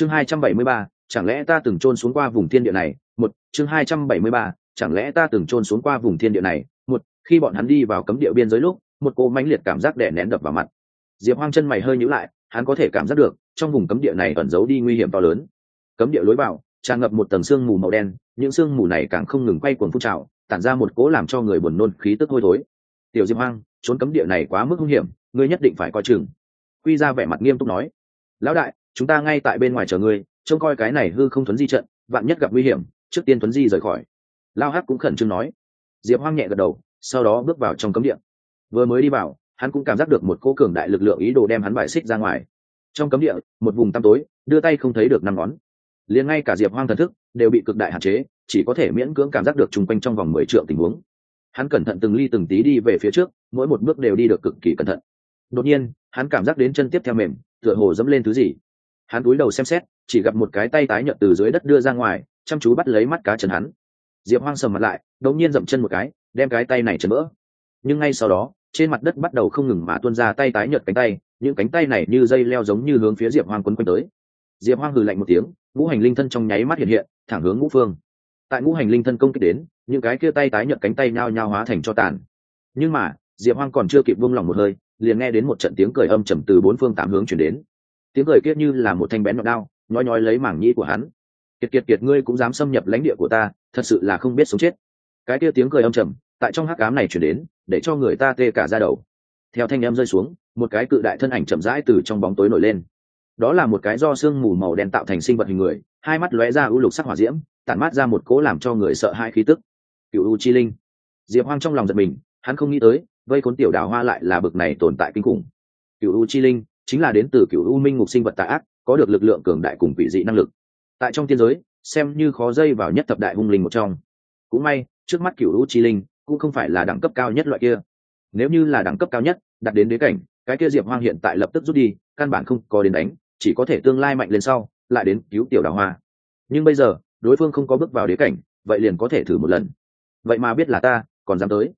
chương hai trăm bảy mươi ba, chẳng lẽ ta từng trôn xuống qua vùng thiên địa này? Một, chương hai trăm bảy mươi ba, chẳng lẽ ta từng trôn xuống qua vùng thiên địa này? Một, khi bọn hắn đi vào cấm địa biên giới lúc, một cô mãnh liệt cảm giác đè nén đập vào mặt. Diệp hoang chân mày hơi nhíu lại, hắn có thể cảm giác được, trong vùng cấm địa này ẩn giấu đi nguy hiểm to lớn. Cấm địa lối vào, tràn ngập một tầng sương mù màu đen, những sương mù này càng không ngừng quay cuồng phun trào, tản ra một cỗ làm cho người buồn nôn khí tức hôi thối. Tiểu diệp hoang, trốn cấm địa này quá mức nguy hiểm, ngươi nhất định phải coi chừng. Quy ra vẻ mặt nghiêm túc nói. Lão đại chúng ta ngay tại bên ngoài chờ ngươi, trông coi cái này hư không thuấn di trận, vạn nhất gặp nguy hiểm, trước tiên thuấn di rời khỏi. Lao hắc cũng khẩn trương nói. Diệp hoang nhẹ gật đầu, sau đó bước vào trong cấm điện. vừa mới đi vào, hắn cũng cảm giác được một cô cường đại lực lượng ý đồ đem hắn bài xích ra ngoài. Trong cấm địa, một vùng tăm tối, đưa tay không thấy được năm ngón. Liền ngay cả diệp hoang thần thức đều bị cực đại hạn chế, chỉ có thể miễn cưỡng cảm giác được chung quanh trong vòng mười triệu tình huống. Hắn cẩn thận từng ly từng tí đi về phía trước, mỗi một bước đều đi được cực kỳ cẩn thận. Đột nhiên, hắn cảm giác đến chân tiếp theo mềm, tựa hồ dẫm lên thứ gì hắn cúi đầu xem xét, chỉ gặp một cái tay tái nhợt từ dưới đất đưa ra ngoài, chăm chú bắt lấy mắt cá chân hắn. Diệp hoang sầm mặt lại, đột nhiên dậm chân một cái, đem cái tay này chấn vỡ. Nhưng ngay sau đó, trên mặt đất bắt đầu không ngừng mà tuôn ra tay tái nhợt cánh tay, những cánh tay này như dây leo giống như hướng phía diệp hoang quấn quanh tới. Diệp hoang hừ lạnh một tiếng, ngũ hành linh thân trong nháy mắt hiện hiện, thẳng hướng ngũ phương. Tại ngũ hành linh thân công kích đến, những cái kia tay tái nhợt cánh tay nhao nhao hóa thành cho tàn. Nhưng mà, diệp hoang còn chưa kịp vung lòng một hơi, liền nghe đến một trận tiếng cười âm trầm từ bốn phương tám hướng chuyển đến tiếng cười kia như là một thanh bén nhọn đao nói nói lấy mảng nhĩ của hắn. Kiệt kiệt kiệt, ngươi cũng dám xâm nhập lãnh địa của ta, thật sự là không biết sống chết. Cái kia tiếng cười âm trầm tại trong hắc cám này chuyển đến, để cho người ta tê cả ra đầu. Theo thanh em rơi xuống, một cái cự đại thân ảnh chậm rãi từ trong bóng tối nổi lên. Đó là một cái do sương mù màu đen tạo thành sinh vật hình người, hai mắt lóe ra ưu lục sắc hỏa diễm, tản mát ra một cố làm cho người sợ hai khí tức. Cựu u chi linh. Diệp hoang trong lòng giật mình, hắn không nghĩ tới, vây khốn tiểu đào hoa lại là bực này tồn tại kinh khủng. Cựu u chi linh chính là đến từ cựu u minh ngục sinh vật tà ác, có được lực lượng cường đại cùng quỷ dị năng lực. Tại trong tiên giới, xem như khó dây vào nhất thập đại hung linh một trong. Cũng may, trước mắt cựu u chi linh cũng không phải là đẳng cấp cao nhất loại kia. Nếu như là đẳng cấp cao nhất đặt đến đế cảnh, cái kia diệp hoang hiện tại lập tức rút đi, căn bản không có đến đánh, chỉ có thể tương lai mạnh lên sau, lại đến cứu tiểu đào hoa. Nhưng bây giờ, đối phương không có bước vào đế cảnh, vậy liền có thể thử một lần. Vậy mà biết là ta, còn dám tới.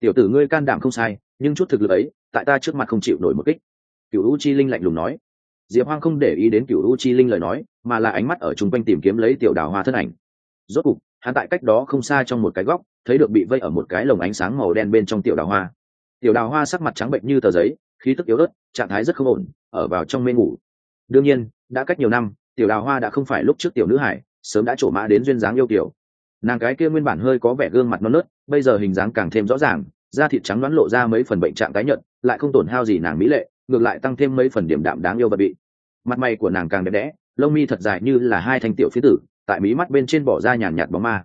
Tiểu tử ngươi can đảm không sai, nhưng chút thực lực ấy, tại ta trước mặt không chịu nổi một kích cựu u chi linh lạnh lùng nói. Diệp hoang không để ý đến cựu u chi linh lời nói, mà là ánh mắt ở chung quanh tìm kiếm lấy tiểu đào hoa thân ảnh. Rốt cục, hắn tại cách đó không xa trong một cái góc, thấy được bị vây ở một cái lồng ánh sáng màu đen bên trong tiểu đào hoa. Tiểu đào hoa sắc mặt trắng bệnh như tờ giấy, khí tức yếu ớt, trạng thái rất không ổn, ở vào trong mê ngủ. Đương nhiên, đã cách nhiều năm, tiểu đào hoa đã không phải lúc trước tiểu nữ hải, sớm đã trổ mã đến duyên dáng yêu kiểu. Nàng cái kia nguyên bản hơi có vẻ gương mặt non nớt, bây giờ hình dáng càng thêm rõ ràng, da thịt trắng đoán lộ ra mấy phần bệnh trạng tái nhợt, lại không tổn hao gì nàng mỹ lệ ngược lại tăng thêm mấy phần điểm đạm đáng yêu và bị mặt mày của nàng càng đẹp đẽ, lông mi thật dài như là hai thanh tiểu phía tử, tại mí mắt bên trên bỏ ra nhàn nhạt bóng ma.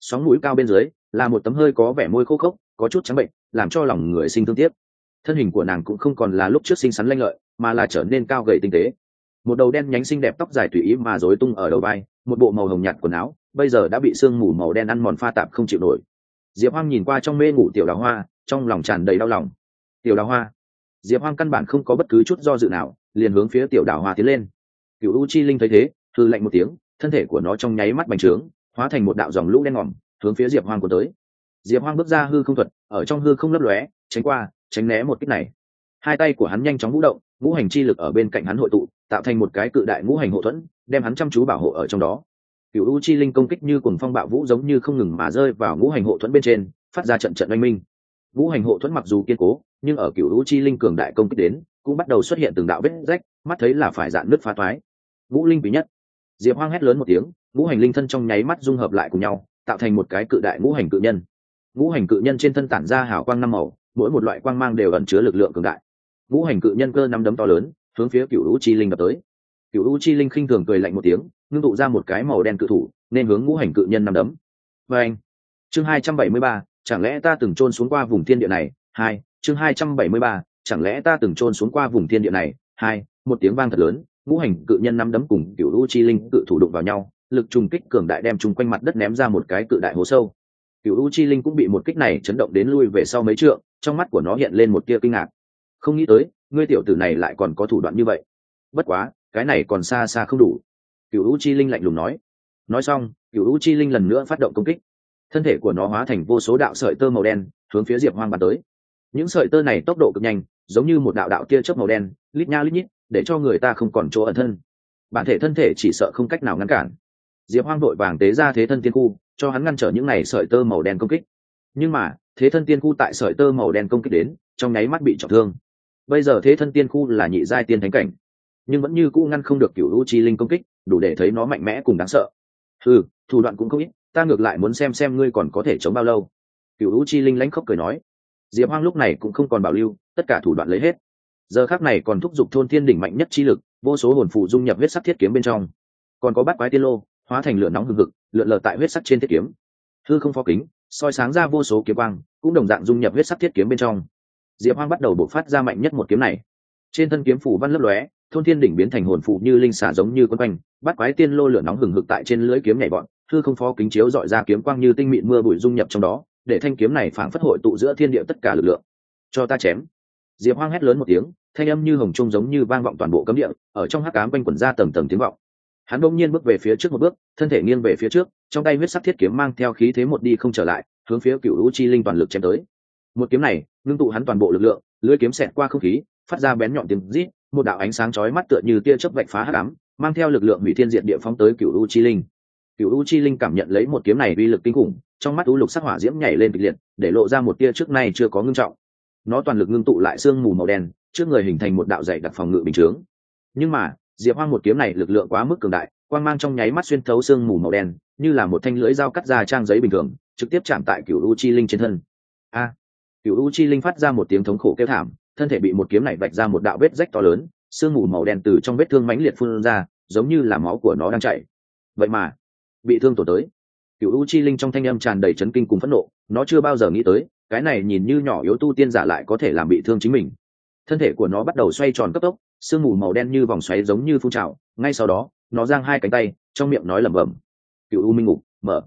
Sóng mũi cao bên dưới, là một tấm hơi có vẻ môi khô khốc, có chút trắng bệnh, làm cho lòng người sinh thương tiếc. Thân hình của nàng cũng không còn là lúc trước xinh xắn lanh lợi, mà là trở nên cao gầy tinh tế. Một đầu đen nhánh xinh đẹp tóc dài tùy ý mà rối tung ở đầu vai, một bộ màu hồng nhạt quần áo, bây giờ đã bị sương mù màu đen ăn mòn pha tạp không chịu nổi. Diệp hoang nhìn qua trong mê ngủ tiểu đào hoa, trong lòng tràn đầy đau lòng. Tiểu đào hoa diệp hoang căn bản không có bất cứ chút do dự nào, liền hướng phía tiểu Đảo hoa tiến lên. Cựu u chi linh thấy thế thư lạnh một tiếng, thân thể của nó trong nháy mắt bành trướng, hóa thành một đạo dòng lũ đen ngòm, hướng phía diệp hoang của tới. Diệp hoang bước ra hư không thuật, ở trong hư không lấp lóe, tránh qua, tránh né một kích này. Hai tay của hắn nhanh chóng vũ động, ngũ hành chi lực ở bên cạnh hắn hội tụ, tạo thành một cái cự đại ngũ hành hộ thuẫn, đem hắn chăm chú bảo hộ ở trong đó. Cựu u chi linh công kích như cùng phong bạo vũ giống như không ngừng mà rơi vào ngũ hành hộ thuẫn bên trên, phát ra trận trận oanh minh. Ngũ hành hộ thuẫn mặc dù kiên cố nhưng ở cựu lũ chi linh cường đại công kích đến, cũng bắt đầu xuất hiện từng đạo vết rách, mắt thấy là phải dạn nứt phá thoái. Ngũ linh quý nhất. Diệp hoang hét lớn một tiếng, ngũ hành linh thân trong nháy mắt dung hợp lại cùng nhau, tạo thành một cái cự đại ngũ hành cự nhân. Ngũ hành cự nhân trên thân tản ra hào quang năm màu, mỗi một loại quang mang đều ẩn chứa lực lượng cường đại. Ngũ hành cự nhân cơ năm đấm to lớn, hướng phía cựu lũ chi linh đập tới. Cựu lũ chi linh khinh thường cười lạnh một tiếng, ngưng tụ ra một cái màu đen cự thủ, nên hướng ngũ hành cự nhân năm đấm. Vê anh chương hai trăm bảy mươi ba, chẳng lẽ ta từng trôn xuống qua vùng thiên địa này? Hai chương hai trăm bảy mươi ba, chẳng lẽ ta từng trôn xuống qua vùng thiên địa này? Hai, một tiếng vang thật lớn, ngũ hành cự nhân năm đấm cùng cựu u chi linh cự thủ đụng vào nhau, lực trùng kích cường đại đem chung quanh mặt đất ném ra một cái cự đại hố sâu. Cựu u chi linh cũng bị một kích này chấn động đến lui về sau mấy trượng, trong mắt của nó hiện lên một tia kinh ngạc. Không nghĩ tới, ngươi tiểu tử này lại còn có thủ đoạn như vậy. Bất quá, cái này còn xa xa không đủ. Cựu u chi linh lạnh lùng nói. Nói xong cựu u chi linh lần nữa phát động công kích. Thân thể của nó hóa thành vô số đạo sợi tơ màu đen, hướng phía diệp hoang bắn tới những sợi tơ này tốc độ cực nhanh, giống như một đạo đạo tia chớp màu đen, lít nha lít nhít, để cho người ta không còn chỗ ẩn thân. Bản thể thân thể chỉ sợ không cách nào ngăn cản. Diệp hoang vội vàng tế ra thế thân tiên khu, cho hắn ngăn trở những này sợi tơ màu đen công kích. Nhưng mà, thế thân tiên khu tại sợi tơ màu đen công kích đến, trong nháy mắt bị trọng thương. Bây giờ thế thân tiên khu là nhị giai tiên thánh cảnh, nhưng vẫn như cũ ngăn không được cựu lũ chi linh công kích, đủ để thấy nó mạnh mẽ cùng đáng sợ. Ừ thủ đoạn cũng không ít, ta ngược lại muốn xem xem ngươi còn có thể chống bao lâu. Cựu lũ chi linh lãnh khóc cười nói diệp hoang lúc này cũng không còn bảo lưu, tất cả thủ đoạn lấy hết. Giờ khác này còn thúc giục thôn thiên đỉnh mạnh nhất chi lực, vô số hồn phụ dung nhập huyết sắc thiết kiếm bên trong. Còn có bát quái tiên lô, hóa thành lửa nóng hừng hực, lượn lờ tại huyết sắc trên thiết kiếm. Thư không phó kính, soi sáng ra vô số kiếm quang, cũng đồng dạng dung nhập huyết sắc thiết kiếm bên trong. Diệp hoang bắt đầu bộc phát ra mạnh nhất một kiếm này. Trên thân kiếm phủ văn lấp lóe, thôn thiên đỉnh biến thành hồn phụ như linh xả giống như quân quanh bắt quái tiên lô lửa nóng hừng hực tại trên lưỡi kiếm nhảy bọn thư không phó kính chiếu dọi ra kiếm quang như tinh mịn mưa bụi dung nhập trong đó để thanh kiếm này phảng phất hội tụ giữa thiên địa tất cả lực lượng. Cho ta chém. Diệp hoang hét lớn một tiếng, thanh âm như hồng trung giống như vang vọng toàn bộ cấm địa, ở trong hắc cám quanh quần ra tầng tầng tiếng vọng. Hắn bỗng nhiên bước về phía trước một bước, thân thể nghiêng về phía trước, trong tay huyết sắc thiết kiếm mang theo khí thế một đi không trở lại, hướng phía cựu lũ chi linh toàn lực chém tới. Một kiếm này, ngưng tụ hắn toàn bộ lực lượng lưỡi kiếm xẹt qua không khí, phát ra bén nhọn tiếng rít, một đạo ánh sáng chói mắt tựa như tia chớp vạch phá hắc ám, mang theo lực lượng hủy thiên diệt địa phóng tới cựu lũ chi linh cựu u chi linh cảm nhận lấy một kiếm này uy lực kinh khủng, trong mắt u lục sắc hỏa diễm nhảy lên kịch liệt, để lộ ra một tia trước nay chưa có ngưng trọng. Nó toàn lực ngưng tụ lại xương mù màu đen, trước người hình thành một đạo dày đặc phòng ngự bình chướng. Nhưng mà, diệp hoang một kiếm này lực lượng quá mức cường đại, quang mang trong nháy mắt xuyên thấu xương mù màu đen, như là một thanh lưỡi dao cắt ra trang giấy bình thường, trực tiếp chạm tại cựu u chi linh trên thân. A! Cựu u chi linh phát ra một tiếng thống khổ kêu thảm, thân thể bị một kiếm này vạch ra một đạo vết rách to lớn, sương mù màu đen từ trong vết thương mãnh liệt phun ra, giống như là máu của nó đang chảy. Vậy mà bị thương tổ tới. Cựu u chi linh trong thanh âm tràn đầy chấn kinh cùng phẫn nộ, nó chưa bao giờ nghĩ tới, cái này nhìn như nhỏ yếu tu tiên giả lại có thể làm bị thương chính mình. Thân thể của nó bắt đầu xoay tròn cấp tốc, sương mù màu đen như vòng xoáy giống như phun trào, ngay sau đó, nó giang hai cánh tay, trong miệng nói lẩm bẩm cựu u minh ngục, mở.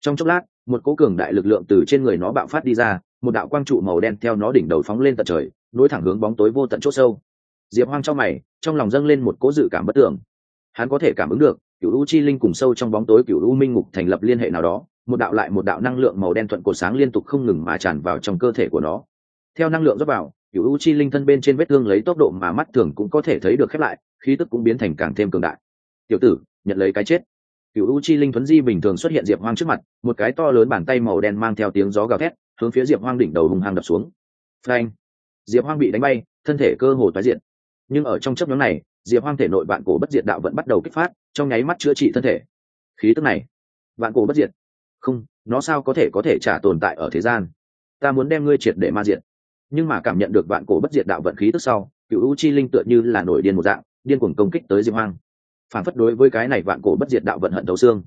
Trong chốc lát, một cỗ cường đại lực lượng từ trên người nó bạo phát đi ra, một đạo quang trụ màu đen theo nó đỉnh đầu phóng lên tận trời, nối thẳng hướng bóng tối vô tận c h ỗ sâu. Diệp hoang trong mày, trong lòng dâng lên một cỗ dự cảm bất tưởng hắn có thể cảm ứng được cựu u chi linh cùng sâu trong bóng tối cựu u minh ngục thành lập liên hệ nào đó, một đạo lại một đạo năng lượng màu đen thuận cột sáng liên tục không ngừng mà tràn vào trong cơ thể của nó. Theo năng lượng dốc vào cựu u chi linh thân bên trên vết thương lấy tốc độ mà mắt thường cũng có thể thấy được khép lại, khí tức cũng biến thành càng thêm cường đại. Tiểu tử, nhận lấy cái chết. Cựu u chi linh thuấn di bình thường xuất hiện diệp hoang trước mặt, một cái to lớn bàn tay màu đen mang theo tiếng gió gào thét, hướng phía diệp hoang đỉnh đầu hùng hăng đập xuống. Phanh! Diệp hoang bị đánh bay, thân thể cơ hồ tái diện. Nhưng ở trong chấp nhóm này diệp hoang thể nội vạn cổ bất diệt đạo vẫn bắt đầu kích phát, trong nháy mắt chữa trị thân thể. Khí tức này, vạn cổ bất diệt. Không, nó sao có thể có thể trả tồn tại ở thế gian? Ta muốn đem ngươi triệt để ma diệt. Nhưng mà cảm nhận được vạn cổ bất diệt đạo vận khí tức sau, cựu u chi linh tựa như là nổi điên một dạng, điên cuồng công kích tới diệp hoang. Phản phất đối với cái này vạn cổ bất diệt đạo vận hận thấu xương.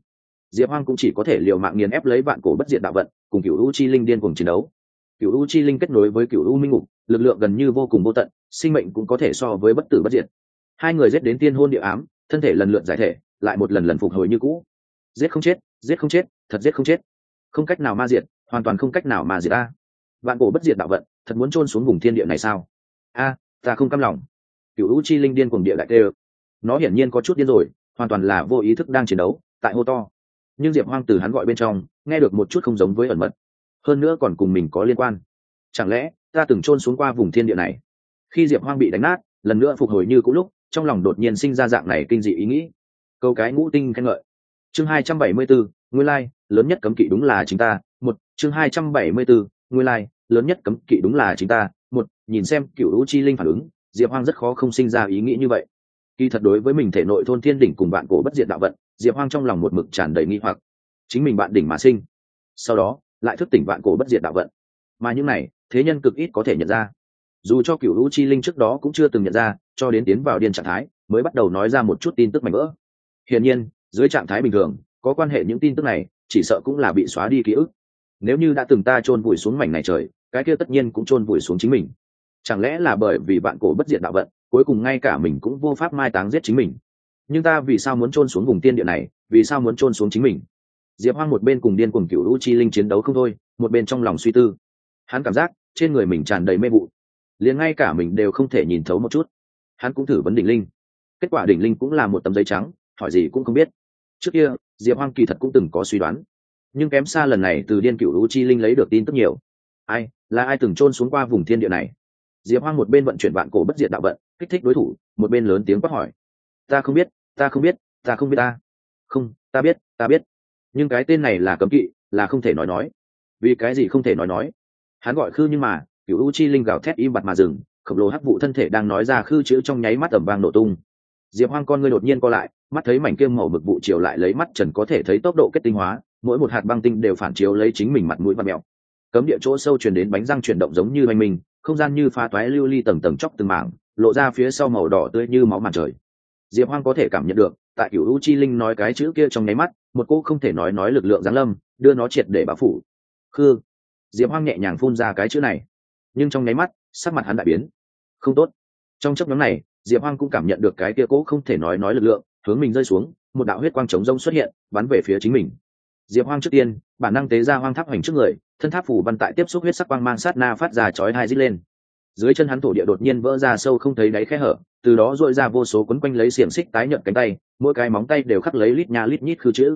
Diệp hoang cũng chỉ có thể liều mạng nghiền ép lấy vạn cổ bất diệt đạo vận, cùng cựu u chi linh điên cuồng chiến đấu. Cựu u chi linh kết nối với cựu u minh ngục, lực lượng gần như vô cùng vô tận, sinh mệnh cũng có thể so với bất tử bất diệt hai người giết đến tiên hôn địa ám, thân thể lần lượt giải thể, lại một lần lần phục hồi như cũ. Giết không chết, giết không chết, thật giết không chết. Không cách nào ma diệt, hoàn toàn không cách nào mà diệt ta. Vạn cổ bất diệt đạo vận, thật muốn trôn xuống vùng thiên địa này sao? A, ta không căm lòng. Cựu u chi linh điên cuồng địa đại tê nó hiển nhiên có chút điên rồi, hoàn toàn là vô ý thức đang chiến đấu, tại hô to. Nhưng diệp hoang từ hắn gọi bên trong, nghe được một chút không giống với ẩn mật. Hơn nữa còn cùng mình có liên quan. Chẳng lẽ, ta từng trôn xuống qua vùng thiên địa này? Khi diệp hoang bị đánh nát, lần nữa phục hồi như cũ lúc trong lòng đột nhiên sinh ra dạng này kinh dị ý nghĩ. Câu cái ngũ tinh khen ngợi. Chương hai trăm bảy mươi bốn, nguyên lai, lớn nhất cấm kỵ đúng là chính ta. Một, chương hai trăm bảy mươi bốn, nguyên lai, lớn nhất cấm kỵ đúng là chính ta. Một, nhìn xem cựu lũ chi linh phản ứng, diệp hoang rất khó không sinh ra ý nghĩ như vậy. Kỳ thật đối với mình thể nội thôn thiên đỉnh cùng bạn cổ bất diệt đạo vận, diệp hoang trong lòng một mực tràn đầy nghi hoặc. Chính mình bạn đỉnh mà sinh. Sau đó, lại thức tỉnh bạn cổ bất diệt đạo vận. Mà những này, thế nhân cực ít có thể nhận ra dù cho cựu lũ chi linh trước đó cũng chưa từng nhận ra, cho đến tiến vào điên trạng thái, mới bắt đầu nói ra một chút tin tức mạnh vỡ hiển nhiên, dưới trạng thái bình thường, có quan hệ những tin tức này, chỉ sợ cũng là bị xóa đi ký ức. Nếu như đã từng ta chôn vùi xuống mảnh này trời, cái kia tất nhiên cũng chôn vùi xuống chính mình. Chẳng lẽ là bởi vì bạn cổ bất diệt đạo vận, cuối cùng ngay cả mình cũng vô pháp mai táng giết chính mình? Nhưng ta vì sao muốn chôn xuống vùng tiên địa này, vì sao muốn chôn xuống chính mình? Diệp hoang một bên cùng điên cùng cựu lũ chi linh chiến đấu không thôi, một bên trong lòng suy tư. Hắn cảm giác, trên người mình tràn đầy mê vụ liền ngay cả mình đều không thể nhìn thấu một chút. Hắn cũng thử vấn đỉnh linh. Kết quả đỉnh linh cũng là một tấm giấy trắng, hỏi gì cũng không biết. Trước kia, diệp hoang kỳ thật cũng từng có suy đoán. Nhưng kém xa lần này từ điên cựu lũ chi linh lấy được tin tức nhiều. Ai, là ai từng trôn xuống qua vùng thiên địa này? Diệp hoang một bên vận chuyển vạn cổ bất diệt đạo vận, kích thích đối thủ, một bên lớn tiếng quát hỏi. Ta không biết, ta không biết, ta không biết ta. Không, ta biết ta biết. Nhưng cái tên này là cấm kỵ, là không thể nói nói. Vì cái gì không thể nói nói? Hắn gọi khư nhưng mà cựu u chi linh gào thét im bặt mà dừng, khổng lồ hắc vụ thân thể đang nói ra khư chữ trong nháy mắt ẩm vang nổ tung. Diệp hoang con ngươi đột nhiên co lại, mắt thấy mảnh kim màu mực vụ chiều lại lấy mắt trần có thể thấy tốc độ kết tinh hóa, mỗi một hạt băng tinh đều phản chiếu lấy chính mình mặt mũi và mèo cấm địa chỗ sâu truyền đến bánh răng chuyển động giống như hoành mình không gian như pha toái lưu ly tầng tầng chóc từng mảng, lộ ra phía sau màu đỏ tươi như máu mặt trời. Diệp hoang có thể cảm nhận được, tại cựu u chi linh nói cái chữ kia trong nháy mắt, một cô không thể nói nói lực lượng giáng lâm, đưa nó triệt để bão phủ. Khư. Diệp hoang nhẹ nhàng phun ra cái chữ này nhưng trong nháy mắt, sắc mặt hắn đại biến. Không tốt. Trong chấp nhóm này, diệp hoang cũng cảm nhận được cái kia cố không thể nói nói lực lượng, hướng mình rơi xuống, một đạo huyết quang trống rông xuất hiện, bắn về phía chính mình. Diệp hoang trước tiên, bản năng tế ra hoang tháp hoành trước người, thân tháp phủ văn tại tiếp xúc huyết sắc quang mang sát na phát ra chói hai dít lên. Dưới chân hắn thổ địa đột nhiên vỡ ra sâu không thấy đáy khe hở, từ đó dội ra vô số quấn quanh lấy xiềng xích tái nhợt cánh tay, mỗi cái móng tay đều khắc lấy lít nha lít nhít khư chữ.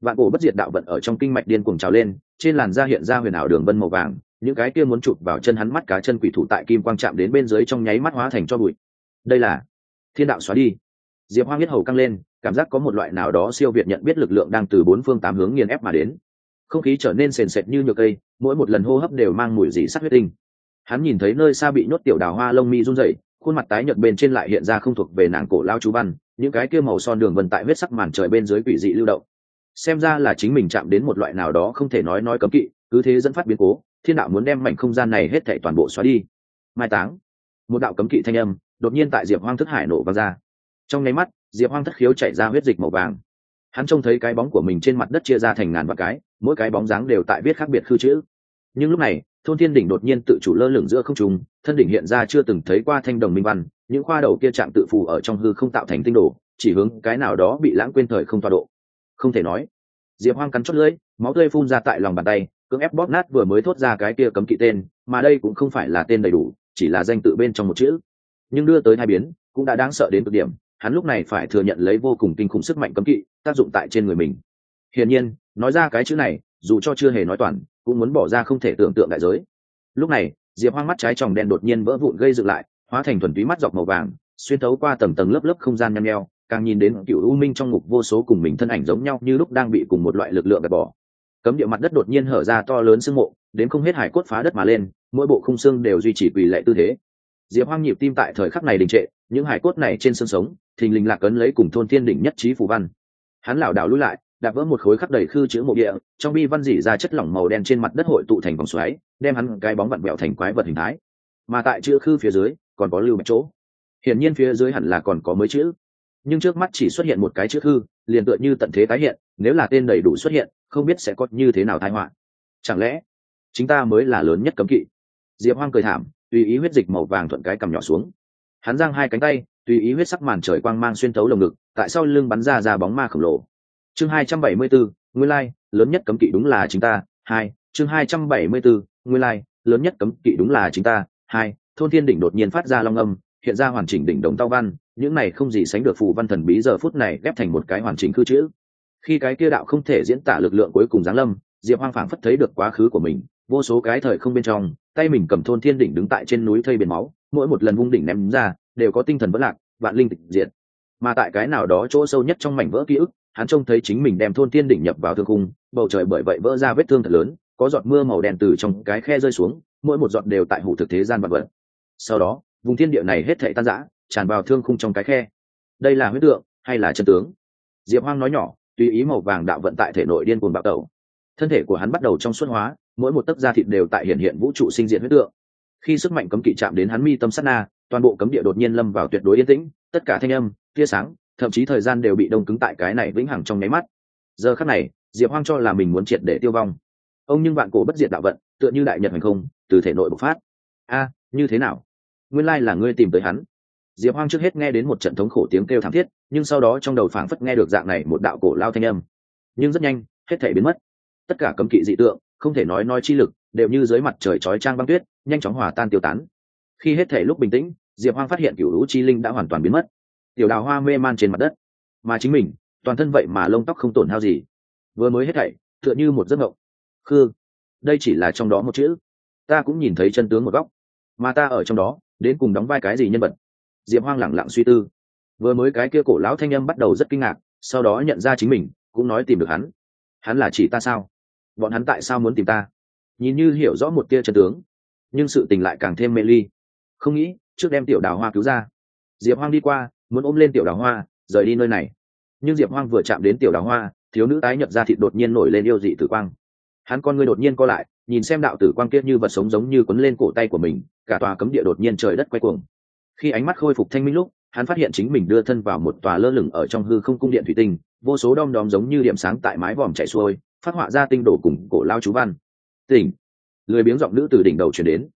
Vạn cổ bất diệt đạo vận ở trong kinh mạch điên cuồng trào lên, trên làn da hiện ra huyền ảo đường vân màu vàng những cái kia muốn chụp vào chân hắn mắt cá chân quỷ thủ tại kim quang chạm đến bên dưới trong nháy mắt hóa thành cho bụi. Đây là thiên đạo xóa đi. Diệp hoang biết hầu căng lên, cảm giác có một loại nào đó siêu việt nhận biết lực lượng đang từ bốn phương tám hướng nghiền ép mà đến. Không khí trở nên sền sệt như nhựa cây, mỗi một lần hô hấp đều mang mùi dị sắc huyết tinh. Hắn nhìn thấy nơi xa bị nhốt tiểu đào hoa lông mi run rẩy, khuôn mặt tái nhợt bên trên lại hiện ra không thuộc về nàng cổ lao chú văn, những cái kia màu son đường vân tại huyết sắc màn trời bên dưới quỷ dị lưu động. Xem ra là chính mình chạm đến một loại nào đó không thể nói nói cấm kỵ cứ thế dẫn phát biến cố, thiên đạo muốn đem mảnh không gian này hết thảy toàn bộ xóa đi. Mai táng, một đạo cấm kỵ thanh âm đột nhiên tại diệp hoang thức hải nổ vang ra. Trong nháy mắt, diệp hoang thất khiếu chạy ra huyết dịch màu vàng. Hắn trông thấy cái bóng của mình trên mặt đất chia ra thành ngàn vạn cái, mỗi cái bóng dáng đều tại viết khác biệt khư chữ. Nhưng lúc này, thôn thiên đỉnh đột nhiên tự chủ lơ lửng giữa không trung, thân đỉnh hiện ra chưa từng thấy qua thanh đồng minh văn, những khoa đầu kia chạm tự phù ở trong hư không tạo thành tinh đồ, chỉ hướng cái nào đó bị lãng quên thời không toa độ. Không thể nói. Diệp hoang cắn chót lưỡi, máu tươi phun ra tại lòng bàn tay cưỡng ép bóp nát vừa mới thốt ra cái kia cấm kỵ tên, mà đây cũng không phải là tên đầy đủ, chỉ là danh tự bên trong một chữ. Nhưng đưa tới hai biến, cũng đã đáng sợ đến cực điểm, hắn lúc này phải thừa nhận lấy vô cùng kinh khủng sức mạnh cấm kỵ, tác dụng tại trên người mình. Hiển nhiên, nói ra cái chữ này, dù cho chưa hề nói toàn, cũng muốn bỏ ra không thể tưởng tượng đại giới. Lúc này, diệp hoang mắt trái tròng đen đột nhiên vỡ vụn gây dựng lại, hóa thành thuần túy mắt dọc màu vàng, xuyên thấu qua tầng tầng lớp lớp không gian nhăn nheo, càng nhìn đến cựu u minh trong ngục vô số cùng mình thân ảnh giống nhau như lúc đang bị cùng một loại lực lượng gạt bỏ cấm địa mặt đất đột nhiên hở ra to lớn sương mộ, đến không hết hải cốt phá đất mà lên, mỗi bộ khung xương đều duy trì quỳ lệ tư thế. Diệp hoang nhịp tim tại thời khắc này đình trệ, những hải cốt này trên xương sống, thình lình lạc ấn lấy cùng thôn thiên đỉnh nhất trí phù văn. Hắn lảo đảo lui lại, đạp vỡ một khối khắc đầy khư chữ mộ địa, trong bi văn dỉ ra chất lỏng màu đen trên mặt đất hội tụ thành vòng xoáy, đem hắn cái bóng vặn bẹo thành quái vật hình thái. Mà tại chữ khư phía dưới, còn có lưu một chỗ. Hiển nhiên phía dưới hẳn là còn có mới chữ. Nhưng trước mắt chỉ xuất hiện một cái chữ khư, liền tựa như tận thế tái hiện, nếu là tên đầy đủ xuất hiện không biết sẽ có như thế nào thái họa. Chẳng lẽ chúng ta mới là lớn nhất cấm kỵ? Diệp hoang cười thảm, tùy ý huyết dịch màu vàng thuận cái cầm nhỏ xuống. Hắn giang hai cánh tay, tùy ý huyết sắc màn trời quang mang xuyên thấu lồng ngực, tại sau lưng bắn ra ra bóng ma khổng lồ. Chương hai trăm bảy mươi bốn, nguyên lai, lớn nhất cấm kỵ đúng là chính ta. Hai, chương hai trăm bảy mươi bốn, nguyên lai, lớn nhất cấm kỵ đúng là chính ta. Hai, thôn thiên đỉnh đột nhiên phát ra long âm, hiện ra hoàn chỉnh đỉnh đồng tao văn, những này không gì sánh được phù văn thần bí giờ phút này ghép thành một cái hoàn chỉnh cư chữ khi cái kia đạo không thể diễn tả lực lượng cuối cùng giáng lâm, diệp hoang phảng phất thấy được quá khứ của mình, vô số cái thời không bên trong, tay mình cầm thôn thiên đỉnh đứng tại trên núi thây biển máu, mỗi một lần vung đỉnh ném ra, đều có tinh thần vẫn lạc, vạn linh tịch diệt. Mà tại cái nào đó chỗ sâu nhất trong mảnh vỡ ký ức, hắn trông thấy chính mình đem thôn thiên đỉnh nhập vào thương khung, bầu trời bởi vậy vỡ ra vết thương thật lớn, có giọt mưa màu đen từ trong cái khe rơi xuống, mỗi một giọt đều tại hủ thực thế gian vật vật sau đó, vùng thiên địa này hết thảy tan rã, tràn vào thương khung trong cái khe. Đây là huyết tượng hay là chân tướng? Diệp hoang nói nhỏ tùy ý màu vàng đạo vận tại thể nội điên cuồng bạo tẩu, thân thể của hắn bắt đầu trong suốt hóa, mỗi một tấc da thịt đều tại hiện hiện vũ trụ sinh diện huyết tượng. Khi sức mạnh cấm kỵ chạm đến hắn mi tâm sát na, toàn bộ cấm địa đột nhiên lâm vào tuyệt đối yên tĩnh, tất cả thanh âm, tia sáng, thậm chí thời gian đều bị đông cứng tại cái này vĩnh hằng trong nháy mắt. Giờ khắc này, diệp hoang cho là mình muốn triệt để tiêu vong. Ông nhưng bạn cổ bất diệt đạo vận, tựa như đại nhật hành không, từ thể nội bộc phát. A, như thế nào? Nguyên lai là ngươi tìm tới hắn diệp hoang trước hết nghe đến một trận thống khổ tiếng kêu thảm thiết, nhưng sau đó trong đầu phảng phất nghe được dạng này một đạo cổ lao thanh âm. Nhưng rất nhanh, hết thể biến mất. Tất cả cấm kỵ dị tượng, không thể nói nói chi lực, đều như dưới mặt trời chói trang băng tuyết, nhanh chóng hòa tan tiêu tán. Khi hết thể lúc bình tĩnh, diệp hoang phát hiện cựu lũ chi linh đã hoàn toàn biến mất. Tiểu đào hoa mê man trên mặt đất. Mà chính mình, toàn thân vậy mà lông tóc không tổn hao gì. Vừa mới hết thảy, tựa như một giấc mộng. Khư, đây chỉ là trong đó một chữ. Ta cũng nhìn thấy chân tướng một góc. Mà ta ở trong đó, đến cùng đóng vai cái gì nhân vật? Diệp hoang lẳng lặng suy tư. Vừa mới cái kia cổ lão thanh âm bắt đầu rất kinh ngạc, sau đó nhận ra chính mình, cũng nói tìm được hắn. Hắn là chỉ ta sao? Bọn hắn tại sao muốn tìm ta? Nhìn như hiểu rõ một tia chân tướng, nhưng sự tình lại càng thêm mê ly. Không nghĩ, trước đem tiểu đào hoa cứu ra. Diệp hoang đi qua, muốn ôm lên tiểu đào hoa, rời đi nơi này. Nhưng diệp hoang vừa chạm đến tiểu đào hoa, thiếu nữ tái nhợt ra thịt đột nhiên nổi lên yêu dị tử quang. Hắn con ngươi đột nhiên co lại, nhìn xem đạo tử quang kiết như vật sống giống như quấn lên cổ tay của mình, cả tòa cấm địa đột nhiên trời đất quay cuồng khi ánh mắt khôi phục thanh minh lúc, hắn phát hiện chính mình đưa thân vào một tòa lơ lửng ở trong hư không cung điện thủy tinh, vô số đom đóm giống như điểm sáng tại mái vòm chạy xuôi, phát họa ra tinh đổ cùng cổ lao chú văn. Tỉnh! Lười biếng giọng nữ từ đỉnh đầu chuyển đến.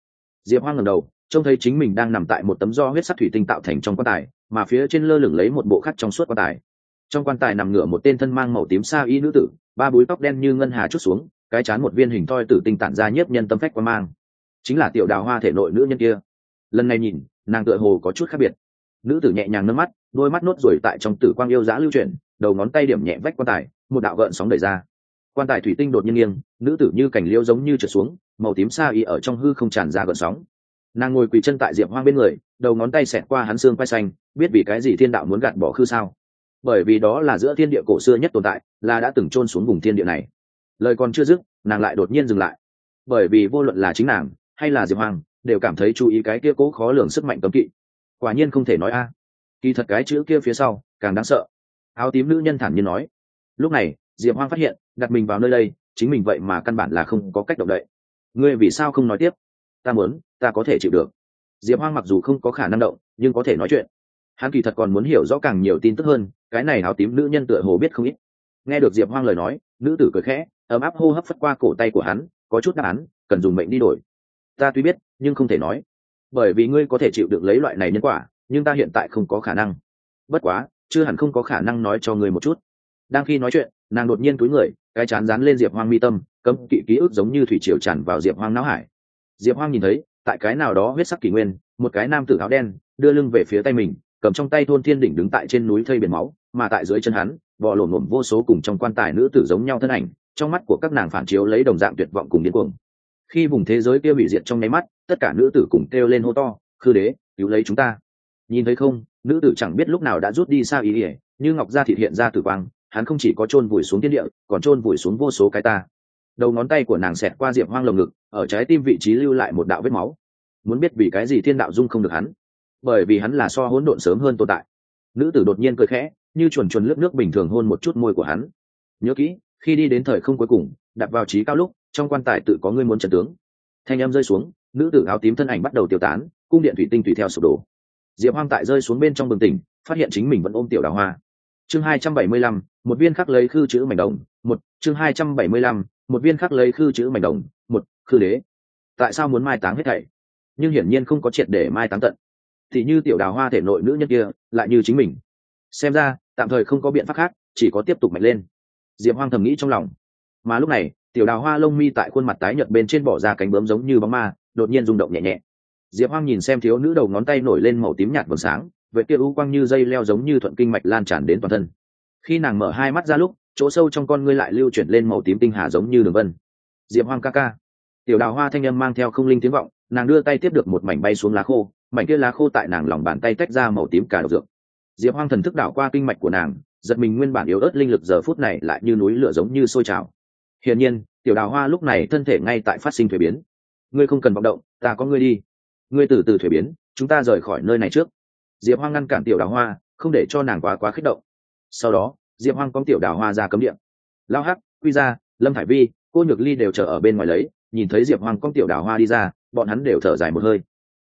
Diệp hoang ngầm đầu, trông thấy chính mình đang nằm tại một tấm do huyết sắc thủy tinh tạo thành trong quan tài, mà phía trên lơ lửng lấy một bộ khắc trong suốt quan tài. Trong quan tài nằm ngửa một tên thân mang màu tím sa y nữ tử, ba búi tóc đen như ngân hà chút xuống, cái chán một viên hình thoi tử tinh tản ra nhiếp nhân tâm phách quan mang. Chính là tiểu đào hoa thể nội nữ nhân kia. Lần này nhìn nàng tựa hồ có chút khác biệt. Nữ tử nhẹ nhàng nâng mắt, đôi mắt nốt rồi tại trong tử quang yêu giã lưu chuyển, đầu ngón tay điểm nhẹ vách quan tài, một đạo gợn sóng đẩy ra. Quan tài thủy tinh đột nhiên nghiêng, nữ tử như cảnh liêu giống như trượt xuống, màu tím xa y ở trong hư không tràn ra gợn sóng. Nàng ngồi quỳ chân tại diệp hoang bên người, đầu ngón tay xẹt qua hắn xương quay xanh, biết vì cái gì thiên đạo muốn gạt bỏ khư sao? Bởi vì đó là giữa thiên địa cổ xưa nhất tồn tại, là đã từng chôn xuống vùng thiên địa này. Lời còn chưa dứt, nàng lại đột nhiên dừng lại. Bởi vì vô luận là chính nàng, hay là diệp hoàng đều cảm thấy chú ý cái kia cố khó lường sức mạnh cấm kỵ. Quả nhiên không thể nói a. Kỳ thật cái chữ kia phía sau, càng đáng sợ. Áo tím nữ nhân thản nhiên nói. Lúc này, diệp hoang phát hiện, đặt mình vào nơi đây, chính mình vậy mà căn bản là không có cách động đậy. Ngươi vì sao không nói tiếp? Ta muốn, ta có thể chịu được. Diệp hoang mặc dù không có khả năng động, nhưng có thể nói chuyện. Hắn kỳ thật còn muốn hiểu rõ càng nhiều tin tức hơn, cái này áo tím nữ nhân tựa hồ biết không ít. Nghe được diệp hoang lời nói, nữ tử cười khẽ, ấm áp hô hấp phất qua cổ tay của hắn, có chút đáp án, cần dùng mệnh đi đổi. Ta tuy biết nhưng không thể nói. Bởi vì ngươi có thể chịu được lấy loại này nhân quả, nhưng ta hiện tại không có khả năng. Bất quá, chưa hẳn không có khả năng nói cho ngươi một chút. Đang khi nói chuyện, nàng đột nhiên túi người, cái chán dán lên diệp hoang mi tâm, cấm kỵ ký ức giống như thủy triều tràn vào diệp hoang não hải. Diệp hoang nhìn thấy, tại cái nào đó huyết sắc kỷ nguyên, một cái nam tử áo đen, đưa lưng về phía tay mình, cầm trong tay thôn thiên đỉnh đứng tại trên núi thây biển máu, mà tại dưới chân hắn, bò lổn lổn vô số cùng trong quan tài nữ tử giống nhau thân ảnh, trong mắt của các nàng phản chiếu lấy đồng dạng tuyệt vọng cùng điên cuồng. Khi vùng thế giới kia bị diệt trong nháy mắt tất cả nữ tử cùng kêu lên hô to, khư đế, cứu lấy chúng ta. Nhìn thấy không, nữ tử chẳng biết lúc nào đã rút đi xa ý ỉa như ngọc gia thị hiện ra tử quang, hắn không chỉ có chôn vùi xuống thiên địa, còn chôn vùi xuống vô số cái ta. Đầu ngón tay của nàng xẹt qua diệp hoang lồng ngực, ở trái tim vị trí lưu lại một đạo vết máu. Muốn biết vì cái gì thiên đạo dung không được hắn, bởi vì hắn là so hỗn độn sớm hơn tồn tại. Nữ tử đột nhiên cười khẽ, như chuồn chuồn lướt nước bình thường hôn một chút môi của hắn. Nhớ kỹ, khi đi đến thời không cuối cùng, đặt vào trí cao lúc, trong quan tài tự có ngươi muốn trần tướng. Thanh em rơi xuống nữ tử áo tím thân ảnh bắt đầu tiêu tán, cung điện thủy tinh tùy theo sụp đổ. Diệp hoang tại rơi xuống bên trong bừng tỉnh, phát hiện chính mình vẫn ôm tiểu đào hoa. Chương hai trăm bảy mươi lăm, một viên khắc lấy khư chữ mảnh đồng, một, chương hai trăm bảy mươi lăm, một viên khắc lấy khư chữ mảnh đồng, một, khư đế. Tại sao muốn mai táng hết thảy? Nhưng hiển nhiên không có triệt để mai táng tận. Thì như tiểu đào hoa thể nội nữ nhân kia, lại như chính mình. Xem ra, tạm thời không có biện pháp khác, chỉ có tiếp tục mạnh lên. Diệp hoang thầm nghĩ trong lòng. Mà lúc này, tiểu đào hoa lông mi tại khuôn mặt tái nhợt bên trên bỏ ra cánh bướm giống như bóng ma đột nhiên rung động nhẹ nhẹ. Diệp hoang nhìn xem thiếu nữ đầu ngón tay nổi lên màu tím nhạt vầng sáng vệ kia u quang như dây leo giống như thuận kinh mạch lan tràn đến toàn thân. Khi nàng mở hai mắt ra lúc, chỗ sâu trong con ngươi lại lưu chuyển lên màu tím tinh hà giống như đường vân. Diệp hoang ca ca. Tiểu đào hoa thanh âm mang theo không linh tiếng vọng, nàng đưa tay tiếp được một mảnh bay xuống lá khô, mảnh kia lá khô tại nàng lòng bàn tay tách ra màu tím cả độc dược. Diệp hoang thần thức đảo qua kinh mạch của nàng, giật mình nguyên bản yếu ớt linh lực giờ phút này lại như núi lửa giống như sôi trào. Hiển nhiên, tiểu đào hoa lúc này thân thể ngay tại phát sinh thuế biến ngươi không cần vọng động, ta có ngươi đi. Ngươi từ từ thuế biến, chúng ta rời khỏi nơi này trước. Diệp hoang ngăn cản tiểu đào hoa, không để cho nàng quá quá kích động. Sau đó, diệp hoang cóng tiểu đào hoa ra cấm điện lao hắc, quy ra lâm thải vi, cô nhược ly đều chờ ở bên ngoài lấy, nhìn thấy diệp hoang cóng tiểu đào hoa đi ra, bọn hắn đều thở dài một hơi.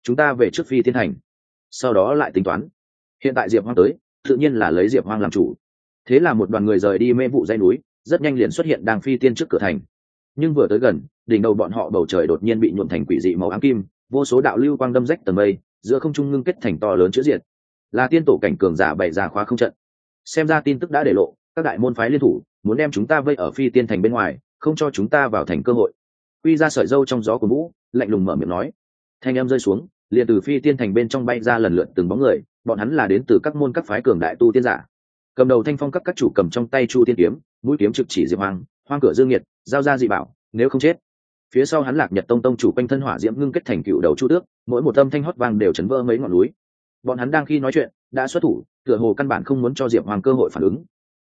Chúng ta về trước phi thiên thành sau đó lại tính toán. Hiện tại diệp hoang tới, tự nhiên là lấy diệp hoang làm chủ. Thế là một đoàn người rời đi mê vụ dây núi, rất nhanh liền xuất hiện đang phi tiên trước cửa thành nhưng vừa tới gần, đỉnh đầu bọn họ bầu trời đột nhiên bị nhuộm thành quỷ dị màu ám kim, vô số đạo lưu quang đâm rách tầng mây, giữa không trung ngưng kết thành to lớn chữ diệt. Là tiên tổ cảnh cường giả bày ra khóa không trận. Xem ra tin tức đã để lộ, các đại môn phái liên thủ, muốn đem chúng ta vây ở phi tiên thành bên ngoài, không cho chúng ta vào thành cơ hội. Quy ra sợi dâu trong gió của vũ lạnh lùng mở miệng nói. Thanh em rơi xuống, liền từ phi tiên thành bên trong bay ra lần lượt từng bóng người, bọn hắn là đến từ các môn các phái cường đại tu tiên giả. Cầm đầu thanh phong các các chủ cầm trong tay chu tiên kiếm, mũi kiếm trực chỉ diệp hoang hoang cửa dương nhiệt, giao ra dị bảo, nếu không chết. Phía sau hắn lạc nhật tông tông chủ quanh thân hỏa diễm ngưng kết thành cựu đầu chu tước, mỗi một âm thanh hót vang đều chấn vỡ mấy ngọn núi. Bọn hắn đang khi nói chuyện, đã xuất thủ, tựa hồ căn bản không muốn cho diệp hoàng cơ hội phản ứng.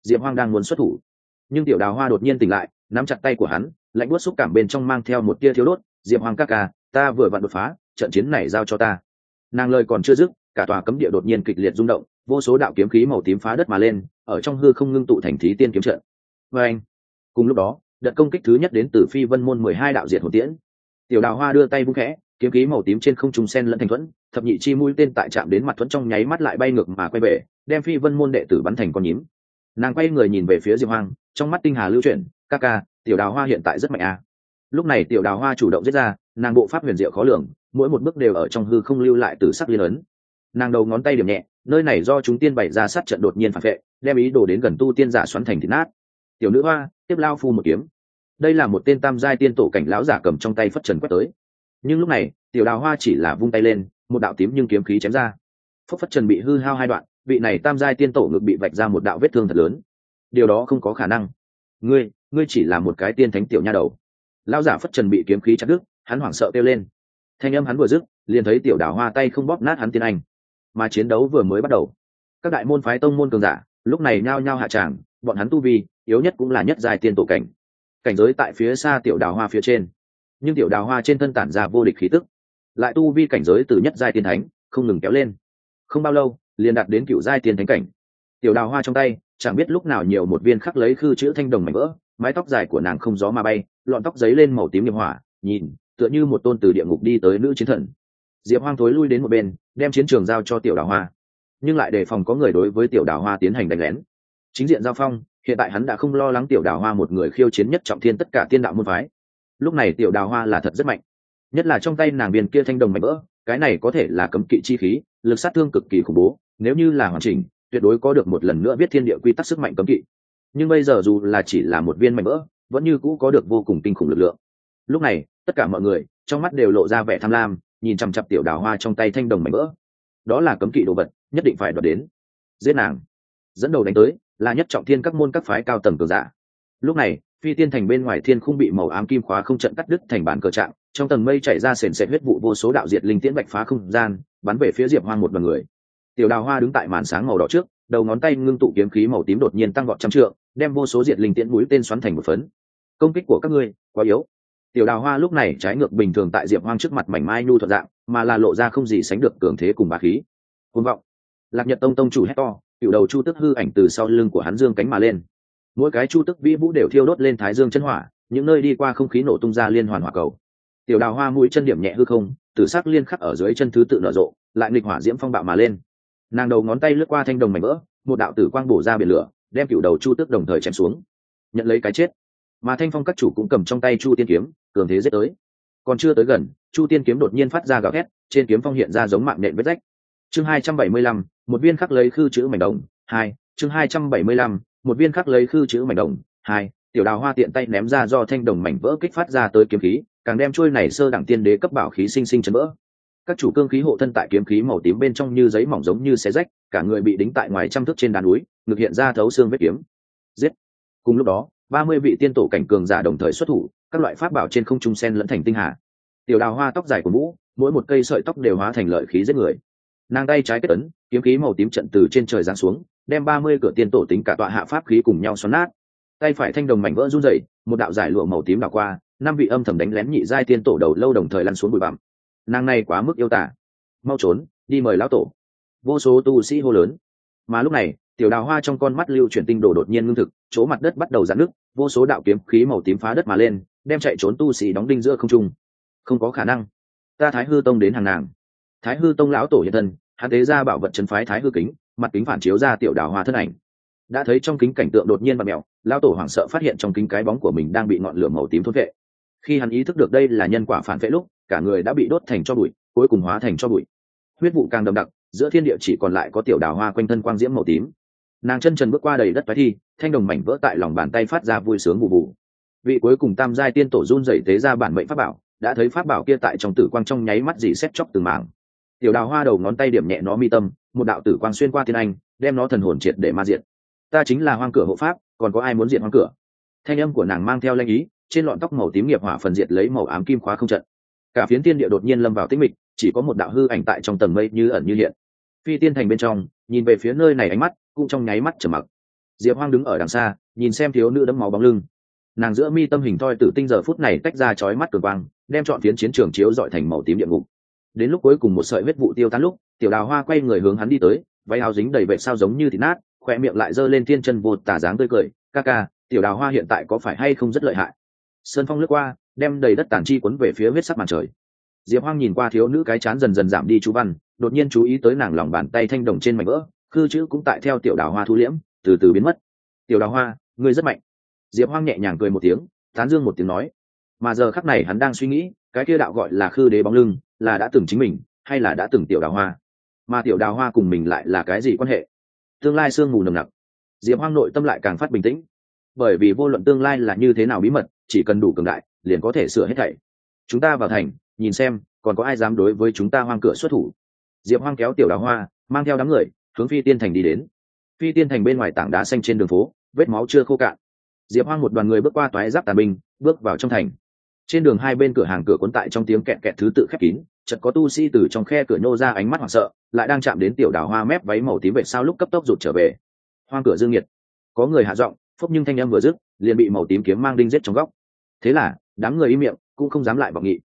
Diệp hoàng đang muốn xuất thủ. Nhưng tiểu đào hoa đột nhiên tỉnh lại, nắm chặt tay của hắn, lạnh buốt xúc cảm bên trong mang theo một tia thiếu đốt. Diệp hoàng các ca, ta vừa vặn đột phá, trận chiến này giao cho ta. Nàng lời còn chưa dứt, cả tòa cấm địa đột nhiên kịch liệt rung động, vô số đạo kiếm khí màu tím phá đất mà lên, ở trong hư không ngưng tụ thành thí tiên kiếm trận. Vê anh cùng lúc đó, đợt công kích thứ nhất đến từ phi vân môn mười hai đạo diệt hồn tiễn. Tiểu đào hoa đưa tay vung khẽ, kiếm khí màu tím trên không trung sen lẫn thành thuẫn, thập nhị chi mũi tên tại chạm đến mặt thuẫn trong nháy mắt lại bay ngược mà quay về, đem phi vân môn đệ tử bắn thành con nhím. Nàng quay người nhìn về phía diệp hoang, trong mắt tinh hà lưu chuyển ca ca, tiểu đào hoa hiện tại rất mạnh à. lúc này tiểu đào hoa chủ động giết ra, nàng bộ pháp huyền diệu khó lường, mỗi một bước đều ở trong hư không lưu lại từ sắc liên ấn. Nàng đầu ngón tay điểm nhẹ, nơi này do chúng tiên bày ra sát trận đột nhiên phản vệ, đem ý đồ đến gần tu tiên giả xoắn thành thịt nát tiểu nữ hoa, tiếp lao phu một kiếm. Đây là một tên tam giai tiên tổ cảnh lão giả cầm trong tay phất trần quét tới. Nhưng lúc này, tiểu đào hoa chỉ là vung tay lên, một đạo tím nhưng kiếm khí chém ra. Phất phất trần bị hư hao hai đoạn, vị này tam giai tiên tổ ngực bị vạch ra một đạo vết thương thật lớn. Điều đó không có khả năng. Ngươi ngươi chỉ là một cái tiên thánh tiểu nha đầu. Lão giả phất trần bị kiếm khí chặt đứt, hắn hoảng sợ kêu lên. Thanh âm hắn vừa dứt, liền thấy tiểu đào hoa tay không bóp nát hắn tiên anh. Mà chiến đấu vừa mới bắt đầu, các đại môn phái tông môn cường giả, lúc này nhao nhao hạ tràng, bọn hắn tu vi yếu nhất cũng là nhất giai tiên tổ cảnh. Cảnh giới tại phía xa tiểu đào hoa phía trên. Nhưng tiểu đào hoa trên thân tản ra vô địch khí tức. Lại tu vi cảnh giới từ nhất giai tiên thánh, không ngừng kéo lên. Không bao lâu, liền đạt đến cựu giai tiên thánh cảnh. Tiểu đào hoa trong tay, chẳng biết lúc nào nhiều một viên khắc lấy khư chữ thanh đồng mảnh vỡ, mái tóc dài của nàng không gió mà bay, lọn tóc giấy lên màu tím nghiệp hỏa, nhìn, tựa như một tôn từ địa ngục đi tới nữ chiến thần. Diệp hoang thối lui đến một bên, đem chiến trường giao cho tiểu đào hoa. Nhưng lại đề phòng có người đối với tiểu đào hoa tiến hành đánh lén. Chính diện giao phong hiện tại hắn đã không lo lắng tiểu đào hoa một người khiêu chiến nhất trọng thiên tất cả tiên đạo môn phái. Lúc này tiểu đào hoa là thật rất mạnh. Nhất là trong tay nàng viên kia thanh đồng mạnh vỡ, cái này có thể là cấm kỵ chi khí, lực sát thương cực kỳ khủng bố, nếu như là hoàn chỉnh, tuyệt đối có được một lần nữa biết thiên địa quy tắc sức mạnh cấm kỵ. Nhưng bây giờ dù là chỉ là một viên mạnh vỡ, vẫn như cũ có được vô cùng kinh khủng lực lượng. Lúc này, tất cả mọi người, trong mắt đều lộ ra vẻ tham lam, nhìn chằm chặp tiểu đào hoa trong tay thanh đồng mảnh vỡ. Đó là cấm kỵ đồ vật, nhất định phải đoạt đến. Giết nàng. Dẫn đầu đánh tới là nhất trọng thiên các môn các phái cao tầng cường giả. Lúc này, phi tiên thành bên ngoài thiên không bị màu ám kim khóa không trận cắt đứt thành bản cờ trạng, trong tầng mây chảy ra sền sệt huyết vụ vô số đạo diệt linh tiễn bạch phá không gian, bắn về phía diệp hoang một đoàn người. Tiểu đào hoa đứng tại màn sáng màu đỏ trước, đầu ngón tay ngưng tụ kiếm khí màu tím đột nhiên tăng vọt trăm trượng, đem vô số diệt linh tiễn mũi tên xoắn thành một phấn. Công kích của các ngươi, quá yếu. Tiểu đào hoa lúc này trái ngược bình thường tại diệp hoang trước mặt mảnh mai nhu thuận dạng, mà là lộ ra không gì sánh được cường thế cùng bà khí. Côn vọng. Lạc nhật tông tông chủ hét to cựu đầu chu tức hư ảnh từ sau lưng của hắn dương cánh mà lên. Mỗi cái chu tức vĩ vũ đều thiêu đốt lên thái dương chân hỏa, những nơi đi qua không khí nổ tung ra liên hoàn hỏa cầu. Tiểu đào hoa mũi chân điểm nhẹ hư không, tử sắc liên khắc ở dưới chân thứ tự nở rộ, lại nghịch hỏa diễm phong bạo mà lên. Nàng đầu ngón tay lướt qua thanh đồng mảnh vỡ, một đạo tử quang bổ ra biển lửa, đem cựu đầu chu tức đồng thời chém xuống. Nhận lấy cái chết. Mà thanh phong các chủ cũng cầm trong tay chu tiên kiếm, cường thế giết tới. Còn chưa tới gần, chu tiên kiếm đột nhiên phát ra gào thét, trên kiếm phong hiện ra giống mạng nện vết rách. Chương hai trăm bảy mươi lăm một viên khắc lấy khư chữ mảnh đồng, hai, chương hai trăm bảy mươi lăm, một viên khắc lấy khư chữ mảnh đồng, hai, tiểu đào hoa tiện tay ném ra do thanh đồng mảnh vỡ kích phát ra tới kiếm khí, càng đem trôi này sơ đẳng tiên đế cấp bảo khí sinh sinh chấn vỡ. Các chủ cương khí hộ thân tại kiếm khí màu tím bên trong như giấy mỏng giống như xé rách, cả người bị đính tại ngoài trăm thước trên đàn núi, ngực hiện ra thấu xương vết kiếm. Giết! Cùng lúc đó, ba mươi vị tiên tổ cảnh cường giả đồng thời xuất thủ, các loại pháp bảo trên không trung sen lẫn thành tinh hà. Tiểu đào hoa tóc dài của vũ mỗi một cây sợi tóc đều hóa thành lợi khí giết người nàng tay trái kết ấn, kiếm khí màu tím trận từ trên trời giáng xuống, đem ba mươi cửa tiên tổ tính cả tọa hạ pháp khí cùng nhau xoắn nát. Tay phải thanh đồng mảnh vỡ run rẩy, một đạo giải lụa màu tím đảo qua, năm vị âm thầm đánh lén nhị giai tiên tổ đầu lâu đồng thời lăn xuống bụi bặm. Nàng này quá mức yêu tả. Mau trốn, đi mời lão tổ. Vô số tu sĩ hô lớn. Mà lúc này, tiểu đào hoa trong con mắt lưu chuyển tinh đồ đột nhiên ngưng thực, chỗ mặt đất bắt đầu giãn nước vô số đạo kiếm khí màu tím phá đất mà lên, đem chạy trốn tu sĩ đóng đinh giữa không trung. Không có khả năng. Ta thái hư tông đến hàng nàng. Thái hư tông lão tổ hiện thân hắn tế ra bảo vật chân phái thái hư kính, mặt kính phản chiếu ra tiểu đào hoa thân ảnh. Đã thấy trong kính cảnh tượng đột nhiên và mèo lao tổ hoảng sợ phát hiện trong kính cái bóng của mình đang bị ngọn lửa màu tím thốt vệ. Khi hắn ý thức được đây là nhân quả phản vệ lúc, cả người đã bị đốt thành cho bụi, cuối cùng hóa thành cho bụi. Huyết vụ càng đậm đặc, giữa thiên địa chỉ còn lại có tiểu đào hoa quanh thân quang diễm màu tím. Nàng chân trần bước qua đầy đất tái thi, thanh đồng mảnh vỡ tại lòng bàn tay phát ra vui sướng bù bù. Vị cuối cùng tam giai tiên tổ run dậy tế ra bản mệnh pháp bảo, đã thấy pháp bảo kia tại trong tử quang trong nháy mắt dì xét chóc từng mảng tiểu đào hoa đầu ngón tay điểm nhẹ nó mi tâm, một đạo tử quang xuyên qua thiên anh, đem nó thần hồn triệt để ma diện ta chính là hoang cửa hộ pháp, còn có ai muốn diện hoang cửa? Thanh âm của nàng mang theo lanh ý, trên lọn tóc màu tím nghiệp hỏa phần diệt lấy màu ám kim khóa không trận. Cả phiến tiên địa đột nhiên lâm vào tĩnh mịch, chỉ có một đạo hư ảnh tại trong tầng mây như ẩn như hiện. Phi tiên thành bên trong, nhìn về phía nơi này ánh mắt, cũng trong nháy mắt trở mặc. Diệp hoang đứng ở đằng xa, nhìn xem thiếu nữ đấm máu bóng lưng. Nàng giữa mi tâm hình thoi tử tinh giờ phút này tách ra chói mắt cường quang, đem chọn phiến chiến trường chiếu dọi thành màu tím địa ngục đến lúc cuối cùng một sợi huyết vụ tiêu tán lúc, tiểu đào hoa quay người hướng hắn đi tới, váy áo dính đầy vệ sao giống như thịt nát, khoe miệng lại giơ lên thiên chân vột tả dáng tươi cười, ca ca, tiểu đào hoa hiện tại có phải hay không rất lợi hại? Sơn phong lướt qua, đem đầy đất tàn chi quấn về phía huyết sắc màn trời. Diệp hoang nhìn qua thiếu nữ cái chán dần dần giảm đi chú văn, đột nhiên chú ý tới nàng lòng bàn tay thanh đồng trên mảnh vỡ, khư chữ cũng tại theo tiểu đào hoa thu liễm, từ từ biến mất. Tiểu đào hoa, ngươi rất mạnh. Diệp hoang nhẹ nhàng cười một tiếng, tán dương một tiếng nói mà giờ khắc này hắn đang suy nghĩ, cái kia đạo gọi là khư đế bóng lưng là đã từng chính mình hay là đã từng tiểu đào hoa? Mà tiểu đào hoa cùng mình lại là cái gì quan hệ? Tương lai sương mù nồng nặc. Diệp hoang nội tâm lại càng phát bình tĩnh. Bởi vì vô luận tương lai là như thế nào bí mật, chỉ cần đủ cường đại, liền có thể sửa hết thảy. Chúng ta vào thành, nhìn xem, còn có ai dám đối với chúng ta hoang cửa xuất thủ? Diệp hoang kéo tiểu đào hoa, mang theo đám người, hướng phi tiên thành đi đến. Phi tiên thành bên ngoài tảng đá xanh trên đường phố, vết máu chưa khô cạn. Diệp hoang một đoàn người bước qua toái giáp tàn binh, bước vào trong thành trên đường hai bên cửa hàng cửa cuốn tại trong tiếng kẹt kẹt thứ tự khép kín, chợt có tu sĩ từ trong khe cửa nhô ra ánh mắt hoảng sợ, lại đang chạm đến tiểu đào hoa mép váy màu tím vệ sao lúc cấp tốc rụt trở về. Hoang cửa dương nhiệt. Có người hạ giọng phúc nhưng thanh âm vừa dứt, liền bị màu tím kiếm mang đinh giết trong góc. Thế là, đám người im miệng, cũng không dám lại vọng nghị.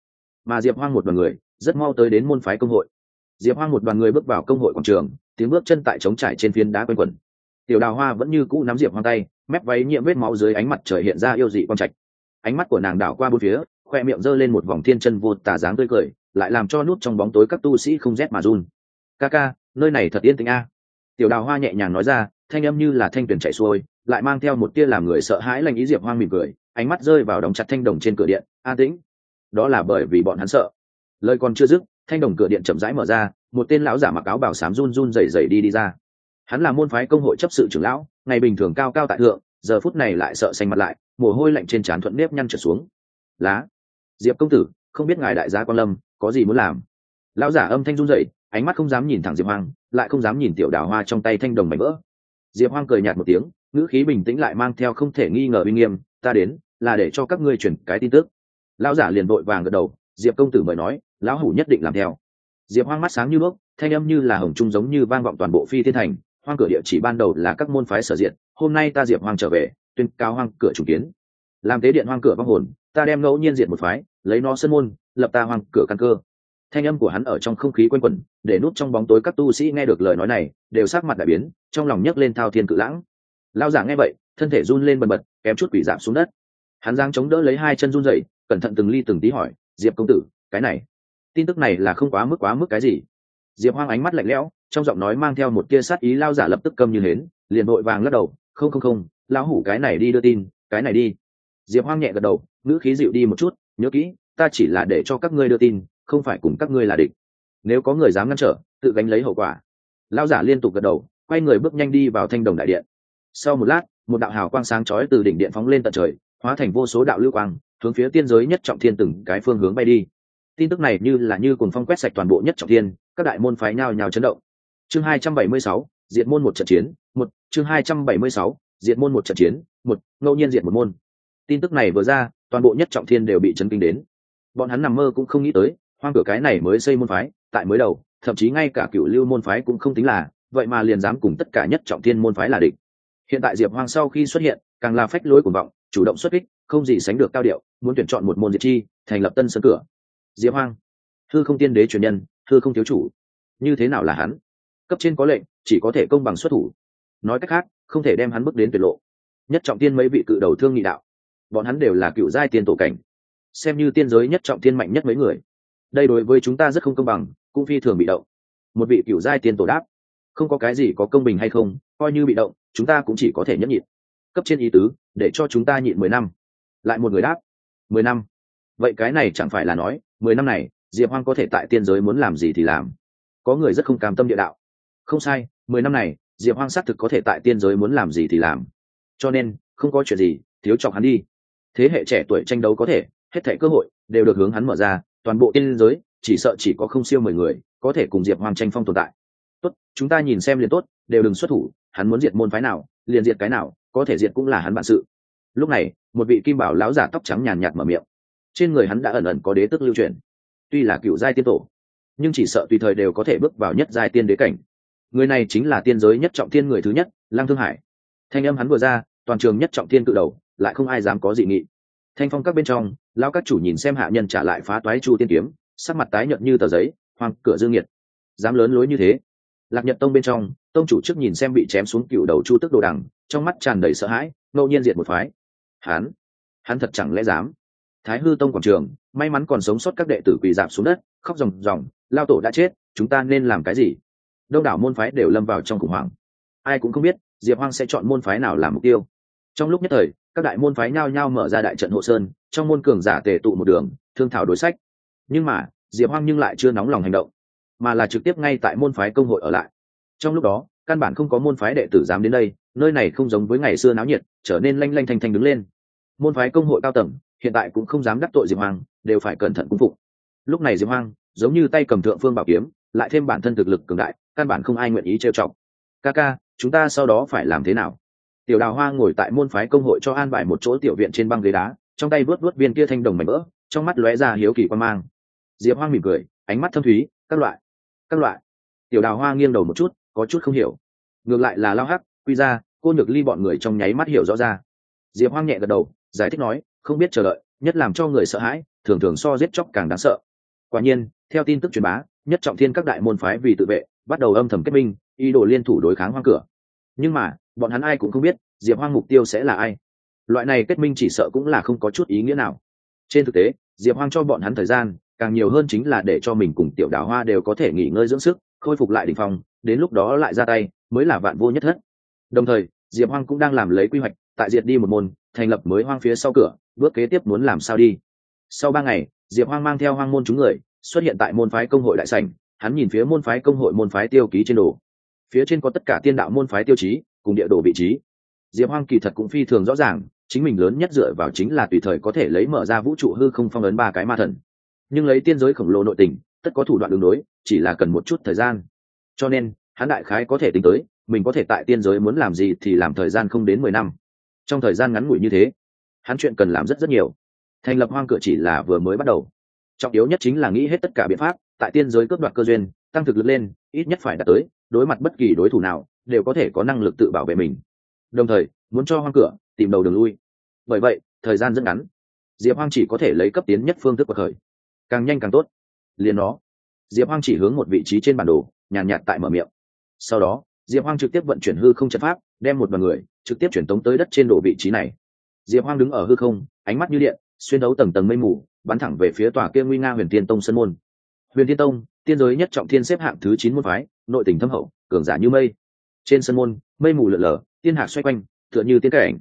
Mà diệp hoang một đoàn người, rất mau tới đến môn phái công hội. Diệp hoang một đoàn người bước vào công hội quảng trường, tiếng bước chân tại trống trải trên phiến đá quanh quẩn. Tiểu đào hoa vẫn như cũ nắm diệp hoang tay, mép váy nhiễm vết máu dưới ánh mặt trời hiện ra yêu dị quang trạch ánh mắt của nàng đảo qua bốn phía, khoe miệng giơ lên một vòng thiên chân vô tà dáng tươi cười, lại làm cho nút trong bóng tối các tu sĩ không rét mà run. Ca ca, nơi này thật yên tĩnh a. Tiểu đào hoa nhẹ nhàng nói ra, thanh âm như là thanh tuyển chạy xuôi, lại mang theo một tia làm người sợ hãi lành ý diệp hoang mỉm cười, ánh mắt rơi vào đóng chặt thanh đồng trên cửa điện, an tĩnh. Đó là bởi vì bọn hắn sợ. Lời còn chưa dứt, thanh đồng cửa điện chậm rãi mở ra, một tên lão giả mặc áo bảo sám run run rẩy rẩy đi đi ra. Hắn là môn phái công hội chấp sự trưởng lão, ngày bình thường cao cao tại thượng, giờ phút này lại sợ xanh mặt lại mồ hôi lạnh trên trán thuận nếp nhăn trở xuống. Lá, diệp công tử, không biết ngài đại gia quan lâm, có gì muốn làm? Lão giả âm thanh run rẩy, ánh mắt không dám nhìn thẳng diệp hoang, lại không dám nhìn tiểu đào hoa trong tay thanh đồng mảnh vỡ. Diệp hoang cười nhạt một tiếng, ngữ khí bình tĩnh lại mang theo không thể nghi ngờ uy nghiêm, ta đến là để cho các ngươi chuyển cái tin tức. Lão giả liền vội vàng gật đầu, diệp công tử mời nói, lão hủ nhất định làm theo. Diệp hoang mắt sáng như bước thanh âm như là hồng trung giống như vang vọng toàn bộ phi thiên thành, hoang cửa địa chỉ ban đầu là các môn phái sở diện, hôm nay ta diệp hoang trở về tuyên cao hoang cửa chủ kiến. Làm tế điện hoang cửa vong hồn, ta đem ngẫu nhiên diện một phái, lấy nó sân môn, lập ta hoang cửa căn cơ. Thanh âm của hắn ở trong không khí quanh quẩn, để nút trong bóng tối các tu sĩ nghe được lời nói này, đều sắc mặt đại biến, trong lòng nhấc lên thao thiên cự lãng. Lao giả nghe vậy, thân thể run lên bần bật, kém chút quỷ giảm xuống đất. Hắn giang chống đỡ lấy hai chân run dậy cẩn thận từng ly từng tí hỏi, diệp công tử, cái này, tin tức này là không quá mức quá mức cái gì? Diệp hoang ánh mắt lạnh lẽo, trong giọng nói mang theo một tia sát ý lao giả lập tức câm như hến, liền vội vàng lắc đầu, không không không lão hủ cái này đi đưa tin cái này đi. Diệp hoang nhẹ gật đầu ngữ khí dịu đi một chút nhớ kỹ ta chỉ là để cho các ngươi đưa tin không phải cùng các ngươi là địch. Nếu có người dám ngăn trở tự gánh lấy hậu quả. Lao giả liên tục gật đầu quay người bước nhanh đi vào thanh đồng đại điện. Sau một lát một đạo hào quang sáng chói từ đỉnh điện phóng lên tận trời hóa thành vô số đạo lưu quang hướng phía tiên giới nhất trọng thiên từng cái phương hướng bay đi. Tin tức này như là như cùng phong quét sạch toàn bộ nhất trọng thiên các đại môn phái nhào nhào chấn động. Chương 276, diệt môn một trận chiến một chương 276, diệt môn một trận chiến, một, ngẫu nhiên diệt một môn. Tin tức này vừa ra, toàn bộ nhất trọng thiên đều bị chấn kinh đến. Bọn hắn nằm mơ cũng không nghĩ tới, hoang cửa cái này mới xây môn phái, tại mới đầu, thậm chí ngay cả cựu lưu môn phái cũng không tính là, vậy mà liền dám cùng tất cả nhất trọng thiên môn phái là địch. Hiện tại diệp hoang sau khi xuất hiện, càng là phách lối của vọng, chủ động xuất kích, không gì sánh được cao điệu, muốn tuyển chọn một môn diệt chi, thành lập tân sân cửa. Diệp hoang, thư không tiên đế truyền nhân, thư không thiếu chủ. Như thế nào là hắn? Cấp trên có lệnh, chỉ có thể công bằng xuất thủ. Nói cách khác không thể đem hắn bước đến tuyệt lộ. Nhất trọng tiên mấy vị cự đầu thương nghị đạo, bọn hắn đều là cựu giai tiên tổ cảnh, xem như tiên giới nhất trọng tiên mạnh nhất mấy người. Đây đối với chúng ta rất không công bằng, cũng phi thường bị động. Một vị cựu giai tiên tổ đáp, không có cái gì có công bình hay không, coi như bị động, chúng ta cũng chỉ có thể nhẫn nhịn. Cấp trên ý tứ, để cho chúng ta nhịn mười năm. Lại một người đáp, mười năm. Vậy cái này chẳng phải là nói, mười năm này, diệp hoang có thể tại tiên giới muốn làm gì thì làm. Có người rất không cam tâm địa đạo. Không sai, mười năm này diệp hoang xác thực có thể tại tiên giới muốn làm gì thì làm. Cho nên, không có chuyện gì, thiếu chọc hắn đi. Thế hệ trẻ tuổi tranh đấu có thể, hết thảy cơ hội đều được hướng hắn mở ra, toàn bộ tiên giới, chỉ sợ chỉ có không siêu mười người, có thể cùng diệp hoang tranh phong tồn tại. Tốt, chúng ta nhìn xem liền tốt, đều đừng xuất thủ, hắn muốn diệt môn phái nào, liền diệt cái nào, có thể diệt cũng là hắn bản sự. Lúc này, một vị kim bảo lão giả tóc trắng nhàn nhạt mở miệng. Trên người hắn đã ẩn ẩn có đế tức lưu truyền tuy là cựu giai tiên tổ, nhưng chỉ sợ tùy thời đều có thể bước vào nhất giai tiên đế cảnh người này chính là tiên giới nhất trọng thiên người thứ nhất, lăng thương hải. Thanh âm hắn vừa ra, toàn trường nhất trọng thiên cự đầu, lại không ai dám có dị nghị. Thanh phong các bên trong lao các chủ nhìn xem hạ nhân trả lại phá toái chu tiên kiếm, sắc mặt tái nhợt như tờ giấy, hoang cửa dương nhiệt. Dám lớn lối như thế? Lạc nhật tông bên trong, tông chủ trước nhìn xem bị chém xuống cựu đầu chu tức đồ đằng, trong mắt tràn đầy sợ hãi, ngẫu nhiên diệt một phái hắn? Hắn thật chẳng lẽ dám? Thái hư tông quảng trường, may mắn còn sống sót các đệ tử quỳ dạp xuống đất, khóc ròng ròng, lao tổ đã chết, chúng ta nên làm cái gì? Đông đảo môn phái đều lâm vào trong khủng hoảng. Ai cũng không biết, diệp hoang sẽ chọn môn phái nào làm mục tiêu. Trong lúc nhất thời, các đại môn phái nhao nhao mở ra đại trận hộ sơn, trong môn cường giả tề tụ một đường, thương thảo đối sách. Nhưng mà, diệp hoang nhưng lại chưa nóng lòng hành động, mà là trực tiếp ngay tại môn phái công hội ở lại. Trong lúc đó, căn bản không có môn phái đệ tử dám đến đây, nơi này không giống với ngày xưa náo nhiệt, trở nên lanh lanh thanh thanh đứng lên. Môn phái công hội cao tầng, hiện tại cũng không dám đắc tội diệp hoang, đều phải cẩn thận cung phục. Lúc này diệp hoang, giống như tay cầm thượng phương bảo kiếm, lại thêm bản thân thực lực cường đại căn bản không ai nguyện ý trêu chọc. Ca ca, chúng ta sau đó phải làm thế nào? Tiểu đào hoa ngồi tại môn phái công hội cho an bài một chỗ tiểu viện trên băng ghế đá, trong tay vớt vớt viên kia thanh đồng mảnh vỡ, trong mắt lóe ra hiếu kỳ quan mang. Diệp hoang mỉm cười, ánh mắt thâm thúy, các loại các loại. Tiểu đào hoa nghiêng đầu một chút, có chút không hiểu. Ngược lại là lao hắc, quy ra cô nhược ly bọn người trong nháy mắt hiểu rõ ra. Diệp hoang nhẹ gật đầu, giải thích nói, không biết chờ đợi, nhất làm cho người sợ hãi, thường thường so giết chóc càng đáng sợ. Quả nhiên, theo tin tức truyền bá, nhất trọng thiên các đại môn phái vì tự vệ bắt đầu âm thầm kết minh, ý đồ liên thủ đối kháng hoang cửa. Nhưng mà, bọn hắn ai cũng không biết, diệp hoang mục tiêu sẽ là ai. Loại này kết minh chỉ sợ cũng là không có chút ý nghĩa nào. Trên thực tế, diệp hoang cho bọn hắn thời gian, càng nhiều hơn chính là để cho mình cùng tiểu đào hoa đều có thể nghỉ ngơi dưỡng sức, khôi phục lại đ ỉ n h phòng đến lúc đó lại ra tay, mới là vạn vô nhất thất. Đồng thời, diệp hoang cũng đang làm lấy quy hoạch, tại diệt đi một môn, thành lập mới hoang phía sau cửa, bước kế tiếp muốn làm sao đi. Sau ba ngày, diệp hoang mang theo hoang môn chúng người, xuất hiện tại môn phái công hội đại sảnh hắn nhìn phía môn phái công hội môn phái tiêu ký trên đồ. Phía trên có tất cả tiên đạo môn phái tiêu chí, cùng địa đồ vị trí. Diệp hoang kỳ thật cũng phi thường rõ ràng, chính mình lớn nhất dựa vào chính là tùy thời có thể lấy mở ra vũ trụ hư không phong ấn ba cái ma thần. Nhưng lấy tiên giới khổng lồ nội tình, tất có thủ đoạn đường đối, chỉ là cần một chút thời gian. Cho nên, hắn đại khái có thể tính tới, mình có thể tại tiên giới muốn làm gì thì làm thời gian không đến mười năm. Trong thời gian ngắn ngủi như thế, hắn chuyện cần làm rất rất nhiều. Thành lập hoang cửa chỉ là vừa mới bắt đầu. Trọng yếu nhất chính là nghĩ hết tất cả biện pháp tại tiên giới cướp đoạt cơ duyên tăng thực lực lên ít nhất phải đạt tới đối mặt bất kỳ đối thủ nào đều có thể có năng lực tự bảo vệ mình. Đồng thời muốn cho hoang cửa tìm đầu đường lui. Bởi vậy thời gian rất ngắn. Diệp hoang chỉ có thể lấy cấp tiến nhất phương thức bậc khởi. Càng nhanh càng tốt. Liền đó. Diệp hoang chỉ hướng một vị trí trên bản đồ nhàn nhạt, nhạt tại mở miệng. Sau đó diệp hoang trực tiếp vận chuyển hư không chất pháp đem một vài người trực tiếp chuyển tống tới đất trên đồ vị trí này. Diệp hoang đứng ở hư không ánh mắt như điện xuyên đấu tầng tầng mây mù bắn thẳng về phía tòa kia nguy nga huyền tiên tông sân môn huyền Thiên tông, tiên giới nhất trọng thiên xếp hạng thứ chín môn phái, nội tình thâm hậu, cường giả như mây. Trên sân môn, mây mù lợn lờ tiên hạc xoay quanh, tựa như tiên cảnh.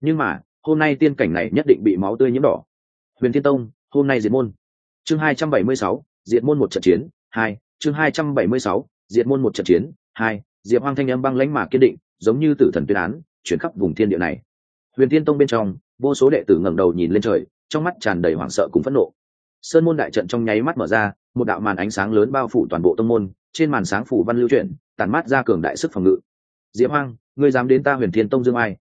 Nhưng mà, hôm nay tiên cảnh này nhất định bị máu tươi nhiễm đỏ. Huyền Thiên tông, hôm nay diệt môn. Chương hai trăm bảy mươi sáu, diệt môn một trận chiến, hai, chương hai trăm bảy mươi sáu, diệt môn một trận chiến, hai, diệp hoang thanh âm băng lãnh mà kiên định, giống như tử thần tuyên án, chuyển khắp vùng thiên địa này. Huyền Thiên tông bên trong, vô số đệ tử ngẩng đầu nhìn lên trời, trong mắt tràn đầy hoảng sợ cùng phẫn nộ sơn môn đại trận trong nháy mắt mở ra, một đạo màn ánh sáng lớn bao phủ toàn bộ tông môn, trên màn sáng phủ văn lưu chuyển tàn mát ra cường đại sức phòng ngự. Diễm hoang, ngươi dám đến ta huyền thiên tông dương ai?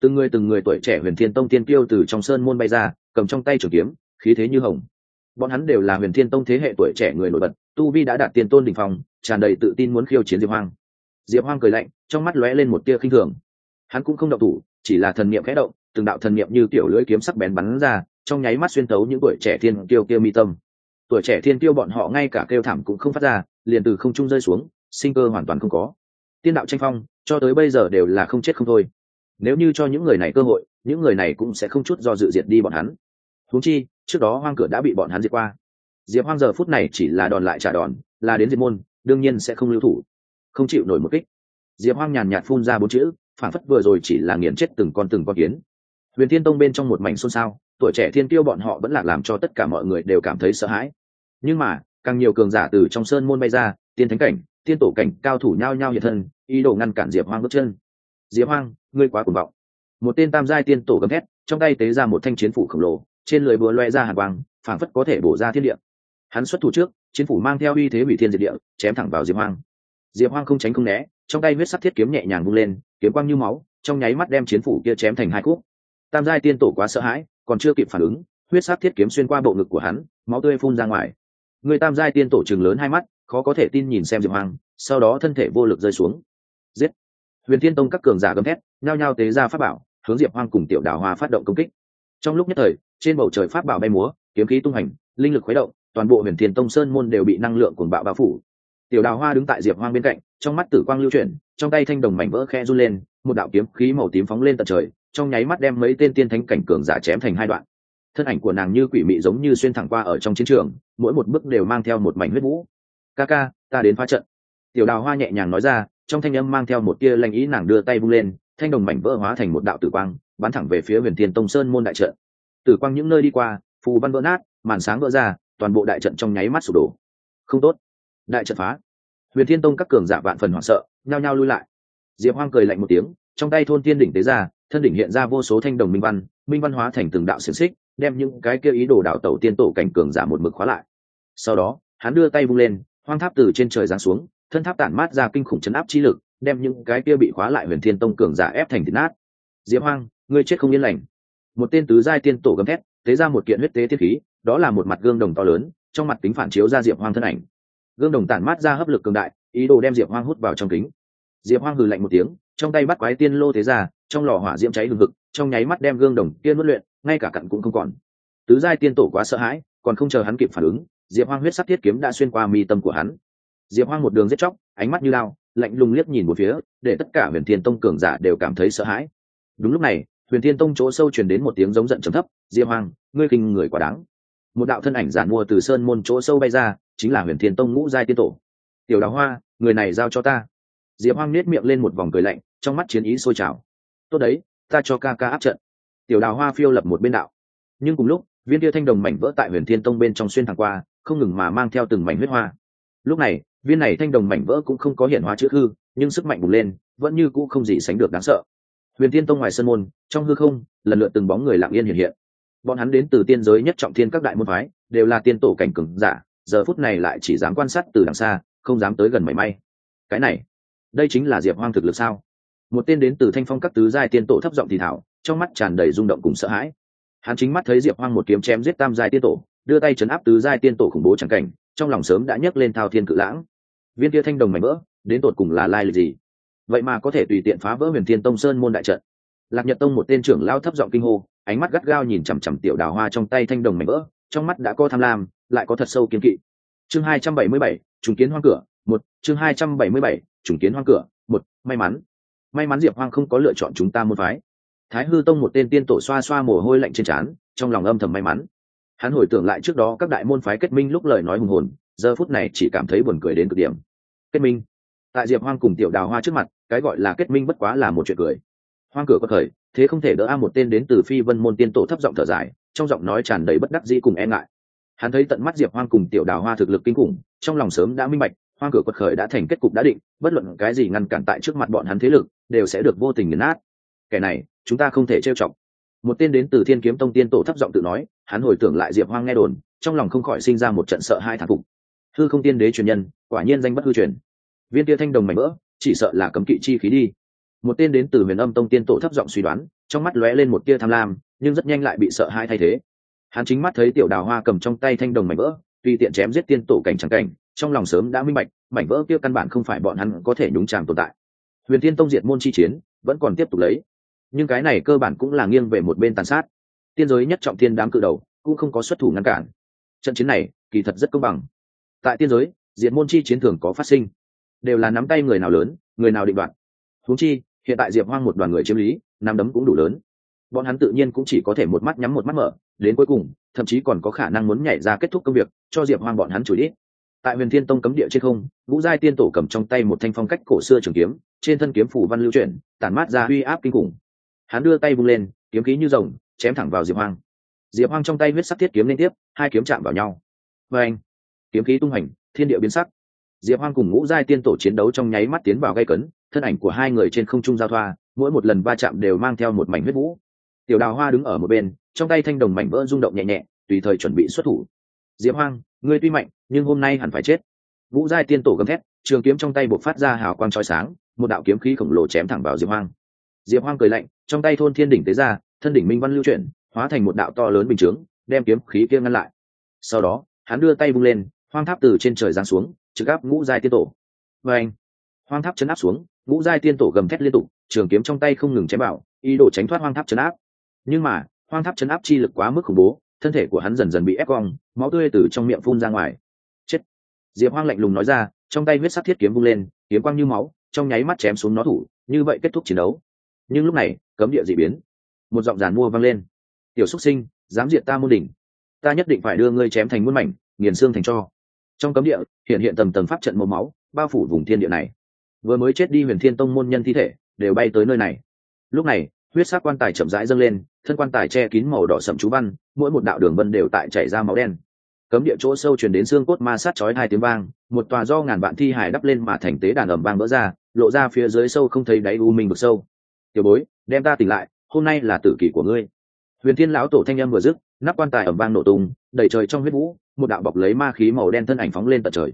Từng người từng người tuổi trẻ huyền thiên tông tiên tiêu từ trong sơn môn bay ra, cầm trong tay trường kiếm, khí thế như hồng. Bọn hắn đều là huyền thiên tông thế hệ tuổi trẻ người nổi bật, tu vi đã đạt tiền tôn đình phòng tràn đầy tự tin muốn khiêu chiến diệp hoang. Diệp hoang cười lạnh, trong mắt lóe lên một tia khinh thường. Hắn cũng không động thủ, chỉ là thần niệm khẽ động, từng đạo thần niệm như kiểu lưỡi kiếm sắc bén bắn ra trong nháy mắt xuyên tấu những tuổi trẻ thiên tiêu kia mi tâm. Tuổi trẻ thiên tiêu bọn họ ngay cả kêu thảm cũng không phát ra, liền từ không trung rơi xuống, sinh cơ hoàn toàn không có. Tiên đạo tranh phong, cho tới bây giờ đều là không chết không thôi. Nếu như cho những người này cơ hội, những người này cũng sẽ không chút do dự diệt đi bọn hắn. Huống chi, trước đó hoang cửa đã bị bọn hắn diệt qua. Diệp hoang giờ phút này chỉ là đòn lại trả đòn, là đến diệt môn, đương nhiên sẽ không lưu thủ. Không chịu nổi một kích. Diệp hoang nhàn nhạt phun ra bốn chữ, phản phất vừa rồi chỉ là nghiền chết từng con từng con kiến. Huyền thiên tông bên trong một mảnh xôn xao tuổi trẻ thiên tiêu bọn họ vẫn lạc làm cho tất cả mọi người đều cảm thấy sợ hãi. Nhưng mà, càng nhiều cường giả từ trong sơn môn bay ra, tiên thánh cảnh, tiên tổ cảnh, cao thủ nhao nhao hiện thân, ý đồ ngăn cản diệp hoang bước chân. Diệp hoang, ngươi quá cuồng vọng. Một tên tam giai tiên tổ gầm thét, trong tay tế ra một thanh chiến phủ khổng lồ, trên lưới búa loe ra hàn quang, phảng phất có thể bổ ra thiên địa. Hắn xuất thủ trước, chiến phủ mang theo uy thế hủy thiên diệt địa, chém thẳng vào diệp hoang. Diệp hoang không tránh không né, trong tay huyết sắc thiết kiếm nhẹ nhàng vung lên, kiếm quang như máu, trong nháy mắt đem chiến phủ kia chém thành hai khúc. Tam giai tiên tổ quá sợ hãi còn chưa kịp phản ứng, huyết sắc thiết kiếm xuyên qua bộ ngực của hắn, máu tươi phun ra ngoài. Người tam giai tiên tổ chừng lớn hai mắt, khó có thể tin nhìn xem diệp hoang sau đó thân thể vô lực rơi xuống. Giết! Huyền thiên tông các cường giả gầm thét, nhao nhao tế ra pháp bảo, hướng diệp hoang cùng tiểu đào hoa phát động công kích. Trong lúc nhất thời, trên bầu trời pháp bảo bay múa, kiếm khí tung hành, linh lực khuấy động, toàn bộ huyền thiên tông sơn môn đều bị năng lượng cuồng bạo bao phủ. Tiểu đào hoa đứng tại diệp hoang bên cạnh, trong mắt tử quang lưu chuyển, trong tay thanh đồng mảnh vỡ khe run lên, một đạo kiếm khí màu tím phóng lên tận trời trong nháy mắt đem mấy tên tiên thánh cảnh cường giả chém thành hai đoạn. Thân ảnh của nàng như quỷ mị giống như xuyên thẳng qua ở trong chiến trường, mỗi một bước đều mang theo một mảnh huyết vũ. Ca ca, ta đến phá trận. Tiểu đào hoa nhẹ nhàng nói ra, trong thanh âm mang theo một tia lanh ý nàng đưa tay vung lên, thanh đồng mảnh vỡ hóa thành một đạo tử quang, bắn thẳng về phía huyền thiên tông sơn môn đại trận. Tử quang những nơi đi qua, phù văn vỡ nát, màn sáng vỡ ra, toàn bộ đại trận trong nháy mắt sụp đổ. Không tốt, đại trận phá. Huyền thiên tông các cường giả vạn phần hoảng sợ, nhao nhao lui lại. Diệp hoang cười lạnh một tiếng, trong tay thôn tiên đỉnh tế ra thân đỉnh hiện ra vô số thanh đồng minh văn minh văn hóa thành từng đạo xiềng xích, đem những cái kia ý đồ đạo tẩu tiên tổ cảnh cường giả một mực khóa lại. Sau đó, hắn đưa tay vung lên, hoang tháp từ trên trời giáng xuống, thân tháp tản mát ra kinh khủng chấn áp chi lực, đem những cái kia bị khóa lại huyền thiên tông cường giả ép thành thịt nát. Diệp hoang, ngươi chết không yên lành. Một tên tứ giai tiên tổ gầm thét, tế ra một kiện huyết tế thiết khí, đó là một mặt gương đồng to lớn, trong mặt kính phản chiếu ra diệp hoang thân ảnh. Gương đồng tản mát ra hấp lực cường đại, ý đồ đem diệp hoang hút vào trong kính. Diệp hoang hừ lạnh một tiếng, trong tay bắt quái tiên lô thế ra trong lò hỏa diễm cháy hừng hực, trong nháy mắt đem gương đồng tiên nuốt luyện, ngay cả cặn cũng không còn. Tứ giai tiên tổ quá sợ hãi, còn không chờ hắn kịp phản ứng, diệp hoang huyết sắc thiết kiếm đã xuyên qua mi tâm của hắn. Diệp hoang một đường giết chóc, ánh mắt như lao, lạnh lùng liếc nhìn một phía, để tất cả huyền thiên tông cường giả đều cảm thấy sợ hãi. Đúng lúc này, huyền thiên tông chỗ sâu truyền đến một tiếng giống giận trầm thấp, diệp hoang, ngươi kinh người quá đáng. Một đạo thân ảnh giản mua từ sơn môn chỗ sâu bay ra, chính là huyền thiên tông ngũ giai tiên tổ. Tiểu đào hoa, người này giao cho ta. Diệp hoang nết miệng lên một vòng cười lạnh, trong mắt chiến ý sôi trào tốt đấy, ta cho ca ca áp trận. Tiểu đào hoa phiêu lập một bên đạo. Nhưng cùng lúc, viên kia thanh đồng mảnh vỡ tại huyền thiên tông bên trong xuyên thẳng qua, không ngừng mà mang theo từng mảnh huyết hoa. Lúc này, viên này thanh đồng mảnh vỡ cũng không có hiện hóa chữ hư, nhưng sức mạnh bùng lên, vẫn như cũ không gì sánh được đáng sợ. Huyền thiên tông ngoài sân môn, trong hư không, lần lượt từng bóng người lặng yên hiện hiện. Bọn hắn đến từ tiên giới nhất trọng thiên các đại môn phái, đều là tiên tổ cảnh cường giả, giờ phút này lại chỉ dám quan sát từ đằng xa, không dám tới gần mảy may. Cái này, đây chính là diệp hoang thực lực sao? Một tên đến từ thanh phong các tứ giai tiên tổ thấp giọng thì thảo, trong mắt tràn đầy rung động cùng sợ hãi. Hắn chính mắt thấy diệp hoang một kiếm chém giết tam giai tiên tổ, đưa tay chấn áp tứ giai tiên tổ khủng bố chẳng cảnh, trong lòng sớm đã nhấc lên thao thiên cự lãng. Viên tia thanh đồng mảnh vỡ, đến tột cùng là lai lịch gì? Vậy mà có thể tùy tiện phá vỡ huyền thiên tông sơn môn đại trận. Lạc nhật tông một tên trưởng lao thấp giọng kinh hô, ánh mắt gắt gao nhìn chằm chằm tiểu đào hoa trong tay thanh đồng mảnh vỡ, trong mắt đã có tham lam, lại có thật sâu kiếm kỵ. Chương hai trăm bảy mươi bảy, trùng kiến hoang cửa, một, chương hai trăm bảy mươi bảy, trùng kiến hoang cửa, một, may mắn may mắn diệp hoang không có lựa chọn chúng ta môn phái. Thái hư tông một tên tiên tổ xoa xoa mồ hôi lạnh trên trán, trong lòng âm thầm may mắn. Hắn hồi tưởng lại trước đó các đại môn phái kết minh lúc lời nói hùng hồn, giờ phút này chỉ cảm thấy buồn cười đến cực điểm. Kết minh. Tại diệp hoang cùng tiểu đào hoa trước mặt, cái gọi là kết minh bất quá là một chuyện cười. Hoang cửa có thời, thế không thể đỡ a một tên đến từ phi vân môn tiên tổ thấp giọng thở dài, trong giọng nói tràn đầy bất đắc dĩ cùng e ngại. Hắn thấy tận mắt diệp hoang cùng tiểu đào hoa thực lực kinh khủng, trong lòng sớm đã minh bạch, hoang cửa quật khởi đã thành kết cục đã định, bất luận cái gì ngăn cản tại trước mặt bọn hắn thế lực đều sẽ được vô tình nghiền nát. Kẻ này chúng ta không thể trêu chọc. Một tên đến từ thiên kiếm tông tiên tổ thấp giọng tự nói hắn hồi tưởng lại diệp hoang nghe đồn trong lòng không khỏi sinh ra một trận sợ hai thản phục. Hư không tiên đế truyền nhân quả nhiên danh bất hư truyền. Viên tia thanh đồng mảnh vỡ, chỉ sợ là cấm kỵ chi khí đi. Một tên đến từ huyền âm tông tiên tổ thấp giọng suy đoán trong mắt lóe lên một tia tham lam nhưng rất nhanh lại bị sợ hai thay thế. Hắn chính mắt thấy tiểu đào hoa cầm trong tay thanh đồng mảnh vỡ tuy tiện chém giết tiên tổ cảnh trắng cảnh trong lòng sớm đã minh bạch mảnh vỡ kia căn bản không phải bọn hắn có thể nhúng tràng tồn tại huyền Thiên tông diệt môn chi chiến, vẫn còn tiếp tục lấy. Nhưng cái này cơ bản cũng là nghiêng về một bên tàn sát. Tiên giới nhất trọng thiên đám cự đầu cũng không có xuất thủ ngăn cản. Trận chiến này kỳ thật rất công bằng. Tại tiên giới, diệt môn chi chiến thường có phát sinh. Đều là nắm tay người nào lớn, người nào định đoạt. Huống chi, hiện tại diệp hoang một đoàn người chiếm lý, nắm đấm cũng đủ lớn. Bọn hắn tự nhiên cũng chỉ có thể một mắt nhắm một mắt mở, đến cuối cùng, thậm chí còn có khả năng muốn nhảy ra kết thúc công việc, cho diệp hoang bọn hắn chủ ít tại huyền thiên tông cấm địa trên không vũ giai tiên tổ cầm trong tay một thanh phong cách cổ xưa trường kiếm, trên thân kiếm phủ văn lưu chuyển, tản mát ra uy áp kinh khủng. Hắn đưa tay vung lên, kiếm khí như rồng, chém thẳng vào diệp hoang. Diệp hoang trong tay huyết sắc thiết kiếm liên tiếp, hai kiếm chạm vào nhau. Và anh kiếm khí tung hành thiên địa biến sắc. Diệp hoang cùng ngũ giai tiên tổ chiến đấu trong nháy mắt tiến vào gây cấn, thân ảnh của hai người trên không trung giao thoa, mỗi một lần va chạm đều mang theo một mảnh huyết vũ. Tiểu đào hoa đứng ở một bên, trong tay thanh đồng mảnh vỡ rung động nhẹ nhẹ, tùy thời chuẩn bị xuất thủ. Diệp hoang ngươi tuy mạnh, nhưng hôm nay hẳn phải chết. Vũ giai tiên tổ gầm thét, trường kiếm trong tay buộc phát ra hào quang trói sáng, một đạo kiếm khí khổng lồ chém thẳng vào diệp hoang. Diệp hoang cười lạnh, trong tay thôn thiên đỉnh tế ra, thân đỉnh minh văn lưu chuyển, hóa thành một đạo to lớn bình chướng, đem kiếm khí kia ngăn lại. Sau đó, hắn đưa tay bung lên, hoang tháp từ trên trời giáng xuống, trực áp ngũ giai tiên tổ. Và anh hoang tháp chấn áp xuống, ngũ giai tiên tổ gầm thét liên tục, trường kiếm trong tay không ngừng chém bảo ý đồ tránh thoát hoang tháp chấn áp. Nhưng mà, hoang tháp chấn áp chi lực quá mức khủng bố thân thể của hắn dần dần bị ép cong, máu tươi từ trong miệng phun ra ngoài. Chết! Diệp hoang lạnh lùng nói ra, trong tay huyết sắc thiết kiếm vung lên, kiếm quang như máu, trong nháy mắt chém xuống nó thủ, như vậy kết thúc chiến đấu. Nhưng lúc này, cấm địa dị biến. Một giọng giàn mua vang lên. Tiểu xúc sinh, dám diệt ta môn đỉnh. Ta nhất định phải đưa ngươi chém thành muôn mảnh, nghiền xương thành cho. Trong cấm địa, hiện hiện tầm tầm pháp trận màu máu, bao phủ vùng thiên địa này. Vừa mới chết đi huyền thiên tông môn nhân thi thể, đều bay tới nơi này. Lúc này huyết sắc quan tài chậm rãi dâng lên, thân quan tài che kín màu đỏ sậm chú văn, mỗi một đạo đường vân đều tại chảy ra máu đen. Cấm địa chỗ sâu truyền đến xương cốt ma sát chói hai tiếng vang, một tòa do ngàn vạn thi hải đắp lên mà thành tế đàn ẩm vang vỡ ra, lộ ra phía dưới sâu không thấy đáy u minh vực sâu. Tiểu bối, đem ta tỉnh lại, hôm nay là tử kỷ của ngươi. Huyền thiên lão tổ thanh âm vừa dứt, nắp quan tài ẩm vang nổ tung, đầy trời trong huyết vũ, một đạo bọc lấy ma khí màu đen thân ảnh phóng lên tận trời.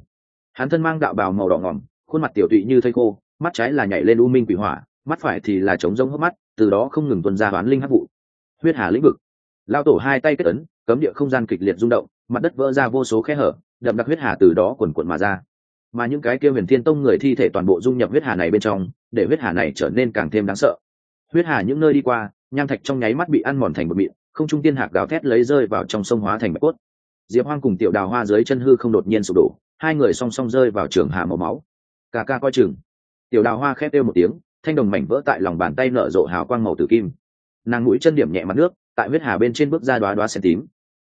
Hắn thân mang đạo bào màu đỏ ngỏm, khuôn mặt tiểu tụy như thây khô, mắt trái là nhảy lên u minh quỷ hỏa mắt phải thì là trống rông hốc mắt, từ đó không ngừng tuôn ra đoán linh hấp vụ. Huyết hà lĩnh vực. Lao tổ hai tay kết ấn, cấm địa không gian kịch liệt rung động, mặt đất vỡ ra vô số khe hở, đậm đặc huyết hà từ đó quần quận mà ra. Mà những cái kia huyền thiên tông người thi thể toàn bộ dung nhập huyết hà này bên trong, để huyết hà này trở nên càng thêm đáng sợ. Huyết hà những nơi đi qua, nham thạch trong nháy mắt bị ăn mòn thành bột mịn, không trung tiên hạc gào thét lấy rơi vào trong sông hóa thành bạch cốt. Diệp hoang cùng tiểu đào hoa dưới chân hư không đột nhiên sụp đổ, hai người song song rơi vào trường hà màu máu. Cả ca coi chừng. Tiểu đào hoa khét kêu một tiếng thanh đồng mảnh vỡ tại lòng bàn tay nở rộ hào quang màu tử kim. Nàng mũi chân điểm nhẹ mặt nước, tại huyết hà bên trên bước ra đoá đoá sen tím.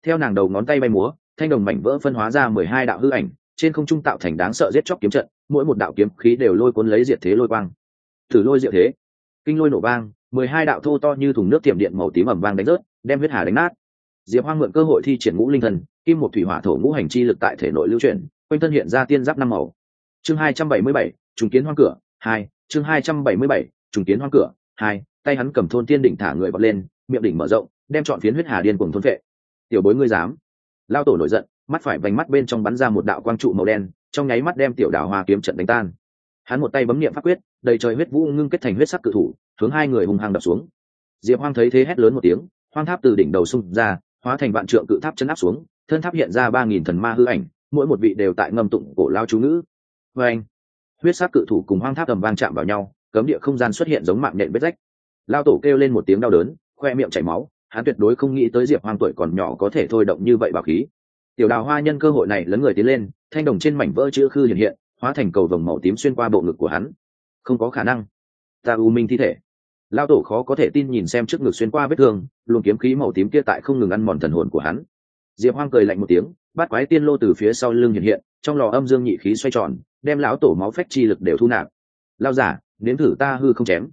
Theo nàng đầu ngón tay bay múa, thanh đồng mảnh vỡ phân hóa ra mười hai đạo hư ảnh, trên không trung tạo thành đáng sợ giết chóc kiếm trận, mỗi một đạo kiếm khí đều lôi cuốn lấy diệt thế lôi quang. Thử lôi diệu thế. Kinh lôi nổ vang, mười hai đạo thô to như thùng nước tiềm điện màu tím ẩm vang đánh rớt, đem huyết hà đánh nát. Diệp hoang mượn cơ hội thi triển ngũ linh thần, kim một thủy hỏa thổ ngũ hành chi lực tại thể nội lưu chuyển, quanh thân hiện ra tiên giáp năm màu. Chương hai trăm bảy mươi bảy, trùng kiến hoang cửa, hai chương hai trăm bảy mươi bảy, trùng kiến hoang cửa. Hai, tay hắn cầm thôn tiên đỉnh thả người bật lên, miệng đỉnh mở rộng, đem chọn phiến huyết hà điên cùng thôn vệ. Tiểu bối ngươi dám. Lao tổ nổi giận, mắt phải vành mắt bên trong bắn ra một đạo quang trụ màu đen, trong nháy mắt đem tiểu đào hoa kiếm trận đánh tan. Hắn một tay bấm niệm pháp quyết, đầy trời huyết vũ ngưng kết thành huyết sắc cự thủ, hướng hai người hung hăng đập xuống. Diệp hoang thấy thế hét lớn một tiếng, hoang tháp từ đỉnh đầu xung ra, hóa thành vạn trượng cự tháp chân áp xuống, thân tháp hiện ra ba nghìn thần ma hư ảnh, mỗi một vị đều tại ngâm tụng cổ lao chú ngữ. Vê anh huyết sát cự thủ cùng hoang tháp tầm vang chạm vào nhau, cấm địa không gian xuất hiện giống mạng nhện vết rách. Lao tổ kêu lên một tiếng đau đớn, khoe miệng chảy máu, hắn tuyệt đối không nghĩ tới diệp hoang tuổi còn nhỏ có thể thôi động như vậy bảo khí. Tiểu đào hoa nhân cơ hội này lấn người tiến lên, thanh đồng trên mảnh vỡ chữ khư hiện hiện, hóa thành cầu vồng màu tím xuyên qua bộ ngực của hắn. Không có khả năng. Ta u minh thi thể. Lao tổ khó có thể tin nhìn xem trước ngực xuyên qua vết thương, luồng kiếm khí màu tím kia tại không ngừng ăn mòn thần hồn của hắn. Diệp hoang cười lạnh một tiếng bắt quái tiên lô từ phía sau lưng hiện hiện, trong lò âm dương nhị khí xoay tròn đem lão tổ máu phách chi lực đều thu nạp. Lao giả nếm thử ta hư không chém.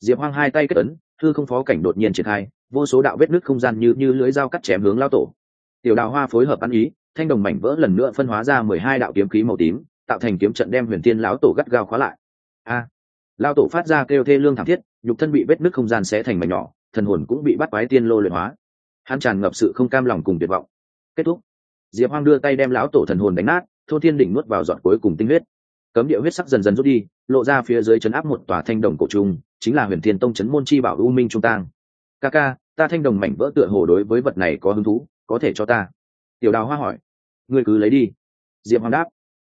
Diệp hoang hai tay kết ấn hư không phó cảnh đột nhiên triển khai vô số đạo vết nứt không gian như như lưới dao cắt chém hướng lao tổ. Tiểu đào hoa phối hợp ăn ý thanh đồng mảnh vỡ lần nữa phân hóa ra mười hai đạo kiếm khí màu tím tạo thành kiếm trận đem huyền tiên lão tổ gắt gao khóa lại. A! À, lao tổ phát ra kêu thê lương thảm thiết nhục thân bị vết nứt không gian xé thành mảnh nhỏ thần hồn cũng bị bắt quái tiên lô luyện hóa. Hắn tràn ngập sự không cam lòng cùng tuyệt vọng. Kết thúc. Diệp hoang đưa tay đem lão tổ thần hồn đánh nát thô thiên đỉnh nuốt vào giọt cuối cùng tinh huyết. Cấm địa huyết sắc dần dần rút đi, lộ ra phía dưới chấn áp một tòa thanh đồng cổ trung, chính là huyền thiên tông chấn môn chi bảo u minh trung tang. Ca ca, ta thanh đồng mảnh vỡ tựa hồ đối với vật này có hứng thú, có thể cho ta. Tiểu đào hoa hỏi. Ngươi cứ lấy đi. Diệp Hoàng đáp.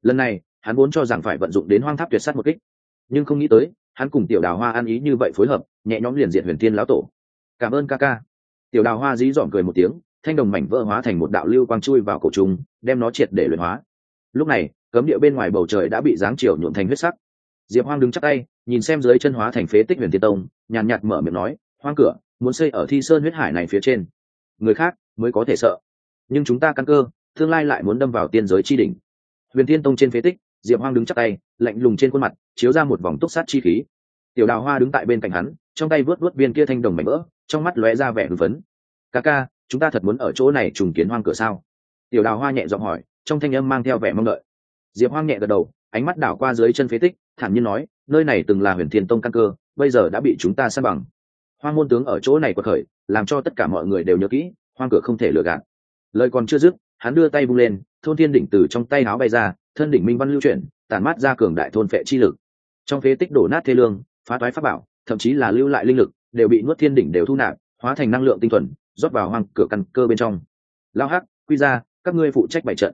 Lần này, hắn vốn cho rằng phải vận dụng đến hoang tháp tuyệt s á t một kích. Nhưng không nghĩ tới, hắn cùng tiểu đào hoa ăn ý như vậy phối hợp, nhẹ nhõm liền diện huyền thiên lão tổ. Cảm ơn ca ca. Tiểu đào hoa dí dỏm cười một tiếng, thanh đồng mảnh vỡ hóa thành một đạo lưu quang chui vào cổ trùng đem nó triệt để luyện hóa lúc này, cấm địa bên ngoài bầu trời đã bị giáng chiều nhuộm thành huyết sắc. Diệp hoang đứng chắc tay, nhìn xem dưới chân hóa thành phế tích huyền thiên tông, nhàn nhạt mở miệng nói, hoang cửa, muốn xây ở thi sơn huyết hải này phía trên. Người khác mới có thể sợ. Nhưng chúng ta căn cơ, tương lai lại muốn đâm vào tiên giới chi đỉnh. Huyền thiên tông trên phế tích, diệp hoang đứng chắc tay, lạnh lùng trên khuôn mặt, chiếu ra một vòng túc sát chi khí. Tiểu đào hoa đứng tại bên cạnh hắn, trong tay vớt vớt viên kia thanh đồng mảnh vỡ, trong mắt lóe ra vẻ hưng phấn. Ca ca, chúng ta thật muốn ở chỗ này trùng kiến hoang cửa sao? Tiểu đào hoa nhẹ giọng hỏi trong thanh âm mang theo vẻ mong đợi. Diệp hoang nhẹ gật đầu, ánh mắt đảo qua dưới chân phế tích, thản nhiên nói, nơi này từng là huyền thiên tông căn cơ, bây giờ đã bị chúng ta san bằng. Hoang môn tướng ở chỗ này quật khởi, làm cho tất cả mọi người đều nhớ kỹ, hoang cửa không thể lừa gạt. Lời còn chưa dứt, hắn đưa tay vung lên, thôn thiên đỉnh từ trong tay áo bay ra, thân đỉnh minh văn lưu chuyển tàn mát ra cường đại thôn phệ chi lực. Trong phế tích đổ nát thê lương, phá toái pháp bảo, thậm chí là lưu lại linh lực, đều bị nuốt thiên đỉnh đều thu nạp, hóa thành năng lượng tinh thuần, rót vào hoang cửa căn cơ bên trong. Lao hắc, quy ra, các ngươi phụ trách bảy trận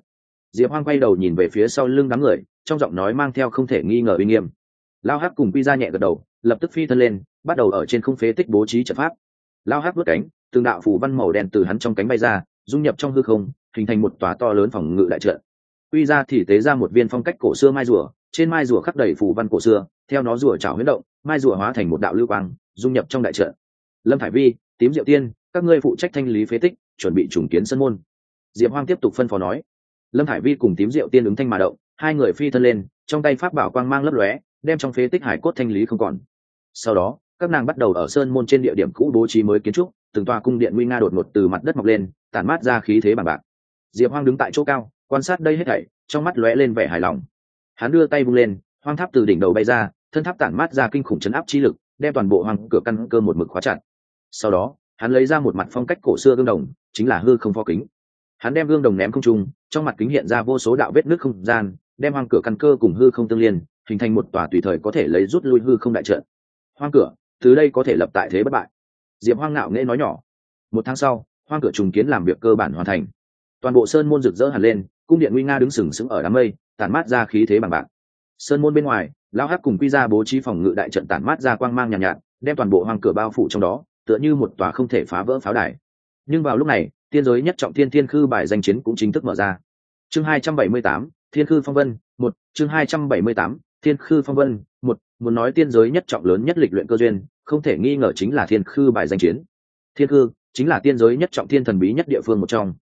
diệp hoang quay đầu nhìn về phía sau lưng đám người, trong giọng nói mang theo không thể nghi ngờ uy nghiêm. Lao hắc cùng Pi ra nhẹ gật đầu, lập tức phi thân lên, bắt đầu ở trên không phế tích bố trí trận pháp. Lao hắc vớt cánh, từng đạo phủ văn màu đen từ hắn trong cánh bay ra, dung nhập trong hư không, hình thành một tòa to lớn phòng ngự đại trận. Quy ra thì tế ra một viên phong cách cổ xưa mai rùa, trên mai rùa khắc đầy phủ văn cổ xưa, theo nó rùa trào huyết động, mai rùa hóa thành một đạo lưu quang, dung nhập trong đại trận. Lâm thải vi, tím diệu tiên, các ngươi phụ trách thanh lý phế tích, chuẩn bị trùng kiến sân môn. Diệp hoang tiếp tục phân phó nói lâm Hải vi cùng tím diệu tiên ứng thanh mà động, hai người phi thân lên, trong tay pháp bảo quang mang lấp lóe, đem trong phế tích hải cốt thanh lý không còn. Sau đó, các nàng bắt đầu ở sơn môn trên địa điểm cũ bố trí mới kiến trúc, từng tòa cung điện nguy nga đột ngột từ mặt đất mọc lên, tản mát ra khí thế bằng bạc. Diệp hoang đứng tại chỗ cao, quan sát đây hết thảy, trong mắt lóe lên vẻ hài lòng. Hắn đưa tay vung lên, hoang tháp từ đỉnh đầu bay ra, thân tháp tản mát ra kinh khủng chấn áp chi lực, đem toàn bộ hoang cửa căn cơ một mực khóa chặt. Sau đó, hắn lấy ra một mặt phong cách cổ xưa gương đồng, chính là hư không pho kính hắn đem gương đồng ném không trung trong mặt kính hiện ra vô số đạo vết nước không gian đem hoang cửa căn cơ cùng hư không tương liên hình thành một tòa tùy thời có thể lấy rút lui hư không đại trận. Hoang cửa từ đây có thể lập tại thế bất bại. Diệp hoang ngạo nghễ nói nhỏ. Một tháng sau hoang cửa trùng kiến làm việc cơ bản hoàn thành. Toàn bộ sơn môn rực rỡ hẳn lên cung điện nguy nga đứng sừng sững ở đám mây tản mát ra khí thế bằng bạc. Sơn môn bên ngoài lao hắc cùng quy ra bố trí phòng ngự đại trận tản mát ra quang mang nhàn nhạt, nhạt đem toàn bộ hoang cửa bao phủ trong đó tựa như một tòa không thể phá vỡ pháo đài. Nhưng vào lúc này tiên giới nhất trọng thiên thiên khư bài danh chiến cũng chính thức mở ra. Chương 278, thiên khư phong vân một chương 278, thiên khư phong vân một muốn nói tiên giới nhất trọng lớn nhất lịch luyện cơ duyên không thể nghi ngờ chính là thiên khư bài danh chiến. Thiên khư chính là tiên giới nhất trọng thiên thần bí nhất địa phương một trong.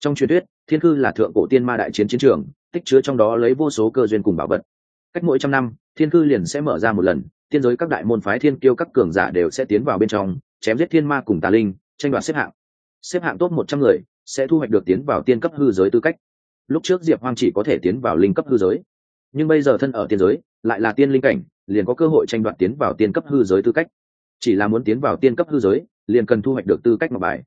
Trong truyền thuyết thiên khư là thượng cổ tiên ma đại chiến chiến trường tích chứa trong đó lấy vô số cơ duyên cùng bảo vật. Cách mỗi trăm năm thiên khư liền sẽ mở ra một lần tiên giới các đại môn phái thiên kiêu các cường giả đều sẽ tiến vào bên trong chém giết thiên ma cùng tà linh tranh đoạt xếp hạng xếp hạng top một trăm người, sẽ thu hoạch được tiến vào tiên cấp hư giới tư cách. Lúc trước diệp hoang chỉ có thể tiến vào linh cấp hư giới, nhưng bây giờ thân ở tiên giới, lại là tiên linh cảnh, liền có cơ hội tranh đoạt tiến vào tiên cấp hư giới tư cách. Chỉ là muốn tiến vào tiên cấp hư giới, liền cần thu hoạch được tư cách mặc bài.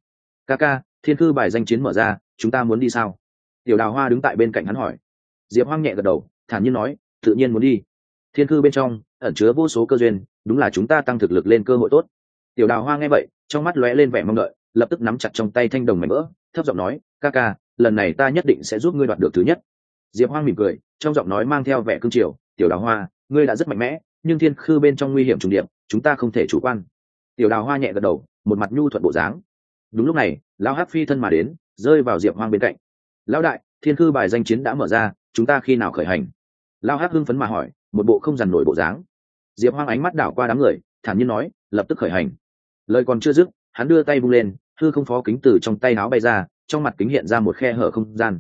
Ca ca thiên thư bài danh chiến mở ra, chúng ta muốn đi sao? Tiểu đào hoa đứng tại bên cạnh hắn hỏi. Diệp hoang nhẹ gật đầu, thản nhiên nói, tự nhiên muốn đi. Thiên thư bên trong, ẩn chứa vô số cơ duyên, đúng là chúng ta tăng thực lực lên cơ hội tốt. Tiểu đào hoa nghe vậy, trong mắt lóe lên vẻ mong đợi lập tức nắm chặt trong tay thanh đồng mảnh vỡ, thấp giọng nói, ca ca, lần này ta nhất định sẽ giúp ngươi đoạt được thứ nhất. Diệp hoang mỉm cười, trong giọng nói mang theo vẻ cương triều, tiểu đào hoa, ngươi đã rất mạnh mẽ, nhưng thiên khư bên trong nguy hiểm trùng điệp, chúng ta không thể chủ quan. Tiểu đào hoa nhẹ gật đầu, một mặt nhu thuận bộ dáng. Đúng lúc này, lão hắc phi thân mà đến, rơi vào diệp hoang bên cạnh. Lão đại, thiên khư bài danh chiến đã mở ra, chúng ta khi nào khởi hành? Lão hắc hưng phấn mà hỏi, một bộ không dằn nổi bộ dáng. Diệp hoang ánh mắt đảo qua đám người, thản nhiên nói, lập tức khởi hành. Lời còn chưa dứt, hắn đưa tay vung lên hư không phó kính từ trong tay áo bay ra, trong mặt kính hiện ra một khe hở không gian.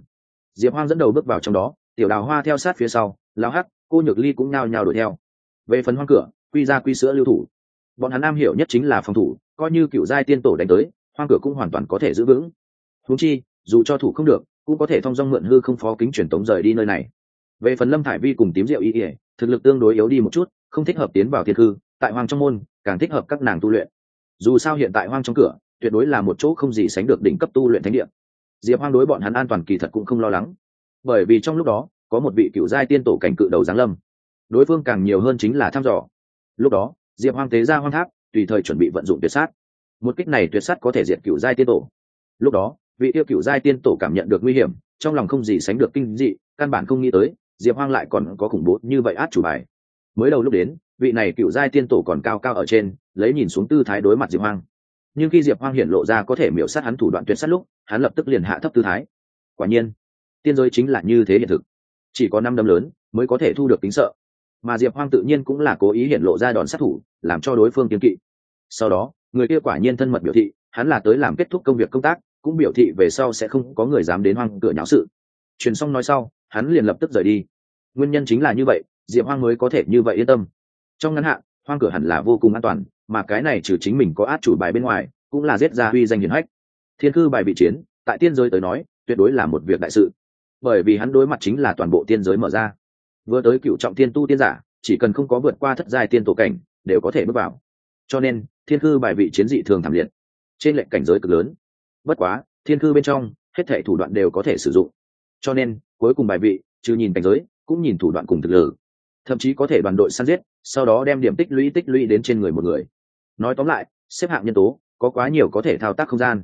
Diệp hoang dẫn đầu bước vào trong đó, tiểu đào hoa theo sát phía sau lao hắc, cô nhược ly cũng nao nhào đuổi theo. Về phần hoang cửa, quy ra quy sữa lưu thủ. Bọn hắn am hiểu nhất chính là phòng thủ, coi như cựu giai tiên tổ đánh tới, hoang cửa cũng hoàn toàn có thể giữ vững. Húng chi, dù cho thủ không được, cũng có thể thông dong mượn hư không phó kính truyền tống rời đi nơi này. Về phần lâm thải vi cùng tím rượu y ỉa thực lực tương đối yếu đi một chút, không thích hợp tiến vào thiên hư tại hoang trong môn, càng thích hợp các nàng tu luyện. Dù sao hiện tại hoang trong cửa tuyệt đối là một chỗ không gì sánh được đỉnh cấp tu luyện thánh địa. Diệp hoang đối bọn hắn an toàn kỳ thật cũng không lo lắng. Bởi vì trong lúc đó, có một vị cựu giai tiên tổ cảnh cự đầu giáng lâm. Đối phương càng nhiều hơn chính là thăm dò. Lúc đó, diệp hoang tế ra hoang tháp, tùy thời chuẩn bị vận dụng tuyệt sát. Một kích này tuyệt sát có thể diệt cựu giai tiên tổ. Lúc đó, vị yêu cựu giai tiên tổ cảm nhận được nguy hiểm, trong lòng không gì sánh được kinh dị, căn bản không nghĩ tới, diệp hoang lại còn có khủng bố như vậy át chủ bài. Mới đầu lúc đến, vị này cựu giai tiên tổ còn cao cao ở trên, lấy nhìn xuống tư thái đối mặt diệp hoang nhưng khi diệp hoang hiện lộ ra có thể miểu sát hắn thủ đoạn tuyệt sát lúc, hắn lập tức liền hạ thấp tư thái. Quả nhiên, tiên giới chính là như thế hiện thực. Chỉ có năm đâm lớn mới có thể thu được tính sợ. Mà diệp hoang tự nhiên cũng là cố ý hiện lộ ra đòn sát thủ, làm cho đối phương kiếm kỵ. Sau đó, người kia quả nhiên thân mật biểu thị, hắn là tới làm kết thúc công việc công tác, cũng biểu thị về sau sẽ không có người dám đến hoang cửa nháo sự. Truyền xong nói sau, hắn liền lập tức rời đi. Nguyên nhân chính là như vậy, diệp hoang mới có thể như vậy yên tâm. Trong ngắn hạn, hoang cửa hẳn là vô cùng an toàn mà cái này trừ chính mình có át chủ bài bên ngoài, cũng là giết ra uy danh hiển hách. Thiên cư bài bị chiến, tại tiên giới tới nói, tuyệt đối là một việc đại sự. Bởi vì hắn đối mặt chính là toàn bộ tiên giới mở ra. Vừa tới cựu trọng tiên tu tiên giả, chỉ cần không có vượt qua thất giai tiên tổ cảnh, đều có thể bước vào. Cho nên, thiên cư bài vị chiến dị thường thảm liệt. Trên lệnh cảnh giới cực lớn. Bất quá, thiên cư bên trong, hết thể thủ đoạn đều có thể sử dụng. Cho nên, cuối cùng bài vị, trừ nhìn cảnh giới, cũng nhìn thủ đoạn cùng thực lực. Thậm chí có thể đoàn đội săn giết sau đó đem điểm tích lũy tích lũy đến trên người một người. Nói tóm lại, xếp hạng nhân tố, có quá nhiều có thể thao tác không gian.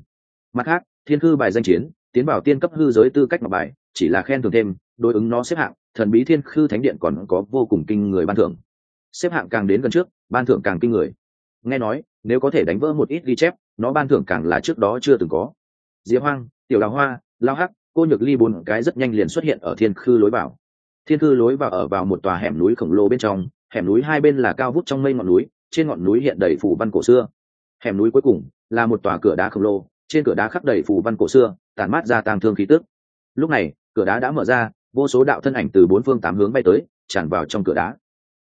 Mặt khác, thiên khư bài danh chiến, tiến vào tiên cấp hư giới tư cách mặc bài, chỉ là khen thưởng thêm, đối ứng nó xếp hạng, thần bí thiên khư thánh điện còn có vô cùng kinh người ban thưởng. Xếp hạng càng đến gần trước, ban thưởng càng kinh người. Nghe nói, nếu có thể đánh vỡ một ít ghi chép, nó ban thưởng càng là trước đó chưa từng có. Diệp hoang, tiểu đào hoa, lao hắc, cô nhược ly bốn cái rất nhanh liền xuất hiện ở thiên khư lối vào. Thiên khư lối vào ở vào một tòa hẻm núi khổng lồ bên trong hẻm núi hai bên là cao vút trong mây ngọn núi, trên ngọn núi hiện đầy phủ văn cổ xưa. Hẻm núi cuối cùng là một tòa cửa đá khổng lồ, trên cửa đá khắc đầy phủ văn cổ xưa tàn mát ra tàng thương khí tức. Lúc này, cửa đá đã mở ra, vô số đạo thân ảnh từ bốn phương tám hướng bay tới, tràn vào trong cửa đá.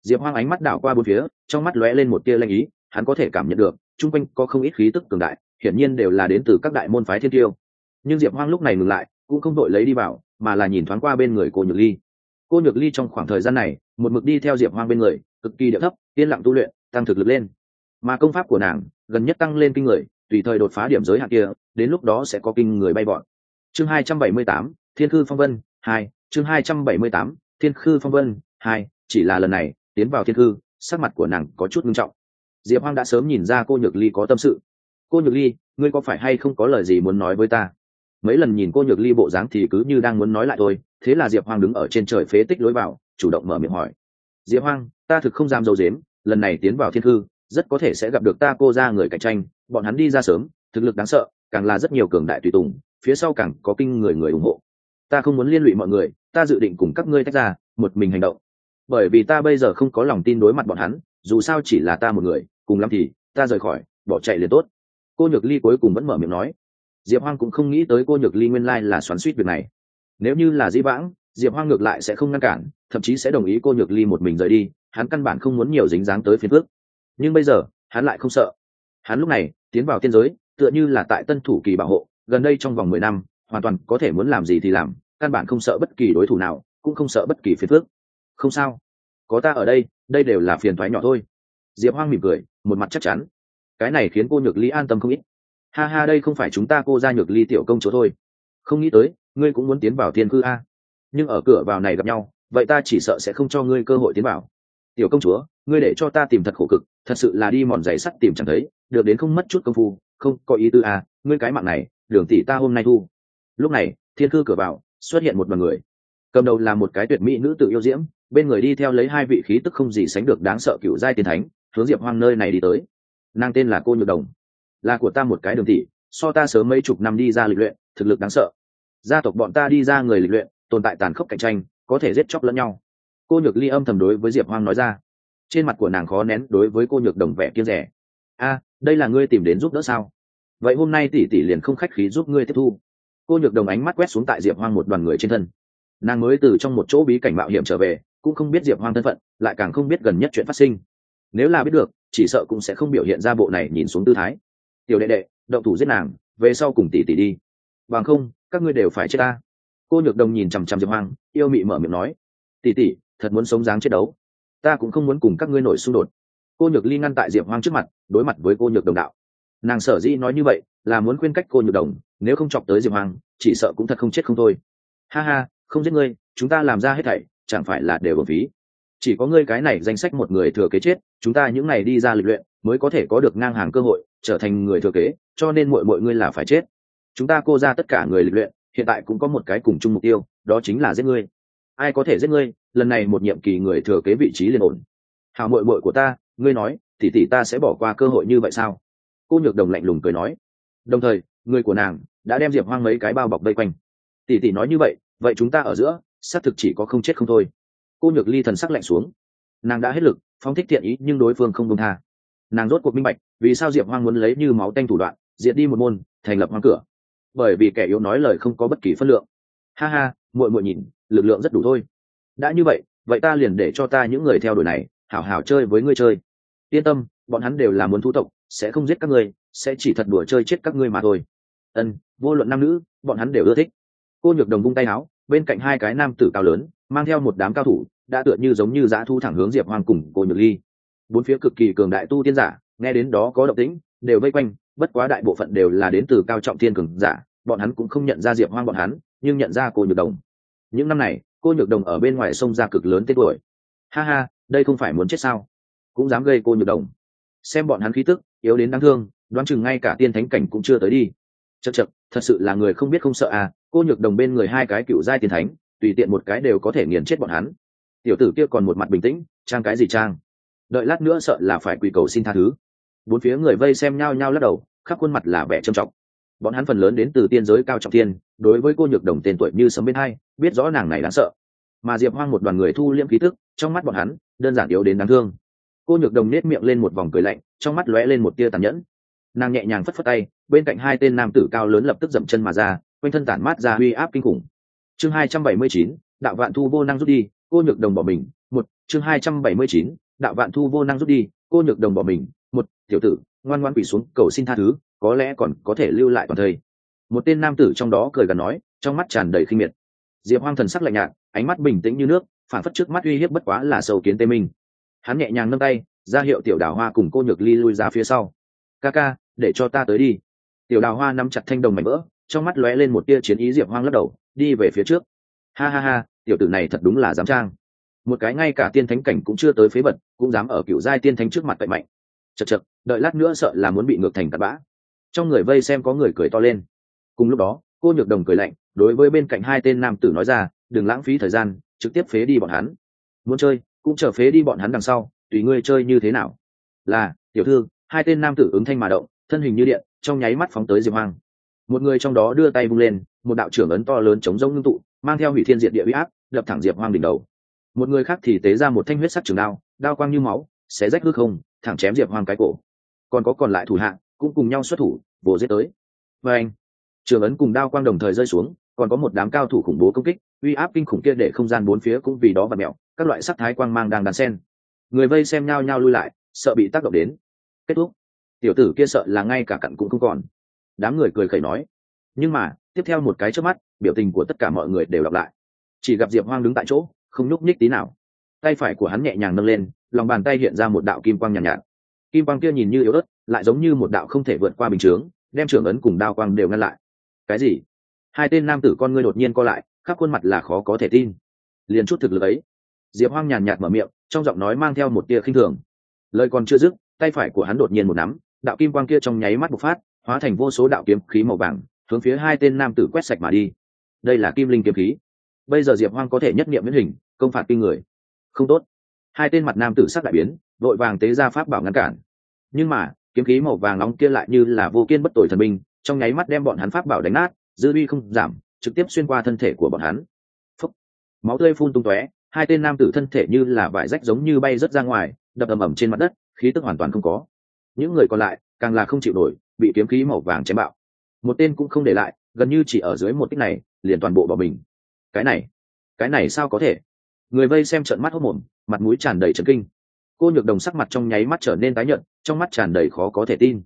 Diệp hoang ánh mắt đảo qua bốn phía, trong mắt lóe lên một tia lanh ý, hắn có thể cảm nhận được, chung quanh có không ít khí tức cường đại, hiển nhiên đều là đến từ các đại môn phái thiên tiêu. Nhưng diệp hoang lúc này ngừng lại, cũng không đội lấy đi vào, mà là nhìn thoáng qua bên người cô nhược ly. Cô nhược ly trong khoảng thời gian này một mực đi theo diệp hoang bên người, cực kỳ điệu thấp, yên lặng tu luyện, tăng thực lực lên. Mà công pháp của nàng, gần nhất tăng lên kinh người, tùy thời đột phá điểm giới hạn kia, đến lúc đó sẽ có kinh người bay bọn chương hai trăm bảy mươi tám, thiên khư phong vân hai, chương hai trăm bảy mươi tám, thiên khư phong vân hai, chỉ là lần này, tiến vào thiên khư, sắc mặt của nàng có chút nghiêm trọng. Diệp hoang đã sớm nhìn ra cô nhược ly có tâm sự. Cô nhược ly, ngươi có phải hay không có lời gì muốn nói với ta? Mấy lần nhìn cô nhược ly bộ dáng thì cứ như đang muốn nói lại thôi thế là diệp hoang đứng ở trên trời phế tích lối vào, chủ động mở miệng hỏi. Diệp hoang, ta thực không dám dâu dếm lần này tiến vào thiên hư rất có thể sẽ gặp được ta cô ra người cạnh tranh, bọn hắn đi ra sớm, thực lực đáng sợ, càng là rất nhiều cường đại tùy tùng, phía sau càng có kinh người người ủng hộ. Ta không muốn liên lụy mọi người, ta dự định cùng các ngươi tách ra, một mình hành động. Bởi vì ta bây giờ không có lòng tin đối mặt bọn hắn, dù sao chỉ là ta một người, cùng lắm thì, ta rời khỏi, bỏ chạy liền tốt. Cô nhược ly cuối cùng vẫn mở miệng nói. Diệp hoang cũng không nghĩ tới cô nhược ly nguyên lai là xoắn suýt việc này nếu như là di vãng, diệp hoang ngược lại sẽ không ngăn cản, thậm chí sẽ đồng ý cô nhược ly một mình rời đi, hắn căn bản không muốn nhiều dính dáng tới phiền phước nhưng bây giờ, hắn lại không sợ. Hắn lúc này, tiến vào tiên giới, tựa như là tại tân thủ kỳ bảo hộ, gần đây trong vòng mười năm, hoàn toàn có thể muốn làm gì thì làm, căn bản không sợ bất kỳ đối thủ nào, cũng không sợ bất kỳ phiền phước không sao. Có ta ở đây đây đều là phiền thoái nhỏ thôi. Diệp hoang mỉm cười, một mặt chắc chắn. Cái này khiến cô nhược ly an tâm không ít. Ha ha, đây không phải chúng ta cô ra nhược ly tiểu công chúa thôi. Không nghĩ tới ngươi cũng muốn tiến vào thiên cư a? Nhưng ở cửa vào này gặp nhau, vậy ta chỉ sợ sẽ không cho ngươi cơ hội tiến vào. Tiểu công chúa, ngươi để cho ta tìm thật khổ cực, thật sự là đi mòn giày sắt tìm chẳng thấy, được đến không mất chút công phu, không, có ý tư a, ngươi cái mạng này, đường tỷ ta hôm nay thu. Lúc này, thiên cư cửa vào, xuất hiện một đoàn người. Cầm đầu là một cái tuyệt mỹ nữ tự yêu diễm, bên người đi theo lấy hai vị khí tức không gì sánh được đáng sợ cựu giai tiền thánh, hướng diệp hoang nơi này đi tới. Nàng tên là cô nhược đồng. Là của ta một cái đường tỷ, so ta sớm mấy chục năm đi ra lịch luyện, thực lực đáng sợ gia tộc bọn ta đi ra người lịch luyện, tồn tại tàn khốc cạnh tranh, có thể giết chóc lẫn nhau. Cô nhược ly âm thầm đối với diệp hoang nói ra. Trên mặt của nàng khó nén đối với cô nhược đồng vẻ kiên rẻ. A, đây là ngươi tìm đến giúp đỡ sao? Vậy hôm nay tỷ tỷ liền không khách khí giúp ngươi tiếp thu. Cô nhược đồng ánh mắt quét xuống tại diệp hoang một đoàn người trên thân. Nàng mới từ trong một chỗ bí cảnh mạo hiểm trở về, cũng không biết diệp hoang thân phận, lại càng không biết gần nhất chuyện phát sinh. Nếu là biết được, chỉ sợ cũng sẽ không biểu hiện ra bộ này nhìn xuống tư thái. Tiểu đệ đệ, động thủ giết nàng, về sau cùng tỷ tỷ đi. Bằng không các ngươi đều phải chết ta. Cô nhược đồng nhìn chằm chằm diệp hoang, yêu mị mở miệng nói, tỷ tỷ, thật muốn sống dáng chết đấu. Ta cũng không muốn cùng các ngươi nổi xung đột. Cô nhược ly ngăn tại diệp hoang trước mặt, đối mặt với cô nhược đồng đạo. Nàng sở dĩ nói như vậy, là muốn khuyên cách cô nhược đồng, nếu không chọc tới diệp hoang, chỉ sợ cũng thật không chết không thôi. Ha ha, không giết ngươi, chúng ta làm ra hết thảy, chẳng phải là đều bổ phí. Chỉ có ngươi cái này danh sách một người thừa kế chết, chúng ta những ngày đi ra lịch luyện, mới có thể có được ngang hàng cơ hội, trở thành người thừa kế, cho nên mọi mọi ngươi là phải chết chúng ta cô ra tất cả người lịch luyện, hiện tại cũng có một cái cùng chung mục tiêu, đó chính là giết ngươi. Ai có thể giết ngươi, lần này một nhiệm kỳ người thừa kế vị trí liền ổn. Hào mội mội của ta, ngươi nói thì tỷ ta sẽ bỏ qua cơ hội như vậy sao? Cô nhược đồng lạnh lùng cười nói. Đồng thời, người của nàng đã đem diệp hoang mấy cái bao bọc vây quanh. Tỷ tỷ nói như vậy vậy chúng ta ở giữa, xác thực chỉ có không chết không thôi. Cô nhược ly thần sắc lạnh xuống. Nàng đã hết lực, phóng thích thiện ý, nhưng đối phương không công tha. Nàng rốt cuộc minh bạch, vì sao diệp hoang muốn lấy như máu tanh thủ đoạn, diệt đi một môn, thành lập hoang cửa bởi vì kẻ yếu nói lời không có bất kỳ phân lượng. Ha ha, muội muội nhìn, lực lượng rất đủ thôi. Đã như vậy vậy ta liền để cho ta những người theo đuổi này, hảo hảo chơi với ngươi chơi. Yên tâm, bọn hắn đều là muốn thu tộc, sẽ không giết các ngươi, sẽ chỉ thật đùa chơi chết các ngươi mà thôi. Ân, vô luận nam nữ, bọn hắn đều ưa thích. Cô nhược đồng vung tay áo, bên cạnh hai cái nam tử cao lớn, mang theo một đám cao thủ, đã tựa như giống như dã thu thẳng hướng diệp hoang cùng cô nhược ly. Bốn phía cực kỳ cường đại tu tiên giả, nghe đến đó có động tĩnh, đều vây quanh bất quá đại bộ phận đều là đến từ cao trọng thiên cường giả, bọn hắn cũng không nhận ra diệp hoang bọn hắn, nhưng nhận ra cô nhược đồng. Những năm này, cô nhược đồng ở bên ngoài sông ra cực lớn tên tuổi. Ha ha, đây không phải muốn chết sao? Cũng dám gây cô nhược đồng. Xem bọn hắn khí tức, yếu đến đáng thương, đoán chừng ngay cả tiên thánh cảnh cũng chưa tới đi. Chật chật thật sự là người không biết không sợ à cô nhược đồng bên người hai cái cựu giai tiên thánh, tùy tiện một cái đều có thể nghiền chết bọn hắn. Tiểu tử kia còn một mặt bình tĩnh, trang cái gì trang? Đợi lát nữa sợ là phải quỳ cầu xin tha thứ bốn phía người vây xem nhau nhau lắc đầu, khắp khuôn mặt là vẻ trầm trọng. Bọn hắn phần lớn đến từ tiên giới cao trọng tiên đối với cô nhược đồng tên tuổi như sấm bên hai, biết rõ nàng này đáng sợ. Mà diệp hoang một đoàn người thu liễm khí tức, trong mắt bọn hắn, đơn giản yếu đến đáng thương. Cô nhược đồng nết miệng lên một vòng cười lạnh, trong mắt lóe lên một tia tàn nhẫn. Nàng nhẹ nhàng phất phất tay, bên cạnh hai tên nam tử cao lớn lập tức dậm chân mà ra, quanh thân tản mát ra uy áp kinh khủng. Chương hai trăm bảy mươi chín, đạo vạn thu vô năng rút đi, cô nhược đồng bỏ mình. Một, chương hai trăm bảy mươi chín, đạo vạn thu vô năng rút đi, cô nhược đồng bỏ mình một, tiểu tử, ngoan ngoan quỳ xuống, cầu xin tha thứ, có lẽ còn có thể lưu lại toàn thây. Một tên nam tử trong đó cười gần nói, trong mắt tràn đầy khinh miệt. Diệp hoang thần sắc lạnh nhạt, ánh mắt bình tĩnh như nước, phản phất trước mắt uy hiếp bất quá là sâu kiến tê minh. Hắn nhẹ nhàng nâng tay, ra hiệu tiểu đào hoa cùng cô nhược ly lui ra phía sau. Ca ca, để cho ta tới đi. Tiểu đào hoa nắm chặt thanh đồng mảnh vỡ, trong mắt lóe lên một tia chiến ý diệp hoang lắc đầu, đi về phía trước. Ha ha ha, tiểu tử này thật đúng là dám trang. Một cái ngay cả tiên thánh cảnh cũng chưa tới phế vật, cũng dám ở cựu giai tiên thánh trước mặt cậy mạnh chật chật, đợi lát nữa sợ là muốn bị ngược thành tạt bã. Trong người vây xem có người cười to lên. Cùng lúc đó, cô nhược đồng cười lạnh, đối với bên cạnh hai tên nam tử nói ra, đừng lãng phí thời gian, trực tiếp phế đi bọn hắn. Muốn chơi, cũng chờ phế đi bọn hắn đằng sau, tùy ngươi chơi như thế nào. Là, tiểu thư, hai tên nam tử ứng thanh mà động, thân hình như điện, trong nháy mắt phóng tới diệp hoang. Một người trong đó đưa tay vung lên, một đạo trưởng ấn to lớn chống rông ngưng tụ, mang theo hủy thiên diệt địa huy áp, đập thẳng diệp hoang đỉnh đầu. Một người khác thì tế ra một thanh huyết sắc trường đao đao quang như máu, xé rách hư không thẳng chém diệp hoang cái cổ. Còn có còn lại thủ hạ, cũng cùng nhau xuất thủ, vồ giết tới. Và anh, trường ấn cùng đao quang đồng thời rơi xuống, còn có một đám cao thủ khủng bố công kích, uy áp kinh khủng kia để không gian bốn phía cũng vì đó và mẹo các loại sắc thái quang mang đang đàn sen người vây xem nhau nhau lui lại, sợ bị tác động đến. Kết thúc. Tiểu tử kia sợ là ngay cả cặn cũng không còn. Đám người cười khẩy nói. Nhưng mà, tiếp theo một cái trước mắt, biểu tình của tất cả mọi người đều đọc lại. Chỉ gặp diệp hoang đứng tại chỗ, không nhúc nhích tí nào. Tay phải của hắn nhẹ nhàng nâng lên lòng bàn tay hiện ra một đạo kim quang nhàn nhạt, nhạt. Kim quang kia nhìn như yếu ớt lại giống như một đạo không thể vượt qua bình chướng đem trưởng ấn cùng đao quang đều ngăn lại. Cái gì? Hai tên nam tử con ngươi đột nhiên co lại khắp khuôn mặt là khó có thể tin. Liền chút thực lực ấy. Diệp hoang nhàn nhạt mở miệng trong giọng nói mang theo một tia khinh thường. Lời còn chưa dứt tay phải của hắn đột nhiên một nắm đạo kim quang kia trong nháy mắt bộc phát hóa thành vô số đạo kiếm khí màu vàng hướng phía hai tên nam tử quét sạch mà đi. Đây là kim linh kiếm khí. Bây giờ diệp hoang có thể nhất nghiệm miễn hình công phạt kinh người. Không tốt hai tên mặt nam tử sắc đại biến vội vàng tế ra pháp bảo ngăn cản. Nhưng mà kiếm khí màu vàng nóng kia lại như là vô kiên bất tội thần minh, trong nháy mắt đem bọn hắn pháp bảo đánh nát dư uy không giảm trực tiếp xuyên qua thân thể của bọn hắn. Phúc. máu tươi phun tung tóe hai tên nam tử thân thể như là vải rách giống như bay rớt ra ngoài đập ầm ầm trên mặt đất khí tức hoàn toàn không có. Những người còn lại càng là không chịu nổi bị kiếm khí màu vàng chém bạo. Một tên cũng không để lại gần như chỉ ở dưới một tích này liền toàn bộ bỏ mình. Cái này cái này sao có thể? Người vây xem trận mắt hốc mồm, mặt mũi tràn đầy trấn kinh. Cô nhược đồng sắc mặt trong nháy mắt trở nên tái nhợt, trong mắt tràn đầy khó có thể tin.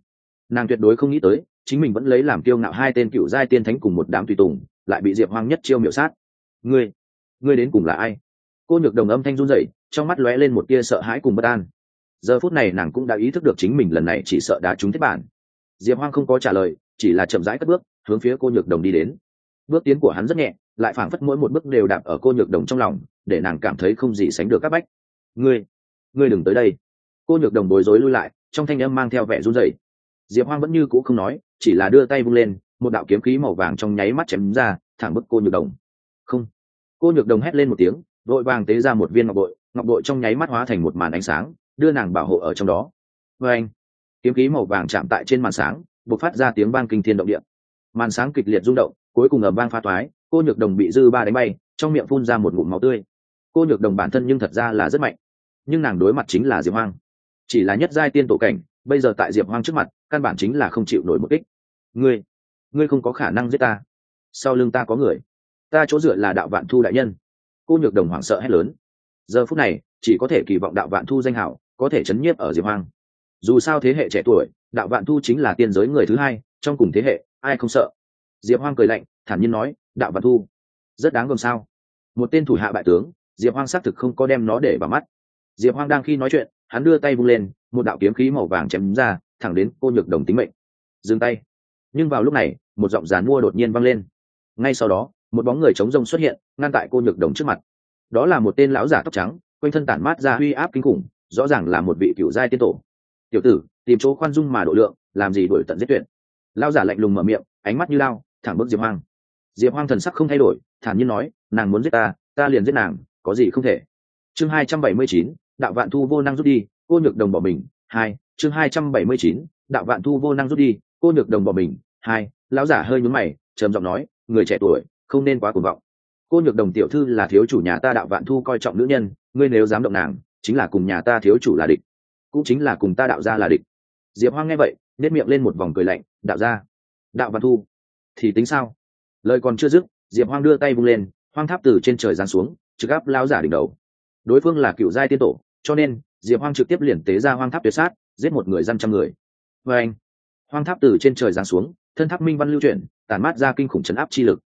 Nàng tuyệt đối không nghĩ tới, chính mình vẫn lấy làm kiêu ngạo hai tên cựu giai tiên thánh cùng một đám tùy tùng, lại bị diệp hoang nhất chiêu miểu sát. Ngươi ngươi đến cùng là ai? Cô nhược đồng âm thanh run rẩy, trong mắt lóe lên một tia sợ hãi cùng bất an. Giờ phút này nàng cũng đã ý thức được chính mình lần này chỉ sợ đã trúng thiết bản. Diệp hoang không có trả lời, chỉ là chậm rãi cất bước, hướng phía cô nhược đồng đi đến. Bước tiến của hắn rất nhẹ, lại phảng phất mỗi một bước đều đạp ở cô nhược đồng trong lòng để nàng cảm thấy không gì sánh được các bách. Ngươi ngươi đừng tới đây. Cô nhược đồng bối rối lui lại, trong thanh âm mang theo vẻ run rẩy. Diệp hoang vẫn như cũ không nói, chỉ là đưa tay vung lên, một đạo kiếm khí màu vàng trong nháy mắt chém ra, thẳng bức cô nhược đồng. Không. Cô nhược đồng hét lên một tiếng vội vàng tế ra một viên ngọc bội ngọc bội trong nháy mắt hóa thành một màn ánh sáng, đưa nàng bảo hộ ở trong đó. Vê anh, kiếm khí màu vàng chạm tại trên màn sáng b ộ c phát ra tiếng vang kinh thiên động địa. Màn sáng kịch liệt rung động, cuối cùng ầm vang pha toái, cô nhược đồng bị dư ba đánh bay, trong miệng phun ra một ngụm máu tươi cô nhược đồng bản thân nhưng thật ra là rất mạnh. Nhưng nàng đối mặt chính là diệp hoang. Chỉ là nhất giai tiên tổ cảnh, bây giờ tại diệp hoang trước mặt, căn bản chính là không chịu nổi một kích. Ngươi ngươi không có khả năng giết ta. Sau lưng ta có người. Ta chỗ dựa là đạo vạn thu đại nhân. Cô nhược đồng hoảng sợ hét lớn. Giờ phút này, chỉ có thể kỳ vọng đạo vạn thu danh hảo, có thể chấn nhiếp ở diệp hoang. Dù sao thế hệ trẻ tuổi, đạo vạn thu chính là tiên giới người thứ hai, trong cùng thế hệ, ai không sợ? Diệp hoang cười lạnh, thản nhiên nói, đạo vạn thu, rất đáng gồm sao? Một tên thủ hạ bại tướng diệp hoang xác thực không có đem nó để vào mắt. Diệp hoang đang khi nói chuyện, hắn đưa tay vung lên, một đạo kiếm khí màu vàng chém ra, thẳng đến cô nhược đồng tính mệnh. Dừng tay. Nhưng vào lúc này, một giọng giàn mua đột nhiên vang lên. Ngay sau đó, một bóng người chống rông xuất hiện, ngăn tại cô nhược đồng trước mặt. Đó là một tên lão giả tóc trắng, quanh thân tản mát ra uy áp kinh khủng, rõ ràng là một vị cựu giai tiên tổ. Tiểu tử, tìm chỗ khoan dung mà độ lượng, làm gì đổi tận giết tuyệt. Lão giả lạnh lùng mở miệng, ánh mắt như lao, thẳng bước diệp hoang. Diệp hoang thần sắc không thay đổi, thản nhiên nói, nàng muốn giết ta ta liền giết nàng có gì không thể. Chương hai trăm bảy mươi chín, đạo vạn thu vô năng rút đi, cô nhược đồng bỏ mình, hai, chương hai trăm bảy mươi chín, đạo vạn thu vô năng rút đi, cô nhược đồng bỏ mình, hai, lão giả hơi nhún mày, trầm giọng nói, người trẻ tuổi, không nên quá cuồng vọng. Cô nhược đồng tiểu thư là thiếu chủ nhà ta đạo vạn thu coi trọng nữ nhân, ngươi nếu dám động nàng, chính là cùng nhà ta thiếu chủ là địch, cũng chính là cùng ta đạo gia là địch. Diệp hoang nghe vậy nếp miệng lên một vòng cười lạnh, đạo gia, đạo vạn thu, thì tính sao? Lời còn chưa dứt, diệp hoang đưa tay vung lên, hoang tháp từ trên trời giáng xuống trực áp lao giả đỉnh đầu. Đối phương là cựu giai tiên tổ, cho nên, diệp hoang trực tiếp liền tế ra hoang tháp tuyệt sát, giết một người dân trăm người. Vê anh, hoang tháp từ trên trời giáng xuống, thân tháp minh văn lưu chuyển tàn mát ra kinh khủng chấn áp chi lực.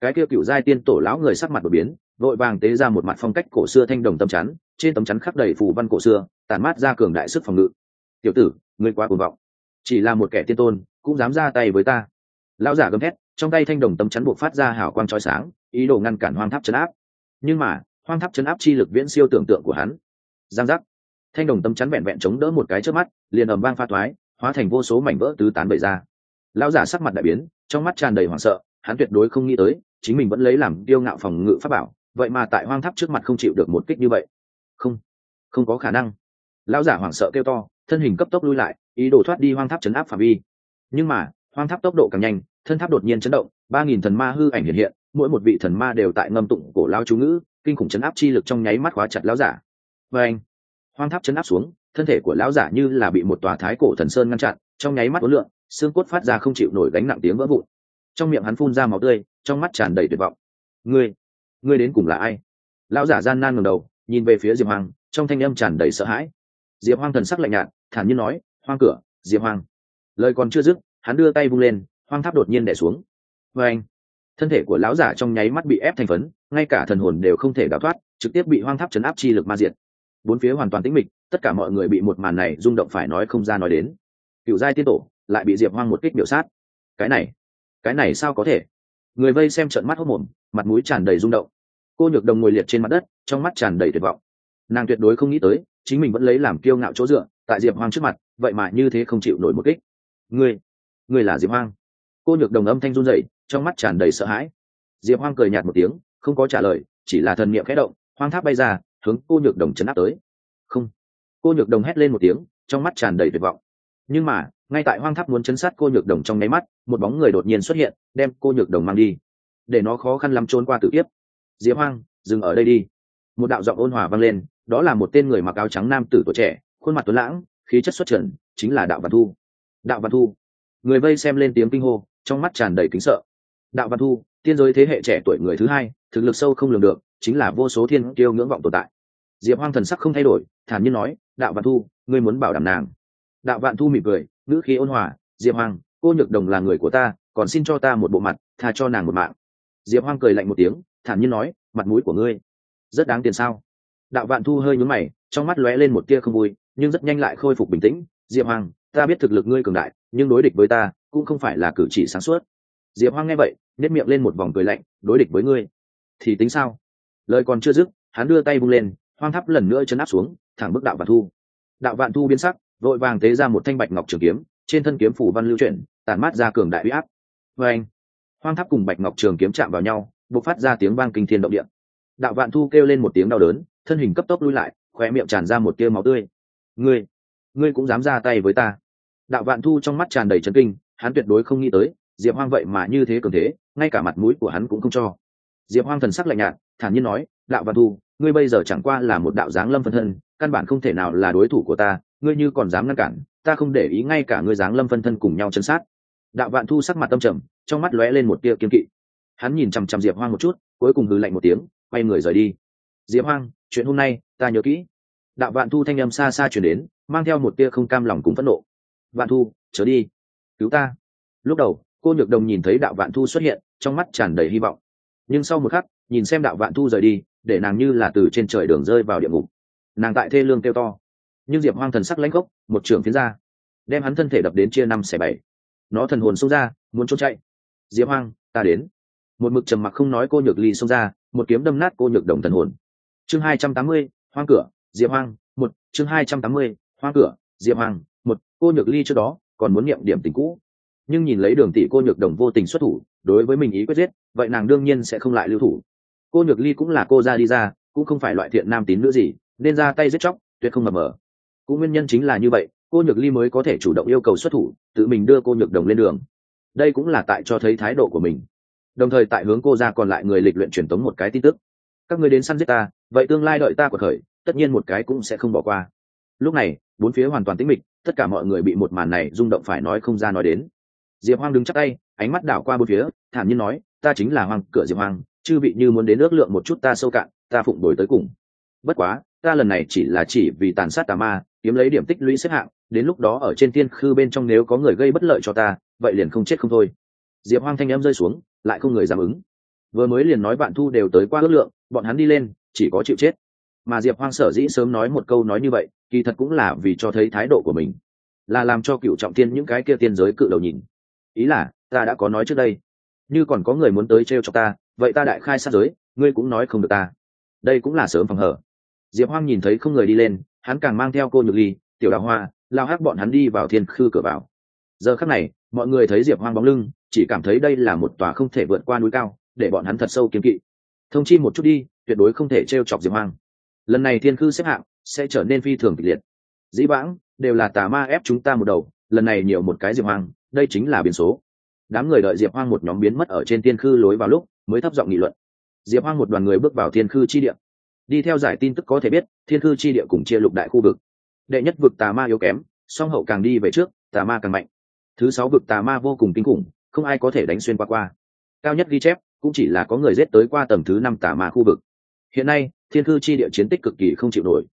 Cái kia cựu giai tiên tổ lão người sắc mặt đột biến, vội vàng tế ra một mặt phong cách cổ xưa thanh đồng tâm chắn, trên tấm chắn khắc đầy phù văn cổ xưa tàn mát ra cường đại sức phòng ngự. Tiểu tử, ngươi quá cuồng vọng. Chỉ là một kẻ tiên tôn, cũng dám ra tay với ta. Lão giả gầm thét, trong tay thanh đồng tâm chắn buộc phát ra hào quang trói sáng, ý đồ ngăn cản hoang tháp chấn áp nhưng mà, hoang tháp chấn áp chi lực viễn siêu tưởng tượng của hắn. Giang giác. Thanh đồng tâm chắn vẹn vẹn chống đỡ một cái trước mắt, liền ầm vang pha thoái, hóa thành vô số mảnh vỡ tứ tán bậy ra. Lão giả sắc mặt đại biến, trong mắt tràn đầy hoảng sợ, hắn tuyệt đối không nghĩ tới, chính mình vẫn lấy làm tiêu ngạo phòng ngự pháp bảo, vậy mà tại hoang tháp trước mặt không chịu được một kích như vậy. Không không có khả năng. Lão giả hoảng sợ kêu to, thân hình cấp tốc lui lại, ý đồ thoát đi hoang tháp chấn áp phạm vi. Nhưng mà, hoang tháp tốc độ càng nhanh, thân tháp đột nhiên chấn động, ba nghìn thần ma hư ảnh hiện hiện mỗi một vị thần ma đều tại ngâm tụng cổ lao chú ngữ, kinh khủng chấn áp chi lực trong nháy mắt khóa chặt lão giả. Và anh, hoang tháp chấn áp xuống, thân thể của lão giả như là bị một tòa thái cổ thần sơn ngăn chặn, trong nháy mắt ối lượng xương cốt phát ra không chịu nổi gánh nặng tiếng vỡ vụn. Trong miệng hắn phun ra máu tươi, trong mắt tràn đầy tuyệt vọng. Ngươi ngươi đến cùng là ai? Lão giả gian nan ngầm đầu, nhìn về phía diệp hoàng trong thanh âm tràn đầy sợ hãi. Diệp hoang thần sắc lạnh nhạt, thản nhiên nói, hoang cửa, diệp hoang. Lời còn chưa dứt, hắn đưa tay vung lên, hoang tháp đột nhiên đẻ xuống. Vê anh thân thể của lão giả trong nháy mắt bị ép thành phấn, ngay cả thần hồn đều không thể đào thoát, trực tiếp bị hoang tháp chấn áp chi lực ma diệt. Bốn phía hoàn toàn tĩnh mịch, tất cả mọi người bị một màn này rung động phải nói không ra nói đến. Cựu giai tiên tổ lại bị diệp hoang một kích biểu sát. Cái này cái này sao có thể? Người vây xem trận mắt hốc mồm, mặt mũi tràn đầy rung động. Cô nhược đồng ngồi liệt trên mặt đất, trong mắt tràn đầy tuyệt vọng. Nàng tuyệt đối không nghĩ tới, chính mình vẫn lấy làm kiêu ngạo chỗ dựa, tại diệp hoang trước mặt, vậy mà như thế không chịu nổi một kích. Ngươi ngươi là diệp hoang. Cô nhược đồng âm thanh run dậy trong mắt tràn đầy sợ hãi. Diệp hoang cười nhạt một tiếng, không có trả lời, chỉ là thần niệm khẽ động, hoang tháp bay ra, hướng cô nhược đồng chấn áp tới. Không. Cô nhược đồng hét lên một tiếng, trong mắt tràn đầy tuyệt vọng. Nhưng mà, ngay tại hoang tháp muốn chấn sát cô nhược đồng trong nháy mắt, một bóng người đột nhiên xuất hiện, đem cô nhược đồng mang đi. Để nó khó khăn lắm trốn qua tử tiếp diệp hoang, dừng ở đây đi. Một đạo giọng ôn hòa vang lên, đó là một tên người mặc áo trắng nam tử tuổi trẻ, khuôn mặt tuấn lãng, khí chất xuất trần, chính là đạo văn thu. Đạo văn thu. Người vây xem lên tiếng kinh hô, trong mắt tràn đầy kính sợ đạo văn thu, tiên giới thế hệ trẻ tuổi người thứ hai, thực lực sâu không lường được, chính là vô số thiên tiêu ngưỡng vọng tồn tại. Diệp hoang thần sắc không thay đổi, thản nhiên nói, đạo văn thu, ngươi muốn bảo đảm nàng. Đạo vạn thu mỉm cười, ngữ khí ôn hòa, diệp hoang, cô nhược đồng là người của ta, còn xin cho ta một bộ mặt, tha cho nàng một mạng. Diệp hoang cười lạnh một tiếng, thản nhiên nói, mặt mũi của ngươi, rất đáng tiền sao? Đạo vạn thu hơi nhún mày, trong mắt lóe lên một tia không vui, nhưng rất nhanh lại khôi phục bình tĩnh. Diệp hoang, ta biết thực lực ngươi cường đại, nhưng đối địch với ta, cũng không phải là cử chỉ sáng suốt diệp hoang nghe vậy nếp miệng lên một vòng cười lạnh, đối địch với ngươi. Thì tính sao? Lời còn chưa dứt, hắn đưa tay bung lên, hoang tháp lần nữa chấn áp xuống, thẳng bức đạo vạn thu. Đạo vạn thu biến sắc, vội vàng tế ra một thanh bạch ngọc trường kiếm, trên thân kiếm phủ văn lưu chuyển, tản mát ra cường đại huy áp. Vê anh hoang tháp cùng bạch ngọc trường kiếm chạm vào nhau b ộ c phát ra tiếng vang kinh thiên động địa. Đạo vạn thu kêu lên một tiếng đau đớn, thân hình cấp tốc lui lại khoe miệng tràn ra một tia máu tươi. Ngươi ngươi cũng dám ra tay với ta. Đạo vạn thu trong mắt tràn đầy trấn kinh, hắn tuyệt đối không nghĩ tới diệp hoang vậy mà như thế cường thế, ngay cả mặt mũi của hắn cũng không cho. Diệp hoang thần sắc lạnh nhạt, thản nhiên nói, đạo vạn thu, ngươi bây giờ chẳng qua là một đạo giáng lâm phân thân, căn bản không thể nào là đối thủ của ta, ngươi như còn dám ngăn cản, ta không để ý ngay cả ngươi giáng lâm phân thân cùng nhau chân sát. Đạo vạn thu sắc mặt tâm trầm, trong mắt lóe lên một tia kiên kỵ. Hắn nhìn chằm chằm diệp hoang một chút, cuối cùng hừ lạnh một tiếng, quay người rời đi. Diệp hoang, chuyện hôm nay ta nhớ kỹ. Đạo vạn thu thanh âm xa xa chuyển đến, mang theo một tia không cam lòng cùng phẫn nộ. Vạn thu trở đi, cứu ta. Lúc đầu cô nhược đồng nhìn thấy đạo vạn thu xuất hiện, trong mắt tràn đầy hy vọng. Nhưng sau một khắc, nhìn xem đạo vạn thu rời đi, để nàng như là từ trên trời đường rơi vào địa ngục. Nàng tại thê lương kêu to. Nhưng diệp hoang thần sắc lãnh gốc, một trưởng phiến ra, đem hắn thân thể đập đến chia năm xẻ bảy. Nó thần hồn xông ra, muốn trốn chạy. Diệp hoang, ta đến. Một mực trầm mặc không nói cô nhược ly xông ra, một kiếm đâm nát cô nhược đồng thần hồn. Chương hai trăm tám mươi, hoang cửa, diệp hoang, một, chương hai trăm tám mươi, hoang cửa, diệp hoang, một, cô nhược ly trước đó còn muốn niệm điểm tình cũ nhưng nhìn lấy đường tỷ cô nhược đồng vô tình xuất thủ, đối với mình ý quyết giết, vậy nàng đương nhiên sẽ không lại lưu thủ. Cô nhược ly cũng là cô ra đi ra, cũng không phải loại thiện nam tín nữ gì, nên ra tay giết chóc, tuyệt không mập mờ. Cũng nguyên nhân chính là như vậy, cô nhược ly mới có thể chủ động yêu cầu xuất thủ, tự mình đưa cô nhược đồng lên đường. Đây cũng là tại cho thấy thái độ của mình. Đồng thời tại hướng cô ra còn lại người lịch luyện truyền tống một cái tin tức. Các người đến săn giết ta, vậy tương lai đợi ta của khởi tất nhiên một cái cũng sẽ không bỏ qua. Lúc này, bốn phía hoàn toàn tĩnh mịch, tất cả mọi người bị một màn này rung động phải nói không ra nói đến diệp hoang đứng chắc tay, ánh mắt đảo qua bốn phía, thản nhiên nói, ta chính là hoàng cửa diệp hoang, chư vị như muốn đến ước lượng một chút ta sâu cạn, ta phụng đổi tới cùng. Bất quá, ta lần này chỉ là chỉ vì tàn sát tà ma, kiếm lấy điểm tích lũy xếp hạng, đến lúc đó ở trên tiên khư bên trong nếu có người gây bất lợi cho ta, vậy liền không chết không thôi. Diệp hoang thanh em rơi xuống, lại không người dám ứng. Vừa mới liền nói bạn thu đều tới qua ước lượng, bọn hắn đi lên, chỉ có chịu chết. Mà diệp hoang sở dĩ sớm nói một câu nói như vậy, kỳ thật cũng là vì cho thấy thái độ của mình. Là làm cho cựu trọng tiên những cái kia tiên giới cự đầu nhìn ý là, ta đã có nói trước đây. Như còn có người muốn tới t r e o cho ta, vậy ta đại khai sát giới, ngươi cũng nói không được ta. Đây cũng là sớm phòng hở. Diệp hoang nhìn thấy không người đi lên, hắn càng mang theo cô nhược ly, tiểu đào hoa, lao hát bọn hắn đi vào thiên khư cửa vào. Giờ khắc này, mọi người thấy diệp hoang bóng lưng, chỉ cảm thấy đây là một tòa không thể vượt qua núi cao, để bọn hắn thật sâu kiếm kỵ. Thông chi một chút đi, tuyệt đối không thể t r e o chọc diệp hoang. Lần này thiên khư xếp hạng sẽ trở nên phi thường kịch liệt. Dĩ vãng, đều là tà ma ép chúng ta một đầu, lần này nhiều một cái diệp hoang đây chính là biến số. Đám người đợi diệp hoang một nhóm biến mất ở trên thiên khư lối vào lúc, mới thấp giọng nghị luận. Diệp hoang một đoàn người bước vào thiên khư chi địa. Đi theo giải tin tức có thể biết, thiên khư chi địa cùng chia lục đại khu vực. Đệ nhất vực tà ma yếu kém, song hậu càng đi về trước, tà ma càng mạnh. Thứ sáu vực tà ma vô cùng kinh khủng, không ai có thể đánh xuyên qua qua. Cao nhất ghi chép, cũng chỉ là có người giết tới qua tầm thứ năm tà ma khu vực. Hiện nay, thiên cư chi địa chiến tích cực kỳ không chịu nổi.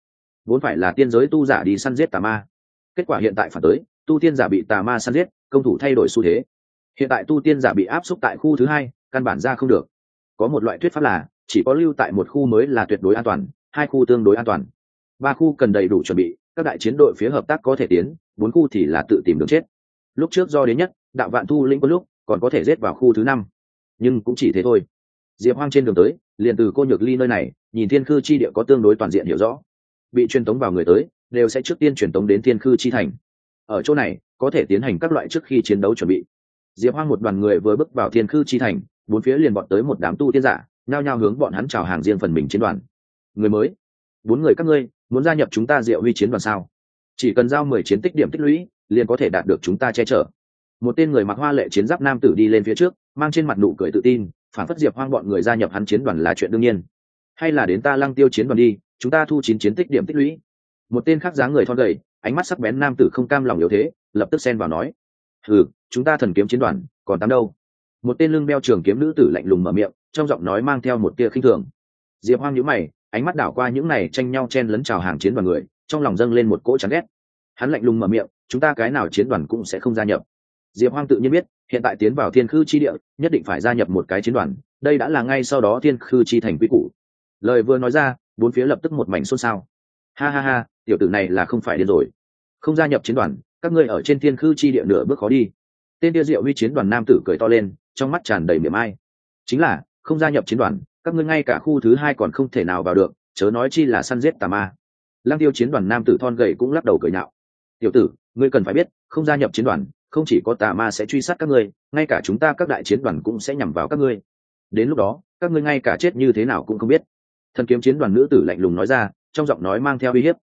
Vốn phải là tiên giới tu giả đi săn giết tà ma. Kết quả hiện tại phản tới tu tiên giả bị tà ma săn giết, công thủ thay đổi xu thế. Hiện tại tu tiên giả bị áp xúc tại khu thứ hai, căn bản ra không được. Có một loại thuyết pháp là, chỉ có lưu tại một khu mới là tuyệt đối an toàn, hai khu tương đối an toàn. Ba khu cần đầy đủ chuẩn bị, các đại chiến đội phía hợp tác có thể tiến, bốn khu thì là tự tìm đường chết. Lúc trước do đến nhất đạo vạn thu lĩnh có lúc, còn có thể giết vào khu thứ năm. Nhưng cũng chỉ thế thôi. Diệp hoang trên đường tới, liền từ cô nhược ly nơi này, nhìn thiên khư chi địa có tương đối toàn diện hiểu rõ. Bị truyền tống vào người tới, đều sẽ trước tiên truyền tống đến thiên khư chi thành ở chỗ này, có thể tiến hành các loại trước khi chiến đấu chuẩn bị. Diệp hoang một đoàn người vừa bước vào thiên khư chi thành, bốn phía liền bọn tới một đám tu tiên giả, nhao nhao hướng bọn hắn chào hàng riêng phần mình chiến đoàn. Người mới, bốn người các ngươi, muốn gia nhập chúng ta diệu huy chiến đoàn sao? Chỉ cần giao mười chiến tích điểm tích lũy, liền có thể đạt được chúng ta che chở. Một tên người mặc hoa lệ chiến giáp nam tử đi lên phía trước, mang trên mặt nụ cười tự tin, phản phất diệp hoang bọn người gia nhập hắn chiến đoàn là chuyện đương nhiên. Hay là đến ta lăng tiêu chiến đoàn đi, chúng ta thu chín chiến tích điểm tích lũy. Một tên khác dáng người thon gầy ánh mắt sắc bén nam tử không cam lòng yếu thế, lập tức xen vào nói ừ chúng ta thần kiếm chiến đoàn, còn tám đâu? Một tên lưng beo trường kiếm nữ tử lạnh lùng mở miệng, trong giọng nói mang theo một tia khinh thường. Diệp hoang nhíu mày, ánh mắt đảo qua những này tranh nhau chen lấn chào hàng chiến đoàn người, trong lòng dâng lên một cỗ chán ghét. Hắn lạnh lùng mở miệng, chúng ta cái nào chiến đoàn cũng sẽ không gia nhập. Diệp hoang tự nhiên biết, hiện tại tiến vào thiên khư chi địa, nhất định phải gia nhập một cái chiến đoàn, đây đã là ngay sau đó thiên khư chi thành quy củ. Lời vừa nói ra, bốn phía lập tức một mảnh xôn xao ha ha ha, tiểu tử này là không phải điên rồi. Không gia nhập chiến đoàn, các ngươi ở trên thiên khư chi địa nửa bước khó đi. Tên tia diệu huy chiến đoàn nam tử cười to lên, trong mắt tràn đầy miệng ai. Chính là, không gia nhập chiến đoàn, các ngươi ngay cả khu thứ hai còn không thể nào vào được, chớ nói chi là săn giết tà ma. Lang tiêu chiến đoàn nam tử thon gầy cũng lắc đầu cười nhạo. Tiểu tử, ngươi cần phải biết, không gia nhập chiến đoàn, không chỉ có tà ma sẽ truy sát các ngươi, ngay cả chúng ta các đại chiến đoàn cũng sẽ nhằm vào các ngươi. Đến lúc đó, các ngươi ngay cả chết như thế nào cũng không biết. Thần kiếm chiến đoàn nữ tử lạnh lùng nói ra trong giọng nói mang theo uy hiếp.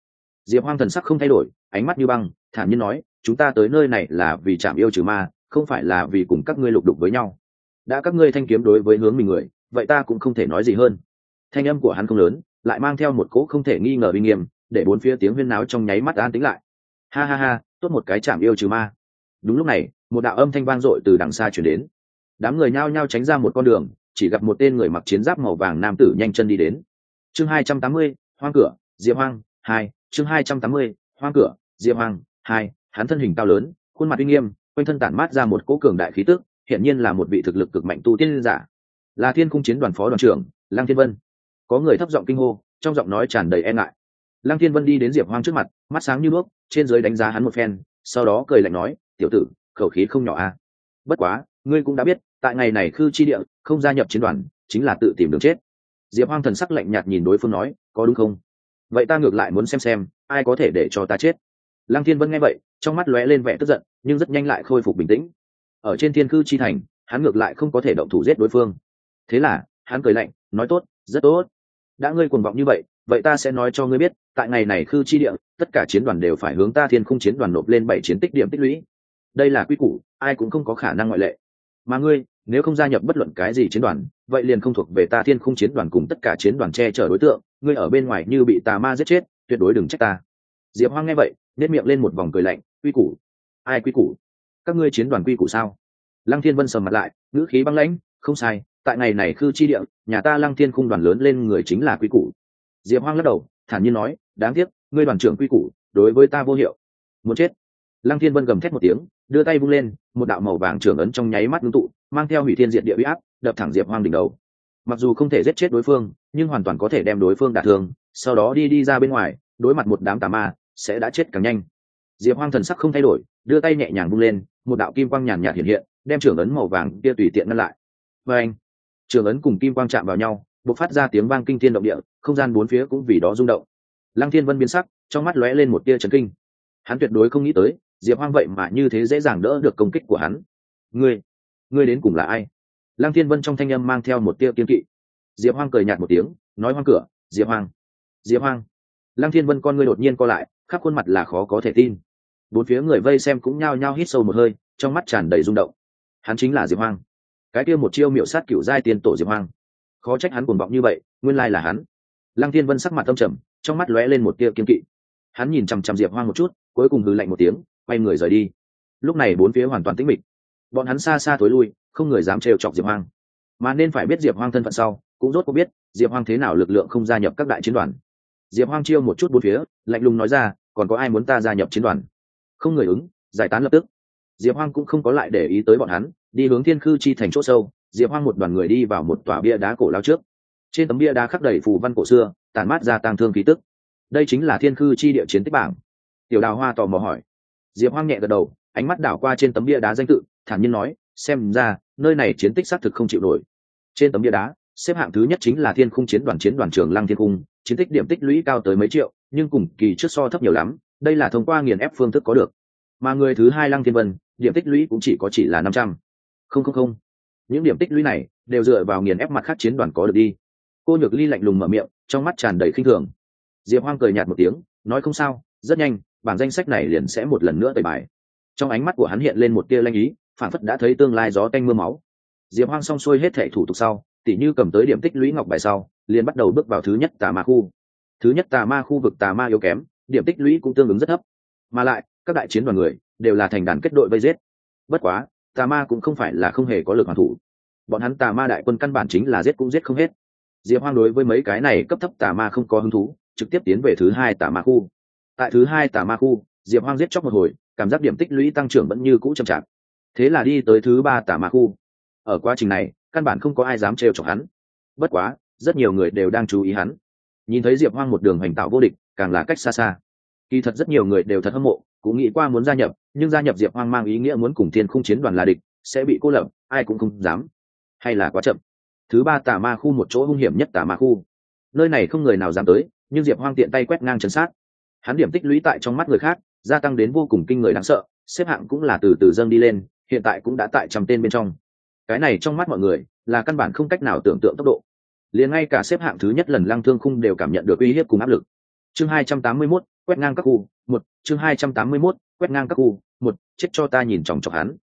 Diệp hoang thần sắc không thay đổi, ánh mắt như băng, thản nhiên nói, chúng ta tới nơi này là vì chạm yêu trừ ma, không phải là vì cùng các ngươi lục đục với nhau. Đã các ngươi thanh kiếm đối với hướng mình người, vậy ta cũng không thể nói gì hơn. Thanh âm của hắn không lớn, lại mang theo một cỗ không thể nghi ngờ uy nghiêm, để bốn phía tiếng huyên náo trong nháy mắt an tính lại. Ha ha ha, tốt một cái chạm yêu trừ ma. Đúng lúc này, một đạo âm thanh vang dội từ đằng xa chuyển đến. Đám người nhao nhao tránh ra một con đường, chỉ gặp một tên người mặc chiến giáp màu vàng nam tử nhanh chân đi đến. Chương hai trăm tám mươi, hoang cửa diệp hoang, hai, chương hai trăm tám mươi, hoang cửa. Diệp hoang, hai, hắn thân hình cao lớn, khuôn mặt uy nghiêm, quanh thân tản mát ra một cỗ cường đại khí tức hiện nhiên là một vị thực lực cực mạnh tu tiên giả. Là thiên cung chiến đoàn phó đoàn trưởng, lăng thiên vân. Có người thấp giọng kinh hô, trong giọng nói tràn đầy e ngại. Lăng thiên vân đi đến diệp hoang trước mặt, mắt sáng như bước trên dưới đánh giá hắn một phen, sau đó cười lạnh nói, tiểu tử, khẩu khí không nhỏ a à. bất quá, ngươi cũng đã biết, tại ngày này khư chi địa, không gia nhập chiến đoàn, chính là tự tìm đường chết. Diệp hoang thần sắc lạnh nhạt nhìn đối phương nói, có đúng không? Vậy ta ngược lại muốn xem xem, ai có thể để cho ta chết. Lăng thiên vân nghe vậy, trong mắt lóe lên vẻ tức giận, nhưng rất nhanh lại khôi phục bình tĩnh. Ở trên thiên cư chi thành, hắn ngược lại không có thể động thủ giết đối phương. Thế là, hắn cười lạnh, nói tốt, rất tốt. Đã ngươi cuồng vọng như vậy vậy ta sẽ nói cho ngươi biết, tại ngày này khư chi địa, tất cả chiến đoàn đều phải hướng ta thiên khung chiến đoàn nộp lên bảy chiến tích điểm tích lũy. Đây là quy củ, ai cũng không có khả năng ngoại lệ. Mà ngươi, nếu không gia nhập bất luận cái gì chiến đoàn, vậy liền không thuộc về ta thiên khung chiến đoàn cùng tất cả chiến đoàn che chở đối tượng ngươi ở bên ngoài như bị tà ma giết chết, tuyệt đối đừng trách ta. Diệp hoang nghe vậy nếp miệng lên một vòng cười lạnh, quy củ. Ai quy củ? Các ngươi chiến đoàn quy củ sao? Lăng thiên vân sầm mặt lại, ngữ khí băng lãnh, không sai, tại ngày này khư chi địa, nhà ta lăng thiên khung đoàn lớn lên người chính là quy củ. Diệp hoang lắc đầu, thản nhiên nói, đáng tiếc, ngươi đoàn trưởng quy củ, đối với ta vô hiệu. Muốn chết. Lăng thiên vân gầm thét một tiếng, đưa tay vung lên, một đạo màu vàng trưởng ấn trong nháy mắt ngưng tụ, mang theo hủy thiên diện địa uy áp, đập thẳng diệp hoang đỉnh đầu mặc dù không thể giết chết đối phương, nhưng hoàn toàn có thể đem đối phương đả thương, sau đó đi đi ra bên ngoài, đối mặt một đám tà ma, sẽ đã chết càng nhanh. Diệp hoang thần sắc không thay đổi, đưa tay nhẹ nhàng vung lên, một đạo kim quang nhàn nhạt hiện hiện, đem trưởng ấn màu vàng kia tùy tiện ngăn lại. Và anh trưởng ấn cùng kim quang chạm vào nhau b ộ c phát ra tiếng vang kinh thiên động địa, không gian bốn phía cũng vì đó rung động. Lăng thiên vân biến sắc, trong mắt lóe lên một tia trấn kinh. Hắn tuyệt đối không nghĩ tới, diệp hoang vậy mà như thế dễ dàng đỡ được công kích của hắn. Ngươi ngươi đến cùng là ai? Lăng thiên vân trong thanh âm mang theo một tia kiên kỵ. Diệp hoang cười nhạt một tiếng, nói hoang cửa, diệp hoang diệp hoang. Lăng thiên vân con ngươi đột nhiên co lại, khắp khuôn mặt là khó có thể tin. Bốn phía người vây xem cũng nhao nhao hít sâu một hơi, trong mắt tràn đầy rung động. Hắn chính là diệp hoang. Cái kia một chiêu miệu sát cựu giai tiên tổ diệp hoang. Khó trách hắn cuồng vọng như vậy, nguyên lai là hắn. Lăng thiên vân sắc mặt tâm trầm, trong mắt lóe lên một tia kiên kỵ. Hắn nhìn chằm chằm diệp hoang một chút, cuối cùng hừ lạnh một tiếng, quay người rời đi. Lúc này bốn phía hoàn toàn tĩnh mịch. Bọn hắn xa xa thối lui không người dám trêu chọc diệp hoang. Mà nên phải biết diệp hoang thân phận sau, cũng rốt có biết diệp hoang thế nào lực lượng không gia nhập các đại chiến đoàn. Diệp hoang chiêu một chút bốn phía, lạnh lùng nói ra, còn có ai muốn ta gia nhập chiến đoàn? Không người ứng, giải tán lập tức. Diệp hoang cũng không có lại để ý tới bọn hắn, đi hướng thiên khư chi thành c h ỗ sâu, diệp hoang một đoàn người đi vào một tòa bia đá cổ lao trước. Trên tấm bia đá khắc đầy phù văn cổ xưa tàn mát ra tang thương khí tức. Đây chính là thiên khư chi địa chiến tích bảng. Tiểu đào hoa tò mò hỏi. Diệp hoang nhẹ gật đầu, ánh mắt đảo qua trên tấm bia đá danh tự, thản nhiên nói xem ra, nơi này chiến tích xác thực không chịu nổi. Trên tấm bia đá, xếp hạng thứ nhất chính là thiên khung chiến đoàn chiến đoàn trường lăng thiên cung, chiến tích điểm tích lũy cao tới mấy triệu, nhưng cùng kỳ trước so thấp nhiều lắm, đây là thông qua nghiền ép phương thức có được. Mà người thứ hai lăng thiên vân, điểm tích lũy cũng chỉ có chỉ là năm trăm. Không không không. Những điểm tích lũy này đều dựa vào nghiền ép mặt khác chiến đoàn có được đi. Cô nhược ly lạnh lùng mở miệng, trong mắt tràn đầy khinh thường. Diệp hoang cười nhạt một tiếng, nói không sao, rất nhanh bảng danh sách này liền sẽ một lần nữa tẩy bài. Trong ánh mắt của hắn hiện lên một tia lanh ý phản phất đã thấy tương lai gió tanh mưa máu. Diệp hoang xong xuôi hết thẻ thủ tục sau, tỉ như cầm tới điểm tích lũy ngọc bài sau, liền bắt đầu bước vào thứ nhất tà ma khu. Thứ nhất tà ma khu vực tà ma yếu kém, điểm tích lũy cũng tương ứng rất thấp. Mà lại, các đại chiến đoàn người đều là thành đàn kết đội vây giết. Bất quá, tà ma cũng không phải là không hề có lực hoàn thủ. Bọn hắn tà ma đại quân căn bản chính là giết cũng giết không hết. Diệp hoang đối với mấy cái này cấp thấp tà ma không có hứng thú, trực tiếp tiến về thứ hai tà ma khu. Tại thứ hai tà ma khu, diệp hoang giết chóc một hồi, cảm giác điểm tích lũy tăng trưởng vẫn như cũ chậm chạp thế là đi tới thứ ba tả ma khu. Ở quá trình này, căn bản không có ai dám trêu chọc hắn. Bất quá, rất nhiều người đều đang chú ý hắn. Nhìn thấy diệp hoang một đường hành tạo vô địch, càng là cách xa xa. Kỳ thật rất nhiều người đều thật hâm mộ, cũng nghĩ qua muốn gia nhập, nhưng gia nhập diệp hoang mang ý nghĩa muốn cùng thiên khung chiến đoàn là địch, sẽ bị cô lập, ai cũng không dám. Hay là quá chậm. Thứ ba tà ma khu một chỗ hung hiểm nhất tà ma khu. Nơi này không người nào dám tới, nhưng diệp hoang tiện tay quét ngang chân sát. Hắn điểm tích lũy tại trong mắt người khác, gia tăng đến vô cùng kinh người đáng sợ, xếp hạng cũng là từ từ dâng đi lên hiện tại cũng đã tại trăm tên bên trong. Cái này trong mắt mọi người là căn bản không cách nào tưởng tượng tốc độ. Liền ngay cả xếp hạng thứ nhất lần lăng thương khung đều cảm nhận được uy hiếp cùng áp lực. Chương hai trăm tám mươi 281, quét ngang các khu một chương hai trăm tám mươi 281, quét ngang các khu một chết cho ta nhìn chòng chọc hắn.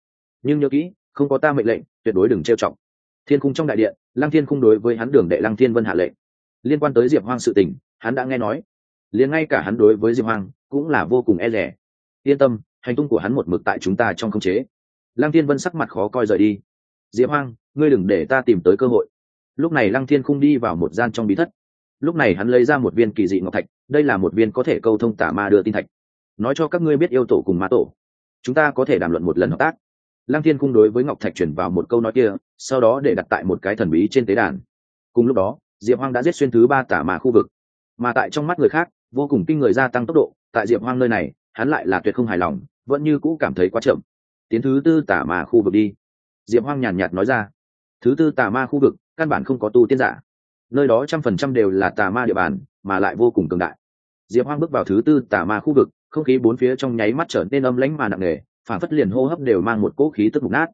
Nhưng nhớ kỹ không có ta mệnh lệnh tuyệt đối đừng trêu chọc. Thiên khung trong đại điện lăng thiên khung đối với hắn đường đệ lăng thiên vân hạ lệnh. Liên quan tới diệp hoang sự tình hắn đã nghe nói. Liền ngay cả hắn đối với diệp hoang cũng là vô cùng e rẻ yên tâm hành tung của hắn một mực tại chúng ta trong khống chế lăng thiên vân sắc mặt khó coi rời đi. Diệp hoang, ngươi đừng để ta tìm tới cơ hội. Lúc này lăng thiên khung đi vào một gian trong bí thất. Lúc này hắn lấy ra một viên kỳ dị ngọc thạch, đây là một viên có thể câu thông tả ma đưa tin thạch. Nói cho các ngươi biết yêu tổ cùng ma tổ, chúng ta có thể đàm luận một lần hợp tác. Lăng thiên cung đối với ngọc thạch chuyển vào một câu nói kia, sau đó để đặt tại một cái thần bí trên tế đàn. Cùng lúc đó, diệp hoang đã giết xuyên thứ ba tả ma khu vực. Mà tại trong mắt người khác, vô cùng kinh người gia tăng tốc độ, tại diệp hoang nơi này, hắn lại là tuyệt không hài lòng, vẫn như cũ cảm thấy quá chậm tiến thứ tư tả ma khu vực đi. Diệp hoang nhàn nhạt nói ra. Thứ tư tà ma khu vực, căn bản không có tu tiên giả. Nơi đó trăm phần trăm đều là tà ma địa bàn, mà lại vô cùng cường đại. Diệp hoang bước vào thứ tư tà ma khu vực, không khí bốn phía trong nháy mắt trở nên âm lãnh mà nặng nề, phản phất liền hô hấp đều mang một cỗ khí tức mục nát.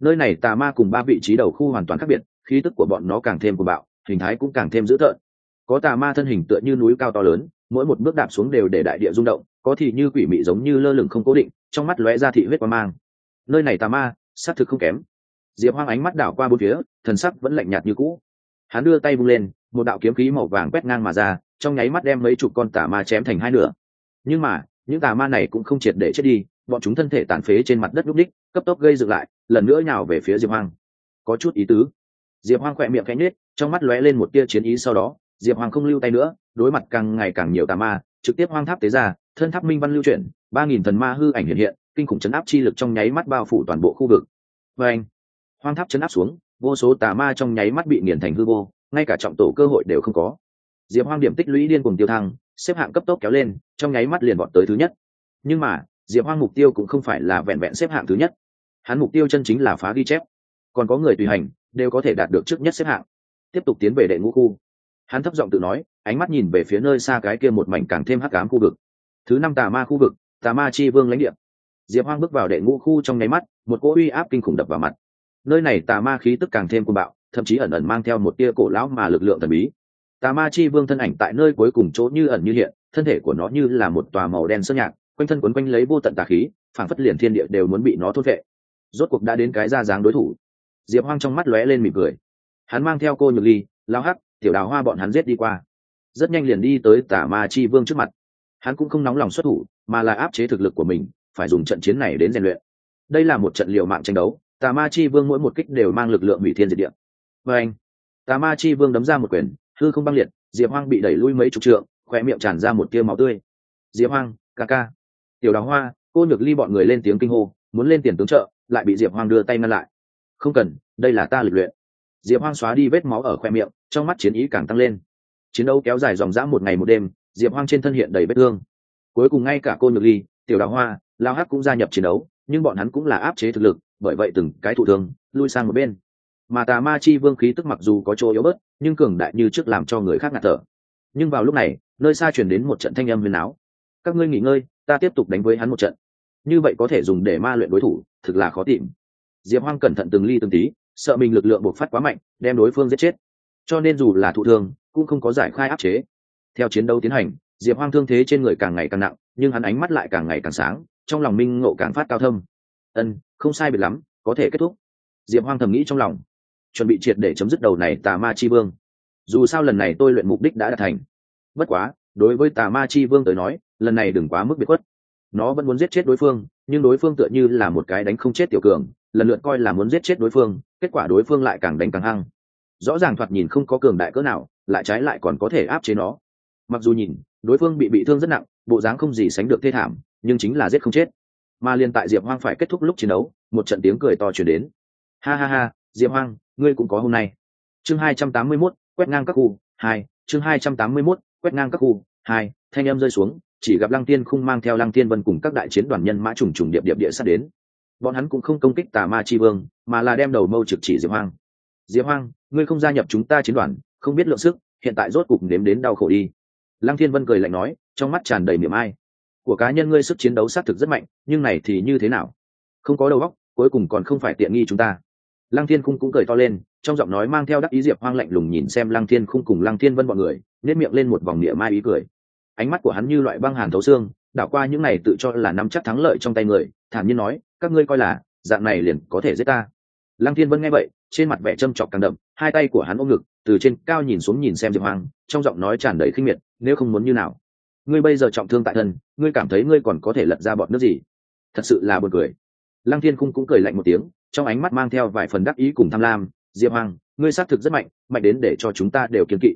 Nơi này tà ma cùng ba vị trí đầu khu hoàn toàn khác biệt, khí tức của bọn nó càng thêm cuồng bạo, hình thái cũng càng thêm dữ tợn. Có tà ma thân hình tựa như núi cao to lớn, mỗi một bước đạp xuống đều để đại địa rung động, có thì như quỷ mị giống như lơ lửng không cố định, trong mắt lóe ra thị huyết qua mang nơi này tà ma, xác thực không kém. Diệp hoang ánh mắt đảo qua bốn phía, thần sắc vẫn lạnh nhạt như cũ. Hắn đưa tay bung lên, một đạo kiếm khí màu vàng quét ngang mà ra, trong nháy mắt đem mấy chục con tà ma chém thành hai nửa. Nhưng mà, những tà ma này cũng không triệt để chết đi, bọn chúng thân thể tàn phế trên mặt đất lúc đích, cấp tốc gây dựng lại, lần nữa nhào về phía diệp hoang. Có chút ý tứ. Diệp hoang khỏe miệng cánh nết trong mắt lóe lên một tia chiến ý sau đó, diệp hoàng không lưu tay nữa, đối mặt càng ngày càng nhiều tà ma, trực tiếp hoang tháp tế ra, thân tháp minh văn lưu chuyển, ba nghìn thần ma hư ảnh hiện hiện kinh khủng chấn áp chi lực trong nháy mắt bao phủ toàn bộ khu vực. Và anh, hoang tháp chấn áp xuống, vô số tà ma trong nháy mắt bị nghiền thành hư vô, ngay cả trọng tổ cơ hội đều không có. Diệp hoang điểm tích lũy điên cùng tiêu thăng, xếp hạng cấp tốc kéo lên, trong nháy mắt liền bọn tới thứ nhất. Nhưng mà, diệp hoang mục tiêu cũng không phải là vẹn vẹn xếp hạng thứ nhất. Hắn mục tiêu chân chính là phá ghi chép. Còn có người tùy hành, đều có thể đạt được trước nhất xếp hạng. Tiếp tục tiến về đệ ngũ khu. Hắn thấp giọng tự nói, ánh mắt nhìn về phía nơi xa cái kia một mảnh càng thêm hắc ám khu vực. Thứ năm tà ma khu vực, tà ma chi vương lãnh địa diệp hoang bước vào đệ ngũ khu trong nháy mắt, một cỗ uy áp kinh khủng đập vào mặt. Nơi này tà ma khí tức càng thêm cuồng bạo, thậm chí ẩn ẩn mang theo một tia cổ lão mà lực lượng thần bí. Tà ma chi vương thân ảnh tại nơi cuối cùng chỗ như ẩn như hiện, thân thể của nó như là một tòa màu đen sơn nhạc, quanh thân quấn quanh lấy vô tận tà khí, phảng phất liền thiên địa đều muốn bị nó thốt vệ rốt cuộc đã đến cái ra dáng đối thủ. Diệp hoang trong mắt lóe lên mỉm cười. Hắn mang theo cô nhược ly lao hắc, tiểu đào hoa bọn hắn giết đi qua. Rất nhanh liền đi tới tà ma chi vương trước mặt. Hắn cũng không nóng lòng xuất thủ, mà là áp chế thực lực của mình phải dùng trận chiến này đến rèn luyện. Đây là một trận liều mạng tranh đấu, tà ma chi vương mỗi một kích đều mang lực lượng hủy thiên diệt địa. Và anh, tà ma chi vương đấm ra một quyền, hư không băng liệt, diệp hoang bị đẩy lui mấy chục trượng khoe miệng tràn ra một tia máu tươi. Diệp hoang, ca ca. Tiểu đào hoa, cô nhược ly bọn người lên tiếng kinh hô, muốn lên tiền tướng trợ, lại bị diệp hoang đưa tay ngăn lại. Không cần, đây là ta lực luyện. Diệp hoang xóa đi vết máu ở khoe miệng, trong mắt chiến ý càng tăng lên. Chiến đấu kéo dài dòng dã một ngày một đêm, diệp hoang trên thân hiện đầy vết thương. Cuối cùng ngay cả cô nhược ly, tiểu đào hoa lao hắc cũng gia nhập chiến đấu, nhưng bọn hắn cũng là áp chế thực lực, bởi vậy từng cái thụ thương, lui sang một bên. Mà tà ma chi vương khí tức mặc dù có chỗ yếu bớt, nhưng cường đại như trước làm cho người khác ngạt thở. Nhưng vào lúc này, nơi xa truyền đến một trận thanh âm huyền áo. Các ngươi nghỉ ngơi, ta tiếp tục đánh với hắn một trận. Như vậy có thể dùng để ma luyện đối thủ, thực là khó tìm. Diệp hoang cẩn thận từng ly từng tí, sợ mình lực lượng bộc phát quá mạnh, đem đối phương giết chết. Cho nên dù là thụ thương, cũng không có giải khai áp chế. Theo chiến đấu tiến hành, diệp hoang thương thế trên người càng ngày càng nặng, nhưng hắn ánh mắt lại càng ngày càng sáng trong lòng minh ngộ càng phát cao thâm. Ân, không sai biệt lắm, có thể kết thúc. Diệp hoang thầm nghĩ trong lòng. Chuẩn bị triệt để chấm dứt đầu này tà ma chi vương. Dù sao lần này tôi luyện mục đích đã đạt thành. Bất quá, đối với tà ma chi vương tới nói, lần này đừng quá mức biệt khuất. Nó vẫn muốn giết chết đối phương, nhưng đối phương tựa như là một cái đánh không chết tiểu cường, lần lượt coi là muốn giết chết đối phương, kết quả đối phương lại càng đánh càng hăng. Rõ ràng thoạt nhìn không có cường đại cỡ nào, lại trái lại còn có thể áp chế nó. Mặc dù nhìn, đối phương bị bị thương rất nặng, bộ dáng không gì sánh được thê thảm nhưng chính là giết không chết. Mà liền tại diệp hoang phải kết thúc lúc chiến đấu, một trận tiếng cười to chuyển đến. Ha ha ha, diệp hoang, ngươi cũng có hôm nay. Chương hai trăm tám mươi mốt, quét ngang các khu, hai, chương hai trăm tám mươi mốt, quét ngang các khu, hai, thanh em rơi xuống, chỉ gặp lăng tiên khung mang theo lăng tiên vân cùng các đại chiến đoàn nhân mã trùng trùng điệp điệp địa sát đến. Bọn hắn cũng không công kích tà ma chi vương, mà là đem đầu mâu trực chỉ diệp hoang. Diệp hoang, ngươi không gia nhập chúng ta chiến đoàn, không biết lượng sức, hiện tại rốt cục nếm đến đau khổ đi. Lăng thiên vân cười lạnh nói, trong mắt tràn đầy miệng ai của cá nhân ngươi sức chiến đấu xác thực rất mạnh, nhưng này thì như thế nào? Không có đầu óc, cuối cùng còn không phải tiện nghi chúng ta. Lăng thiên khung cũng cười to lên, trong giọng nói mang theo đắc ý diệp hoang lạnh lùng nhìn xem lăng thiên khung cùng lăng thiên vân bọn người nếp miệng lên một vòng địa mai ý cười. Ánh mắt của hắn như loại băng hàn thấu xương, đảo qua những này tự cho là nắm chắc thắng lợi trong tay người, thản nhiên nói, các ngươi coi là, dạng này liền có thể giết ta. Lăng thiên vân nghe vậy, trên mặt vẻ châm chọc càng đậm, hai tay của hắn ôm ngực, từ trên cao nhìn xuống nhìn xem diệp hoang, trong giọng nói tràn đầy khinh miệt, nếu không muốn như nào? Ngươi bây giờ trọng thương tại thân, ngươi cảm thấy ngươi còn có thể lật ra bọn nước gì? Thật sự là buồn cười. Lăng thiên cung cũng cười lạnh một tiếng, trong ánh mắt mang theo vài phần đắc ý cùng tham lam, diệp hoàng, ngươi xác thực rất mạnh mạnh đến để cho chúng ta đều kiên kỵ.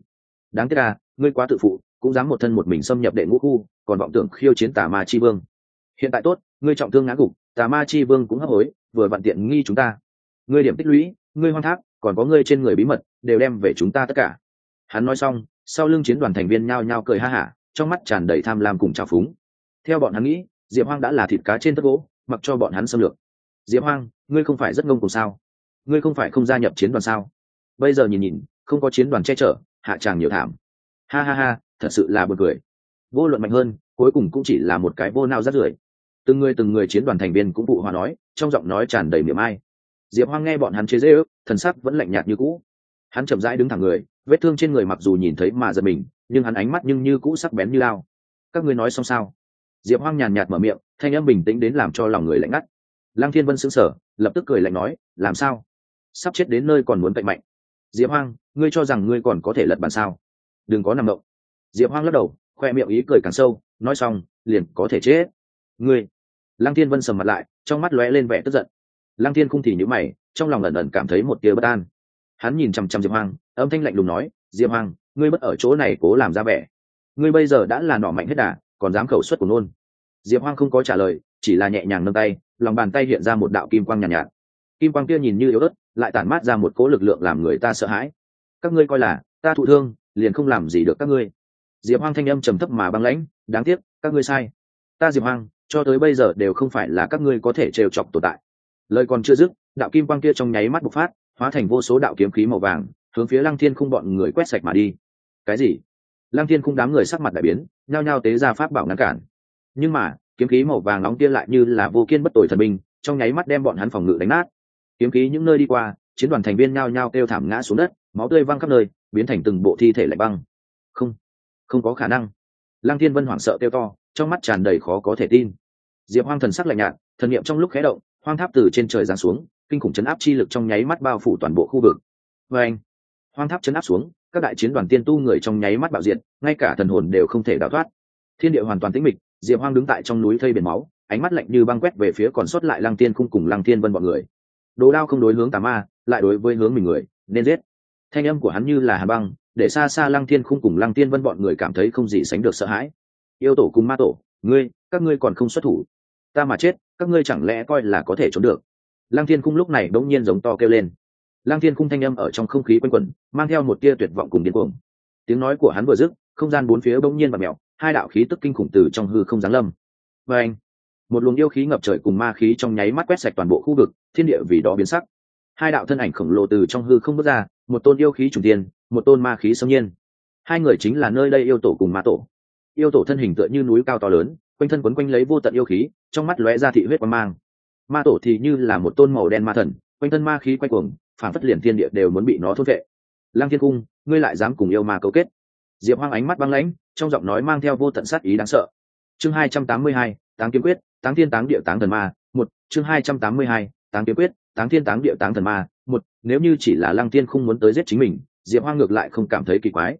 Đáng tiếc là ngươi quá tự phụ, cũng dám một thân một mình xâm nhập đệ ngũ khu, còn vọng tưởng khiêu chiến tà ma chi vương. Hiện tại tốt, ngươi trọng thương ngã gục, tà ma chi vương cũng hấp hối, vừa vặn tiện nghi chúng ta. Ngươi điểm tích lũy, ngươi hoang tháp còn có ngươi trên người bí mật, đều đem về chúng ta tất cả. Hắn nói xong, sau lưng chiến đoàn thành viên nhao nhao cười ha hả trong mắt tràn đầy tham lam cùng trào phúng. Theo bọn hắn nghĩ, diệp hoang đã là thịt cá trên tất gỗ, mặc cho bọn hắn xâm lược. Diệp hoang, ngươi không phải rất ngông cùng sao? Ngươi không phải không gia nhập chiến đoàn sao? Bây giờ nhìn nhìn, không có chiến đoàn che chở, hạ tràng nhiều thảm. Ha ha ha, thật sự là b u ồ n cười. Vô luận mạnh hơn, cuối cùng cũng chỉ là một cái vô nao rát rưởi. Từng người từng người chiến đoàn thành viên cũng phụ hòa nói, trong giọng nói tràn đầy miệng ai. Diệp hoang nghe bọn hắn chế dễ ước thần sắc vẫn lạnh nhạt như cũ. Hắn chậm rãi đứng thẳng người vết thương trên người mặc dù nhìn thấy mà giật mình, nhưng hắn ánh mắt nhưng như cũ sắc bén như lao. Các ngươi nói xong sao? Diệp hoang nhàn nhạt mở miệng, thanh âm bình tĩnh đến làm cho lòng người lạnh ngắt. Lăng thiên vân sững sờ, lập tức cười lạnh nói, làm sao? Sắp chết đến nơi còn muốn cạnh mạnh. Diệp hoang, ngươi cho rằng ngươi còn có thể lật bàn sao? Đừng có nằm động. Diệp hoang lắc đầu, khoe miệng ý cười càng sâu, nói xong, liền có thể chết. Ngươi. Lăng thiên vân sầm mặt lại, trong mắt lóe lên vẻ tức giận. Lăng thiên không thì nhữ mày, trong lòng ẩn ẩn cảm thấy một tia bất an. Hắn nhìn chằm chằm diệp hoang âm thanh lạnh lùng nói diệp hoang ngươi bất ở chỗ này cố làm ra vẻ. Ngươi bây giờ đã là nọ mạnh hết đà còn dám khẩu suất của nôn diệp hoang không có trả lời chỉ là nhẹ nhàng nâng tay lòng bàn tay hiện ra một đạo kim quang nhàn nhạt, nhạt. Kim quang kia nhìn như yếu ớt lại tản mát ra một cố lực lượng làm người ta sợ hãi. Các ngươi coi là ta thụ thương liền không làm gì được các ngươi. Diệp hoang thanh âm trầm thấp mà băng lãnh đáng tiếc các ngươi sai. Ta diệp hoang cho tới bây giờ đều không phải là các ngươi có thể trêu chọc tồn tại. Lời còn chưa dứt đạo kim quang kia trong nháy mắt bộc phát hóa thành vô số đạo kiếm khí màu vàng hướng phía lăng thiên khung bọn người quét sạch mà đi. Cái gì? Lăng thiên khung đám người sắc mặt đại biến, nhao nhao tế ra pháp bảo ngăn cản. Nhưng mà, kiếm khí màu vàng nóng kia lại như là vô kiên bất tội thần minh trong nháy mắt đem bọn hắn phòng ngự đánh nát. Kiếm khí những nơi đi qua, chiến đoàn thành viên nhao nhao kêu thảm ngã xuống đất, máu tươi văng khắp nơi, biến thành từng bộ thi thể lạnh băng. Không không có khả năng. Lăng thiên vân hoảng sợ kêu to, trong mắt tràn đầy khó có thể tin. Diệp hoang thần sắc lạnh nhạt, thần niệm trong lúc khé động, hoang tháp từ trên trời giáng xuống, kinh khủng chấn áp chi lực trong nháy mắt bao phủ toàn bộ khu vực. Vê anh hoang tháp chấn áp xuống, các đại chiến đoàn tiên tu người trong nháy mắt bạo diện ngay cả thần hồn đều không thể đào thoát. Thiên địa hoàn toàn tĩnh mịch, diệp hoang đứng tại trong núi thây biển máu, ánh mắt lạnh như băng quét về phía còn sót lại lăng tiên khung cùng lăng tiên vân bọn người. Đồ đao không đối hướng tà ma, lại đối với hướng mình người, nên giết. Thanh âm của hắn như là hà băng, để xa xa lăng thiên khung cùng lăng tiên vân bọn người cảm thấy không gì sánh được sợ hãi. Yêu tổ cùng ma tổ, ngươi, các ngươi còn không xuất thủ. Ta mà chết, các ngươi chẳng lẽ coi là có thể trốn được? Lăng thiên khung lúc này bỗng nhiên giống to kêu lên. Lang thiên khung thanh âm ở trong không khí quanh quẩn, mang theo một tia tuyệt vọng cùng điên cuồng. Tiếng nói của hắn vừa dứt, không gian bốn phía bỗng nhiên và mèo, hai đạo khí tức kinh khủng từ trong hư không giáng lâm. Và anh một luồng yêu khí ngập trời cùng ma khí trong nháy mắt quét sạch toàn bộ khu vực, thiên địa vì đó biến sắc. Hai đạo thân ảnh khổng lồ từ trong hư không bước ra, một tôn yêu khí trùng tiên một tôn ma khí sông nhiên. Hai người chính là nơi đây yêu tổ cùng ma tổ. Yêu tổ thân hình tựa như núi cao to lớn, quanh thân quấn quanh lấy vô tận yêu khí, trong mắt lóe ra thị huyết quang mang. Ma tổ thì như là một tôn màu đen ma thần, quanh thân ma khí quay cuồng phản phất liền thiên địa đều muốn bị nó thốt vệ. Lăng thiên cung, ngươi lại dám cùng yêu ma cấu kết. Diệp hoang ánh mắt băng lãnh, trong giọng nói mang theo vô tận sát ý đáng sợ. Chương hai trăm tám mươi hai, táng kiếm quyết, táng thiên táng địa táng thần ma, một, chương hai trăm tám mươi hai, táng kiếm quyết, táng thiên táng địa táng thần ma, một, nếu như chỉ là lăng thiên không muốn tới giết chính mình, diệp hoang ngược lại không cảm thấy kỳ quái.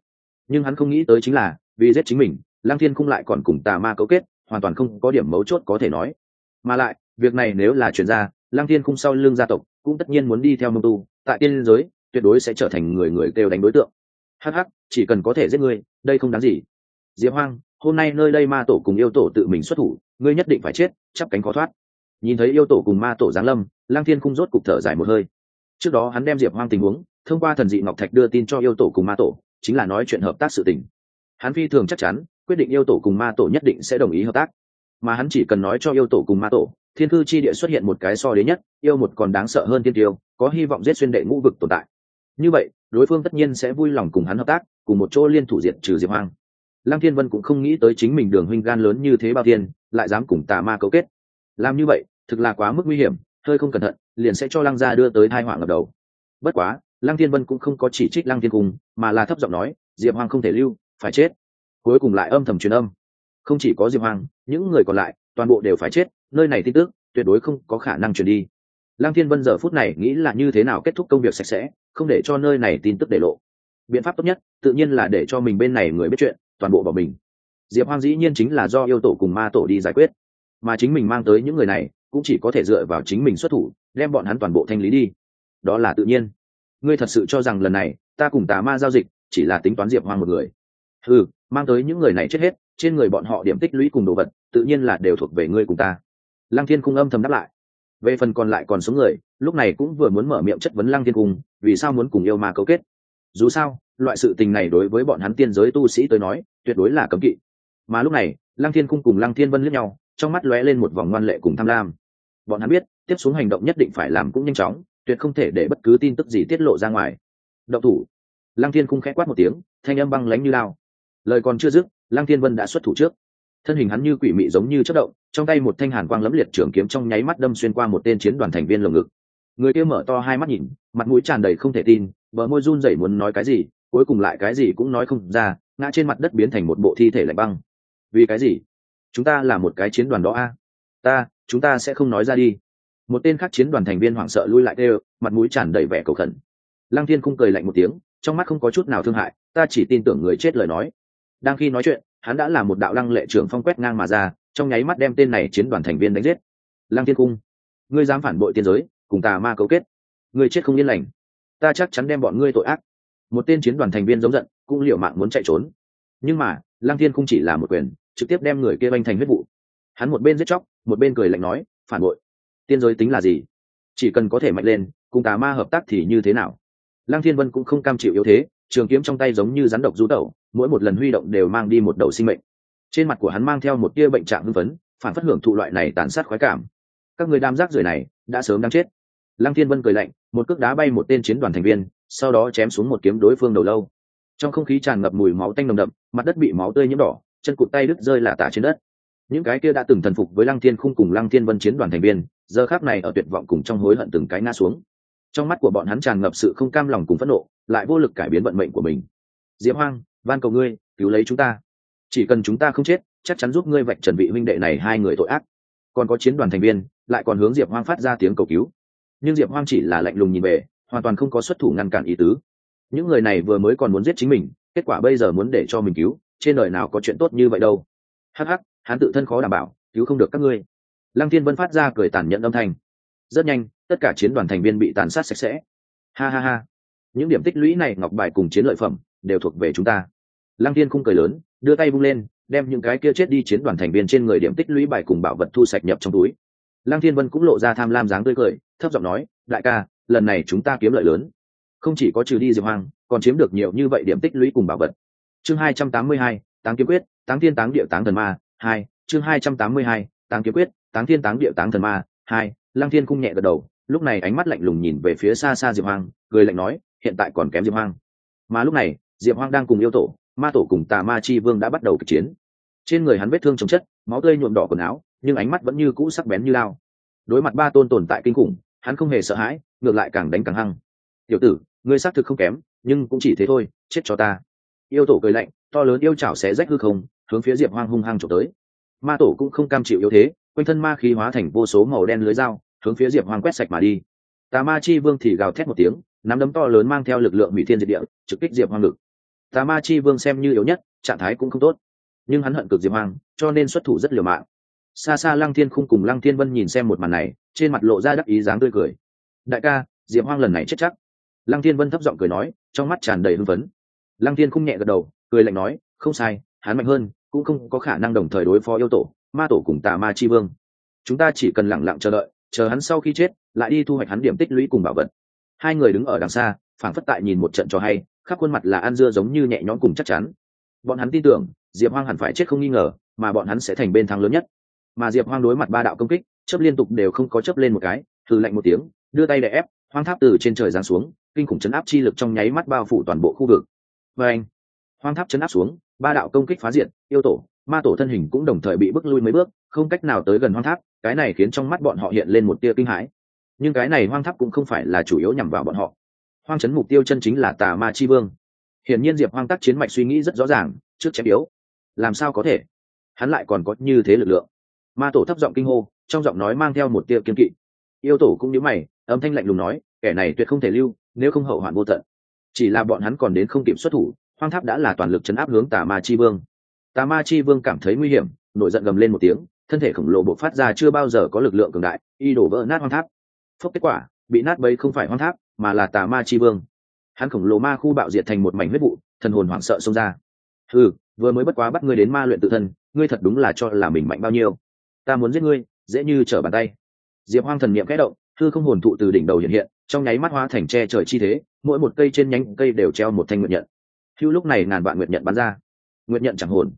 Nhưng hắn không nghĩ tới chính là, vì giết chính mình, lăng thiên không lại còn cùng tà ma cấu kết, hoàn toàn không có điểm mấu chốt có thể nói. Mà lại, việc này nếu là chuyển ra, lăng thiên không sau lưng gia tộc cũng tất nhiên muốn đi theo mông tu, tại tiên giới, tuyệt đối sẽ trở thành người người kêu đánh đối tượng. Hh chỉ cần có thể giết ngươi, đây không đáng gì. Diệp hoang, hôm nay nơi đây ma tổ cùng yêu tổ tự mình xuất thủ, ngươi nhất định phải chết, chắp cánh khó thoát. Nhìn thấy yêu tổ cùng ma tổ giáng lâm lang thiên cung rốt cục thở dài một hơi. Trước đó hắn đem diệp hoang tình huống, thông qua thần dị ngọc thạch đưa tin cho yêu tổ cùng ma tổ, chính là nói chuyện hợp tác sự tình. Hắn phi thường chắc chắn, quyết định yêu tổ cùng ma tổ nhất định sẽ đồng ý hợp tác. Mà hắn chỉ cần nói cho yêu tổ cùng ma tổ thiên cư chi địa xuất hiện một cái so đế nhất, yêu một còn đáng sợ hơn thiên tiêu, có hy vọng giết xuyên đệ ngũ vực tồn tại. Như vậy, đối phương tất nhiên sẽ vui lòng cùng hắn hợp tác, cùng một chỗ liên thủ diệt trừ diệp hoang. Lăng thiên vân cũng không nghĩ tới chính mình đường huynh gan lớn như thế bao tiên lại dám cùng tà ma cấu kết. Làm như vậy, thực là quá mức nguy hiểm, hơi không cẩn thận, liền sẽ cho lăng gia đưa tới thai họa ngập đầu. Bất quá, lăng thiên vân cũng không có chỉ trích lăng thiên cung, mà là thấp giọng nói, diệp hoàng không thể lưu, phải chết. Cuối cùng lại âm thầm truyền âm. Không chỉ có diệp hoàng những người còn lại toàn bộ đều phải chết, nơi này tin tức tuyệt đối không có khả năng truyền đi. Lăng thiên vân giờ phút này nghĩ là như thế nào kết thúc công việc sạch sẽ, không để cho nơi này tin tức để lộ. Biện pháp tốt nhất, tự nhiên là để cho mình bên này người biết chuyện, toàn bộ bỏ mình. Diệp hoang dĩ nhiên chính là do yêu tổ cùng ma tổ đi giải quyết. Mà chính mình mang tới những người này, cũng chỉ có thể dựa vào chính mình xuất thủ, đem bọn hắn toàn bộ thanh lý đi. Đó là tự nhiên. Ngươi thật sự cho rằng lần này, ta cùng tà ma giao dịch, chỉ là tính toán diệp hoang một người. Ừ mang tới những người này chết hết, trên người bọn họ điểm tích lũy cùng đồ vật tự nhiên là đều thuộc về ngươi cùng ta. Lăng thiên cung âm thầm đáp lại. Về phần còn lại còn số người, lúc này cũng vừa muốn mở miệng chất vấn lăng thiên cung, vì sao muốn cùng yêu ma cấu kết. Dù sao, loại sự tình này đối với bọn hắn tiên giới tu sĩ tới nói, tuyệt đối là cấm kỵ. Mà lúc này, lăng thiên cung cùng lăng thiên vân lướt nhau, trong mắt lóe lên một vòng ngoan lệ cùng tham lam. Bọn hắn biết, tiếp xuống hành động nhất định phải làm cũng nhanh chóng, tuyệt không thể để bất cứ tin tức gì tiết lộ ra ngoài. Động thủ. Lăng thiên cung khẽ quát một tiếng, thanh âm băng lánh như lao. Lời còn chưa dứt, lăng thiên vân đã xuất thủ trước thân hình hắn như quỷ mị giống như chất động, trong tay một thanh hàn quang lấm liệt trường kiếm trong nháy mắt đâm xuyên qua một tên chiến đoàn thành viên lồng ngực. Người kia mở to hai mắt nhìn, mặt mũi tràn đầy không thể tin, bờ môi run rẩy muốn nói cái gì, cuối cùng lại cái gì cũng nói không ra, ngã trên mặt đất biến thành một bộ thi thể lạnh băng. Vì cái gì? Chúng ta là một cái chiến đoàn đó a. Ta, chúng ta sẽ không nói ra đi. Một tên khác chiến đoàn thành viên hoảng sợ lui lại đều mặt mũi tràn đầy vẻ cầu khẩn. Lăng thiên không cười lạnh một tiếng, trong mắt không có chút nào thương hại, ta chỉ tin tưởng người chết lời nói. Đang khi nói chuyện hắn đã là một đạo lăng lệ trưởng phong quét ngang mà ra, trong nháy mắt đem tên này chiến đoàn thành viên đánh giết. Lăng thiên cung, ngươi dám phản bội tiên giới, cùng tà ma cấu kết. Ngươi chết không yên lành. Ta chắc chắn đem bọn ngươi tội ác. Một tên chiến đoàn thành viên giống giận, cũng liệu mạng muốn chạy trốn. Nhưng mà, lăng thiên không chỉ là một quyền, trực tiếp đem người kia banh thành huyết vụ. Hắn một bên giết chóc, một bên cười lạnh nói, phản bội? Tiên giới tính là gì? Chỉ cần có thể mạnh lên, cùng tà ma hợp tác thì như thế nào? Lăng thiên vân cũng không cam chịu yếu thế, trường kiếm trong tay giống như rắn độc rú tẩu mỗi một lần huy động đều mang đi một đầu sinh mệnh. Trên mặt của hắn mang theo một tia bệnh trạng hưng phấn, phản phất hưởng thụ loại này tàn sát khoái cảm. Các người đam giác rưởi này đã sớm đáng chết. Lăng thiên vân cười lạnh, một cước đá bay một tên chiến đoàn thành viên, sau đó chém xuống một kiếm đối phương đầu lâu. Trong không khí tràn ngập mùi máu tanh nồng đậm, mặt đất bị máu tươi nhiễm đỏ, chân cụt tay đứt rơi lả tả trên đất. Những cái kia đã từng thần phục với lăng thiên khung cùng lăng thiên vân chiến đoàn thành viên, giờ khác này ở tuyệt vọng cùng trong hối hận từng cái ngã xuống. Trong mắt của bọn hắn tràn ngập sự không cam lòng cùng phẫn nộ, lại vô lực cải biến vận mệnh của mình. Diễm hoang van cầu ngươi, cứu lấy chúng ta. Chỉ cần chúng ta không chết, chắc chắn giúp ngươi vạch trần vị huynh đệ này hai người tội ác. Còn có chiến đoàn thành viên, lại còn hướng diệp hoang phát ra tiếng cầu cứu. Nhưng diệp hoang chỉ là lạnh lùng nhìn về, hoàn toàn không có xuất thủ ngăn cản ý tứ. Những người này vừa mới còn muốn giết chính mình, kết quả bây giờ muốn để cho mình cứu, trên đời nào có chuyện tốt như vậy đâu. Hắc hắc, hắn tự thân khó đảm bảo, cứu không được các ngươi. Lăng thiên vân phát ra cười tàn nhẫn âm thanh. Rất nhanh, tất cả chiến đoàn thành viên bị tàn sát sạch sẽ. Ha ha ha. Những điểm tích lũy này, ngọc bài cùng chiến lợi phẩm đều thuộc về chúng ta. Lăng thiên không cười lớn, đưa tay vung lên, đem những cái kia chết đi chiến đoàn thành viên trên người điểm tích lũy bài cùng bảo vật thu sạch nhập trong túi. Lăng thiên vân cũng lộ ra tham lam dáng tươi cười, thấp giọng nói, đại ca, lần này chúng ta kiếm lợi lớn. Không chỉ có trừ đi diệp hoang, còn chiếm được nhiều như vậy điểm tích lũy cùng bảo vật. Chương hai trăm tám mươi hai, táng kiếm quyết, táng thiên táng địa táng thần ma, hai, chương hai trăm tám mươi hai, táng kiếm quyết, táng thiên táng địa táng thần ma, hai, lăng thiên cung nhẹ gật đầu, lúc này ánh mắt lạnh lùng nhìn về phía xa xa diệp hoang, cười lạnh nói, hiện tại còn kém diệp hoang. Mà lúc này diệp hoang đang cùng yêu tổ, ma tổ cùng tà ma chi vương đã bắt đầu kịch chiến. Trên người hắn vết thương chống chất, máu tươi nhuộm đỏ quần áo, nhưng ánh mắt vẫn như cũ sắc bén như lao. Đối mặt ba tôn tồn tại kinh khủng, hắn không hề sợ hãi, ngược lại càng đánh càng hăng. Tiểu tử, ngươi xác thực không kém, nhưng cũng chỉ thế thôi, chết cho ta. Yêu tổ cười lạnh, to lớn yêu chảo xé rách hư không, hướng phía diệp hoang hung hăng trộm tới. Ma tổ cũng không cam chịu yếu thế, quanh thân ma khí hóa thành vô số màu đen lưới dao, hướng phía diệp hoang quét sạch mà đi. Tà ma chi vương thì gào thét một tiếng, nắm đấm to lớn mang theo lực lượng hủy thiên diệt địa, trực kích diệp hoang ngực tà ma chi vương xem như yếu nhất, trạng thái cũng không tốt. Nhưng hắn hận cực diệp hoang, cho nên xuất thủ rất liều mạng. Xa xa lăng thiên khung cùng lăng thiên vân nhìn xem một màn này, trên mặt lộ ra đắc ý dáng tươi cười. Đại ca, diệp hoang lần này chết chắc. Lăng thiên vân thấp giọng cười nói, trong mắt tràn đầy hưng phấn. Lăng thiên khung nhẹ gật đầu, cười lạnh nói, không sai, hắn mạnh hơn, cũng không có khả năng đồng thời đối phó yêu tổ, ma tổ cùng tà ma chi vương. Chúng ta chỉ cần lẳng lặng chờ đợi, chờ hắn sau khi chết, lại đi thu hoạch hắn điểm tích lũy cùng bảo vật. Hai người đứng ở đằng xa, phảng phất tại nhìn một trận cho hay khắp khuôn mặt là ăn dưa giống như nhẹ nhõm cùng chắc chắn. Bọn hắn tin tưởng, diệp hoang hẳn phải chết không nghi ngờ, mà bọn hắn sẽ thành bên thắng lớn nhất. Mà diệp hoang đối mặt ba đạo công kích chấp liên tục đều không có chấp lên một cái, thử lạnh một tiếng, đưa tay để ép, hoang tháp từ trên trời giáng xuống, kinh khủng chấn áp chi lực trong nháy mắt bao phủ toàn bộ khu vực. Và anh hoang tháp chấn áp xuống, ba đạo công kích phá diện yêu tổ, ma tổ thân hình cũng đồng thời bị bước lui mấy bước, không cách nào tới gần hoang tháp, cái này khiến trong mắt bọn họ hiện lên một tia kinh hãi. Nhưng cái này hoang tháp cũng không phải là chủ yếu nhằm vào bọn họ hoang chấn mục tiêu chân chính là tà ma chi vương. Hiển nhiên diệp hoang tác chiến mạch suy nghĩ rất rõ ràng, trước chém yếu. Làm sao có thể? Hắn lại còn có như thế lực lượng. Ma tổ thấp giọng kinh hô, trong giọng nói mang theo một tia kiên kỵ. Yêu tổ cũng nhớ mày, âm thanh lạnh lùng nói, kẻ này tuyệt không thể lưu, nếu không hậu hoạn vô tận. Chỉ là bọn hắn còn đến không kịp xuất thủ, hoang tháp đã là toàn lực chấn áp hướng tà ma chi vương. Tà ma chi vương cảm thấy nguy hiểm, nổi giận gầm lên một tiếng, thân thể khổng lồ bộc phát ra chưa bao giờ có lực lượng cường đại, y đổ vỡ nát hoang tháp. Phốc kết quả, bị nát bấy không phải hoang tháp mà là tà ma chi vương. Hắn khổng lồ ma khu bạo diệt thành một mảnh huyết vụ, thần hồn hoảng sợ xông ra. Ừ vừa mới bất quá bắt ngươi đến ma luyện tự thân, ngươi thật đúng là cho là mình mạnh bao nhiêu. Ta muốn giết ngươi, dễ như trở bàn tay. Diệp hoang thần niệm kẽ động thư không hồn thụ từ đỉnh đầu hiện hiện, trong nháy mắt hoa thành tre trời chi thế, mỗi một cây trên nhánh cây đều treo một thanh nguyện nhận. Hưu lúc này ngàn vạn nguyện nhận bắn ra. Nguyện nhận chẳng hồn.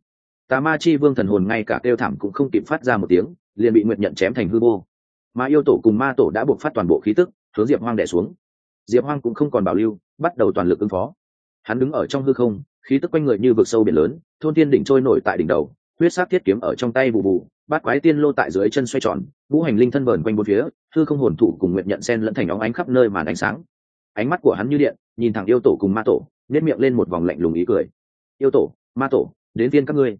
Tà ma chi vương thần hồn ngay cả kêu thảm cũng không kịp phát ra một tiếng, liền bị nguyện nhận chém thành hư vô. Mà yêu tổ cùng ma tổ đã buộc phát toàn bộ khí tức, hướng diệp hoang đẻ xuống diệp hoang cũng không còn bảo lưu, bắt đầu toàn lực ứng phó. Hắn đứng ở trong hư không, khí tức quanh người như vực sâu biển lớn, thôn tiên đỉnh trôi nổi tại đỉnh đầu, huyết sát thiết kiếm ở trong tay bù bù bát quái tiên lô tại dưới chân xoay tròn vũ hành linh thân vờn quanh bốn phía, hư không hồn thụ cùng nguyện nhận sen lẫn thành óng ánh khắp nơi màn ánh sáng. Ánh mắt của hắn như điện, nhìn thẳng yêu tổ cùng ma tổ nếp miệng lên một vòng lạnh lùng ý cười. Yêu tổ, ma tổ, đến viên các ngươi.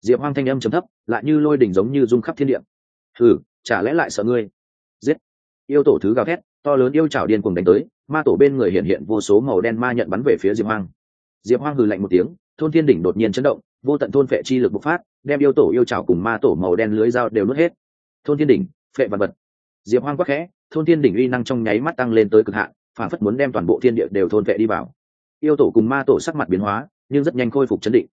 Diệp hoang thanh âm trầm thấp, lại như lôi đỉnh giống như rung khắp thiên địa. Thử chả lẽ lại sợ ngươi? Giết. Yêu tổ thứ gào thét to lớn yêu chảo điên cuồng đánh tới, ma tổ bên người hiện hiện vô số màu đen ma nhận bắn về phía diệp hoang. Diệp hoang hừ lạnh một tiếng, thôn thiên đỉnh đột nhiên chấn động, vô tận thôn phệ chi lực bộc phát, đem yêu tổ yêu chảo cùng ma tổ màu đen lưới dao đều nuốt hết. Thôn thiên đỉnh, phệ vật vật. Diệp hoang quắc khẽ, thôn thiên đỉnh uy năng trong nháy mắt tăng lên tới cực hạn, phản phất muốn đem toàn bộ thiên địa đều thôn vệ đi vào. Yêu tổ cùng ma tổ sắc mặt biến hóa, nhưng rất nhanh khôi phục chấn định.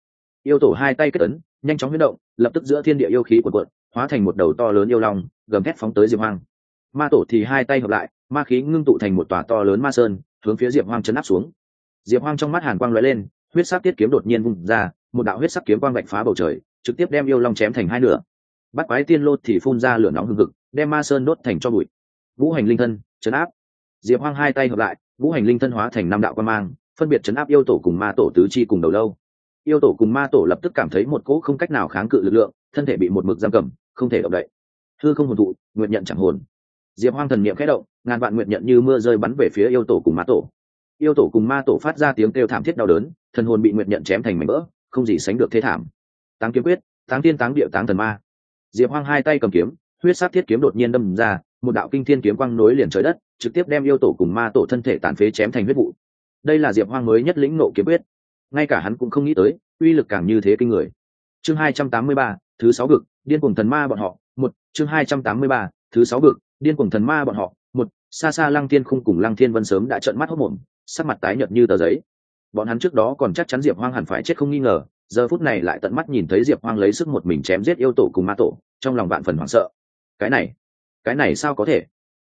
Yêu tổ hai tay kết ấn, nhanh chóng huyết động, lập tức giữa thiên địa yêu khí cuộn cuộn, hóa thành một đầu to lớn yêu long, gầm thét phóng tới diệp hoang. Ma tổ thì hai tay hợp lại ma khí ngưng tụ thành một tòa to lớn ma sơn, hướng phía diệp hoang chấn áp xuống. Diệp hoang trong mắt hàn quang lóe lên, huyết sắc tiết kiếm đột nhiên vung ra, một đạo huyết sắc kiếm quang vạch phá bầu trời, trực tiếp đem yêu long chém thành hai nửa. Bắt quái tiên lô thì phun ra lửa nóng hừng hực, đem ma sơn đốt thành cho bụi. Vũ hành linh thân, chấn áp. Diệp hoang hai tay hợp lại, vũ hành linh thân hóa thành năm đạo quan mang, phân biệt chấn áp yêu tổ cùng ma tổ tứ chi cùng đầu lâu. Yêu tổ cùng ma tổ lập tức cảm thấy một cỗ không cách nào kháng cự lực lượng, thân thể bị một mực giam cầm, không thể động đậy. Thư không hồn thụ, nguyện nhận chẳng hồn diệp hoang thần n i ệ m khẽ động, ngàn vạn nguyện nhận như mưa rơi bắn về phía yêu tổ cùng ma tổ. Yêu tổ cùng ma tổ phát ra tiếng kêu thảm thiết đau đớn, thần hồn bị nguyện nhận chém thành mảnh vỡ, không gì sánh được thế thảm. Táng kiếm quyết, táng tiên, táng địa, táng thần ma. Diệp hoang hai tay cầm kiếm, huyết sát thiết kiếm đột nhiên đâm ra, một đạo kinh thiên kiếm quang nối liền trời đất, trực tiếp đem yêu tổ cùng ma tổ thân thể tàn phế chém thành huyết vụ. Đây là diệp hoang mới nhất lĩnh nộ kiếm quyết. Ngay cả hắn cũng không nghĩ tới, uy lực càng như thế kinh người. Chương hai trăm tám mươi ba, thứ sáu vực, điên cuồng thần ma bọn họ. Một, chương hai trăm tám mươi ba, thứ sáu vực điên cuồng thần ma bọn họ, một, xa xa lăng thiên khung cùng lăng thiên vân sớm đã trợn mắt hốc mồm, sắc mặt tái nhợt như tờ giấy. Bọn hắn trước đó còn chắc chắn diệp hoang hẳn phải chết không nghi ngờ, giờ phút này lại tận mắt nhìn thấy diệp hoang lấy sức một mình chém giết yêu tổ cùng ma tổ, trong lòng vạn phần hoảng sợ. Cái này cái này sao có thể?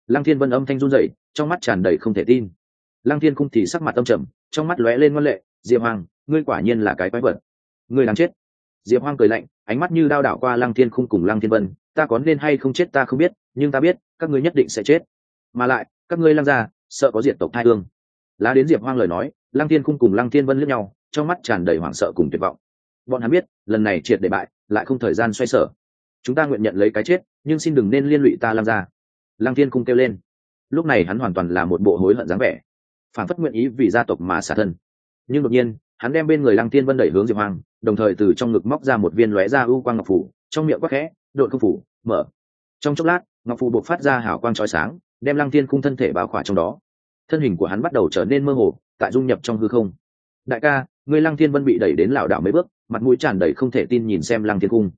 Lăng thiên vân âm thanh run rẩy, trong mắt tràn đầy không thể tin. Lăng thiên khung thì sắc mặt tâm trầm, trong mắt lóe lên ngoan lệ, diệp hoang, ngươi quả nhiên là cái quái vật. Ngươi đáng chết. Diệp hoang cười lạnh, ánh mắt như đao đảo qua lăng thiên khung cùng lăng thiên vân ta có nên hay không chết ta không biết, nhưng ta biết, các ngươi nhất định sẽ chết. Mà lại, các ngươi lăng ra sợ có diệt tộc thai hương. Lá đến diệp hoang lời nói, lăng thiên khung cùng lăng thiên vân lướt nhau, trong mắt tràn đầy hoảng sợ cùng tuyệt vọng. Bọn hắn biết, lần này triệt để bại, lại không thời gian xoay sở. Chúng ta nguyện nhận lấy cái chết, nhưng xin đừng nên liên lụy ta lăng ra lăng thiên cung kêu lên. Lúc này hắn hoàn toàn là một bộ hối hận dáng vẻ. Phản phất nguyện ý vì gia tộc mà xả thân. Nhưng đột nhiên, hắn đem bên người lăng thiên vân đẩy hướng diệp hoang, đồng thời từ trong ngực móc ra một viên lóe ra ưu quang ngọc phủ, trong miệng quắc khẽ đội công phủ, mở. Trong chốc lát, ngọc phù buộc phát ra hảo quang trói sáng, đem lăng thiên cung thân thể bao khỏa trong đó. Thân hình của hắn bắt đầu trở nên mơ hồ, tại dung nhập trong hư không. Đại ca người lăng thiên vân bị đẩy đến lảo đảo mấy bước, mặt mũi tràn đầy không thể tin nhìn xem lăng thiên cung.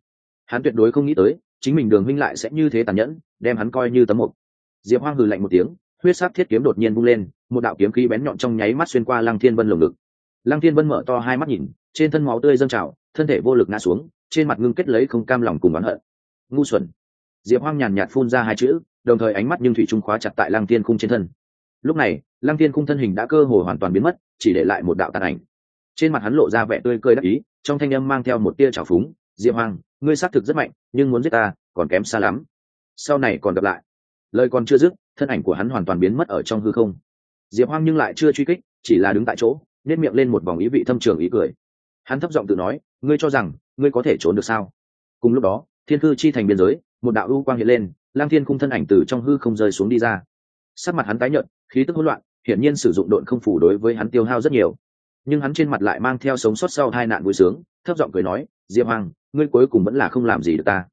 Hắn tuyệt đối không nghĩ tới, chính mình đường huynh lại sẽ như thế tàn nhẫn, đem hắn coi như tấm mục. Diệp hoang hừ lạnh một tiếng, huyết sát thiết kiếm đột nhiên bung lên, một đạo kiếm khí bén nhọn trong nháy mắt xuyên qua lăng thiên vân lồng ngực. Lăng thiên vân mở to hai mắt nhìn, trên thân máu tươi dâng trào, thân thể vô lực ngã xuống, trên mặt ngưng kết lấy không cam lòng cùng oán hận ngu xuẩn. Diệp hoang nhàn nhạt phun ra hai chữ, đồng thời ánh mắt nhưng thủy trung khóa chặt tại lăng thiên khung trên thân. Lúc này, lăng thiên khung thân hình đã cơ hồ hoàn toàn biến mất, chỉ để lại một đạo tàn ảnh. Trên mặt hắn lộ ra vẻ tươi cười đắc ý, trong thanh âm mang theo một tia trào phúng, diệp hoang, ngươi xác thực rất mạnh, nhưng muốn giết ta, còn kém xa lắm. Sau này còn gặp lại. Lời còn chưa dứt, thân ảnh của hắn hoàn toàn biến mất ở trong hư không. Diệp hoang nhưng lại chưa truy kích, chỉ là đứng tại chỗ nếp miệng lên một vòng ý vị thâm trường ý cười. Hắn thấp giọng tự nói, ngươi cho rằng, ngươi có thể trốn được sao? Cùng lúc đó thiên cư chi thành biên giới, một đạo ưu quang hiện lên, lang thiên khung thân ảnh từ trong hư không rơi xuống đi ra. Sắc mặt hắn tái nhợt, khí tức hỗn loạn, hiển nhiên sử dụng độn không phủ đối với hắn tiêu hao rất nhiều. Nhưng hắn trên mặt lại mang theo sống sót sau hai nạn vui sướng, thấp giọng cười nói, diệp hoàng, ngươi cuối cùng vẫn là không làm gì được ta.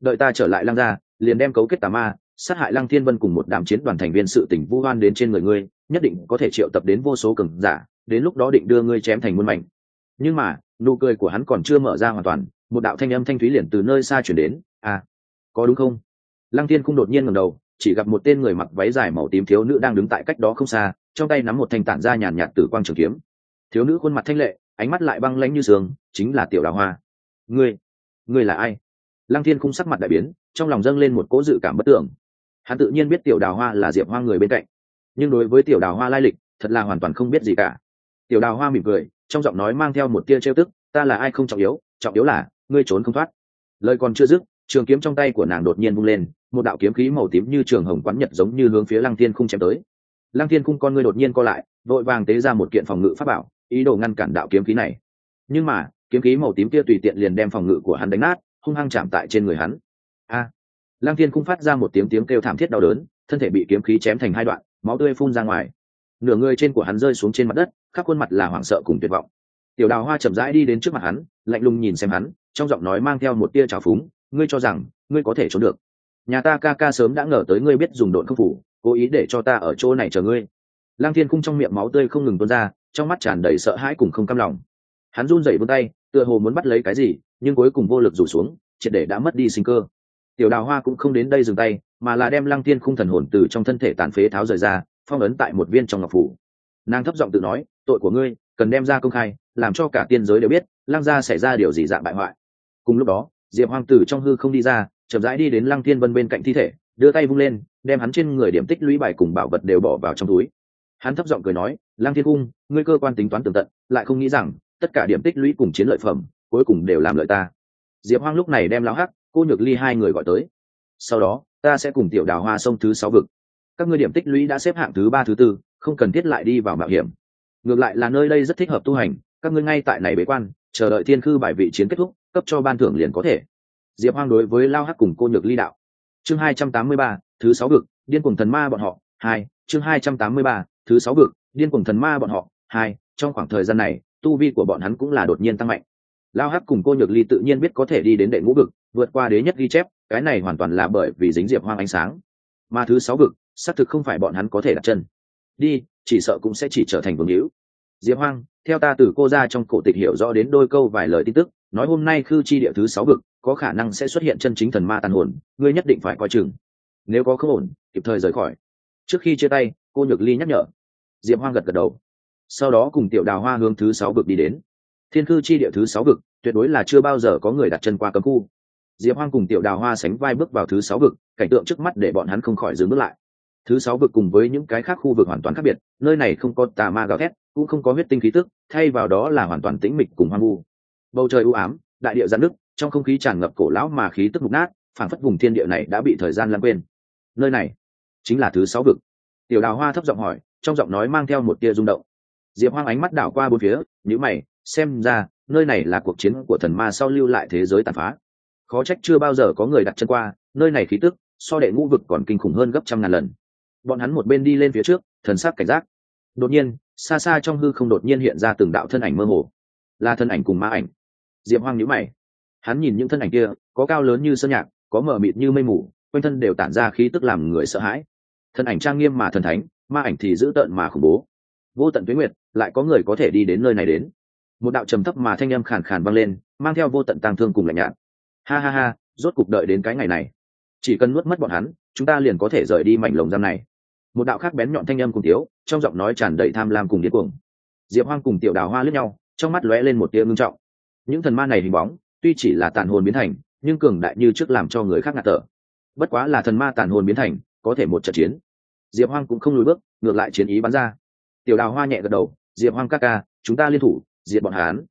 Đợi ta trở lại Lang gia, liền đem cấu kết tà ma, sát hại lăng thiên vân cùng một đám chiến đoàn thành viên sự tỉnh vu hoan đến trên người ngươi, nhất định có thể triệu tập đến vô số cường giả, đến lúc đó định đưa ngươi chém thành muôn mảnh. Nhưng mà, nụ cười của hắn còn chưa mở ra hoàn toàn một đạo thanh âm thanh thúy liền từ nơi xa chuyển đến à có đúng không? Lăng thiên không đột nhiên ngẩng đầu, chỉ gặp một tên người mặc váy dài màu tím thiếu nữ đang đứng tại cách đó không xa, trong tay nắm một thanh tản ra nhàn nhạt từ quang trường kiếm. Thiếu nữ khuôn mặt thanh lệ, ánh mắt lại băng lãnh như sương, chính là tiểu đào hoa. Ngươi ngươi là ai? Lăng thiên không sắc mặt đại biến, trong lòng dâng lên một cỗ dự cảm bất tưởng. Hắn tự nhiên biết tiểu đào hoa là diệp hoa người bên cạnh, nhưng đối với tiểu đào hoa lai lịch, thật là hoàn toàn không biết gì cả. Tiểu đào hoa mỉm cười, trong giọng nói mang theo một tia trêu tức, ta là ai không trọng yếu trọng yếu là ngươi trốn không thoát. Lời còn chưa dứt trường kiếm trong tay của nàng đột nhiên bung lên một đạo kiếm khí màu tím như trường hồng quán nhật giống như hướng phía lăng thiên khung chém tới. Lăng thiên khung con ngươi đột nhiên co lại vội vàng tế ra một kiện phòng ngự pháp bảo ý đồ ngăn cản đạo kiếm khí này. Nhưng mà kiếm khí màu tím kia tùy tiện liền đem phòng ngự của hắn đánh nát hung hăng chạm tại trên người hắn. A! À, lang thiên khung phát ra một tiếng tiếng kêu thảm thiết đau đớn thân thể bị kiếm khí chém thành hai đoạn máu tươi phun ra ngoài. Nửa người trên của hắn rơi xuống trên mặt đất khắp khuôn mặt là hoảng sợ cùng tuyệt vọng. Tiểu đào hoa chậm rãi đi đến trước mặt hắn lạnh lùng nhìn xem hắn trong giọng nói mang theo một tia trào phúng, ngươi cho rằng ngươi có thể trốn được. Nhà ta ca ca sớm đã ngờ tới ngươi biết dùng độn không phủ, cố ý để cho ta ở chỗ này chờ ngươi. Lang thiên khung trong miệng máu tươi không ngừng tuôn ra, trong mắt tràn đầy sợ hãi cùng không cam lòng. Hắn run rẩy vươn tay, tựa hồ muốn bắt lấy cái gì, nhưng cuối cùng vô lực rủ xuống, triệt để đã mất đi sinh cơ. Tiểu đào hoa cũng không đến đây dừng tay, mà là đem lăng Thiên khung thần hồn từ trong thân thể tàn phế tháo rời ra, phong ấn tại một viên trong ngọc phủ. Nàng thấp giọng tự nói, tội của ngươi, cần đem ra công khai, làm cho cả tiên giới đều biết, lăng gia xảy ra điều gì dạng bại hoại cùng lúc đó, diệp hoang tử trong hư không đi ra, chậm rãi đi đến lăng thiên vân bên cạnh thi thể, đưa tay vung lên, đem hắn trên người điểm tích lũy bài cùng bảo vật đều bỏ vào trong túi. Hắn thấp giọng cười nói, lăng thiên cung, ngươi cơ quan tính toán tường tận, lại không nghĩ rằng, tất cả điểm tích lũy cùng chiến lợi phẩm, cuối cùng đều làm lợi ta. Diệp hoang lúc này đem lão hắc, cô nhược ly hai người gọi tới. Sau đó, ta sẽ cùng tiểu đào hoa sông thứ sáu vực. Các ngươi điểm tích lũy đã xếp hạng thứ ba, thứ tư, không cần thiết lại đi vào mạo hiểm. Ngược lại là nơi đây rất thích hợp tu hành, các ngươi ngay tại này bế quan, chờ đợi thiên khư bài vị chiến kết thúc cấp cho ban thưởng liền có thể. Diệp hoang đối với lao hắc cùng cô nhược ly đạo. Chương hai trăm tám mươi ba, thứ sáu vực, điên cùng thần ma bọn họ, hai, chương hai trăm tám mươi ba, thứ sáu vực, điên cùng thần ma bọn họ, hai, trong khoảng thời gian này, tu vi của bọn hắn cũng là đột nhiên tăng mạnh. Lao hắc cùng cô nhược ly tự nhiên biết có thể đi đến đệ ngũ vực, vượt qua đế nhất ghi chép, cái này hoàn toàn là bởi vì dính diệp hoang ánh sáng. Mà thứ sáu vực, xác thực không phải bọn hắn có thể đặt chân. Đi, chỉ sợ cũng sẽ chỉ trở thành vương hữu diệp hoang, theo ta từ cô ra trong cổ tịch hiểu rõ đến đôi câu vài lời tin tức, nói hôm nay khư chi địa thứ sáu vực, có khả năng sẽ xuất hiện chân chính thần ma tàn hồn, ngươi nhất định phải coi chừng. Nếu có không ổn, kịp thời rời khỏi. Trước khi chia tay, cô nhược ly nhắc nhở. Diệp hoang gật gật đầu. Sau đó cùng tiểu đào hoa hướng thứ sáu vực đi đến. Thiên khư chi địa thứ sáu vực, tuyệt đối là chưa bao giờ có người đặt chân qua cấm khu. Diệp hoang cùng tiểu đào hoa sánh vai bước vào thứ sáu vực, cảnh tượng trước mắt để bọn hắn không khỏi dừng bước lại. Thứ sáu vực cùng với những cái khác khu vực hoàn toàn khác biệt, nơi này không có tà ma gào thét cũng không có huyết tinh khí tức, thay vào đó là hoàn toàn tĩnh mịch cùng hoang vu. Bầu trời u ám, đại địa giãn nước trong không khí tràn ngập cổ lão mà khí tức mục nát phản phất vùng thiên địa này đã bị thời gian lãng quên. Nơi này chính là thứ sáu vực. Tiểu đào hoa thấp giọng hỏi, trong giọng nói mang theo một tia rung động. Diệp hoang ánh mắt đảo qua bốn phía nhữ mày, xem ra, nơi này là cuộc chiến của thần ma sau lưu lại thế giới tàn phá. Khó trách chưa bao giờ có người đặt chân qua, nơi này khí tức, so đệ ngũ vực còn kinh khủng hơn gấp trăm ngàn lần. Bọn hắn một bên đi lên phía trước, thần sắc cảnh giác đột nhiên, xa xa trong hư không đột nhiên hiện ra từng đạo thân ảnh mơ hồ. Là thân ảnh cùng ma ảnh. Diệp hoang nhữ mày. Hắn nhìn những thân ảnh kia, có cao lớn như sơn nhạc, có mờ mịt như mây mù, quanh thân đều tản ra khí tức làm người sợ hãi. Thân ảnh trang nghiêm mà thần thánh, ma ảnh thì dữ tợn mà khủng bố. Vô tận tuyến nguyệt, lại có người có thể đi đến nơi này đến. Một đạo trầm thấp mà thanh âm khàn khàn vang lên, mang theo vô tận tang thương cùng lạnh nhạt. Ha ha ha, rốt cục đợi đến cái ngày này. Chỉ cần nuốt mất bọn hắn, chúng ta liền có thể rời đi mảnh lồng giam này. Một đạo khác bén nhọn thanh âm cùng tiếu trong giọng nói tràn đầy tham lam cùng điên cuồng. Diệp hoang cùng tiểu đào hoa lướt nhau, trong mắt lóe lên một tia ngưng trọng. Những thần ma này hình bóng, tuy chỉ là tàn hồn biến thành, nhưng cường đại như trước làm cho người khác ngạt thở. Bất quá là thần ma tàn hồn biến thành, có thể một trận chiến. Diệp hoang cũng không lùi bước, ngược lại chiến ý bắn ra. Tiểu đào hoa nhẹ gật đầu, diệp hoang ca ca, chúng ta liên thủ, diệt bọn hán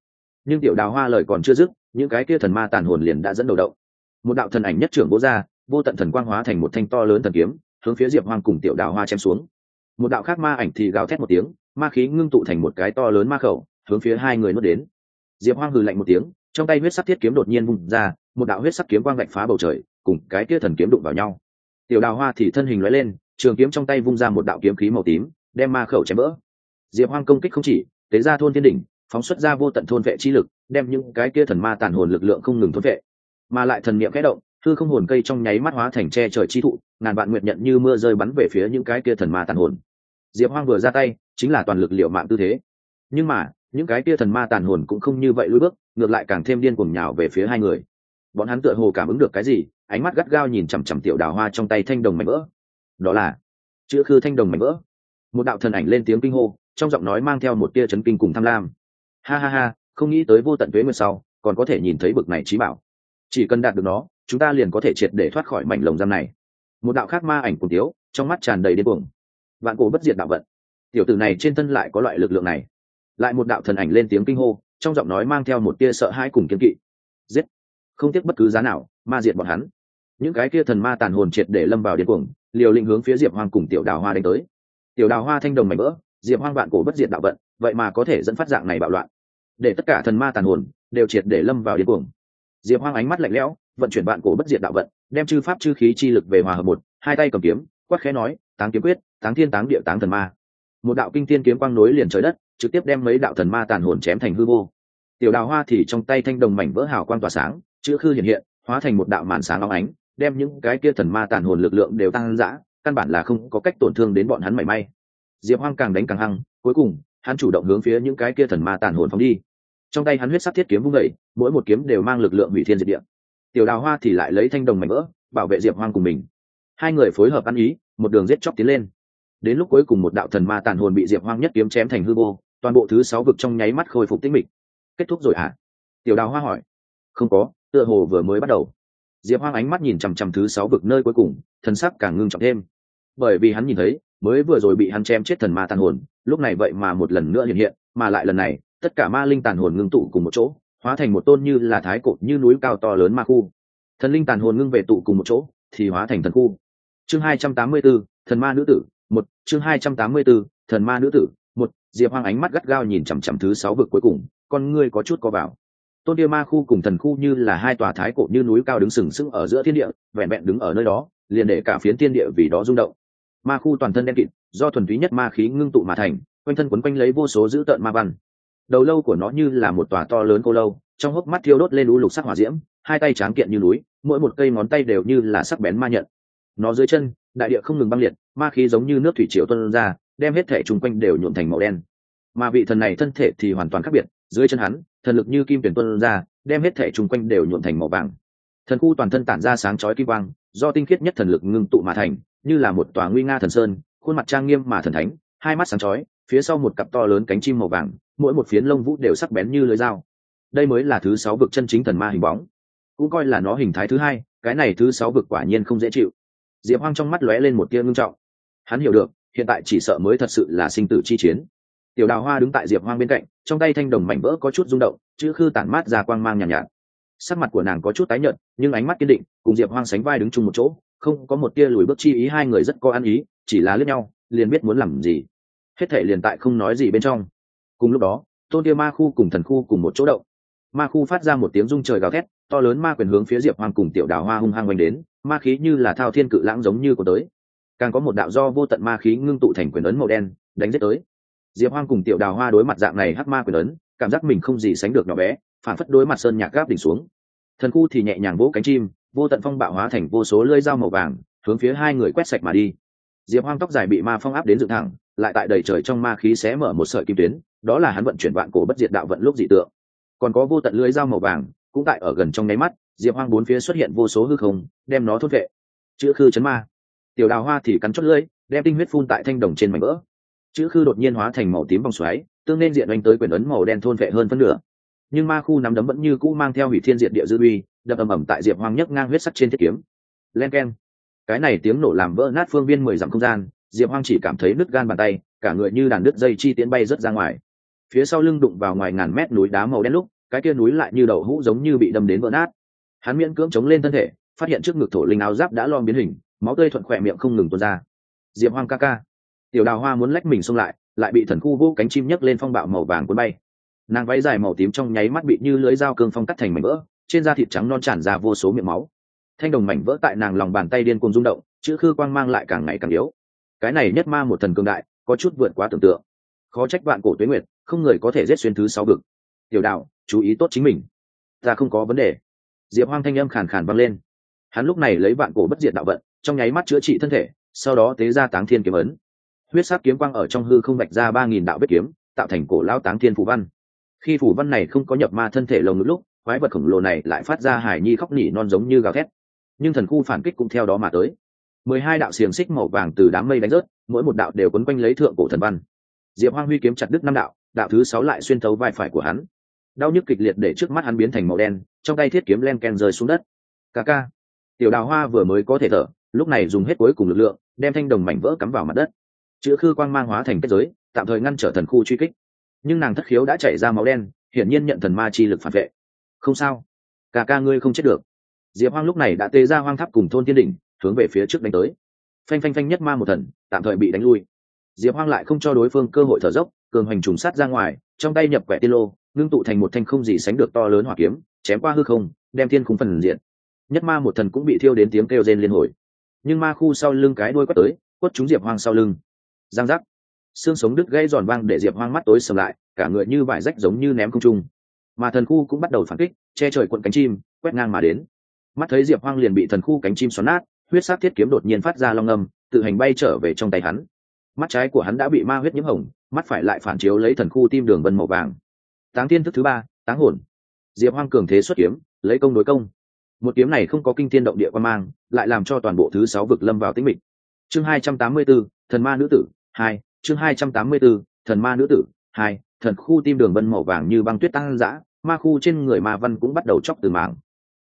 nhưng tiểu đào hoa lời còn chưa dứt, những cái kia thần ma tàn hồn liền đã dẫn đầu động. Một đạo thần ảnh nhất trưởng bố ra, vô tận thần quang hóa thành một thanh to lớn thần kiếm, hướng phía diệp hoang cùng tiểu đào hoa chém xuống một đạo khác ma ảnh thì gào thét một tiếng, ma khí ngưng tụ thành một cái to lớn ma khẩu, hướng phía hai người nuốt đến. Diệp hoang hừ lạnh một tiếng, trong tay huyết sắc thiết kiếm đột nhiên bung ra, một đạo huyết sắc kiếm quang lạnh phá bầu trời, cùng cái kia thần kiếm đụng vào nhau. Tiểu đào hoa thì thân hình lóe lên, trường kiếm trong tay vung ra một đạo kiếm khí màu tím, đem ma khẩu chém vỡ diệp hoang công kích không chỉ, tế ra thôn thiên đỉnh, phóng xuất ra vô tận thôn vệ chi lực, đem những cái kia thần ma tàn hồn lực lượng không ngừng thôn vệ, mà lại thần niệm kẽ động hư không hồn cây trong nháy mắt hóa thành tre trời chi thụ, ngàn vạn nguyện nhận như mưa rơi bắn về phía những cái kia thần ma tàn hồn. Diệp hoang vừa ra tay, chính là toàn lực liệu mạng tư thế. Nhưng mà, những cái kia thần ma tàn hồn cũng không như vậy lối bước, ngược lại càng thêm điên cuồng nhào về phía hai người. Bọn hắn tựa hồ cảm ứng được cái gì, ánh mắt gắt gao nhìn chằm chằm tiểu đào hoa trong tay thanh đồng mảnh vỡ. Đó là chữ khư thanh đồng mảnh vỡ. Một đạo thần ảnh lên tiếng kinh hô, trong giọng nói mang theo một tia chấn kinh cùng tham lam. Ha ha ha, không nghĩ tới vô tận tuế nguyệt sau, còn có thể nhìn thấy bực này trí bảo. Chỉ cần đạt được nó chúng ta liền có thể triệt để thoát khỏi mảnh lồng giam này. Một đạo khác ma ảnh cùng tiếu, trong mắt tràn đầy điên cuồng. Vạn cổ bất diệt đạo vận. Tiểu tử này trên thân lại có loại lực lượng này. Lại một đạo thần ảnh lên tiếng kinh hô, trong giọng nói mang theo một tia sợ hãi cùng kiên kỵ. Giết! Không tiếc bất cứ giá nào, ma diệt bọn hắn. Những cái kia thần ma tàn hồn triệt để lâm vào điên cuồng, liều lĩnh hướng phía diệp hoang cùng tiểu đào hoa đánh tới. Tiểu đào hoa thanh đồng mảnh vỡ, diệp hoang vạn cổ bất diệt đạo vận, vậy mà có thể dẫn phát dạng này bạo loạn. Để tất cả thần ma tàn hồn đều triệt để lâm vào điên cuồng. Diệp hoang ánh mắt lạnh lẽo vận chuyển bạn cổ bất diệt đạo vận, đem chư pháp chư khí chi lực về hòa hợp một, hai tay cầm kiếm, quát khẽ nói, táng kiếm quyết, táng thiên táng địa táng thần ma. Một đạo kinh thiên kiếm quang nối liền trời đất, trực tiếp đem mấy đạo thần ma tàn hồn chém thành hư vô. Tiểu đào hoa thì trong tay thanh đồng mảnh vỡ hào quang tỏa sáng, chữ khư hiện hiện, hóa thành một đạo màn sáng óng ánh, đem những cái kia thần ma tàn hồn lực lượng đều tăng dã, căn bản là không có cách tổn thương đến bọn hắn mảy may. Diệp hoang càng đánh càng hăng, cuối cùng, hắn chủ động hướng phía những cái kia thần ma tàn hồn phóng đi. Trong tay hắn huyết sắc thiết kiếm vung vẩy mỗi một kiếm đều mang lực lượng hủy thiên diệt địa tiểu đào hoa thì lại lấy thanh đồng mảnh vỡ, bảo vệ diệp hoang cùng mình. Hai người phối hợp ăn ý, một đường giết chóc tiến lên. Đến lúc cuối cùng một đạo thần ma tàn hồn bị diệp hoang nhất kiếm chém thành hư vô, toàn bộ thứ sáu vực trong nháy mắt khôi phục tĩnh mịch. Kết thúc rồi hả? À? tiểu đào hoa hỏi. Không có, tựa hồ vừa mới bắt đầu. Diệp hoang ánh mắt nhìn chằm chằm thứ sáu vực nơi cuối cùng, thần sắc càng ngưng trọng thêm. Bởi vì hắn nhìn thấy, mới vừa rồi bị hắn chém chết thần ma tàn hồn, lúc này vậy mà một lần nữa hiện hiện, mà lại lần này, tất cả ma linh tàn hồn ngưng tụ cùng một chỗ hóa thành một tôn như là thái cột như núi cao to lớn ma khu. Thần linh tàn hồn ngưng về tụ cùng một chỗ thì hóa thành thần khu. Chương hai trăm tám mươi 284, thần ma nữ tử một. Chương hai trăm tám mươi 284, thần ma nữ tử một. Diệp hoang ánh mắt gắt gao nhìn chằm chằm thứ sáu vực cuối cùng con ngươi có chút co vào. Tôn kia ma khu cùng thần khu như là hai tòa thái cột như núi cao đứng sừng sững ở giữa thiên địa vẹn vẹn đứng ở nơi đó liền để cả phiến thiên địa vì đó rung động. Ma khu toàn thân đen kịt do thuần túy nhất ma khí ngưng tụ mà thành quanh thân quấn quanh lấy vô số dữ tợn ma văn đầu lâu của nó như là một tòa to lớn cô lâu, trong hốc mắt thiêu đốt lên lũ lục sắc hỏa diễm, hai tay tráng kiện như núi, mỗi một cây ngón tay đều như là sắc bén ma nhận. Nó dưới chân, đại địa không ngừng băng liệt, ma khí giống như nước thủy triều tuân ra, đem hết thể chung quanh đều nhuộm thành màu đen. Mà vị thần này thân thể thì hoàn toàn khác biệt, dưới chân hắn, thần lực như kim tuyển tuân ra, đem hết thể chung quanh đều nhuộm thành màu vàng. Thần khu toàn thân tản ra sáng chói kim quang, do tinh khiết nhất thần lực ngưng tụ mà thành, như là một tòa nguy nga thần sơn, khuôn mặt trang nghiêm mà thần thánh, hai mắt sáng chói, phía sau một cặp to lớn cánh chim màu vàng mỗi một phiến lông vũ đều sắc bén như lưới dao. Đây mới là thứ sáu vực chân chính thần ma hình bóng. Cũng coi là nó hình thái thứ hai cái này thứ sáu vực quả nhiên không dễ chịu. Diệp hoang trong mắt lóe lên một tia ngưng trọng. Hắn hiểu được hiện tại chỉ sợ mới thật sự là sinh tử chi chiến. Tiểu đào hoa đứng tại diệp hoang bên cạnh trong tay thanh đồng mảnh vỡ có chút rung động chữ khư tản mát ra quang mang nhàn nhạt, nhạt. Sắc mặt của nàng có chút tái nhợt nhưng ánh mắt kiên định cùng diệp hoang sánh vai đứng chung một chỗ không có một tia lùi bước chi ý hai người rất có ăn ý chỉ là lướt nhau liền biết muốn làm gì. Hết thể liền tại không nói gì bên trong cùng lúc đó, tôn tia ma khu cùng thần khu cùng một chỗ động. Ma khu phát ra một tiếng rung trời gào thét, to lớn ma quyền hướng phía diệp hoàng cùng tiểu đào hoa hung hăng oanh đến, ma khí như là thao thiên cự lãng giống như có tới. Càng có một đạo do vô tận ma khí ngưng tụ thành quyền ấn màu đen, đánh giết tới. Diệp hoang cùng tiểu đào hoa đối mặt dạng này hắc ma quyền ấn, cảm giác mình không gì sánh được nhỏ bé, phản phất đối mặt sơn nhạc gáp đỉnh xuống. Thần khu thì nhẹ nhàng vỗ cánh chim, vô tận phong bạo hóa thành vô số lưỡi dao màu vàng, hướng phía hai người quét sạch mà đi. Diệp hoang tóc dài bị ma phong áp đến dựng thẳng lại tại đầy trời trong ma khí xé mở một sợi kim tuyến, đó là hắn vận chuyển vạn cổ bất diệt đạo vận lúc dị tượng. Còn có vô tận lưới dao màu vàng, cũng tại ở gần trong nháy mắt, diệp hoang bốn phía xuất hiện vô số hư không, đem nó thốt vệ. Chữ khư chấn ma. Tiểu đào hoa thì cắn chốt lưỡi, đem tinh huyết phun tại thanh đồng trên mảnh vỡ. Chữ khư đột nhiên hóa thành màu tím vòng xoáy, tương nên diện oanh tới quyển ấn màu đen thôn vệ hơn phân nửa. Nhưng ma khu nắm đấm vẫn như cũ mang theo hủy thiên diện địa dư uy, đập ầm ầm tại diệp hoang nhấc ngang huyết sắt trên thiết kiếm. Len k e n cái này tiếng nổ làm vỡ nát phương viên mười dặm không gian diệp hoang chỉ cảm thấy nứt gan bàn tay, cả người như đàn đứt dây chi tiến bay rớt ra ngoài. Phía sau lưng đụng vào ngoài ngàn mét núi đá màu đen lúc, cái kia núi lại như đậu hũ giống như bị đâm đến vỡ nát. Hắn miễn cưỡng chống lên thân thể, phát hiện trước ngực thổ linh áo giáp đã lom biến hình, máu tươi thuận khỏe miệng không ngừng tuôn ra. Diệp hoang ca ca. Tiểu đào hoa muốn lách mình xông lại lại bị thần khu vũ cánh chim nhấc lên phong bạo màu vàng cuốn bay. Nàng váy dài màu tím trong nháy mắt bị như lưới dao cương phong cắt thành mảnh vỡ, trên da thịt trắng non tràn ra vô số miệng máu. Thanh đồng mảnh vỡ tại nàng lòng bàn tay điên cuồng rung động, chữ khư quang mang lại càng ngày càng yếu cái này nhất ma một thần cương đại, có chút vượt quá tưởng tượng. Khó trách vạn cổ tuế nguyệt, không người có thể giết xuyên thứ sáu vực. Tiểu đạo, chú ý tốt chính mình. Ta không có vấn đề. Diệp hoang thanh âm khàn khàn vang lên. Hắn lúc này lấy vạn cổ bất diệt đạo vận, trong nháy mắt chữa trị thân thể, sau đó tế ra táng thiên kiếm ấn. Huyết sắc kiếm quang ở trong hư không vạch ra ba nghìn đạo vết kiếm, tạo thành cổ lao táng thiên phù văn. Khi phù văn này không có nhập ma thân thể lồng ngực lúc, quái vật khổng lồ này lại phát ra hải nhi khóc nỉ non giống như gào thét. Nhưng thần khu phản kích cũng theo đó mà tới mười hai đạo xiềng xích màu vàng từ đám mây đánh rớt, mỗi một đạo đều quấn quanh lấy thượng cổ thần văn. Diệp hoang huy kiếm chặt đứt năm đạo đạo thứ sáu lại xuyên thấu vai phải của hắn. Đau nhức kịch liệt để trước mắt hắn biến thành màu đen, trong tay thiết kiếm len ken rơi xuống đất. Ca ca. Tiểu đào hoa vừa mới có thể thở, lúc này dùng hết cuối cùng lực lượng, đem thanh đồng mảnh vỡ cắm vào mặt đất. Chữ khư quang mang hóa thành kết giới, tạm thời ngăn trở thần khu truy kích. Nhưng nàng thất khiếu đã chảy ra máu đen, hiển nhiên nhận thần ma chi lực phản vệ. Không sao. Ca ca ngươi không chết được. Diệp hoang lúc này đã tê ra hoang tháp cùng thôn tiên đỉnh hướng về phía trước đánh tới. Phanh phanh phanh nhất ma một thần, tạm thời bị đánh lui. Diệp hoang lại không cho đối phương cơ hội thở dốc, cường hành trùng sát ra ngoài, trong tay nhập quẻ tiên lô, ngưng tụ thành một thanh không gì sánh được to lớn hỏa kiếm, chém qua hư không, đem thiên khung phần diện. Nhất ma một thần cũng bị thiêu đến tiếng kêu rên liên hồi. Nhưng ma khu sau lưng cái đuôi quất tới, quất trúng diệp hoang sau lưng. Giang giác. Xương sống đứt gây giòn vang để diệp hoang mắt tối sầm lại, cả người như vải rách giống như ném không trung. Mà thần khu cũng bắt đầu phản kích, che trời cuộn cánh chim, quét ngang mà đến. Mắt thấy diệp hoang liền bị thần khu cánh chim xoắn nát huyết sát thiết kiếm đột nhiên phát ra long âm tự hành bay trở về trong tay hắn. Mắt trái của hắn đã bị ma huyết nhiễm hồng mắt phải lại phản chiếu lấy thần khu tim đường vân màu vàng. Táng thiên thức thứ ba táng hồn. Diệp hoang cường thế xuất kiếm lấy công đối công. Một kiếm này không có kinh thiên động địa quan mang lại làm cho toàn bộ thứ sáu vực lâm vào tĩnh mịch. Chương hai trăm tám mươi 284, thần ma nữ tử hai chương hai trăm tám mươi 284, thần ma nữ tử hai thần khu tim đường vân màu vàng như băng tuyết tăng giã ma khu trên người ma văn cũng bắt đầu chóc từ mảng.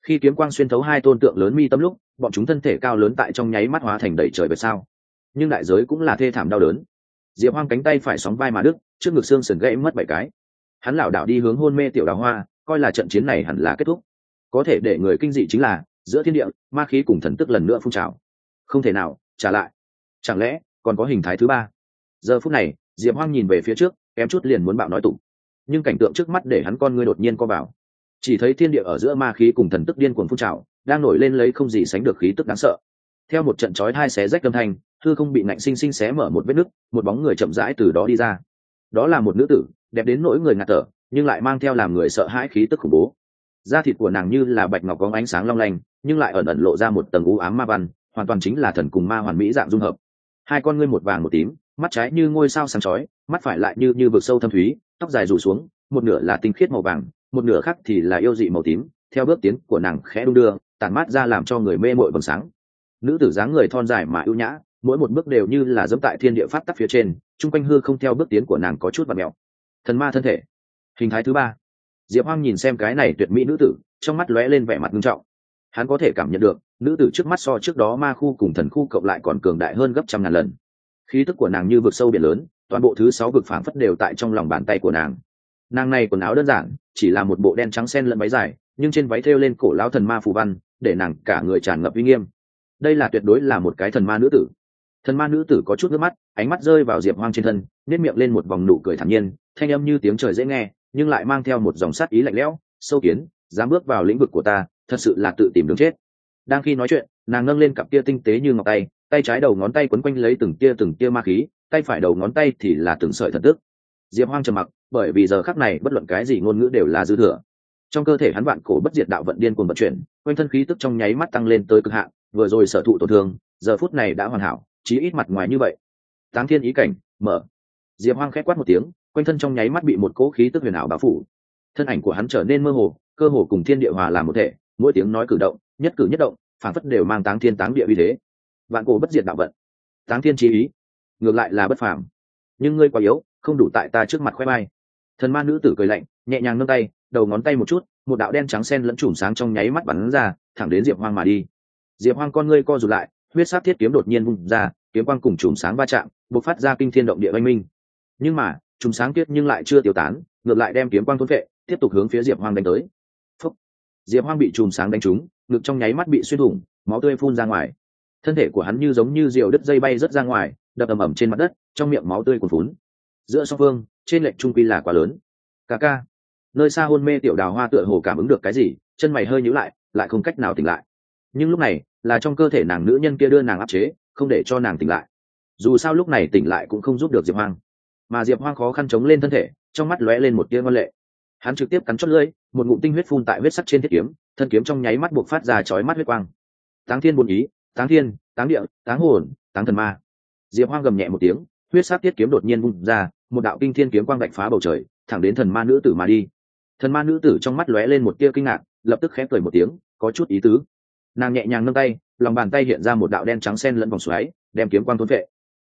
Khi kiếm quang xuyên thấu hai tôn tượng lớn mi tâm lúc bọn chúng thân thể cao lớn tại trong nháy mắt hóa thành đầy trời về sao. Nhưng đại giới cũng là thê thảm đau đớn. Diệp hoang cánh tay phải sóng vai mà đức trước ngực xương sườn gãy mất bảy cái. Hắn lảo đảo đi hướng hôn mê tiểu đào hoa, coi là trận chiến này hẳn là kết thúc. Có thể để người kinh dị chính là, giữa thiên địa, ma khí cùng thần tức lần nữa phun trào. Không thể nào, trả lại. Chẳng lẽ, còn có hình thái thứ ba? Giờ phút này, diệp hoang nhìn về phía trước, kém chút liền muốn bạo nói tụng. Nhưng cảnh tượng trước mắt để hắn con ngươi đột nhiên co vào. Chỉ thấy thiên địa ở giữa ma khí cùng thần tức điên cuồng phun trào đang nổi lên lấy không gì sánh được khí tức đáng sợ. Theo một trận chói hai xé rách âm thanh thư không bị nạnh sinh sinh xé mở một vết nứt, một bóng người chậm rãi từ đó đi ra. Đó là một nữ tử, đẹp đến nỗi người ngạt thở, nhưng lại mang theo làm người sợ hãi khí tức khủng bố. Da thịt của nàng như là bạch ngọc có ánh sáng long lanh, nhưng lại ẩn ẩn lộ ra một tầng u ám ma văn, hoàn toàn chính là thần cùng ma hoàn mỹ dạng dung hợp. Hai con ngươi một vàng một tím, mắt trái như ngôi sao sáng chói, mắt phải lại như như vực sâu thâm thúy, tóc dài rủ xuống, một nửa là tinh khiết màu vàng, một nửa khác thì là yêu dị màu tím. Theo bước tiến của nàng khẽ đung đưa tản mát ra làm cho người mê mội bằng sáng. Nữ tử dáng người thon dài mà ưu nhã, mỗi một bước đều như là dẫm tại thiên địa pháp tắc phía trên, chung quanh hư không theo bước tiến của nàng có chút và mẹo thần ma thân thể. Hình thái thứ ba. Diệp hoang nhìn xem cái này tuyệt mỹ nữ tử, trong mắt lóe lên vẻ mặt nghiêm trọng. Hắn có thể cảm nhận được, nữ tử trước mắt so trước đó ma khu cùng thần khu cộng lại còn cường đại hơn gấp trăm ngàn lần. Khí tức của nàng như vực sâu biển lớn, toàn bộ thứ sáu vực phảng phất đều tại trong lòng bàn tay của nàng. Nàng này quần áo đơn giản, chỉ là một bộ đen trắng sen lẫn váy dài nhưng trên váy thêu lên cổ lão thần ma phù văn, để nàng cả người tràn ngập uy nghiêm. Đây là tuyệt đối là một cái thần ma nữ tử. Thần ma nữ tử có chút nước mắt, ánh mắt rơi vào diệp hoang trên thân nếp miệng lên một vòng nụ cười thản nhiên, thanh âm như tiếng trời dễ nghe, nhưng lại mang theo một dòng sát ý lạnh lẽo, sâu kiến, dám bước vào lĩnh vực của ta, thật sự là tự tìm đường chết. Đang khi nói chuyện, nàng nâng lên cặp kia tinh tế như ngọc tay tay trái đầu ngón tay quấn quanh lấy từng tia từng tia ma khí, tay phải đầu ngón tay thì là từng sợi thần tức. Diệp hoang trầm mặc, bởi vì giờ khắc này bất luận cái gì ngôn ngữ đều là dư thừa trong cơ thể hắn vạn cổ bất diệt đạo vận điên cuồng vận chuyển, quanh thân khí tức trong nháy mắt tăng lên tới cực hạn, vừa rồi sở thụ tổn thương, giờ phút này đã hoàn hảo, chí ít mặt ngoài như vậy. Táng thiên ý cảnh, mở. Diệp hoang khét quát một tiếng, quanh thân trong nháy mắt bị một cỗ khí tức huyền ảo bao phủ. Thân ảnh của hắn trở nên mơ hồ, cơ hồ cùng thiên địa hòa làm một thể, mỗi tiếng nói cử động, nhất cử nhất động, phản phất đều mang táng thiên táng địa uy thế. Vạn cổ bất diệt đạo vận. Táng thiên chí ý. Ngược lại là bất phàm. Nhưng ngươi quá yếu, không đủ tại ta trước mặt khoe mai. Thần ma nữ tử cười lạnh nhẹ nhàng nâng tay, đầu ngón tay một chút, một đạo đen trắng sen lẫn chùm sáng trong nháy mắt bắn ra, thẳng đến diệp hoang mà đi. Diệp hoang con ngươi co rụt lại, huyết sát thiết kiếm đột nhiên vung ra, kiếm quang cùng chùm sáng va chạm, bộc phát ra kinh thiên động địa oanh minh. Nhưng mà, chùm sáng tiết nhưng lại chưa tiêu tán, ngược lại đem kiếm quang thôn vệ tiếp tục hướng phía diệp hoang đánh tới. Phúc. diệp hoang bị chùm sáng đánh trúng, ngực trong nháy mắt bị xuyên thủng, máu tươi phun ra ngoài. Thân thể của hắn như giống như diều đứt dây bay rớt ra ngoài, đập ầm ầm trên mặt đất, trong miệng máu tươi cuồn phún giữa song phương, trên lệnh trung quy là quá lớn. Ca ca! Nơi xa hôn mê tiểu đào hoa tựa hồ cảm ứng được cái gì, chân mày hơi nhíu lại lại không cách nào tỉnh lại. Nhưng lúc này, là trong cơ thể nàng nữ nhân kia đưa nàng áp chế, không để cho nàng tỉnh lại. Dù sao lúc này tỉnh lại cũng không giúp được diệp hoang. Mà diệp hoang khó khăn chống lên thân thể, trong mắt lóe lên một tia ngon lệ. Hắn trực tiếp cắn chót lưỡi, một ngụm tinh huyết phun tại huyết sắc trên thiết kiếm, thân kiếm trong nháy mắt buộc phát ra chói mắt huyết quang. Táng thiên bồn ý, táng thiên, táng địa, táng hồn, táng thần ma. Diệp hoang gầm nhẹ một tiếng, huyết sắc thiết kiếm đột nhiên bung ra, một đạo kinh thiên kiếm quang đạch phá bầu trời, thẳng đến thần ma nữ tử mà đi thần ma nữ tử trong mắt lóe lên một tia kinh ngạc, lập tức khẽ cười một tiếng, có chút ý tứ. Nàng nhẹ nhàng nâng tay, lòng bàn tay hiện ra một đạo đen trắng sen lẫn vòng xoáy, đem kiếm quang thôn vệ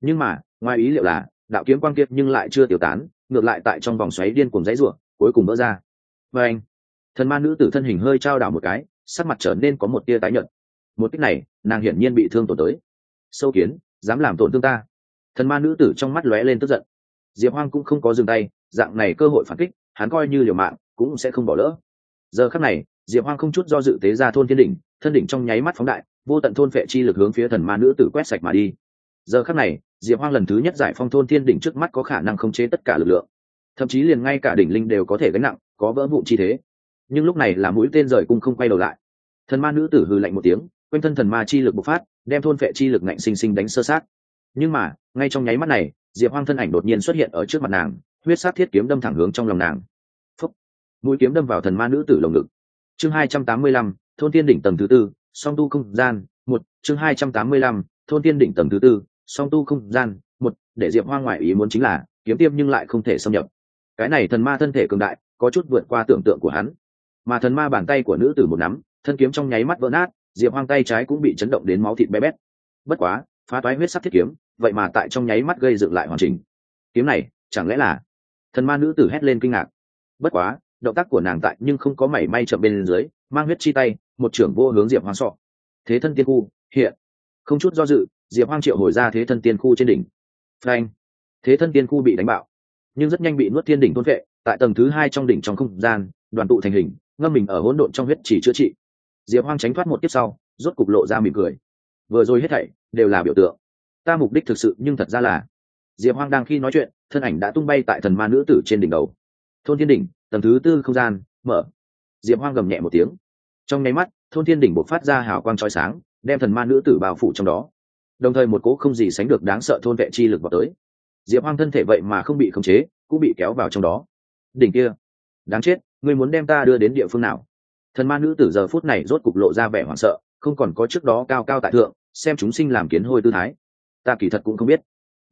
nhưng mà, ngoài ý liệu là, đạo kiếm quang kiệt nhưng lại chưa tiêu tán, ngược lại tại trong vòng xoáy điên cuồng dãy ruộng cuối cùng vỡ ra. Và anh, thần ma nữ tử thân hình hơi trao đảo một cái, sắc mặt trở nên có một tia tái nhợt. Một cách này, nàng hiển nhiên bị thương tổn tới. Sâu kiến, dám làm tổn thương ta. Thần ma nữ tử trong mắt lóe lên tức giận. Diệp hoang cũng không có dừng tay, dạng này cơ hội phản kích, hắn coi như liều mạng cũng sẽ không bỏ lỡ. Giờ khắc này, diệp hoang không chút do dự tế ra thôn thiên đỉnh, thân đỉnh trong nháy mắt phóng đại, vô tận thôn phệ chi lực hướng phía thần ma nữ tử quét sạch mà đi. Giờ khắc này, diệp hoang lần thứ nhất giải phong thôn thiên đỉnh trước mắt có khả năng khống chế tất cả lực lượng. Thậm chí liền ngay cả đỉnh linh đều có thể gánh nặng, có vỡ vụn chi thế. Nhưng lúc này là mũi tên rời cung không quay đầu lại. Thần ma nữ tử hừ lạnh một tiếng, quanh thân thần ma chi lực bộc phát, đem thôn phệ chi lực ngạnh xinh xinh đánh sơ sát. Nhưng mà, ngay trong nháy mắt này, diệp hoang thân ảnh đột nhiên xuất hiện ở trước mặt nàng, huyết sát thiết kiếm đâm thẳng hướng trong lòng nàng mũi kiếm đâm vào thần ma nữ tử lồng ngực. Chương hai trăm tám mươi lăm, thôn tiên đỉnh tầng thứ tư, song tu không gian, một, chương hai trăm tám mươi lăm, thôn tiên đỉnh tầng thứ tư, song tu không gian, một, để diệp hoang ngoại ý muốn chính là, kiếm tiêm nhưng lại không thể xâm nhập. Cái này thần ma thân thể cường đại, có chút vượt qua tưởng tượng của hắn. Mà thần ma bàn tay của nữ tử một nắm, thân kiếm trong nháy mắt vỡ nát, diệp hoang tay trái cũng bị chấn động đến máu thịt bé bét. Bất quá, phá toái huyết sắc thiết kiếm, vậy mà tại trong nháy mắt gây dựng lại hoàn chỉnh. Kiếm này, chẳng lẽ là? Thần ma nữ tử hét lên kinh ngạc. Bất quá động tác của nàng tại nhưng không có mảy may chậm bên dưới, mang huyết chi tay, một trưởng vô hướng diệp hoang sọ. Thế thân tiên khu, hiện. Không chút do dự, diệp hoang triệu hồi ra thế thân tiên khu trên đỉnh. Frank thế thân tiên khu bị đánh bạo. Nhưng rất nhanh bị nuốt thiên đỉnh thôn vệ, tại tầng thứ hai trong đỉnh trong không gian, đoàn tụ thành hình, ngâm mình ở hỗn độn trong huyết chỉ chữa trị. Diệp hoang tránh thoát một tiếp sau, rốt cục lộ ra mỉm cười. Vừa rồi hết thảy đều là biểu tượng. Ta mục đích thực sự nhưng thật ra là. Diệp hoang đang khi nói chuyện, thân ảnh đã tung bay tại thần ma nữ tử trên đỉnh đầu. Thôn thiên đỉnh tầng thứ tư không gian, mở. Diệp hoang gầm nhẹ một tiếng. Trong nháy mắt, thôn thiên đỉnh bộc phát ra hào quang trói sáng, đem thần ma nữ tử bao phủ trong đó. Đồng thời một cỗ không gì sánh được đáng sợ thôn vệ chi lực vào tới. Diệp hoang thân thể vậy mà không bị khống chế, cũng bị kéo vào trong đó. Đỉnh kia. Đáng chết, ngươi muốn đem ta đưa đến địa phương nào? Thần ma nữ tử giờ phút này rốt cục lộ ra vẻ hoảng sợ, không còn có trước đó cao cao tại thượng, xem chúng sinh làm kiến hôi tư thái. Ta kỳ thật cũng không biết.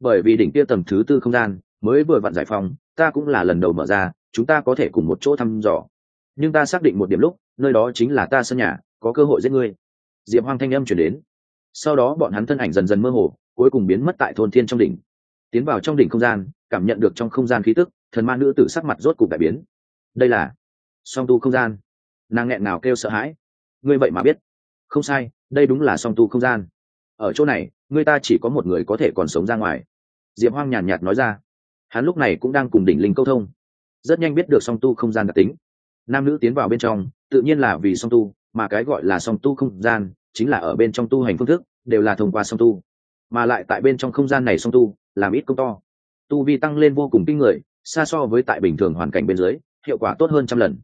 Bởi vì đỉnh kia tầng thứ tư không gian, mới vừa vặn giải phóng, ta cũng là lần đầu mở ra chúng ta có thể cùng một chỗ thăm dò. Nhưng ta xác định một điểm lúc, nơi đó chính là ta sân nhà, có cơ hội giết ngươi. Diệp hoang thanh âm chuyển đến. Sau đó bọn hắn thân ảnh dần dần mơ hồ, cuối cùng biến mất tại thôn thiên trong đỉnh. Tiến vào trong đỉnh không gian, cảm nhận được trong không gian khí tức, thần ma nữ tử sắc mặt rốt cục đại biến. Đây là song tu không gian. Nàng nghẹn nào kêu sợ hãi. Ngươi vậy mà biết. Không sai, đây đúng là song tu không gian. Ở chỗ này ngươi ta chỉ có một người có thể còn sống ra ngoài. Diệp hoang nhàn nhạt nói ra. Hắn lúc này cũng đang cùng đỉnh linh câu thông rất nhanh biết được song tu không gian đặc tính. Nam nữ tiến vào bên trong, tự nhiên là vì song tu, mà cái gọi là song tu không gian chính là ở bên trong tu hành phương thức, đều là thông qua song tu. Mà lại tại bên trong không gian này song tu, làm ít công to. Tu vi tăng lên vô cùng kinh người, xa so với tại bình thường hoàn cảnh bên dưới, hiệu quả tốt hơn trăm lần.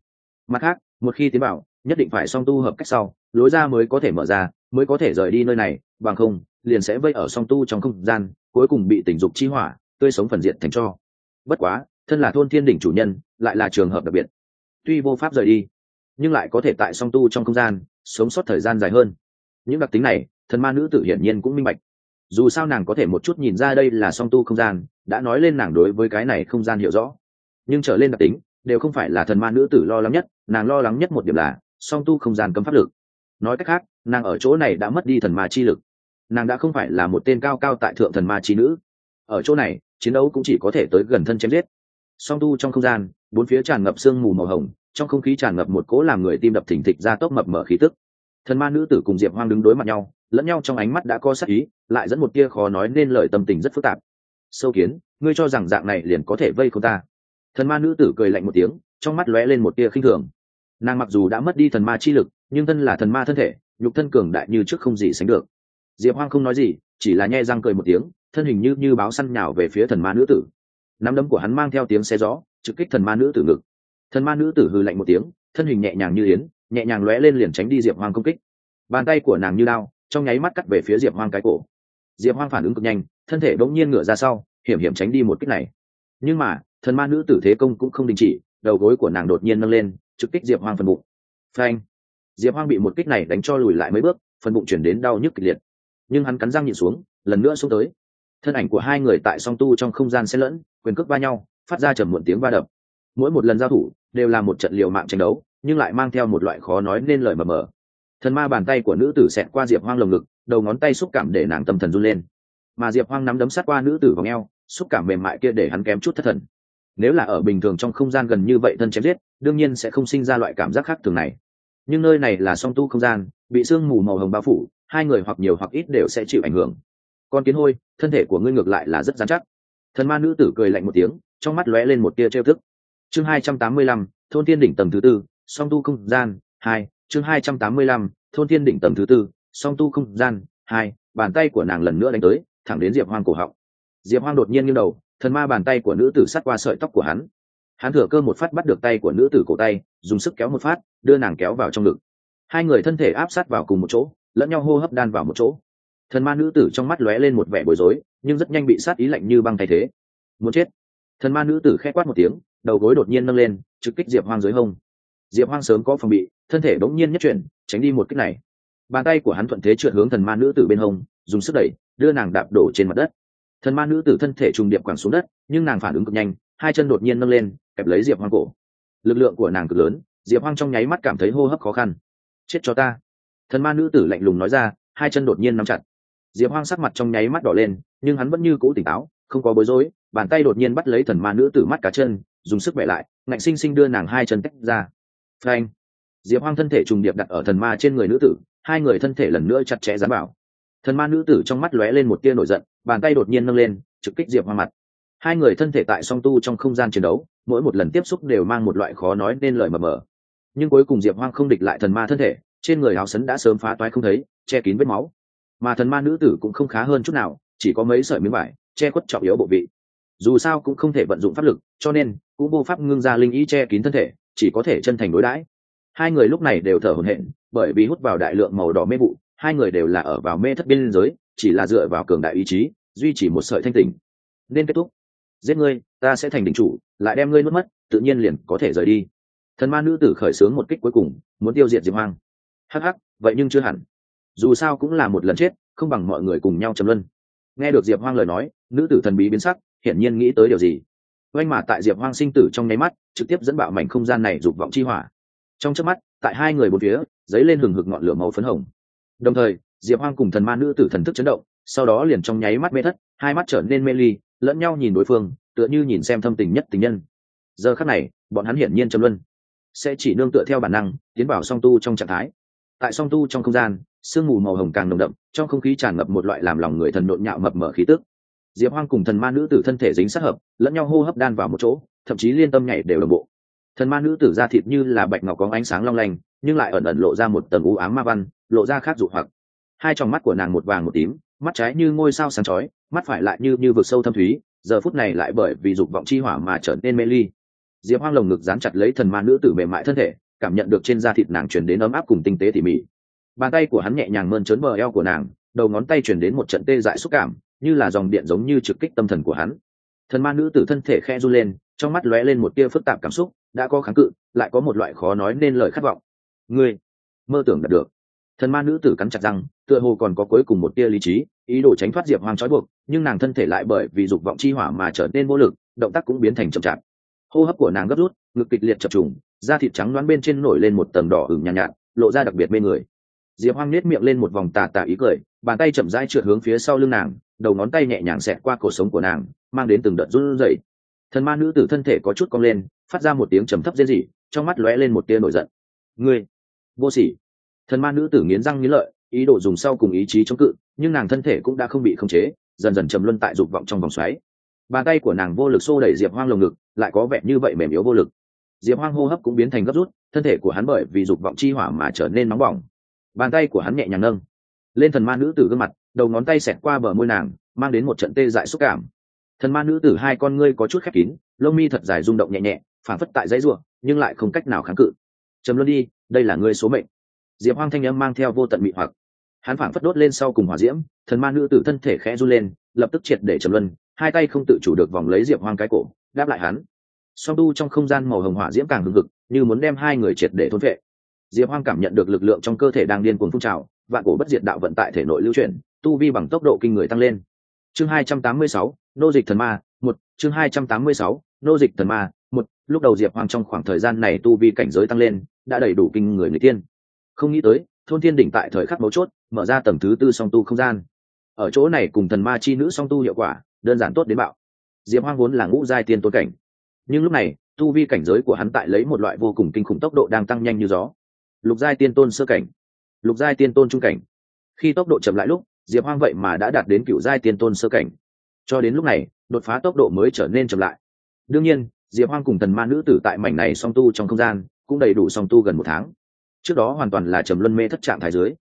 Mặt khác, một khi tiến vào, nhất định phải song tu hợp cách sau, lối ra mới có thể mở ra, mới có thể rời đi nơi này, bằng không, liền sẽ vây ở song tu trong không gian, cuối cùng bị tình dục chi hỏa, tươi sống phần diện thành cho. Bất quá thân là thôn thiên đỉnh chủ nhân, lại là trường hợp đặc biệt. Tuy vô pháp rời đi, nhưng lại có thể tại song tu trong không gian, sống sót thời gian dài hơn. Những đặc tính này, thần ma nữ tử hiển nhiên cũng minh bạch. Dù sao nàng có thể một chút nhìn ra đây là song tu không gian, đã nói lên nàng đối với cái này không gian hiểu rõ. Nhưng trở lên đặc tính, đều không phải là thần ma nữ tử lo lắng nhất, nàng lo lắng nhất một điểm là, song tu không gian cấm pháp lực. Nói cách khác, nàng ở chỗ này đã mất đi thần ma chi lực. Nàng đã không phải là một tên cao cao tại thượng thần ma chi nữ. Ở chỗ này, chiến đấu cũng chỉ có thể tới gần thân chém giết song tu trong không gian, bốn phía tràn ngập sương mù màu hồng, trong không khí tràn ngập một cỗ làm người tim đập thình thịch ra tốc mập mở khí tức. Thần ma nữ tử cùng diệp hoang đứng đối mặt nhau, lẫn nhau trong ánh mắt đã có sắc ý, lại dẫn một tia khó nói nên lời tâm tình rất phức tạp. Sâu kiến, ngươi cho rằng dạng này liền có thể vây không ta? Thần ma nữ tử cười lạnh một tiếng, trong mắt lóe lên một tia khinh thường. Nàng mặc dù đã mất đi thần ma chi lực, nhưng thân là thần ma thân thể, nhục thân cường đại như trước không gì sánh được. Diệp hoang không nói gì, chỉ là nhai răng cười một tiếng, thân hình như như báo săn nhào về phía thần ma nữ tử nắm đấm của hắn mang theo tiếng xe gió, trực kích thần ma nữ tử ngực. Thần ma nữ tử hư lạnh một tiếng, thân hình nhẹ nhàng như yến, nhẹ nhàng lóe lên liền tránh đi diệp hoang công kích. Bàn tay của nàng như lao trong nháy mắt cắt về phía diệp hoang cái cổ. Diệp hoang phản ứng cực nhanh, thân thể bỗng nhiên ngửa ra sau, hiểm hiểm tránh đi một kích này. Nhưng mà, thần ma nữ tử thế công cũng không đình chỉ, đầu gối của nàng đột nhiên nâng lên, trực kích diệp hoang phần bụng. Phanh! Diệp hoang bị một kích này đánh cho lùi lại mấy bước, phần bụng chuyển đến đau nhức kịch liệt. Nhưng hắn cắn răng nhịn xuống, lần nữa xuống tới. Thân ảnh của hai người tại song tu trong không gian xen lẫn quyền cước va nhau, phát ra trầm muộn tiếng va đập. Mỗi một lần giao thủ đều là một trận liều mạng tranh đấu, nhưng lại mang theo một loại khó nói nên lời mờ mờ. Thần ma bàn tay của nữ tử xẹt qua diệp hoang lồng ngực, đầu ngón tay xúc cảm để nàng tâm thần run lên. Mà diệp hoang nắm đấm sát qua nữ tử v ò xúc cảm mềm mại kia để hắn kém chút thất thần. Nếu là ở bình thường trong không gian gần như vậy thân chém giết, đương nhiên sẽ không sinh ra loại cảm giác khác thường này. Nhưng nơi này là song tu không gian, bị sương mù màu hồng bao phủ, hai người hoặc nhiều hoặc ít đều sẽ chịu ảnh hưởng. Con kiến hôi, thân thể của ngươi ngược lại là rất dán chắc thần ma nữ tử cười lạnh một tiếng, trong mắt lóe lên một tia trêu thức chương hai trăm tám mươi lăm, thôn tiên đỉnh tầng thứ tư, song tu không gian, hai, chương hai trăm tám mươi lăm, thôn tiên đỉnh tầng thứ tư, song tu không gian, hai, bàn tay của nàng lần nữa đánh tới, thẳng đến diệp hoang cổ họng. Diệp hoang đột nhiên nghiêng đầu, thần ma bàn tay của nữ tử sát qua sợi tóc của hắn. Hắn thừa cơ một phát bắt được tay của nữ tử cổ tay, dùng sức kéo một phát, đưa nàng kéo vào trong ngực. Hai người thân thể áp sát vào cùng một chỗ, lẫn nhau hô hấp đan vào một chỗ thần ma nữ tử trong mắt lóe lên một vẻ bối rối, nhưng rất nhanh bị sát ý lạnh như băng thay thế. Muốn chết. Thần ma nữ tử khẽ quát một tiếng, đầu gối đột nhiên nâng lên, trực kích diệp hoang dưới hông. Diệp hoang sớm có phòng bị, thân thể bỗng nhiên nhất chuyển, tránh đi một kích này. Bàn tay của hắn thuận thế trượt hướng thần ma nữ tử bên hông, dùng sức đẩy, đưa nàng đạp đổ trên mặt đất. Thần ma nữ tử thân thể trùng điệp quẳng xuống đất, nhưng nàng phản ứng cực nhanh, hai chân đột nhiên nâng lên, kẹp lấy diệp hoang cổ. Lực lượng của nàng cực lớn, diệp hoang trong nháy mắt cảm thấy hô hấp khó khăn. Chết cho ta. Thần ma nữ tử lạnh lùng nói ra, hai chân đột nhiên nắm chặt diệp hoang sắc mặt trong nháy mắt đỏ lên, nhưng hắn vẫn như cũ tỉnh táo, không có bối rối, bàn tay đột nhiên bắt lấy thần ma nữ tử mắt cá chân, dùng sức bẻ lại, ngạnh sinh sinh đưa nàng hai chân tách ra. Frank diệp hoang thân thể trùng điệp đặt ở thần ma trên người nữ tử, hai người thân thể lần nữa chặt chẽ dán bảo thần ma nữ tử trong mắt lóe lên một tia nổi giận, bàn tay đột nhiên nâng lên, trực kích diệp hoang mặt. Hai người thân thể tại song tu trong không gian chiến đấu, mỗi một lần tiếp xúc đều mang một loại khó nói nên lời mờ mờ nhưng cuối cùng diệp hoang không địch lại thần ma thân thể, trên người áo sấn đã sớm phá toái không thấy, che kín vết máu mà thần ma nữ tử cũng không khá hơn chút nào, chỉ có mấy sợi miếng vải, che khuất trọng yếu bộ vị. Dù sao cũng không thể vận dụng pháp lực, cho nên cũng vô pháp ngưng ra linh ý che kín thân thể, chỉ có thể chân thành đối đãi. Hai người lúc này đều thở hổn hển, bởi vì hút vào đại lượng màu đỏ mê vụ, hai người đều là ở vào mê thất biên giới, chỉ là dựa vào cường đại ý chí, duy trì một sợi thanh tình nên kết thúc. Giết ngươi, ta sẽ thành đỉnh chủ, lại đem ngươi nuốt mất, tự nhiên liền có thể rời đi. Thần ma nữ tử khởi xướng một kích cuối cùng, muốn tiêu diệt diệp hoang. Hắc hắc, vậy nhưng chưa hẳn dù sao cũng là một lần chết, không bằng mọi người cùng nhau chấm luân. Nghe được diệp hoang lời nói, nữ tử thần bí biến sắc, hiển nhiên nghĩ tới điều gì. Oanh mà tại diệp hoang sinh tử trong nháy mắt, trực tiếp dẫn bạo mảnh không gian này dục vọng chi hỏa. Trong trước mắt, tại hai người một phía, dấy lên hừng hực ngọn lửa màu phấn hồng. Đồng thời, diệp hoang cùng thần ma nữ tử thần thức chấn động, sau đó liền trong nháy mắt mê thất, hai mắt trở nên mê ly, lẫn nhau nhìn đối phương, tựa như nhìn xem thâm tình nhất tình nhân. Giờ khắc này, bọn hắn hiển nhiên châm luân. Sẽ chỉ nương tựa theo bản năng, tiến vào song tu trong trạng thái. Tại song tu trong không gian sương mù màu hồng càng nồng đậm, trong không khí tràn ngập một loại làm lòng người thần nộn nhạo mập mở khí tức. Diệp hoang cùng thần ma nữ tử thân thể dính sát hợp, lẫn nhau hô hấp đan vào một chỗ, thậm chí liên tâm nhảy đều đồng bộ. Thần ma nữ tử da thịt như là bạch ngọc có ánh sáng long lanh, nhưng lại ẩn ẩn lộ ra một tầng u ám ma văn, lộ ra khác dụ hoặc. Hai trong mắt của nàng một vàng một tím, mắt trái như ngôi sao sáng chói, mắt phải lại như như vực sâu thâm thúy, giờ phút này lại bởi vì dục vọng chi hỏa mà trở nên mê ly. Diệp hoang lồng ngực dán chặt lấy thần ma nữ tử mềm mại thân thể, cảm nhận được trên da thịt nàng chuyển đến ấm áp cùng tinh tế tỉ mỉ bàn tay của hắn nhẹ nhàng mơn trớn bờ eo của nàng đầu ngón tay chuyển đến một trận tê dại xúc cảm như là dòng điện giống như trực kích tâm thần của hắn. Thần ma nữ tử thân thể khe run lên trong mắt lóe lên một tia phức tạp cảm xúc đã có kháng cự lại có một loại khó nói nên lời khát vọng. Ngươi mơ tưởng đạt được. Thần ma nữ tử cắn chặt răng tựa hồ còn có cuối cùng một tia lý trí ý đồ tránh thoát diệp hoang trói buộc nhưng nàng thân thể lại bởi vì dục vọng chi hỏa mà trở nên vô lực động tác cũng biến thành chậm chạp. Hô hấp của nàng gấp rút ngực kịch liệt chập trùng da thịt trắng loáng bên trên nổi lên một tầng đỏ ửng nhàn nhạt, nhạt lộ ra đặc biệt mê người diệp hoang nết miệng lên một vòng tà tà ý cười, bàn tay chậm rãi trượt hướng phía sau lưng nàng, đầu ngón tay nhẹ nhàng xẹt qua cổ sống của nàng, mang đến từng đợt run rẩy. Thần ma nữ tử thân thể có chút cong lên, phát ra một tiếng trầm thấp rên rỉ, trong mắt lóe lên một tia nổi giận. Ngươi, vô sỉ. Thần ma nữ tử nghiến răng nghiến lợi, ý đồ dùng sau cùng ý chí chống cự, nhưng nàng thân thể cũng đã không bị khống chế, dần dần trầm luân tại dục vọng trong vòng xoáy. Bàn tay của nàng vô lực xô đẩy diệp hoang lồng ngực, lại có vẻ như vậy mềm yếu vô lực. Diệp hoang hô hấp cũng biến thành gấp rút, thân thể của hắn bởi vì dục vọng chi hỏa mà trở nên nóng bỏng bàn tay của hắn nhẹ nhàng nâng. Lên thần ma nữ tử gương mặt, đầu ngón tay xẹt qua bờ môi nàng, mang đến một trận tê dại xúc cảm. Thần ma nữ tử hai con ngươi có chút khép kín, lông mi thật dài rung động nhẹ nhẹ phản phất tại dãy ruộng nhưng lại không cách nào kháng cự. Chấm luôn đi, đây là ngươi số mệnh. Diệp hoang thanh âm mang theo vô tận mị hoặc. Hắn phản phất đốt lên sau cùng hỏa diễm, thần ma nữ tử thân thể khẽ run lên, lập tức triệt để trầm luân, hai tay không tự chủ được vòng lấy diệp hoang cái cổ, đáp lại hắn. Song tu trong không gian màu hồng hỏa diễm càng hừng hực, như muốn đem hai người triệt để thôn vệ diệp hoang cảm nhận được lực lượng trong cơ thể đang điên cuồng phun trào, vạn cổ bất diệt đạo vận tại thể nội lưu chuyển, tu vi bằng tốc độ kinh người tăng lên. Chương hai trăm tám mươi sáu, nô dịch thần ma, một, chương hai trăm tám mươi sáu, nô dịch thần ma, một, lúc đầu diệp hoang trong khoảng thời gian này tu vi cảnh giới tăng lên, đã đầy đủ kinh người người tiên. Không nghĩ tới, thôn thiên đỉnh tại thời khắc mấu chốt, mở ra tầng thứ tư song tu không gian. Ở chỗ này cùng thần ma chi nữ song tu hiệu quả, đơn giản tốt đến bạo. Diệp hoang vốn là ngũ giai tiên tôn cảnh. Nhưng lúc này, tu vi cảnh giới của hắn tại lấy một loại vô cùng kinh khủng tốc độ đang tăng nhanh như gió lục giai tiên tôn sơ cảnh. Lục giai tiên tôn trung cảnh. Khi tốc độ chậm lại lúc, diệp hoang vậy mà đã đạt đến cựu giai tiên tôn sơ cảnh. Cho đến lúc này, đột phá tốc độ mới trở nên chậm lại. Đương nhiên, diệp hoang cùng thần ma nữ tử tại mảnh này song tu trong không gian, cũng đầy đủ song tu gần một tháng. Trước đó hoàn toàn là trầm luân mê thất trạng thái dưới.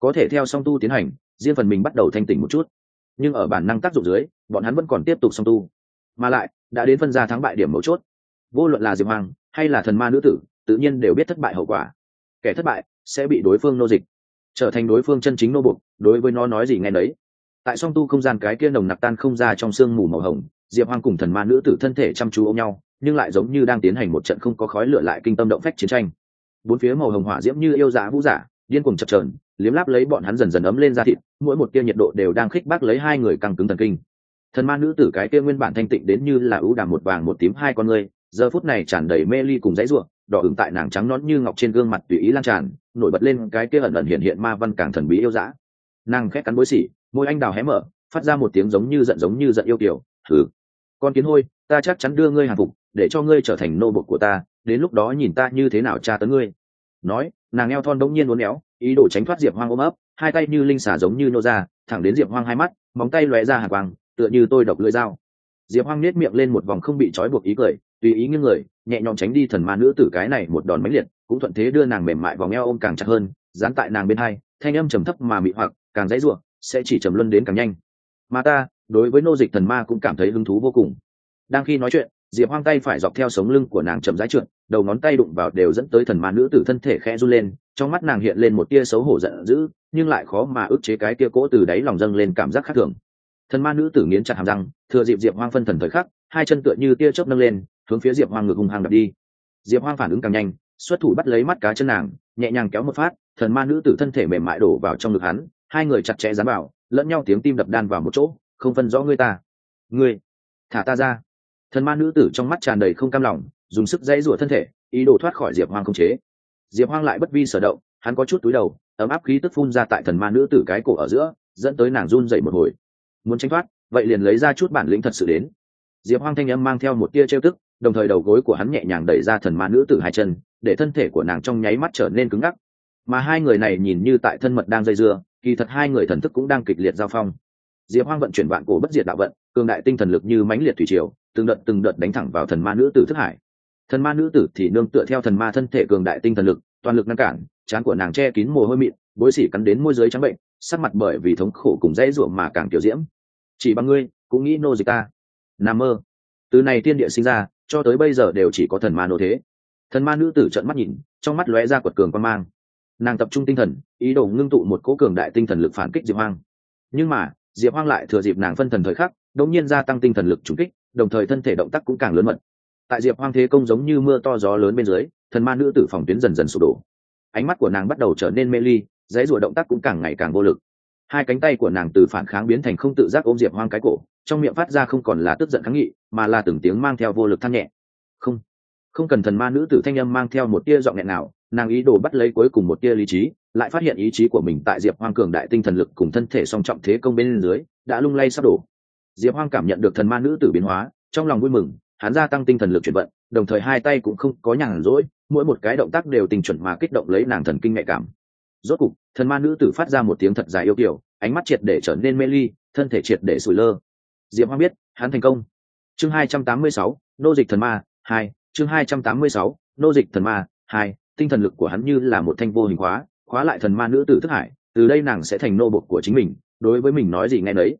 Có thể theo song tu tiến hành, riêng phần mình bắt đầu thanh tỉnh một chút. Nhưng ở bản năng tác dụng dưới, bọn hắn vẫn còn tiếp tục song tu. Mà lại, đã đến phân ra thắng bại điểm mấu chốt. Vô luận là diệp Hoang, hay là thần ma nữ tử, tự nhiên đều biết thất bại hậu quả kẻ thất bại sẽ bị đối phương nô dịch, trở thành đối phương chân chính nô bục đối với nó nói gì nghe đấy tại song tu không gian cái kia nồng nặc tan không ra trong sương mù màu hồng, diệp hoang cùng thần ma nữ tử thân thể chăm chú ôm nhau, nhưng lại giống như đang tiến hành một trận không có khói lửa lại kinh tâm động phách chiến tranh. Bốn phía màu hồng hỏa diễm như yêu giá vũ giả, điên cùng chập trờn liếm láp lấy bọn hắn dần dần ấm lên ra thịt, mỗi một tia nhiệt độ đều đang khích bác lấy hai người căng cứng thần kinh. Thần ma nữ tử cái kia nguyên bản thanh tịnh đến như là ưu đàm một vàng một tím hai con người giờ phút này tràn đầy mê ly cùng dãy ruộng đỏ ửng tại nàng trắng nón như ngọc trên gương mặt tùy ý lan tràn, nổi bật lên cái kia ẩn ẩn hiện hiện ma văn càng thần bí yêu dã. Nàng khét cắn bối xỉ, môi anh đào hé mở, phát ra một tiếng giống như giận giống như giận yêu kiểu thử con kiến hôi, ta chắc chắn đưa ngươi hàng phục, để cho ngươi trở thành nô bộc của ta, đến lúc đó nhìn ta như thế nào tra tấn ngươi. Nói, nàng eo thon đống nhiên uốn éo, ý đồ tránh thoát diệp hoang ôm ấp, hai tay như linh xả giống như nô ra, thẳng đến diệp hoang hai mắt, móng tay lóe ra hàng quang, tựa như tôi độc lưỡi dao. Diệp hoang nết miệng lên một vòng không bị trói buộc ý cười tùy ý những người, nhẹ nhõm tránh đi thần ma nữ tử cái này một đòn mãnh liệt, cũng thuận thế đưa nàng mềm mại vòng eo ôm càng chặt hơn, dán tại nàng bên hai, thanh âm trầm thấp mà mị hoặc, càng dãy ruộng, sẽ chỉ trầm luân đến càng nhanh. Mà ta, đối với nô dịch thần ma cũng cảm thấy hứng thú vô cùng. Đang khi nói chuyện, diệp hoang tay phải dọc theo sống lưng của nàng chậm rãi trượt, đầu ngón tay đụng vào đều dẫn tới thần ma nữ tử thân thể khẽ run lên, trong mắt nàng hiện lên một tia xấu hổ giận dữ, nhưng lại khó mà ức chế cái tia cỗ từ đáy lòng dâng lên cảm giác khác thường. Thần ma nữ tử nghiến chặt hàm răng, thừa dịp diệp hoang phân thần thời khắc, hai chân tựa như tia chớp nâng lên hướng phía diệp hoang ngực hung hăng đập đi. Diệp hoang phản ứng càng nhanh, xuất thủ bắt lấy mắt cá chân nàng, nhẹ nhàng kéo một phát, thần ma nữ tử thân thể mềm mại đổ vào trong ngực hắn, hai người chặt chẽ dán vào, lẫn nhau tiếng tim đập đan vào một chỗ, không phân rõ ngươi ta. Ngươi, thả ta ra. Thần ma nữ tử trong mắt tràn đầy không cam lòng, dùng sức dãy rủa thân thể, ý đồ thoát khỏi diệp hoang không chế. Diệp hoang lại bất vi sở động, hắn có chút túi đầu, ấm áp khí tức phun ra tại thần ma nữ tử cái cổ ở giữa, dẫn tới nàng run dậy một hồi. Muốn tranh thoát, vậy liền lấy ra chút bản lĩnh thật sự đến diệp hoang thanh âm mang theo một tia trêu tức, đồng thời đầu gối của hắn nhẹ nhàng đẩy ra thần ma nữ tử hai chân, để thân thể của nàng trong nháy mắt trở nên cứng ngắc. Mà hai người này nhìn như tại thân mật đang dây dưa, kỳ thật hai người thần thức cũng đang kịch liệt giao phong. Diệp hoang vận chuyển vạn cổ bất diệt đạo vận, cường đại tinh thần lực như mãnh liệt thủy triều, từng đợt từng đợt đánh thẳng vào thần ma nữ tử thức hải. Thần ma nữ tử thì nương tựa theo thần ma thân thể cường đại tinh thần lực, toàn lực ngăn cản, trán của nàng che kín mồ hôi mịn, bối xỉ cắn đến môi giới trắng bệnh, sắc mặt bởi vì thống khổ cùng dãy ruộng mà càng kiểu diễm. Chỉ bằng ngươi, cũng nghĩ nô dịch ta n mơ. Từ này thiên địa sinh ra, cho tới bây giờ đều chỉ có thần ma nô thế. Thần ma nữ tử trận mắt nhìn, trong mắt lóe ra quật cường quan mang. Nàng tập trung tinh thần, ý đồ ngưng tụ một cố cường đại tinh thần lực phản kích diệp hoang. Nhưng mà, diệp hoang lại thừa dịp nàng phân thần thời khắc, đột nhiên gia tăng tinh thần lực trúng kích, đồng thời thân thể động tác cũng càng lớn mật. Tại diệp hoang thế công giống như mưa to gió lớn bên dưới, thần ma nữ tử phòng tuyến dần dần sụp đổ. Ánh mắt của nàng bắt đầu trở nên mê ly, dãy rủa động tác cũng càng ngày càng vô lực. Hai cánh tay của nàng từ phản kháng biến thành không tự giác ôm diệp hoang cái cổ trong miệng phát ra không còn là tức giận kháng nghị, mà là từng tiếng mang theo vô lực than nhẹ. Không không cần thần ma nữ tử thanh âm mang theo một tia giọng nghẹn nào nàng ý đồ bắt lấy cuối cùng một tia lý trí, lại phát hiện ý chí của mình tại diệp hoang cường đại tinh thần lực cùng thân thể song trọng thế công bên dưới, đã lung lay sắp đổ. Diệp hoang cảm nhận được thần ma nữ tử biến hóa, trong lòng vui mừng, hắn gia tăng tinh thần lực chuyển vận, đồng thời hai tay cũng không có nhàn rỗi, mỗi một cái động tác đều tình chuẩn mà kích động lấy nàng thần kinh nhạy cảm. Rốt cục, thần ma nữ tử phát ra một tiếng thật dài yêu kiểu ánh mắt triệt để trở nên mê ly, thân thể triệt để sủi lơ diệp hoang biết, hắn thành công. Chương hai trăm tám mươi sáu, nô dịch thần ma hai, chương hai trăm tám mươi sáu, nô dịch thần ma hai, tinh thần lực của hắn như là một thanh vô hình khóa khóa lại thần ma nữ tử thức hải, từ đây nàng sẽ thành nô bộc của chính mình, đối với mình nói gì nghe nấy.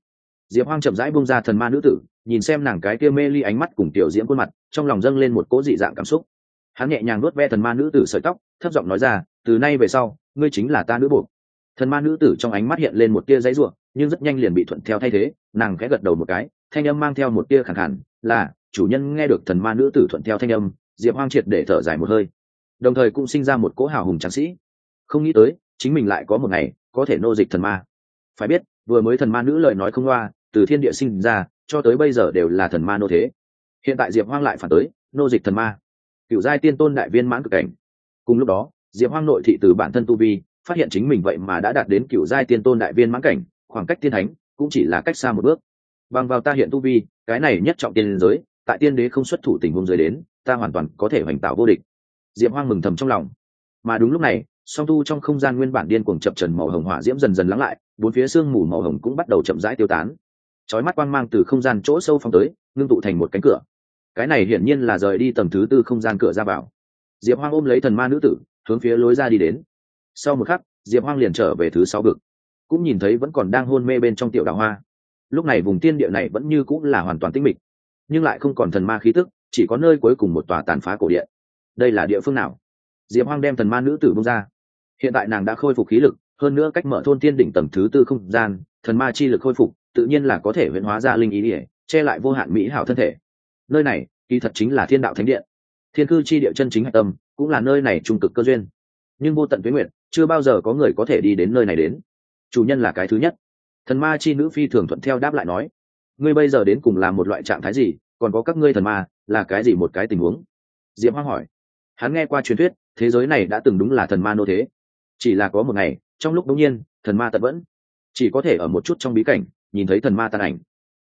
Diệp hoang chậm rãi buông ra thần ma nữ tử, nhìn xem nàng cái kia mê ly ánh mắt cùng tiểu diễm khuôn mặt, trong lòng dâng lên một cỗ dị dạng cảm xúc. Hắn nhẹ nhàng nuốt ve thần ma nữ tử sợi tóc, thấp giọng nói ra, từ nay về sau, ngươi chính là ta nữ bộc thần ma nữ tử trong ánh mắt hiện lên một tia giấy ruộng nhưng rất nhanh liền bị thuận theo thay thế, nàng khẽ gật đầu một cái, thanh âm mang theo một tia khẳng hẳn là, chủ nhân nghe được thần ma nữ tử thuận theo thanh âm, diệp hoang triệt để thở dài một hơi. Đồng thời cũng sinh ra một cỗ hào hùng tráng sĩ. Không nghĩ tới, chính mình lại có một ngày, có thể nô dịch thần ma. Phải biết, vừa mới thần ma nữ lời nói không loa, từ thiên địa sinh ra, cho tới bây giờ đều là thần ma nô thế. Hiện tại diệp hoang lại phản tới, nô dịch thần ma. Cựu giai tiên tôn đại viên mãn cực cảnh. Cùng lúc đó, diệp hoang nội thị từ bản thân tu vi phát hiện chính mình vậy mà đã đạt đến cựu giai tiên tôn đại viên mãn cảnh, khoảng cách tiên thánh cũng chỉ là cách xa một bước. Bằng vào ta hiện tu vi, cái này nhất trọng tiên giới, tại tiên đế không xuất thủ tình huống giới đến, ta hoàn toàn có thể hoành tạo vô địch. Diệp hoang mừng thầm trong lòng. Mà đúng lúc này, song tu trong không gian nguyên bản điên cuồng chập trần màu hồng hỏa diễm dần dần lắng lại, bốn phía sương mù màu hồng cũng bắt đầu chậm rãi tiêu tán. Trói mắt quang mang từ không gian chỗ sâu phong tới, ngưng tụ thành một cánh cửa. Cái này hiển nhiên là rời đi tầng thứ tư không gian cửa ra vào. Diệp hoang ôm lấy thần ma nữ tử, hướng phía lối ra đi đến sau một khắc, diệp hoang liền trở về thứ sáu vực. Cũng nhìn thấy vẫn còn đang hôn mê bên trong tiểu đào hoa. Lúc này vùng tiên địa này vẫn như cũng là hoàn toàn tĩnh mịch, nhưng lại không còn thần ma khí tức, chỉ có nơi cuối cùng một tòa tàn phá cổ điện. Đây là địa phương nào? Diệp hoang đem thần ma nữ tử bông ra. Hiện tại nàng đã khôi phục khí lực, hơn nữa cách mở thôn tiên đỉnh tầng thứ tư không gian, thần ma chi lực khôi phục, tự nhiên là có thể huyễn hóa ra linh ý ỉa che lại vô hạn mỹ hảo thân thể. Nơi này, kỳ thật chính là thiên đạo thánh điện. Thiên cư chi địa chân chính hạch tâm, cũng là nơi này trung cực cơ duyên. Nhưng vô tận tuyến nguyện chưa bao giờ có người có thể đi đến nơi này đến. Chủ nhân là cái thứ nhất. Thần ma chi nữ phi thường thuận theo đáp lại nói, ngươi bây giờ đến cùng là một loại trạng thái gì? Còn có các ngươi thần ma, là cái gì một cái tình huống? Diệp hoang hỏi. Hắn nghe qua truyền thuyết, thế giới này đã từng đúng là thần ma nô thế. Chỉ là có một ngày, trong lúc đ nhiên, thần ma tận vẫn. Chỉ có thể ở một chút trong bí cảnh, nhìn thấy thần ma tàn ảnh.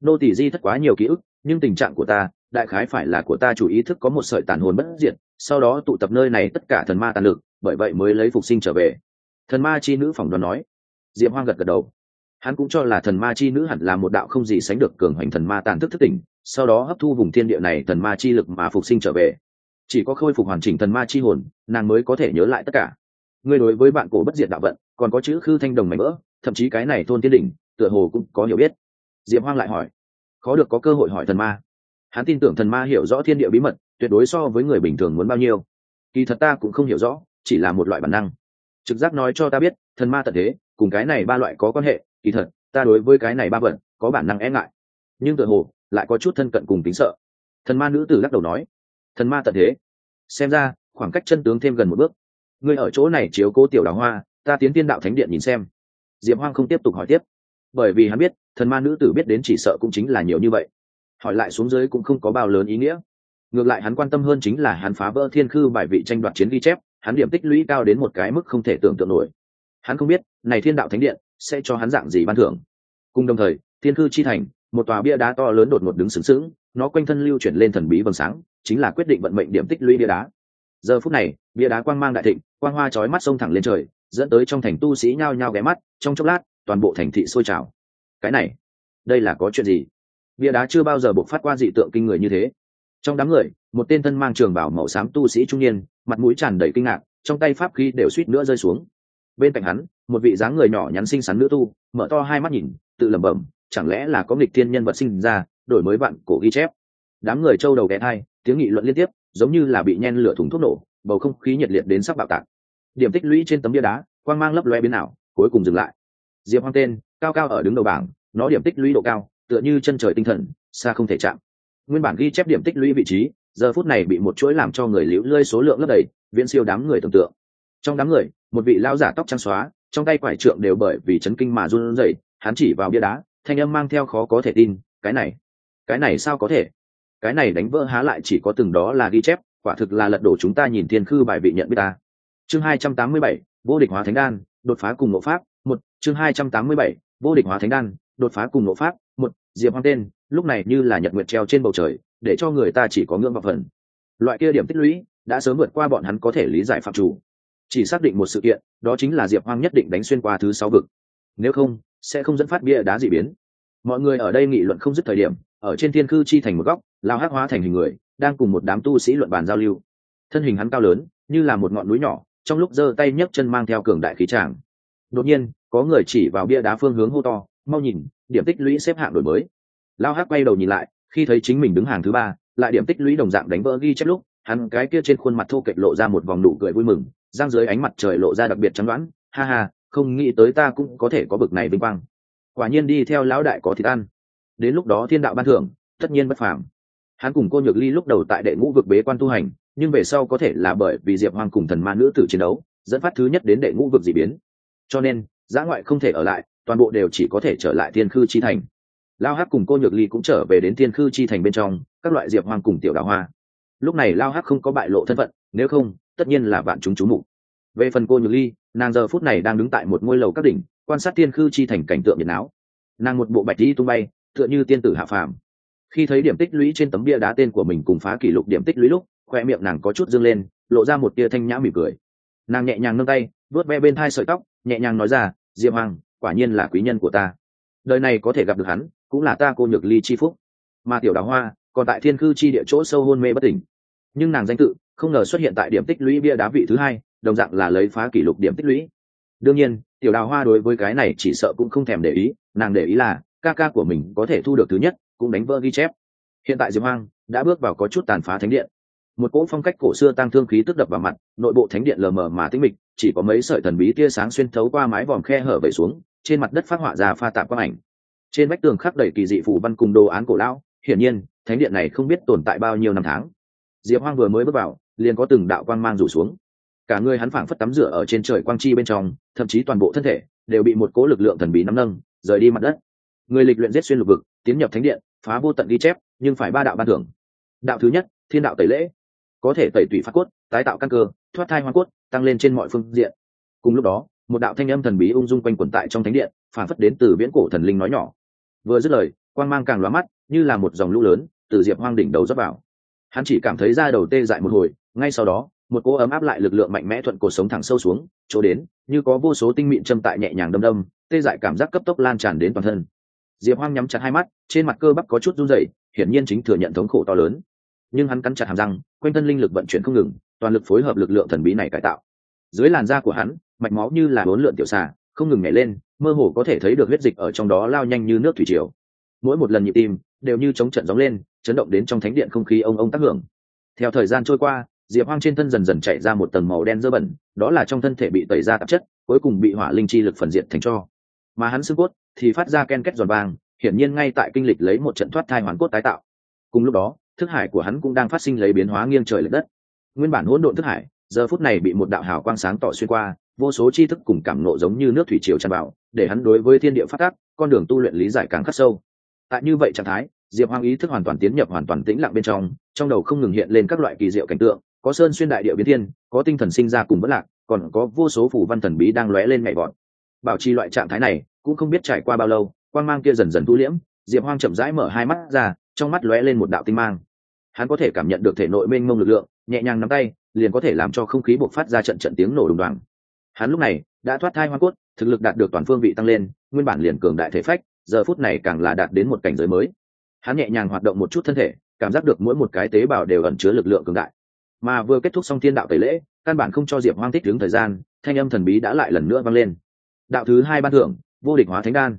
Nô tỷ di thất quá nhiều ký ức, nhưng tình trạng của ta, đại khái phải là của ta chủ ý thức có một sợi tàn hồn bất diệt, sau đó tụ tập nơi này tất cả thần ma tàn lực bởi vậy mới lấy phục sinh trở về. Thần ma chi nữ phỏng đoán nói. Diệp hoang gật gật đầu. Hắn cũng cho là thần ma chi nữ hẳn là một đạo không gì sánh được cường hoành thần ma tàn thức thức tỉnh, sau đó hấp thu vùng thiên địa này thần ma chi lực mà phục sinh trở về. Chỉ có khôi phục hoàn chỉnh thần ma chi hồn, nàng mới có thể nhớ lại tất cả. Ngươi đối với bạn cổ bất diệt đạo vận, còn có chữ khư thanh đồng mảnh vỡ thậm chí cái này thôn thiên đỉnh, tựa hồ cũng có hiểu biết. Diệp hoang lại hỏi. Khó được có cơ hội hỏi thần ma. Hắn tin tưởng thần ma hiểu rõ thiên địa bí mật, tuyệt đối so với người bình thường muốn bao nhiêu. Kỳ thật ta cũng không hiểu rõ chỉ là một loại bản năng. Trực giác nói cho ta biết, thần ma tận thế, cùng cái này ba loại có quan hệ, kỳ thật, ta đối với cái này ba vận, có bản năng e ngại. Nhưng tựa hồ, lại có chút thân cận cùng tính sợ. Thần ma nữ tử lắc đầu nói, thần ma tận thế. Xem ra, khoảng cách chân tướng thêm gần một bước. Ngươi ở chỗ này chiếu cố tiểu đào hoa, ta tiến tiên đạo thánh điện nhìn xem. Diệp hoang không tiếp tục hỏi tiếp. Bởi vì hắn biết, thần ma nữ tử biết đến chỉ sợ cũng chính là nhiều như vậy. Hỏi lại xuống dưới cũng không có bao lớn ý nghĩa. Ngược lại hắn quan tâm hơn chính là hắn phá vỡ thiên khư bài vị tranh đoạt chiến ghi chép hắn điểm tích lũy cao đến một cái mức không thể tưởng tượng nổi. Hắn không biết, này thiên đạo thánh điện sẽ cho hắn dạng gì ban thưởng. Cùng đồng thời, thiên khư chi thành, một tòa bia đá to lớn đột ngột đứng sướng sướng nó quanh thân lưu chuyển lên thần bí vầng sáng, chính là quyết định vận mệnh điểm tích lũy bia đá. Giờ phút này, bia đá quang mang đại thịnh, quang hoa chói mắt sông thẳng lên trời, dẫn tới trong thành tu sĩ nhao nhao ghé mắt, trong chốc lát, toàn bộ thành thị sôi trào. Cái này, đây là có chuyện gì? Bia đá chưa bao giờ bộc phát qua dị tượng kinh người như thế. Trong đám người, một tên thân mang trường bảo màu xám tu sĩ trung niên mặt mũi tràn đầy kinh ngạc, trong tay pháp khí đều suýt nữa rơi xuống. Bên cạnh hắn, một vị dáng người nhỏ nhắn xinh xắn nữ tu, mở to hai mắt nhìn, tự lẩm bẩm, chẳng lẽ là có nghịch thiên nhân vật sinh ra, đổi mới bạn cổ ghi chép. Đám người trâu đầu ghé hai tiếng nghị luận liên tiếp, giống như là bị nhen lửa thùng thuốc nổ, bầu không khí nhiệt liệt đến sắp bạo tạc. Điểm tích lũy trên tấm bia đá, quang mang lấp loe biến ảo, cuối cùng dừng lại. Diệp hoang tên, cao cao ở đứng đầu bảng, nó điểm tích lũy độ cao, tựa như chân trời tinh thần, xa không thể chạm. Nguyên bản ghi chép điểm tích lũy vị trí giờ phút này bị một chuỗi làm cho người liễu lơi số lượng lấp đầy, viễn siêu đám người tưởng tượng. Trong đám người, một vị lão giả tóc trắng xóa, trong tay quải trượng đều bởi vì chấn kinh mà run rẩy, hắn chỉ vào bia đá, thanh âm mang theo khó có thể tin, cái này cái này sao có thể? Cái này đánh vỡ há lại chỉ có từng đó là ghi chép, quả thực là lật đổ chúng ta nhìn thiên khư bài vị nhận biết ta. Chương hai trăm tám mươi bảy, vô địch hóa thánh đan, đột phá cùng ngộ pháp, một, chương hai trăm tám mươi bảy, vô địch hóa thánh đan, đột phá cùng ngộ pháp, một, diệp hoang tên lúc này như là nhật nguyệt treo trên bầu trời, để cho người ta chỉ có ngưỡng vào phần. Loại kia điểm tích lũy đã sớm vượt qua bọn hắn có thể lý giải phạm chủ. Chỉ xác định một sự kiện, đó chính là diệp hoang nhất định đánh xuyên qua thứ sáu vực. Nếu không, sẽ không dẫn phát bia đá dị biến. Mọi người ở đây nghị luận không dứt thời điểm, ở trên thiên cư chi thành một góc, lao hắc hóa thành hình người, đang cùng một đám tu sĩ luận bàn giao lưu. Thân hình hắn cao lớn, như là một ngọn núi nhỏ, trong lúc giơ tay nhấc chân mang theo cường đại khí tràng. Đột nhiên, có người chỉ vào bia đá phương hướng hô to, mau nhìn, điểm tích lũy xếp hạng đổi mới lao hắc quay đầu nhìn lại, khi thấy chính mình đứng hàng thứ ba, lại điểm tích lũy đồng dạng đánh vỡ ghi chép lúc, hắn cái kia trên khuôn mặt thô kệch lộ ra một vòng nụ cười vui mừng giang dưới ánh mặt trời lộ ra đặc biệt chắn đoán, ha ha, không nghĩ tới ta cũng có thể có bực này vinh quang. Quả nhiên đi theo lão đại có thịt ăn. Đến lúc đó thiên đạo ban thưởng, tất nhiên bất phàm. Hắn cùng cô nhược ly lúc đầu tại đệ ngũ vực bế quan tu hành, nhưng về sau có thể là bởi vì diệp hoàng cùng thần ma nữ tử chiến đấu, dẫn phát thứ nhất đến đệ ngũ vực d ị biến. Cho nên giã ngoại không thể ở lại, toàn bộ đều chỉ có thể trở lại thiên khư chi thành lao hắc cùng cô nhược ly cũng trở về đến thiên khư chi thành bên trong, các loại diệp hoàng cùng tiểu đào hoa. Lúc này lao hắc không có bại lộ thân phận, nếu không, tất nhiên là bạn chúng chú mục. Về phần cô nhược ly, nàng giờ phút này đang đứng tại một ngôi lầu các đỉnh, quan sát thiên khư chi thành cảnh tượng nhiệt não nàng một bộ bạch đi tung bay, tựa như tiên tử hạ phàm. Khi thấy điểm tích lũy trên tấm bia đá tên của mình cùng phá kỷ lục điểm tích lũy lúc, khoe miệng nàng có chút dương lên, lộ ra một tia thanh nhã mỉm cười. Nàng nhẹ nhàng nâng tay vớt ve bên thai sợi tóc, nhẹ nhàng nói ra, diệp hoàng, quả nhiên là quý nhân của ta. Đời này có thể gặp được hắn cũng là ta cô nhược ly chi phúc. Mà tiểu đào hoa còn tại thiên cư chi địa chỗ sâu hôn mê bất tỉnh. Nhưng nàng danh tự không ngờ xuất hiện tại điểm tích lũy bia đá vị thứ hai, đồng dạng là lấy phá kỷ lục điểm tích lũy. Đương nhiên, tiểu đào hoa đối với cái này chỉ sợ cũng không thèm để ý, nàng để ý là ca ca của mình có thể thu được thứ nhất, cũng đánh vỡ ghi chép. Hiện tại diệp hoang đã bước vào có chút tàn phá thánh điện. Một cỗ phong cách cổ xưa tăng thương khí tức đập vào mặt, nội bộ thánh điện lờ mờ mà tĩnh mịch, chỉ có mấy sợi thần bí tia sáng xuyên thấu qua mái vòm khe hở vẩy xuống, trên mặt đất phát họa ra pha tạp quang ảnh trên vách tường khắc đầy kỳ dị phủ văn cùng đồ án cổ lão, hiển nhiên, thánh điện này không biết tồn tại bao nhiêu năm tháng. Diệp hoang vừa mới bước vào, liền có từng đạo quang mang rủ xuống. Cả người hắn phảng phất tắm rửa ở trên trời quang chi bên trong, thậm chí toàn bộ thân thể đều bị một cố lực lượng thần bí nắm nâng, rời đi mặt đất. Người lịch luyện giết xuyên lục vực, tiến nhập thánh điện, phá vô tận ghi chép, nhưng phải ba đạo ban thưởng. Đạo thứ nhất, thiên đạo tẩy lễ. Có thể tẩy tủy phát cốt, tái tạo căn cơ, thoát thai hoa cốt, tăng lên trên mọi phương diện. Cùng lúc đó, một đạo thanh âm thần bí ung dung quanh quẩn tại trong thánh điện phản phất đến từ viễn cổ thần linh nói nhỏ vừa dứt lời, quang mang càng lóa mắt, như là một dòng lũ lớn, từ diệp hoang đỉnh đầu dốc vào. Hắn chỉ cảm thấy da đầu tê dại một hồi, ngay sau đó, một cỗ ấm áp lại lực lượng mạnh mẽ thuận cuộc sống thẳng sâu xuống, chỗ đến, như có vô số tinh mịn châm tại nhẹ nhàng đâm đâm, tê dại cảm giác cấp tốc lan tràn đến toàn thân. Diệp hoang nhắm chặt hai mắt, trên mặt cơ bắp có chút run rẩy, hiển nhiên chính thừa nhận thống khổ to lớn. Nhưng hắn cắn chặt hàm răng, quanh thân linh lực vận chuyển không ngừng, toàn lực phối hợp lực lượng thần bí này cải tạo. Dưới làn da của hắn, mạch máu như là bốn lượn tiểu xà, không ngừng nhảy lên mơ hồ có thể thấy được huyết dịch ở trong đó lao nhanh như nước thủy triều. Mỗi một lần nhịp tim đều như chống trận gióng lên, chấn động đến trong thánh điện không khí ông ông tác hưởng. Theo thời gian trôi qua, diệp hoang trên thân dần dần chạy ra một tầng màu đen dơ bẩn, đó là trong thân thể bị tẩy ra tạp chất, cuối cùng bị hỏa linh chi lực phần diện thành cho. Mà hắn xương cốt thì phát ra ken két giòn vàng, hiển nhiên ngay tại kinh lịch lấy một trận thoát thai hoàn cốt tái tạo. Cùng lúc đó, thức hải của hắn cũng đang phát sinh lấy biến hóa nghiêng trời l ệ đất. Nguyên bản hỗn độn thức hải, giờ phút này bị một đạo hào quang sáng tỏ xuyên qua vô số tri thức cùng cảm nộ giống như nước thủy triều tràn vào, để hắn đối với thiên địa phát tác, con đường tu luyện lý giải càng khắc sâu. Tại như vậy trạng thái, diệp hoang ý thức hoàn toàn tiến nhập hoàn toàn tĩnh lặng bên trong trong đầu không ngừng hiện lên các loại kỳ diệu cảnh tượng, có sơn xuyên đại địa biến thiên, có tinh thần sinh ra cùng bất lạc, còn có vô số phủ văn thần bí đang lóe lên nhảy vọt. Bảo trì loại trạng thái này, cũng không biết trải qua bao lâu quan mang kia dần dần tu liễm, diệp hoang chậm rãi mở hai mắt ra, trong mắt lóe lên một đạo tinh mang. Hắn có thể cảm nhận được thể nội mênh mông lực lượng, nhẹ nhàng nắm tay, liền có thể làm cho không khí bộc phát ra trận trận tiếng nổ đùng đoàn hắn lúc này đã thoát thai hoa cốt, thực lực đạt được toàn phương vị tăng lên, nguyên bản liền cường đại thể phách, giờ phút này càng là đạt đến một cảnh giới mới. Hắn nhẹ nhàng hoạt động một chút thân thể, cảm giác được mỗi một cái tế bào đều ẩn chứa lực lượng cường đại. Mà vừa kết thúc xong thiên đạo tẩy lễ, căn bản không cho diệp hoang thích đứng thời gian, thanh âm thần bí đã lại lần nữa vang lên. Đạo thứ hai ban thưởng, vô địch hóa thánh đan.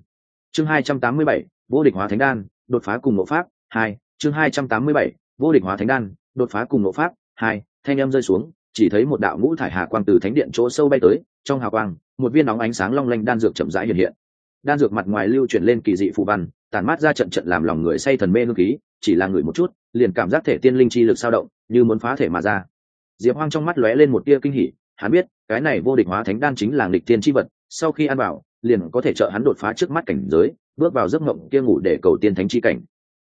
Chương hai trăm tám mươi bảy, vô địch hóa thánh đan, đột phá cùng ngộ pháp, hai, chương hai trăm tám mươi bảy, vô địch hóa thánh đan, đột phá cùng ngộ pháp, hai, thanh âm rơi xuống chỉ thấy một đạo ngũ thải hà quang từ thánh điện chỗ sâu bay tới, trong hà quang, một viên nóng ánh sáng long lanh đan dược chậm rãi hiện hiện. Đan dược mặt ngoài lưu chuyển lên kỳ dị phù văn tàn mát ra trận trận làm lòng người say thần mê hương khí, chỉ là người một chút, liền cảm giác thể tiên linh chi lực sao động, như muốn phá thể mà ra. Diệp hoang trong mắt lóe lên một tia kinh hỉ, hắn biết, cái này vô địch hóa thánh đan chính là nghịch tiên chi vật, sau khi ăn vào, liền có thể trợ hắn đột phá trước mắt cảnh giới, bước vào giấc mộng kia ngủ để cầu tiên thánh chi cảnh.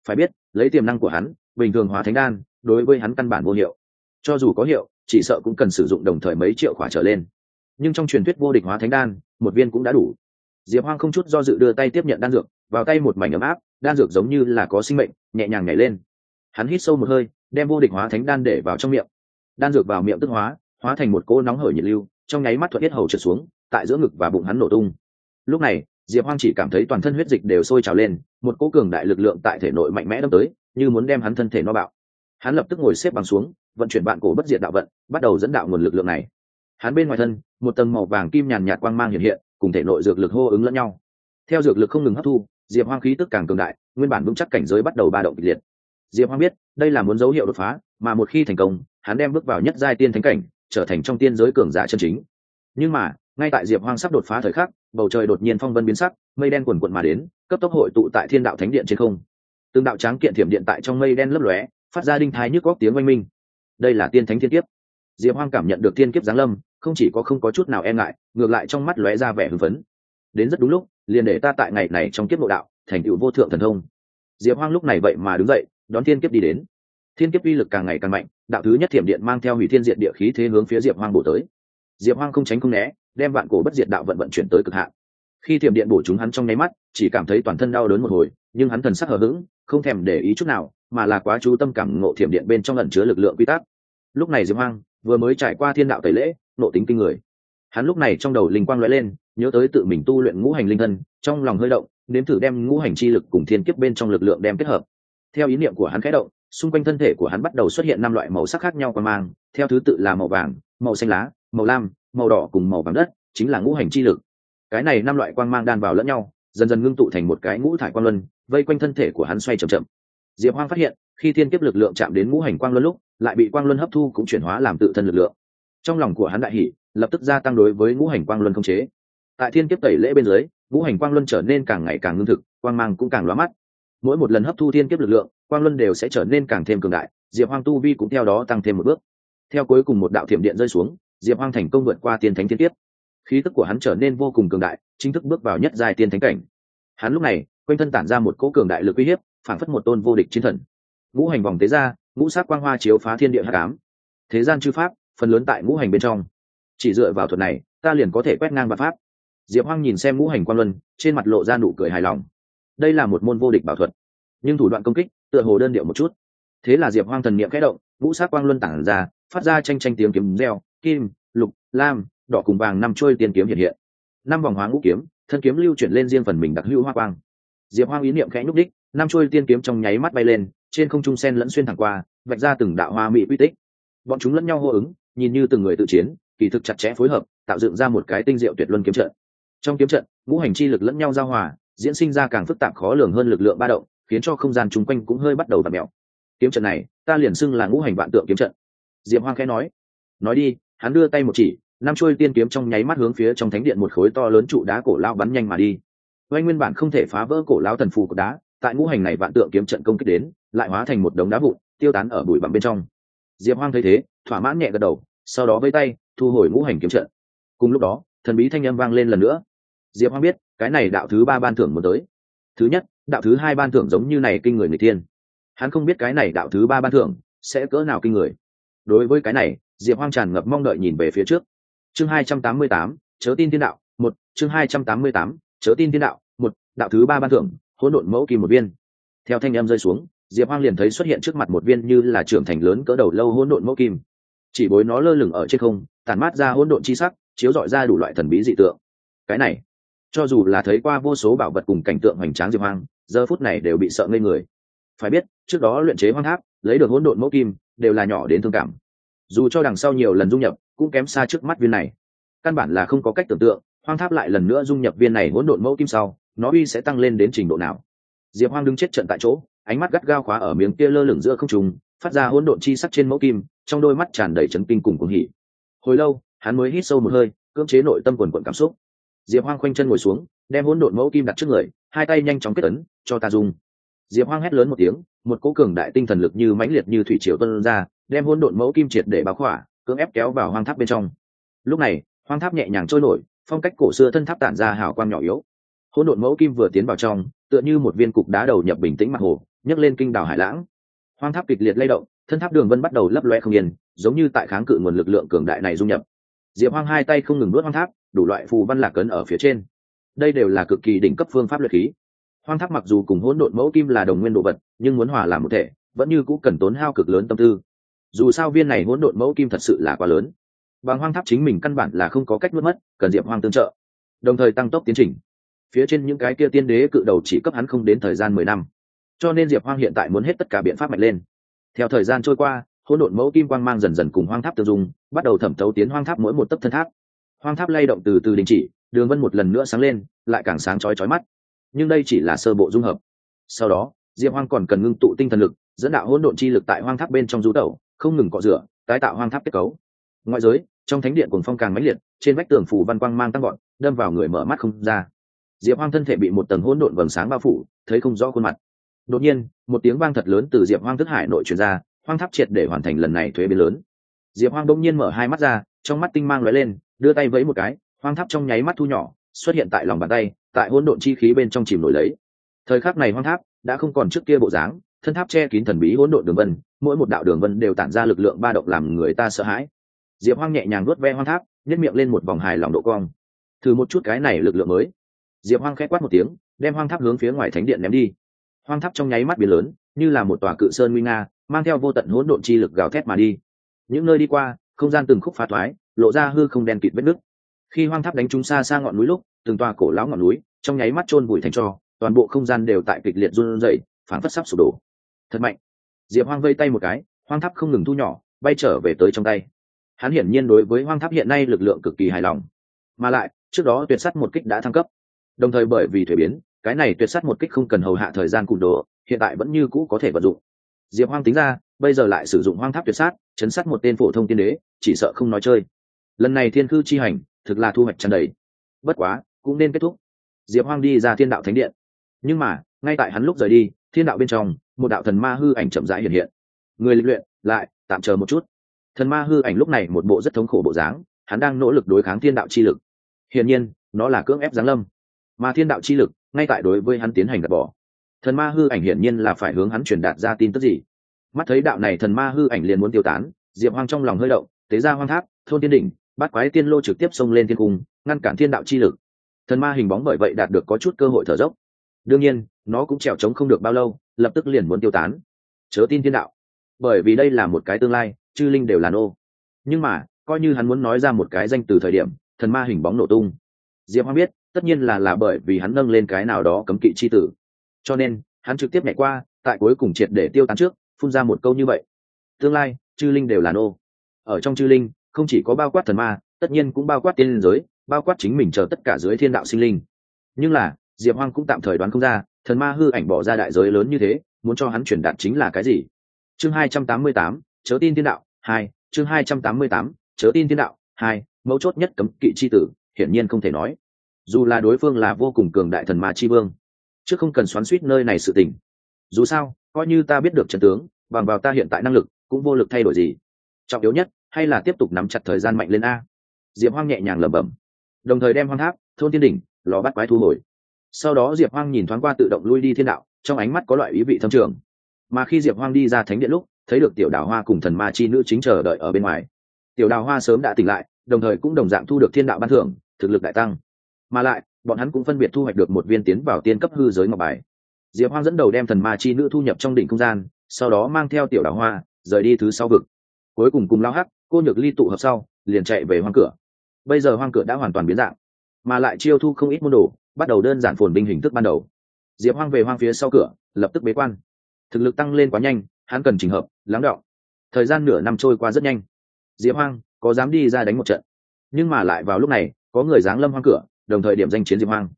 Phải biết, lấy tiềm năng của hắn, bình thường hóa thánh đan, đối với hắn căn bản vô hiệu cho dù có hiệu, chỉ sợ cũng cần sử dụng đồng thời mấy triệu khỏa trở lên. Nhưng trong truyền thuyết vô địch hóa thánh đan, một viên cũng đã đủ. Diệp hoang không chút do dự đưa tay tiếp nhận đan dược, vào tay một mảnh ấm áp, đan dược giống như là có sinh mệnh, nhẹ nhàng nhảy lên. Hắn hít sâu một hơi, đem vô địch hóa thánh đan để vào trong miệng. Đan dược vào miệng tức hóa hóa thành một cỗ nóng hởi nhiệt lưu, trong nháy mắt thuận hết hầu trượt xuống, tại giữa ngực và bụng hắn nổ tung. Lúc này, diệp hoang chỉ cảm thấy toàn thân huyết dịch đều sôi trào lên, một cỗ cường đại lực lượng tại thể nội mạnh mẽ đâm tới, như muốn đem hắn thân thể no bạo. Hắn lập tức ngồi xếp bằng xuống vận chuyển bạn cổ bất diệt đạo vận, bắt đầu dẫn đạo nguồn lực lượng này. Hắn bên ngoài thân, một tầng màu vàng kim nhàn nhạt quang mang hiện hiện, cùng thể nội dược lực hô ứng lẫn nhau. Theo dược lực không ngừng hấp thu, diệp hoang khí tức càng cường đại, nguyên bản vững chắc cảnh giới bắt đầu ba động kịch liệt. Diệp hoang biết, đây là muốn dấu hiệu đột phá, mà một khi thành công, hắn đem bước vào nhất giai tiên thánh cảnh, trở thành trong tiên giới cường giả chân chính. Nhưng mà, ngay tại diệp hoang sắp đột phá thời khắc, bầu trời đột nhiên phong vân biến sắc, mây đen quần quận mà đến, cấp tốc hội tụ tại thiên đạo thánh điện trên không. Tương đạo tráng kiện thiểm điện tại trong mây đen lấp lóe, phát ra đinh thái nhức góc tiếng oanh minh đây là tiên thánh thiên kiếp. Diệp hoang cảm nhận được tiên kiếp giáng lâm, không chỉ có không có chút nào e ngại, ngược lại trong mắt lóe ra vẻ hưng phấn. Đến rất đúng lúc, liền để ta tại ngày này trong kiếp nội đạo, thành tựu vô thượng thần thông. Diệp hoang lúc này vậy mà đứng dậy, đón thiên kiếp đi đến. Thiên kiếp uy lực càng ngày càng mạnh, đạo thứ nhất thiểm điện mang theo hủy thiên diện địa khí thế hướng phía diệp hoang bổ tới. Diệp hoang không tránh không né, đem vạn cổ bất diệt đạo vận vận chuyển tới cực hạn. Khi thiểm điện bổ chúng hắn trong nháy mắt, chỉ cảm thấy toàn thân đau đớn một hồi, nhưng hắn thần sắc hờ hững, không thèm để ý chút nào mà là quá chú tâm cảm ngộ thiểm điện bên trong ẩn chứa lực lượng quy tắc. Lúc này diệp hoang vừa mới trải qua thiên đạo tẩy lễ, nộ tính kinh người. Hắn lúc này trong đầu linh quang lóe lên, nhớ tới tự mình tu luyện ngũ hành linh thân, trong lòng hơi động, nếm thử đem ngũ hành chi lực cùng thiên kiếp bên trong lực lượng đem kết hợp. Theo ý niệm của hắn khẽ động, xung quanh thân thể của hắn bắt đầu xuất hiện năm loại màu sắc khác nhau qua mang, theo thứ tự là màu vàng, màu xanh lá, màu lam, màu đỏ cùng màu vàng đất, chính là ngũ hành chi lực. Cái này năm loại quang mang đan vào lẫn nhau, dần dần ngưng tụ thành một cái ngũ thải quang luân, vây quanh thân thể của hắn xoay chậm chậm diệp hoang phát hiện, khi thiên kiếp lực lượng chạm đến ngũ hành quang luân lúc, lại bị quang luân hấp thu cũng chuyển hóa làm tự thân lực lượng. Trong lòng của hắn đại hỷ lập tức gia tăng đối với ngũ hành quang luân không chế. Tại thiên kiếp tẩy lễ bên dưới, ngũ hành quang luân trở nên càng ngày càng ngưng thực, quang mang cũng càng lóa mắt. Mỗi một lần hấp thu thiên kiếp lực lượng, quang luân đều sẽ trở nên càng thêm cường đại, diệp hoang tu vi cũng theo đó tăng thêm một bước. Theo cuối cùng một đạo thiểm điện rơi xuống, diệp hoang thành công vượt qua tiên thánh thiên kiếp. Khí tức của hắn trở nên vô cùng cường đại, chính thức bước vào nhất giai tiên thánh cảnh. Hắn lúc này, quanh thân tản ra một cỗ cường đại lực uy hiếp phản phất một tôn vô địch chiến thần. Ngũ hành vòng tế ra, ngũ sắc quang hoa chiếu phá thiên địa hắc ám. Thế gian chư pháp, phần lớn tại ngũ hành bên trong. Chỉ dựa vào thuật này, ta liền có thể quét ngang và pháp. Diệp hoang nhìn xem ngũ hành quang luân, trên mặt lộ ra nụ cười hài lòng. Đây là một môn vô địch bảo thuật, nhưng thủ đoạn công kích, tựa hồ đơn điệu một chút. Thế là diệp hoang thần niệm khẽ động, ngũ sắc quang luân tản ra, phát ra tranh tranh tiếng kiếm reo, kim, lục, lam, đỏ cùng vàng năm trôi tiên kiếm hiện hiện. Năm vòng hóa ngũ kiếm, thân kiếm lưu chuyển lên riêng phần mình đặc hữu hoa quang. Diệp hoang ý niệm khẽ nhúc đích năm chuôi tiên kiếm trong nháy mắt bay lên, trên không trung sen lẫn xuyên thẳng qua, vạch ra từng đạo hoa mỹ quy tích. Bọn chúng lẫn nhau hô ứng, nhìn như từng người tự chiến, kỳ thực chặt chẽ phối hợp, tạo dựng ra một cái tinh diệu tuyệt luân kiếm trận. Trong kiếm trận, ngũ hành chi lực lẫn nhau giao hòa, diễn sinh ra càng phức tạp khó lường hơn lực lượng ba động, khiến cho không gian chung quanh cũng hơi bắt đầu và mẹo kiếm trận này, ta liền xưng là ngũ hành vạn tượng kiếm trận. Diệp hoang khẽ nói. Nói đi, hắn đưa tay một chỉ năm chuôi tiên kiếm trong nháy mắt hướng phía trong thánh điện một khối to lớn trụ đá cổ lao bắn nhanh mà đi. Oanh nguyên bản không thể phá vỡ cổ lao thần phù của đá tại ngũ hành này vạn tượng kiếm trận công kích đến, lại hóa thành một đống đá vụn, tiêu tán ở bụi bặm bên trong. Diệp hoang thấy thế, thỏa mãn nhẹ gật đầu, sau đó vây tay, thu hồi ngũ hành kiếm trận. Cùng lúc đó, thần bí thanh âm vang lên lần nữa. Diệp hoang biết, cái này đạo thứ ba ban thưởng muốn tới. Thứ nhất, đạo thứ hai ban thưởng giống như này kinh người người tiên hắn không biết cái này đạo thứ ba ban thưởng sẽ cỡ nào kinh người. Đối với cái này, diệp hoang tràn ngập mong đợi nhìn về phía trước. Chương hai trăm tám mươi tám, chớ tin thiên đạo, một. Chương hai trăm tám mươi tám, chớ tin thiên đạo, một. Đạo thứ ba ban thưởng hỗn độn mẫu kim một viên. Theo thanh em rơi xuống, diệp hoang liền thấy xuất hiện trước mặt một viên như là trưởng thành lớn cỡ đầu lâu hỗn độn mẫu kim. Chỉ bối nó lơ lửng ở trên không tàn mát ra hỗn độn chi sắc, chiếu dọi ra đủ loại thần bí dị tượng. Cái này, cho dù là thấy qua vô số bảo vật cùng cảnh tượng hoành tráng diệp hoang, giờ phút này đều bị sợ ngây người. Phải biết, trước đó luyện chế hoang tháp, lấy được hỗn độn mẫu kim, đều là nhỏ đến thương cảm. Dù cho đằng sau nhiều lần dung nhập, cũng kém xa trước mắt viên này. Căn bản là không có cách tưởng tượng, hoang tháp lại lần nữa dung nhập viên này hỗn độn mẫu kim sau nó uy sẽ tăng lên đến trình độ nào? Diệp hoang đứng chết trận tại chỗ, ánh mắt gắt gao khóa ở miếng kia lơ lửng giữa không trùng phát ra hỗn độn chi sắc trên mẫu kim, trong đôi mắt tràn đầy trấn kinh cùng cuồng hỉ. Hồi lâu, hắn mới hít sâu một hơi, cưỡng chế nội tâm quần quận cảm xúc. Diệp hoang khoanh chân ngồi xuống, đem hỗn độn mẫu kim đặt trước người, hai tay nhanh chóng kết ấn, cho ta dùng. Diệp hoang hét lớn một tiếng, một cỗ cường đại tinh thần lực như mãnh liệt như thủy triều tuân ra, đem hỗn độn mẫu kim triệt để báo khỏa, cưỡng ép kéo vào hoang tháp bên trong. Lúc này, hoang tháp nhẹ nhàng trôi nổi, phong cách cổ xưa thân tháp tản ra hào quang nhỏ yếu hỗn độn mẫu kim vừa tiến vào trong, tựa như một viên cục đá đầu nhập bình tĩnh mặt hồ, nhấc lên kinh đảo hải lãng. Hoang tháp kịch liệt lay động, thân tháp đường vân bắt đầu lấp loe không yên, giống như tại kháng cự nguồn lực lượng cường đại này dung nhập. Diệp hoang hai tay không ngừng nuốt hoang tháp, đủ loại phù văn lạc cấn ở phía trên. Đây đều là cực kỳ đỉnh cấp phương pháp luyện khí. Hoang tháp mặc dù cùng hỗn độn mẫu kim là đồng nguyên đồ vật, nhưng muốn hòa làm một thể, vẫn như cũng cần tốn hao cực lớn tâm tư. Dù sao viên này hỗn độn mẫu kim thật sự là quá lớn. Bằng hoang tháp chính mình căn bản là không có cách mất mất, cần diệp hoang tương trợ. Đồng thời tăng tốc tiến trình phía trên những cái kia tiên đế cự đầu chỉ cấp hắn không đến thời gian mười năm. Cho nên diệp hoang hiện tại muốn hết tất cả biện pháp mạnh lên. Theo thời gian trôi qua, hỗn độn mẫu kim quang mang dần dần cùng hoang tháp tiêu dùng bắt đầu thẩm thấu tiến hoang tháp mỗi một tấc thân tháp. Hoang tháp lay động từ từ đình chỉ, đường vân một lần nữa sáng lên, lại càng sáng chói chói mắt. Nhưng đây chỉ là sơ bộ dung hợp. Sau đó, diệp hoang còn cần ngưng tụ tinh thần lực, dẫn đạo hỗn độn chi lực tại hoang tháp bên trong rú tẩu, không ngừng cọ rửa, tái tạo hoang tháp kết cấu. Ngoại giới, trong thánh điện cùng phong càng mãnh liệt, trên vách tường phủ văn quang mang tăng gọn đâm vào người mở mắt không ra diệp hoang thân thể bị một tầng hỗn độn vầng sáng bao phủ, thấy không rõ khuôn mặt. Đột nhiên, một tiếng vang thật lớn từ diệp hoang thức hải nội truyền ra, hoang tháp triệt để hoàn thành lần này thuế biến lớn. Diệp hoang đông nhiên mở hai mắt ra, trong mắt tinh mang lóe lên, đưa tay vẫy một cái, hoang tháp trong nháy mắt thu nhỏ, xuất hiện tại lòng bàn tay, tại hỗn độn chi khí bên trong chìm nổi lấy. Thời khắc này hoang tháp đã không còn trước kia bộ dáng, thân tháp che kín thần bí hỗn độn đường vân, mỗi một đạo đường vân đều tản ra lực lượng ba động làm người ta sợ hãi. Diệp hoang nhẹ nhàng nuốt ve hoang tháp nhét miệng lên một vòng hài lòng độ cong. Thử một chút cái này lực lượng mới diệp hoang khẽ quát một tiếng đem hoang tháp hướng phía ngoài thánh điện ném đi. Hoang tháp trong nháy mắt biến lớn như là một tòa cự sơn nguy nga mang theo vô tận hỗn độn chi lực gào thét mà đi. Những nơi đi qua không gian từng khúc phá thoái lộ ra hư không đen kịt vết nứt. Khi hoang tháp đánh trúng xa xa ngọn núi lúc từng tòa cổ lão ngọn núi trong nháy mắt chôn vùi thành tro, toàn bộ không gian đều tại kịch liệt run rẩy phản phất sắp sụp đổ. Thật mạnh. Diệp hoang vây tay một cái hoang tháp không ngừng thu nhỏ bay trở về tới trong tay. Hắn hiển nhiên đối với hoang tháp hiện nay lực lượng cực kỳ hài lòng. Mà lại trước đó tuyệt sắt một kích đã thăng cấp đồng thời bởi vì thuế biến, cái này tuyệt sắt một kích không cần hầu hạ thời gian cụm đồ, hiện tại vẫn như cũ có thể vận dụng. Diệp hoang tính ra, bây giờ lại sử dụng hoang tháp tuyệt sát, chấn sát một tên phổ thông tiên đế, chỉ sợ không nói chơi. Lần này thiên khư chi hành, thực là thu hoạch tràn đầy. Bất quá, cũng nên kết thúc. Diệp hoang đi ra thiên đạo thánh điện. Nhưng mà, ngay tại hắn lúc rời đi, thiên đạo bên trong, một đạo thần ma hư ảnh chậm rãi hiện hiện. Người lịch luyện, lại, tạm chờ một chút. Thần ma hư ảnh lúc này một bộ rất thống khổ bộ dáng, hắn đang nỗ lực đối kháng thiên đạo chi lực. Hiển nhiên, nó là cưỡng ép giáng lâm mà thiên đạo chi lực, ngay tại đối với hắn tiến hành gạt bỏ. Thần ma hư ảnh hiển nhiên là phải hướng hắn truyền đạt ra tin tức gì? Mắt thấy đạo này thần ma hư ảnh liền muốn tiêu tán, diệp hoang trong lòng hơi động, tế ra hoang tháp, thôn tiên đỉnh, bắt quái tiên lô trực tiếp xông lên thiên cung, ngăn cản thiên đạo chi lực. Thần ma hình bóng bởi vậy đạt được có chút cơ hội thở dốc. Đương nhiên, nó cũng trèo trống không được bao lâu, lập tức liền muốn tiêu tán. Chớ tin thiên đạo. Bởi vì đây là một cái tương lai, chư linh đều là nô. Nhưng mà, coi như hắn muốn nói ra một cái danh từ thời điểm, thần ma hình bóng nổ tung. Diệp hoang biết tất nhiên là là bởi vì hắn nâng lên cái nào đó cấm kỵ chi tử. Cho nên, hắn trực tiếp nhảy qua, tại cuối cùng triệt để tiêu tán trước, phun ra một câu như vậy. Tương lai, chư linh đều là nô. Ở trong chư linh, không chỉ có bao quát thần ma, tất nhiên cũng bao quát tiên giới, bao quát chính mình chờ tất cả dưới thiên đạo sinh linh. Nhưng là, diệp hoang cũng tạm thời đoán không ra, thần ma hư ảnh bỏ ra đại giới lớn như thế, muốn cho hắn chuyển đạt chính là cái gì? Chương hai trăm tám mươi tám, chớ tin thiên đạo, hai, chương hai trăm tám mươi tám, chớ tin thiên đạo, hai, mấu chốt nhất cấm kỵ chi tử, hiển nhiên không thể nói dù là đối phương là vô cùng cường đại thần ma chi vương, chứ không cần xoắn suýt nơi này sự tình. Dù sao, coi như ta biết được trận tướng, bằng vào ta hiện tại năng lực, cũng vô lực thay đổi gì. Trọng yếu nhất, hay là tiếp tục nắm chặt thời gian mạnh lên a. Diệp hoang nhẹ nhàng lẩm bẩm. Đồng thời đem hoang tháp, thôn tiên đỉnh, lò bắt quái thu hồi. Sau đó diệp hoang nhìn thoáng qua tự động lui đi thiên đạo, trong ánh mắt có loại ý vị thâm trường. Mà khi diệp hoang đi ra thánh điện lúc, thấy được tiểu đào hoa cùng thần ma chi nữ chính chờ đợi ở bên ngoài. Tiểu đào hoa sớm đã tỉnh lại, đồng thời cũng đồng dạng thu được thiên đạo ban thưởng, thực lực đại tăng mà lại, bọn hắn cũng phân biệt thu hoạch được một viên tiến vào tiên cấp hư giới ngọc bài. Diệp hoang dẫn đầu đem thần ma chi nữ thu nhập trong đỉnh không gian, sau đó mang theo tiểu đào hoa, rời đi thứ sau vực. Cuối cùng cùng lao hắc, cô nhược ly tụ hợp sau, liền chạy về hoang cửa. Bây giờ hoang cửa đã hoàn toàn biến dạng, mà lại chiêu thu không ít môn đồ, bắt đầu đơn giản phồn binh hình thức ban đầu. Diệp hoang về hoang phía sau cửa, lập tức bế quan. Thực lực tăng lên quá nhanh, hắn cần trình hợp, lắng đọng. Thời gian nửa năm trôi qua rất nhanh. Diệp hoang có dám đi ra đánh một trận. Nhưng mà lại vào lúc này, có người giáng lâm hoang cửa đồng thời điểm danh chiến diệp hoang.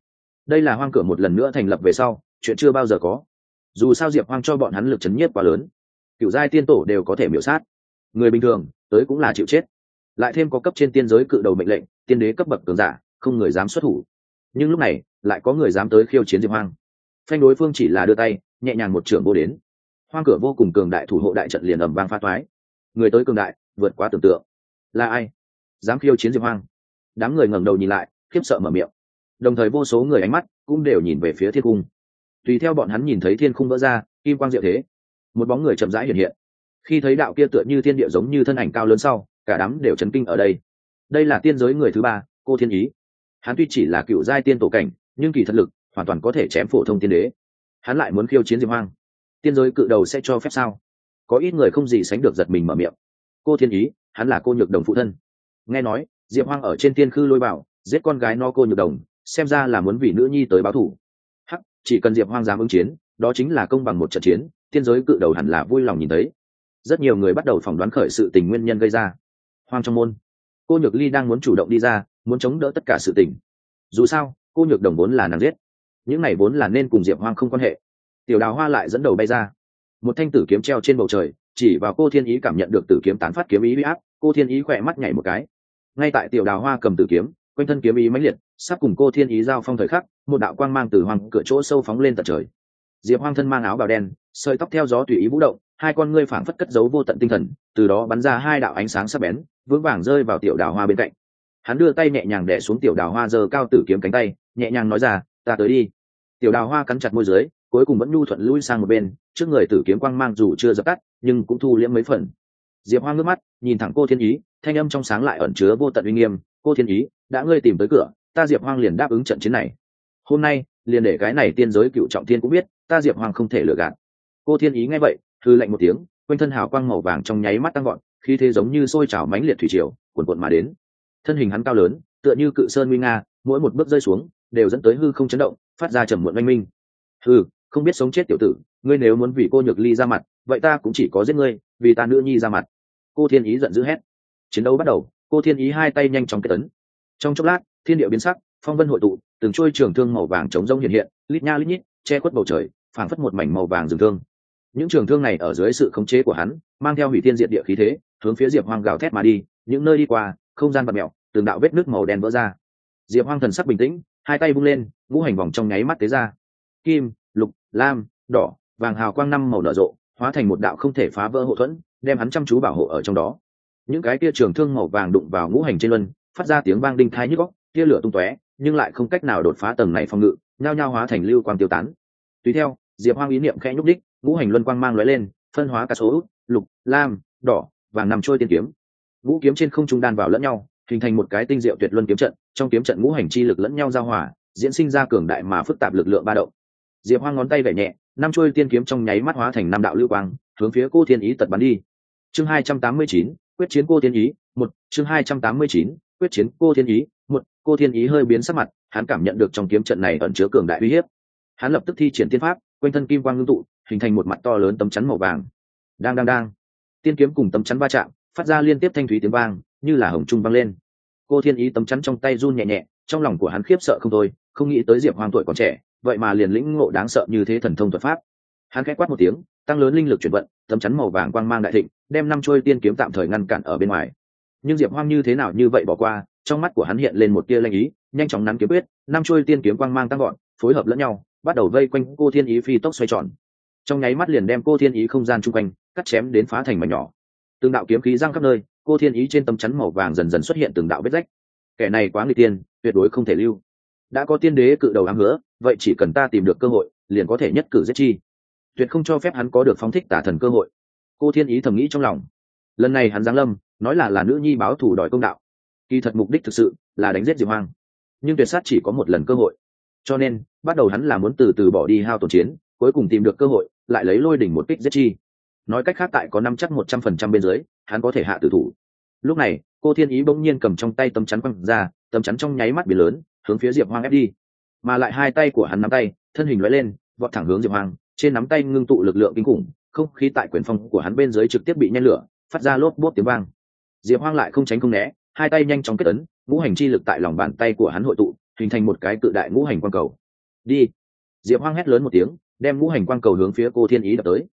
Đây là hoang cửa một lần nữa thành lập về sau, chuyện chưa bao giờ có. Dù sao diệp hoang cho bọn hắn lực chấn nhiếp quá lớn, cựu giai tiên tổ đều có thể miểu sát. Người bình thường, tới cũng là chịu chết. Lại thêm có cấp trên tiên giới cự đầu mệnh lệnh, tiên đế cấp bậc cường giả, không người dám xuất thủ. Nhưng lúc này, lại có người dám tới khiêu chiến diệp hoang. Phanh đối phương chỉ là đưa tay, nhẹ nhàng một trưởng vô đến. Hoang cửa vô cùng cường đại thủ hộ đại trận liền ầm vang pha toái. Người tới cường đại, vượt quá tưởng tượng. Là ai? Dám khiêu chiến diệp hoang. Đám người ngẩng đầu nhìn lại khiếp sợ mở miệng. Đồng thời vô số người ánh mắt cũng đều nhìn về phía thiên cung. Tùy theo bọn hắn nhìn thấy thiên cung vỡ ra, kim quang diệu thế, một bóng người chậm rãi hiện hiện. Khi thấy đạo kia tựa như thiên địa giống như thân ảnh cao lớn sau, cả đám đều chấn kinh ở đây. Đây là tiên giới người thứ ba, cô thiên ý. Hắn tuy chỉ là cựu giai tiên tổ cảnh, nhưng kỳ thật lực hoàn toàn có thể chém phổ thông tiên đế. Hắn lại muốn khiêu chiến diệp hoang. Tiên giới cự đầu sẽ cho phép sao? Có ít người không gì sánh được giật mình mở miệng. Cô thiên ý, hắn là cô nhược đồng phụ thân. Nghe nói, diệp hoang ở trên tiên khư lôi bảo giết con gái no cô nhược đồng, xem ra là muốn vì nữ nhi tới báo thủ hắc, chỉ cần diệp hoang dám ứng chiến, đó chính là công bằng một trận chiến, tiên giới cự đầu hẳn là vui lòng nhìn thấy. Rất nhiều người bắt đầu phỏng đoán khởi sự tình nguyên nhân gây ra. Hoang trong môn, cô nhược ly đang muốn chủ động đi ra, muốn chống đỡ tất cả sự tình. Dù sao, cô nhược đồng vốn là nàng giết. Những này vốn là nên cùng diệp hoang không quan hệ. Tiểu đào hoa lại dẫn đầu bay ra. Một thanh tử kiếm treo trên bầu trời, chỉ vào cô thiên ý cảm nhận được tử kiếm tán phát kiếm ý bị áp, cô thiên ý khỏe mắt nhảy một cái. Ngay tại tiểu đào hoa cầm tử kiếm quanh thân kiếm ý mãnh liệt, sắp cùng cô thiên ý giao phong thời khắc, một đạo quang mang từ hoàng cửa chỗ sâu phóng lên tận trời. Diệp hoang thân mang áo bào đen, sợi tóc theo gió tùy ý vũ động, hai con ngươi phảng phất cất giấu vô tận tinh thần, từ đó bắn ra hai đạo ánh sáng sắc bén, vững vàng rơi vào tiểu đào hoa bên cạnh. Hắn đưa tay nhẹ nhàng đẻ xuống tiểu đào hoa giơ cao tử kiếm cánh tay, nhẹ nhàng nói ra, ta tới đi. Tiểu đào hoa cắn chặt môi dưới, cuối cùng vẫn nhu thuận lui sang một bên, trước người tử kiếm quang mang dù chưa dập tắt, nhưng cũng thu liễm mấy phần. Diệp hoa ngước mắt, nhìn thẳng cô thiên ý, thanh âm trong sáng lại ẩn chứa vô tận uy nghiêm, cô thiên ý đã ngươi tìm tới cửa, ta diệp hoang liền đáp ứng trận chiến này. Hôm nay, liền để cái này tiên giới cựu trọng thiên cũng biết, ta diệp hoang không thể lừa gạt. Cô thiên ý nghe vậy thư lạnh một tiếng, quanh thân hào quang màu vàng trong nháy mắt tăng gọn khi thế giống như sôi trào mánh liệt thủy triều, cuồn cuộn mà đến. Thân hình hắn cao lớn, tựa như cự sơn nguy nga, mỗi một bước rơi xuống, đều dẫn tới hư không chấn động, phát ra trầm muộn oanh minh. Hư không biết sống chết tiểu tử, ngươi nếu muốn vì cô nhược ly ra mặt, vậy ta cũng chỉ có giết ngươi, vì ta nữ nhi ra mặt. Cô thiên ý giận dữ hét. Chiến đấu bắt đầu, cô thiên ý hai tay nhanh chóng kết tấn trong chốc lát, thiên địa biến sắc, phong vân hội tụ, từng trôi trường thương màu vàng chống rông hiện hiện, lít nha lít nhít, che khuất bầu trời, phảng phất một mảnh màu vàng rừng thương. Những trường thương này ở dưới sự khống chế của hắn, mang theo hủy thiên diệt địa khí thế, hướng phía diệp hoang gào thét mà đi, những nơi đi qua, không gian bật mẹo từng đạo vết nước màu đen vỡ ra. Diệp hoang thần sắc bình tĩnh, hai tay vung lên, ngũ hành vòng trong nháy mắt tế ra. Kim, lục, lam, đỏ, vàng hào quang năm màu nở rộ, hóa thành một đạo không thể phá vỡ hậu thuẫn, đem hắn chăm chú bảo hộ ở trong đó. Những cái kia trường thương màu vàng đụng vào ngũ hành trên luân phát ra tiếng vang đinh thái nhức góc tia lửa tung tóe, nhưng lại không cách nào đột phá tầng này phòng ngự, nhao nhao hóa thành lưu quang tiêu tán. Tùy theo, diệp hoang ý niệm khẽ nhúc đích ngũ hành luân quang mang lóe lên, phân hóa cả số lục, lam, đỏ, vàng nằm trôi tiên kiếm. Ngũ kiếm trên không trung đan vào lẫn nhau, hình thành một cái tinh diệu tuyệt luân kiếm trận, trong kiếm trận ngũ hành chi lực lẫn nhau giao hòa, diễn sinh ra cường đại mà phức tạp lực lượng ba động. Diệp hoang ngón tay vẻ nhẹ, năm trôi tiên kiếm trong nháy mắt hóa thành năm đạo lưu quang, hướng phía cô thiên ý tật bắn đi. Chương hai trăm tám mươi chín, quyết chiến cô thiên ý, một, chương hai trăm tám mươi chín quyết chiến, cô thiên ý, một, cô thiên ý hơi biến sắc mặt, hắn cảm nhận được trong kiếm trận này ẩn chứa cường đại uy hiếp. Hắn lập tức thi triển tiên pháp, quanh thân kim quang ngưng tụ, hình thành một mặt to lớn tấm chắn màu vàng. Đang đang đang. Tiên kiếm cùng tấm chắn va chạm, phát ra liên tiếp thanh thúy tiếng vang, như là hồng trung vang lên. Cô thiên ý tấm chắn trong tay run nhẹ nhẹ, trong lòng của hắn khiếp sợ không thôi, không nghĩ tới diệp hoàng tuổi còn trẻ, vậy mà liền lĩnh ngộ đáng sợ như thế thần thông thuật pháp. Hắn khẽ quát một tiếng, tăng lớn linh lực chuyển vận, tấm chắn màu vàng quang mang đại thịnh, đem năm trôi tiên kiếm tạm thời ngăn cản ở bên ngoài nhưng diệp hoang như thế nào như vậy bỏ qua, trong mắt của hắn hiện lên một tia lanh ý, nhanh chóng nắn kiếm quyết, năm trôi tiên kiếm quang mang tăng gọn phối hợp lẫn nhau, bắt đầu vây quanh cô thiên ý phi tốc xoay tròn. Trong nháy mắt liền đem cô thiên ý không gian chung quanh, cắt chém đến phá thành mảnh nhỏ. Từng đạo kiếm khí răng khắp nơi, cô thiên ý trên tấm chắn màu vàng dần dần xuất hiện từng đạo vết rách. Kẻ này quá người tiên, tuyệt đối không thể lưu. Đã có tiên đế cự đầu ám hứa, vậy chỉ cần ta tìm được cơ hội, liền có thể nhất cử giết chi. Tuyệt không cho phép hắn có được phóng thích tả thần cơ hội. Cô thiên ý thầm nghĩ trong lòng. Lần này hắn giáng lâm nói là là nữ nhi báo thù đòi công đạo. Kỳ thật mục đích thực sự là đánh giết diệp hoang. Nhưng tuyệt sát chỉ có một lần cơ hội. Cho nên, bắt đầu hắn là muốn từ từ bỏ đi hao tổn chiến, cuối cùng tìm được cơ hội, lại lấy lôi đỉnh một kích giết chi. Nói cách khác tại có năm chắc một trăm phần trăm bên dưới, hắn có thể hạ tử thủ. Lúc này, cô thiên ý bỗng nhiên cầm trong tay tấm chắn quăng ra, tấm chắn trong nháy mắt biển lớn, hướng phía diệp hoang ép đi. Mà lại hai tay của hắn nắm tay, thân hình loại lên, vọt thẳng hướng diệp hoang, trên nắm tay ngưng tụ lực lượng kinh khủng, không khí tại quyền phong của hắn bên dưới trực tiếp bị nhen lửa, phát ra lốp bốt tiếng vang diệp hoang lại không tránh không né, hai tay nhanh chóng kết ấn, ngũ hành chi lực tại lòng bàn tay của hắn hội tụ, hình thành một cái cự đại ngũ hành quang cầu. Đi. Diệp hoang hét lớn một tiếng, đem ngũ hành quang cầu hướng phía cô thiên ý đập tới.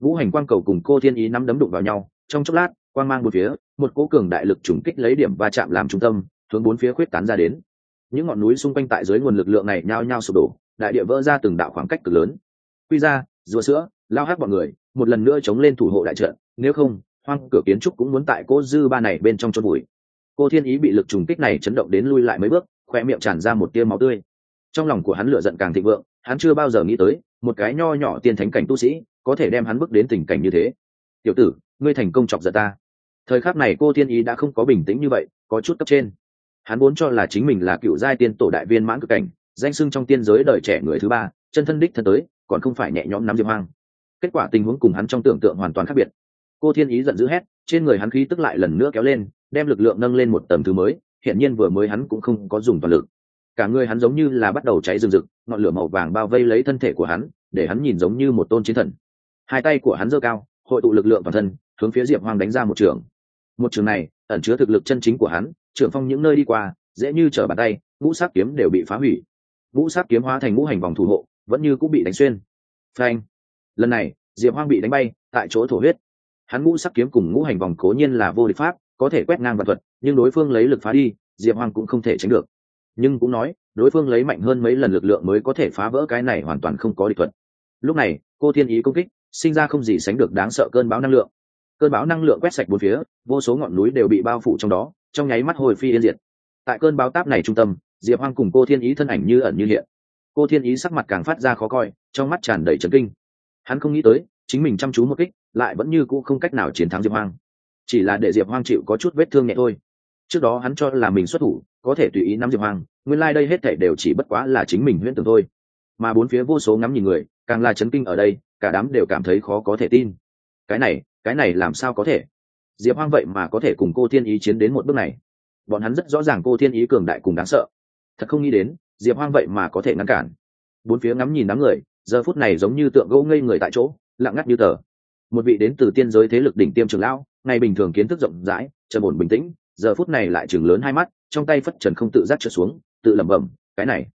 Ngũ hành quang cầu cùng cô thiên ý nắm đấm đụng vào nhau, trong chốc lát, quang mang một phía, một cố cường đại lực trùng kích lấy điểm va chạm làm trung tâm, hướng bốn phía khuyết tán ra đến. Những ngọn núi xung quanh tại dưới nguồn lực lượng này nhao nhao sụp đổ, đại địa vỡ ra từng đạo khoảng cách cực lớn. Quy ra, rùa sữa, lao hát bọn người, một lần nữa chống lên thủ hộ đại trận, nếu không hoang cửa kiến trúc cũng muốn tại cô dư ba này bên trong chôn bụi cô thiên ý bị lực trùng kích này chấn động đến lui lại mấy bước khoe miệng tràn ra một tia máu tươi. Trong lòng của hắn lửa giận càng thịnh vượng, hắn chưa bao giờ nghĩ tới, một cái nho nhỏ tiên thánh cảnh tu sĩ có thể đem hắn bước đến tình cảnh như thế. Tiểu tử, ngươi thành công chọc giận ta. Thời khắc này cô thiên ý đã không có bình tĩnh như vậy, có chút cấp trên. Hắn vốn cho là chính mình là cựu giai tiên tổ đại viên mãn cực cảnh, danh sưng trong tiên giới đời trẻ người thứ ba, chân thân đích thân tới, còn không phải nhẹ nhõm nắm diệp hoang. Kết quả tình huống cùng hắn trong tưởng tượng hoàn toàn khác biệt cô thiên ý giận dữ hét, trên người hắn khí tức lại lần nữa kéo lên, đem lực lượng nâng lên một tầm thứ mới hiện nhiên vừa mới hắn cũng không có dùng toàn lực. Cả người hắn giống như là bắt đầu cháy rừng rực, ngọn lửa màu vàng bao vây lấy thân thể của hắn, để hắn nhìn giống như một tôn chiến thần. Hai tay của hắn giơ cao, hội tụ lực lượng toàn thân, hướng phía diệp hoang đánh ra một trường. Một trường này, ẩn chứa thực lực chân chính của hắn, trưởng phong những nơi đi qua, dễ như trở bàn tay, ngũ sát kiếm đều bị phá hủy. Ngũ sát kiếm hóa thành ngũ hành vòng thủ hộ, vẫn như cũng bị đánh xuyên. Phanh. Lần này, diệp hoang bị đánh bay, tại chỗ thổ huyết hắn ngũ sắc kiếm cùng ngũ hành vòng cố nhiên là vô địch pháp, có thể quét ngang vật thuật, nhưng đối phương lấy lực phá đi, diệp hoang cũng không thể tránh được. Nhưng cũng nói, đối phương lấy mạnh hơn mấy lần lực lượng mới có thể phá vỡ cái này hoàn toàn không có địch thuật. Lúc này, cô thiên ý công kích, sinh ra không gì sánh được đáng sợ cơn bão năng lượng. Cơn bão năng lượng quét sạch bốn phía, vô số ngọn núi đều bị bao phủ trong đó, trong nháy mắt hồi phi yên diệt. Tại cơn bão táp này trung tâm, diệp hoang cùng cô thiên ý thân ảnh như ẩn như hiện. Cô thiên ý sắc mặt càng phát ra khó coi, trong mắt tràn đầy trấn kinh. Hắn không nghĩ tới chính mình chăm chú một kích, lại vẫn như cũ không cách nào chiến thắng diệp hoang. Chỉ là để diệp hoang chịu có chút vết thương nhẹ thôi. Trước đó hắn cho là mình xuất thủ, có thể tùy ý nắm diệp hoang, nguyên lai、like、đây hết thể đều chỉ bất quá là chính mình huyễn tưởng thôi. Mà bốn phía vô số ngắm nhìn người, càng là chấn kinh ở đây, cả đám đều cảm thấy khó có thể tin. Cái này cái này làm sao có thể? Diệp hoang vậy mà có thể cùng cô thiên ý chiến đến một bước này. Bọn hắn rất rõ ràng cô thiên ý cường đại cùng đáng sợ. Thật không nghĩ đến, diệp hoang vậy mà có thể ngăn cản. Bốn phía ngắm nhìn đám người, giờ phút này giống như tượng gỗ ngây người tại chỗ lặng ngắt như tờ. Một vị đến từ tiên giới thế lực đỉnh tiêm trường lão ngày bình thường kiến thức rộng rãi trầm ổn bình tĩnh giờ phút này lại chừng lớn hai mắt trong tay phất trần không tự giác trượt xuống tự lẩm bẩm cái này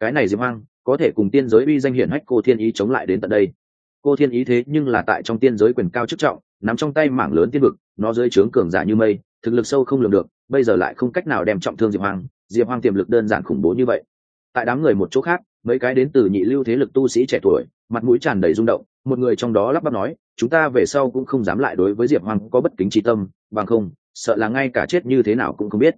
cái này diệp hoang có thể cùng tiên giới uy danh hiển hách cô thiên ý chống lại đến tận đây. Cô thiên ý thế nhưng là tại trong tiên giới quyền cao chức trọng nắm trong tay mảng lớn tiên vực nó dưới trướng cường giả như mây thực lực sâu không lường được bây giờ lại không cách nào đem trọng thương diệp Hoang, diệp Hoang tiềm lực đơn giản khủng bố như vậy. Tại đám người một chỗ khác mấy cái đến từ nhị lưu thế lực tu sĩ trẻ tuổi mặt mũi tràn đầy rung động một người trong đó lắp bắp nói, chúng ta về sau cũng không dám lại đối với diệp hoàng có bất kính trí tâm, bằng không, sợ là ngay cả chết như thế nào cũng không biết.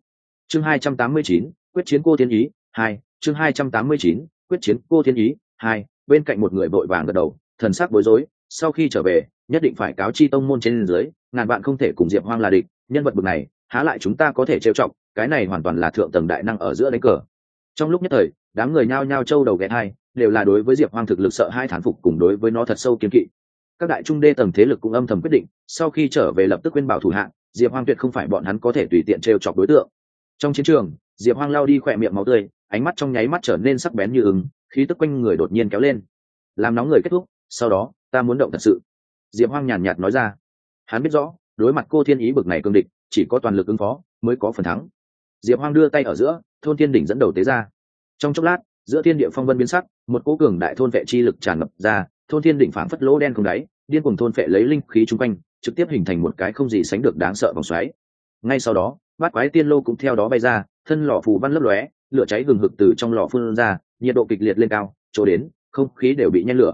Chương hai trăm tám mươi chín, quyết chiến cô thiên ý, hai, chương hai trăm tám mươi chín, quyết chiến cô thiên ý, hai, bên cạnh một người vội vàng gật đầu, thần sắc bối rối, sau khi trở về, nhất định phải cáo chi tông môn trên dưới, ngàn bạn không thể cùng diệp hoang là địch, nhân vật bực này, há lại chúng ta có thể trêu chọc, cái này hoàn toàn là thượng tầng đại năng ở giữa đánh cờ. Trong lúc nhất thời, đám người nhao nhao trâu đầu ghé hai đều là đối với diệp hoang thực lực sợ hai thán phục cùng đối với nó thật sâu kiên kỵ. Các đại trung đê tầng thế lực cũng âm thầm quyết định, sau khi trở về lập tức quên bảo thủ hạng diệp hoang tuyệt không phải bọn hắn có thể tùy tiện t chọc đối tượng. Trong chiến trường, diệp hoang lao đi khỏe miệng máu tươi, ánh mắt trong nháy mắt trở nên sắc bén như ứng khí tức quanh người đột nhiên kéo lên. Làm nóng người kết thúc, sau đó, ta muốn động thật sự. Diệp hoang nhàn nhạt nói ra. Hắn biết rõ, đối mặt cô thiên ý bực này cương địch, chỉ có toàn lực ứng phó, mới có phần thắng. Diệp hoang đưa tay ở giữa, thôn thiên đỉnh dẫn đầu tế ra. Trong chốc lát, giữa thiên địa phong vân biến sắc một cố cường đại thôn vệ chi lực tràn ngập ra, thôn thiên đỉnh phảng phất lỗ đen không đáy, điên cùng thôn vệ lấy linh khí chung quanh, trực tiếp hình thành một cái không gì sánh được đáng sợ vòng xoáy. Ngay sau đó, bát quái tiên lô cũng theo đó bay ra, thân lò phù văn lấp lóe, lửa cháy gừng hực từ trong lò phun ra, nhiệt độ kịch liệt lên cao, chỗ đến, không khí đều bị nhen lửa.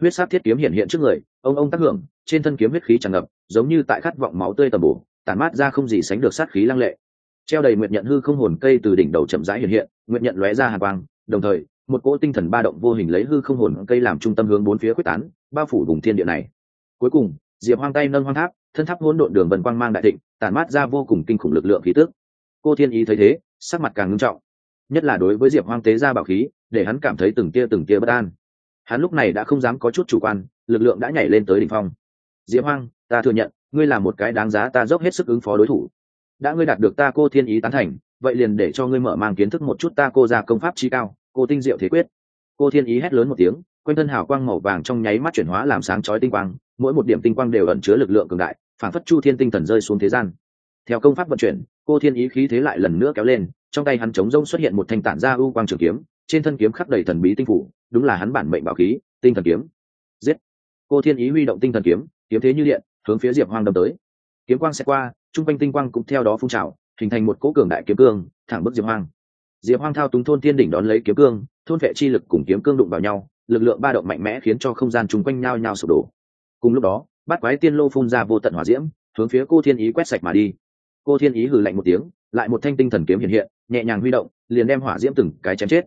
Huyết sát thiết kiếm hiện hiện trước người, ông ông tác hưởng, trên thân kiếm huyết khí tràn ngập, giống như tại khát vọng máu tươi tầm bổ, tản mát ra không gì sánh được sát khí lăng lệ. Treo đầy nguyện nhận hư không hồn cây từ đỉnh đầu chậm rãi hiện hiện nguyện nhận lóe ra hàn quang, đồng thời một cỗ tinh thần ba động vô hình lấy hư không hồn cây làm trung tâm hướng bốn phía quyết tán, bao phủ vùng thiên địa này. Cuối cùng, diệp hoang tay nâng hoang tháp, thân tháp hỗn độn đường vần quang mang đại thịnh, tản mát ra vô cùng kinh khủng lực lượng khí tước cô thiên ý thấy thế, sắc mặt càng ngưng trọng. Nhất là đối với diệp hoang tế ra bảo khí, để hắn cảm thấy từng tia từng tia bất an. Hắn lúc này đã không dám có chút chủ quan, lực lượng đã nhảy lên tới đỉnh phong. Diệp hoang, ta thừa nhận, ngươi là một cái đáng giá ta dốc hết sức ứng phó đối thủ. Đã ngươi đạt được ta cô thiên ý tán thành, vậy liền để cho ngươi mở mang kiến thức một chút ta cô ra công pháp chi cao cô tinh diệu thế quyết. Cô thiên ý hét lớn một tiếng, quanh thân hào quang màu vàng trong nháy mắt chuyển hóa làm sáng chói tinh quang, mỗi một điểm tinh quang đều ẩn chứa lực lượng cường đại phản phất chu thiên tinh thần rơi xuống thế gian. Theo công pháp vận chuyển, cô thiên ý khí thế lại lần nữa kéo lên, trong tay hắn chống rông xuất hiện một thanh tản ra ưu quang trường kiếm, trên thân kiếm khắc đầy thần bí tinh phủ, đúng là hắn bản mệnh bảo khí, tinh thần kiếm. Giết! Cô thiên ý huy động tinh thần kiếm kiếm thế như điện, hướng phía diệp hoang đâm tới. Kiếm quang sẽ qua trung quanh tinh quang cũng theo đó phun trào, hình thành một cỗ cường đại kiếm cương, thẳng bức diệp hoang diệp hoang thao túng thôn thiên đỉnh đón lấy kiếm cương, thôn vệ chi lực cùng kiếm cương đụng vào nhau, lực lượng ba động mạnh mẽ khiến cho không gian chung quanh nhao nhau sụp đổ. Cùng lúc đó, bát quái tiên lô phun ra vô tận hỏa diễm, hướng phía cô thiên ý quét sạch mà đi. Cô thiên ý hừ lạnh một tiếng, lại một thanh tinh thần kiếm hiện hiện, nhẹ nhàng huy động, liền đem hỏa diễm từng cái chém chết.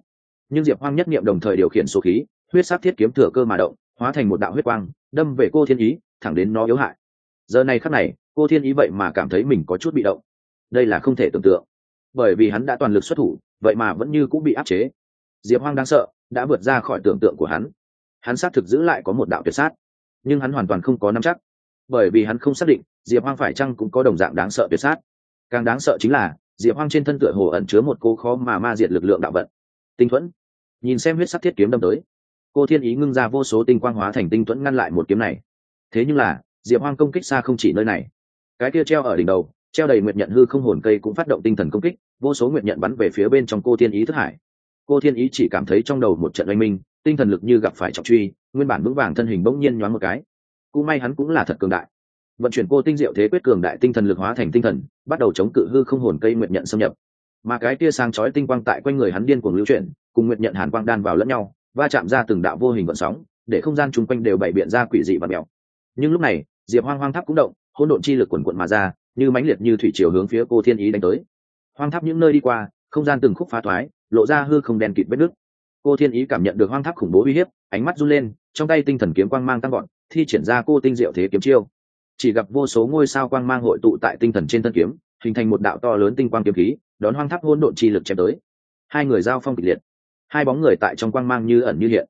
Nhưng diệp hoang nhất niệm đồng thời điều khiển số khí, huyết sát thiết kiếm thừa cơ mà động, hóa thành một đạo huyết quang, đâm về cô thiên ý, thẳng đến nó yếu hại. Giờ này khắc này, cô thiên ý vậy mà cảm thấy mình có chút bị động. Đây là không thể tưởng tượng. Bởi vì hắn đã toàn lực xuất thủ vậy mà vẫn như cũng bị áp chế. Diệp hoang đang sợ, đã vượt ra khỏi tưởng tượng của hắn. Hắn xác thực giữ lại có một đạo tuyệt sát, nhưng hắn hoàn toàn không có nắm chắc. Bởi vì hắn không xác định, diệp hoang phải chăng cũng có đồng dạng đáng sợ tuyệt sát. Càng đáng sợ chính là, diệp hoang trên thân tựa hồ ẩn chứa một cô khó mà ma diệt lực lượng đạo vận. Tinh thuẫn. Nhìn xem huyết sắc thiết kiếm đâm tới, cô thiên ý ngưng ra vô số tinh quang hóa thành tinh thuẫn ngăn lại một kiếm này. Thế nhưng là, diệp hoang công kích xa không chỉ nơi này. Cái kia treo ở đỉnh đầu treo đầy nguyệt nhận hư không hồn cây cũng phát động tinh thần công kích, vô số nguyệt nhận bắn về phía bên trong cô thiên ý thức hải. Cô thiên ý chỉ cảm thấy trong đầu một trận oanh minh, tinh thần lực như gặp phải trọng truy, nguyên bản vững vàng thân hình bỗng nhiên nhoáng một cái. Cũng may hắn cũng là thật cường đại. Vận chuyển cô tinh diệu thế quyết cường đại tinh thần lực hóa thành tinh thần, bắt đầu chống cự hư không hồn cây nguyện nhận xâm nhập. Mà cái tia sáng chói tinh quang tại quanh người hắn điên cuồng lưu chuyển, cùng nguyện nhận hàn quang đan vào lẫn nhau, va chạm ra từng đạo vô hình vận sóng, để không gian chung quanh đều bày biện ra quỷ dị và mèo. Nhưng lúc này, diệp hoang hoang tháp cũng động, hỗn độn chi lực quần quận mà ra như mãnh liệt như thủy chiều hướng phía cô thiên ý đánh tới. Hoang tháp những nơi đi qua, không gian từng khúc phá thoái, lộ ra hư không đen kịt vết nước cô thiên ý cảm nhận được hoang tháp khủng bố uy hiếp, ánh mắt run lên, trong tay tinh thần kiếm quang mang tăng gọn thi triển ra cô tinh diệu thế kiếm chiêu. Chỉ gặp vô số ngôi sao quang mang hội tụ tại tinh thần trên thân kiếm, hình thành một đạo to lớn tinh quang kiếm khí, đón hoang tháp hỗn độn chi lực chém tới. Hai người giao phong kịch liệt. Hai bóng người tại trong quang mang như ẩn như hiện.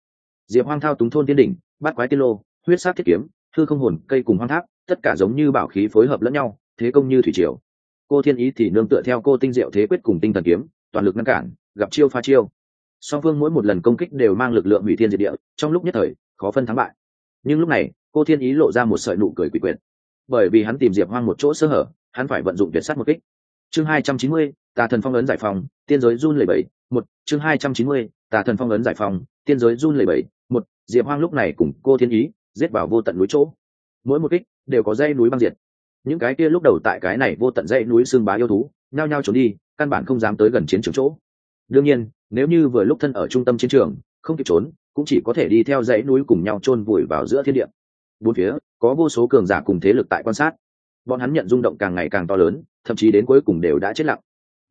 Diệp hoang thao túng thôn tiên đỉnh bát quái tiên lô, huyết sát thiết kiếm thư không hồn, cây cùng hoang tháp, tất cả giống như bảo khí phối hợp lẫn nhau thế công như thủy triều. Cô thiên ý thì nương tựa theo cô tinh diệu thế quyết cùng tinh thần kiếm, toàn lực ngăn cản, gặp chiêu pha chiêu. Song phương mỗi một lần công kích đều mang lực lượng hủy thiên diệt địa, trong lúc nhất thời, khó phân thắng bại. Nhưng lúc này, cô thiên ý lộ ra một sợi nụ cười quỷ quyệt. Bởi vì hắn tìm diệp hoang một chỗ sơ hở, hắn phải vận dụng tuyệt sát một kích. Chương hai trăm chín mươi, tà thần phong ấn giải phòng tiên giới run lầy bảy một. Chương hai trăm chín mươi, tà thần phong ấn giải phòng tiên giới run lầy bảy một. Diệp hoang lúc này cùng cô thiên ý giết vào vô tận núi chỗ. Mỗi một kích đều có dây núi băng diệt những cái kia lúc đầu tại cái này vô tận dãy núi xương bá yêu thú, nhao nhao trốn đi, căn bản không dám tới gần chiến trường chỗ. Đương nhiên, nếu như vừa lúc thân ở trung tâm chiến trường, không kịp trốn, cũng chỉ có thể đi theo dãy núi cùng nhau chôn vùi vào giữa thiên địa. Bốn phía, có vô số cường giả cùng thế lực tại quan sát. Bọn hắn nhận rung động càng ngày càng to lớn, thậm chí đến cuối cùng đều đã chết lặng.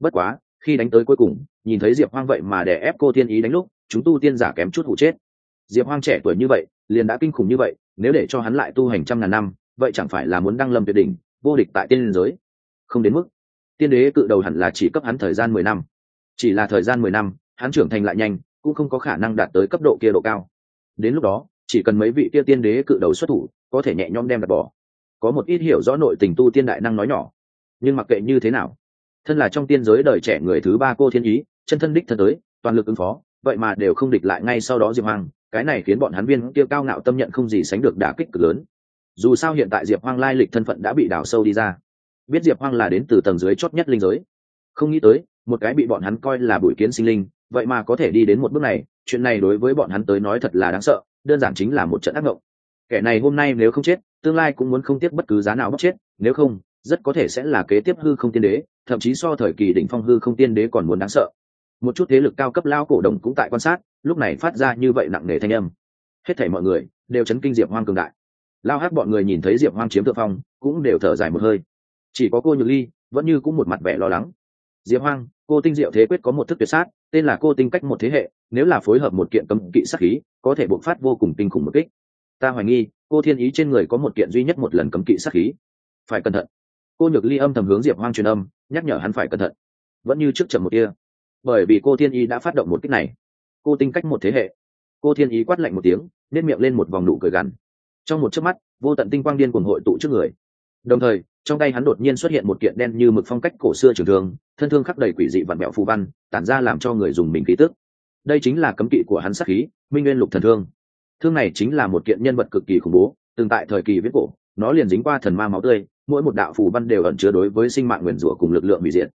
Bất quá, khi đánh tới cuối cùng, nhìn thấy diệp hoang vậy mà để ép cô tiên ý đánh lúc, chúng tu tiên giả kém chút hụ chết. Diệp hoang trẻ tuổi như vậy, liền đã kinh khủng như vậy, nếu để cho hắn lại tu hành trăm ngàn năm vậy chẳng phải là muốn đăng lâm tuyệt đỉnh, vô địch tại tiên giới? Không đến mức. Tiên đế cự đầu hẳn là chỉ cấp hắn thời gian mười năm. Chỉ là thời gian mười năm, hắn trưởng thành lại nhanh, cũng không có khả năng đạt tới cấp độ kia độ cao. Đến lúc đó, chỉ cần mấy vị kia tiên đế cự đầu xuất thủ, có thể nhẹ nhõm đem đặt bỏ. Có một ít hiểu rõ nội tình tu tiên đại năng nói nhỏ. Nhưng mặc kệ như thế nào, thân là trong tiên giới đời trẻ người thứ ba cô thiên ý, chân thân đích thân tới, toàn lực ứng phó, vậy mà đều không địch lại ngay sau đó diệp hoàng cái này khiến bọn hắn viên kia cao ngạo tâm nhận không gì sánh được đả kích cực lớn dù sao hiện tại diệp hoang lai lịch thân phận đã bị đào sâu đi ra. Biết diệp hoang là đến từ tầng dưới chót nhất linh giới. Không nghĩ tới, một cái bị bọn hắn coi là bụi kiến sinh linh, vậy mà có thể đi đến một bước này, chuyện này đối với bọn hắn tới nói thật là đáng sợ, đơn giản chính là một trận ác mộng. Kẻ này hôm nay nếu không chết, tương lai cũng muốn không tiếc bất cứ giá nào bóc chết, nếu không, rất có thể sẽ là kế tiếp hư không tiên đế, thậm chí so thời kỳ đỉnh phong hư không tiên đế còn muốn đáng sợ. Một chút thế lực cao cấp lao cổ đồng cũng tại quan sát, lúc này phát ra như vậy nặng nề thanh âm. Hết thảy mọi người đều chấn kinh diệp hoang cường đại lao hát bọn người nhìn thấy diệp hoang chiếm thượng phong, cũng đều thở dài một hơi. Chỉ có cô nhược ly, vẫn như cũng một mặt vẻ lo lắng. Diệp hoang, cô tinh diệu thế quyết có một thức tuyệt sát, tên là cô tinh cách một thế hệ, nếu là phối hợp một kiện cấm kỵ sắc khí, có thể bộc phát vô cùng kinh khủng một kích. Ta hoài nghi, cô thiên ý trên người có một kiện duy nhất một lần cấm kỵ sắc khí. Phải cẩn thận. Cô nhược ly âm thầm hướng diệp hoang truyền âm, nhắc nhở hắn phải cẩn thận. Vẫn như trước chậm một kia bởi vì cô thiên ý đã phát động một kích này. Cô tinh cách một thế hệ. Cô thiên ý quát lạnh một tiếng nếp miệng lên một vòng nụ cười gằn trong một chớp mắt, vô tận tinh quang điên cuồng hội tụ trước người. Đồng thời, trong tay hắn đột nhiên xuất hiện một kiện đen như mực phong cách cổ xưa trường thương, thân thương khắc đầy quỷ dị vặn mẹo phù văn, tản ra làm cho người dùng mình khí tức. Đây chính là cấm kỵ của hắn sắc khí, minh nguyên lục thần thương. Thương này chính là một kiện nhân vật cực kỳ khủng bố, từng tại thời kỳ viết cổ, nó liền dính qua thần ma máu tươi, mỗi một đạo phù văn đều ẩn chứa đối với sinh mạng nguyền rủa cùng lực lượng hủy diệt.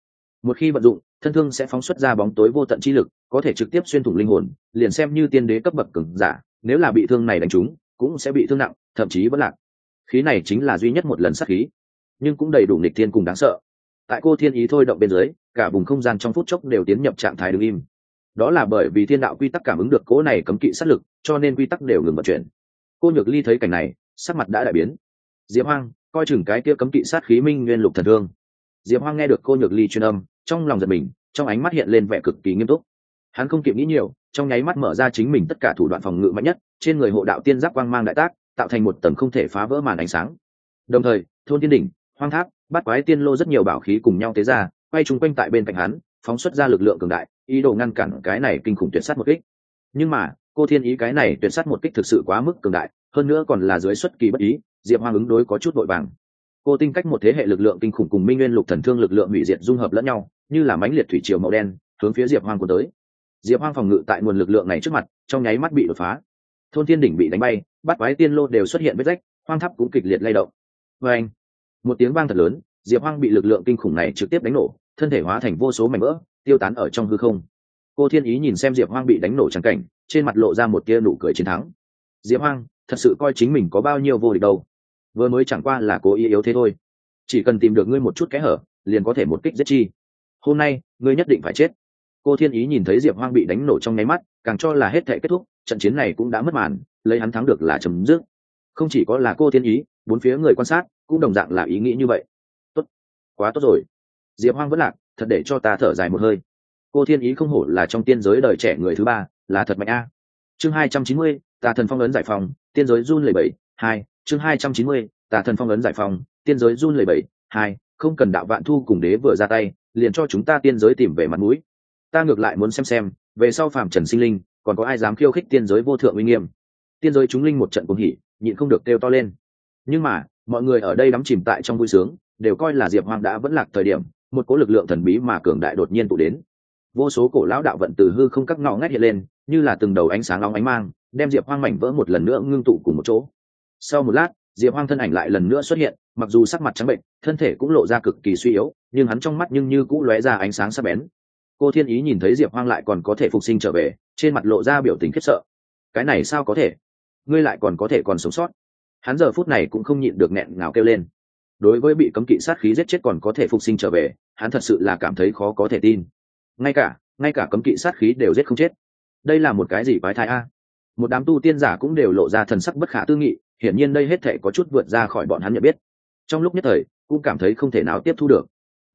Một khi vận dụng, thân thương sẽ phóng xuất ra bóng tối vô tận chi lực, có thể trực tiếp xuyên thủng linh hồn, liền xem như tiên đế cấp bậc cường giả, nếu là bị thương này đánh trúng cũng sẽ bị thương nặng, thậm chí vẫn lạc. Khí này chính là duy nhất một lần sát khí, nhưng cũng đầy đủ nịch thiên cùng đáng sợ. Tại cô thiên ý thôi động bên dưới, cả vùng không gian trong phút chốc đều tiến nhập trạng thái đứng im. Đó là bởi vì thiên đạo quy tắc cảm ứng được cố này cấm kỵ sát lực, cho nên quy tắc đều ngừng vận chuyển. Cô nhược ly thấy cảnh này, sắc mặt đã đại biến. Diệp hoang, coi chừng cái kia cấm kỵ sát khí minh nguyên lục thần thương. Diệp hoang nghe được cô nhược ly truyền âm, trong lòng giật mình, trong ánh mắt hiện lên vẻ cực kỳ nghiêm túc. Hắn không kịp nghĩ nhiều trong nháy mắt mở ra chính mình tất cả thủ đoạn phòng ngự mạnh nhất, trên người hộ đạo tiên giáp quang mang đại tác, tạo thành một tầng không thể phá vỡ màn ánh sáng. Đồng thời, thôn tiên đỉnh, hoang tháp bắt quái tiên lô rất nhiều bảo khí cùng nhau tế ra, quay chung quanh tại bên cạnh hắn, phóng xuất ra lực lượng cường đại, ý đồ ngăn cản cái này kinh khủng tuyệt s á t một kích. Nhưng mà, cô thiên ý cái này tuyệt s á t một kích thực sự quá mức cường đại, hơn nữa còn là dưới xuất kỳ bất ý, diệp hoang ứng đối có chút vội vàng. Cô tinh cách một thế hệ lực lượng kinh khủng cùng minh nguyên lục thần thương lực lượng hủy diệt dung hợp lẫn nhau, như là mãnh liệt thủy triều màu đen, hướng phía diệp hoang của tới diệp hoang phòng ngự tại nguồn lực lượng này trước mặt, trong nháy mắt bị đột phá. Thôn thiên đỉnh bị đánh bay, bắt quái tiên lô đều xuất hiện vết rách, hoang tháp cũng kịch liệt lay động. Vê anh một tiếng vang thật lớn, diệp hoang bị lực lượng kinh khủng này trực tiếp đánh nổ, thân thể hóa thành vô số mảnh vỡ, tiêu tán ở trong hư không. Cô thiên ý nhìn xem diệp hoang bị đánh nổ trắng cảnh, trên mặt lộ ra một tia nụ cười chiến thắng. Diệp hoang, thật sự coi chính mình có bao nhiêu vô địch đâu. Vừa mới chẳng qua là cố ý yếu thế thôi. Chỉ cần tìm được ngươi một chút kẽ hở, liền có thể một kích giết chi. Hôm nay, ngươi nhất định phải chết cô thiên ý nhìn thấy diệp hoang bị đánh nổ trong nháy mắt, càng cho là hết thể kết thúc, trận chiến này cũng đã mất màn, lấy hắn thắng được là chấm dứt. Không chỉ có là cô thiên ý, bốn phía người quan sát cũng đồng dạng là ý nghĩ như vậy. Tốt, quá tốt rồi. Diệp hoang vẫn lạc, thật để cho ta thở dài một hơi. Cô thiên ý không hổ là trong tiên giới đời trẻ người thứ ba, là thật mạnh a. Chương hai trăm chín mươi tà thần phong ấn giải phòng tiên giới run lẩy bẩy, hai, chương hai trăm chín mươi tà thần phong ấn giải phòng tiên giới run lẩy bẩy, hai, không cần đạo vạn thu cùng đế vừa ra tay, liền cho chúng ta tiên giới tìm về mặt mũi ta ngược lại muốn xem xem, về sau phàm trần sinh linh, còn có ai dám khiêu khích tiên giới vô thượng uy nghiêm? Tiên giới chúng linh một trận cuồng hỉ, nhịn không được kêu to lên. Nhưng mà, mọi người ở đây đắm chìm tại trong vui sướng, đều coi là diệp hoang đã vẫn lạc thời điểm, một cố lực lượng thần bí mà cường đại đột nhiên tụ đến. Vô số cổ lão đạo vận từ hư không các ngõ ngách hiện lên, như là từng đầu ánh sáng long ánh mang, đem diệp hoang mảnh vỡ một lần nữa ngưng tụ cùng một chỗ. Sau một lát, diệp hoang thân ảnh lại lần nữa xuất hiện, mặc dù sắc mặt trắng bệnh, thân thể cũng lộ ra cực kỳ suy yếu, nhưng hắn trong mắt nhưng như cũng lóe ra ánh sáng sắc bén cô thiên ý nhìn thấy diệp hoang lại còn có thể phục sinh trở về, trên mặt lộ ra biểu tình khiếp sợ. Cái này sao có thể? Ngươi lại còn có thể còn sống sót. Hắn giờ phút này cũng không nhịn được nghẹn ngào kêu lên. Đối với bị cấm kỵ sát khí giết chết còn có thể phục sinh trở về, hắn thật sự là cảm thấy khó có thể tin. Ngay cả ngay cả cấm kỵ sát khí đều giết không chết. Đây là một cái gì quái thai a? Một đám tu tiên giả cũng đều lộ ra thần sắc bất khả tư nghị, hiển nhiên đây hết thể có chút vượt ra khỏi bọn hắn nhận biết. Trong lúc nhất thời, cũng cảm thấy không thể nào tiếp thu được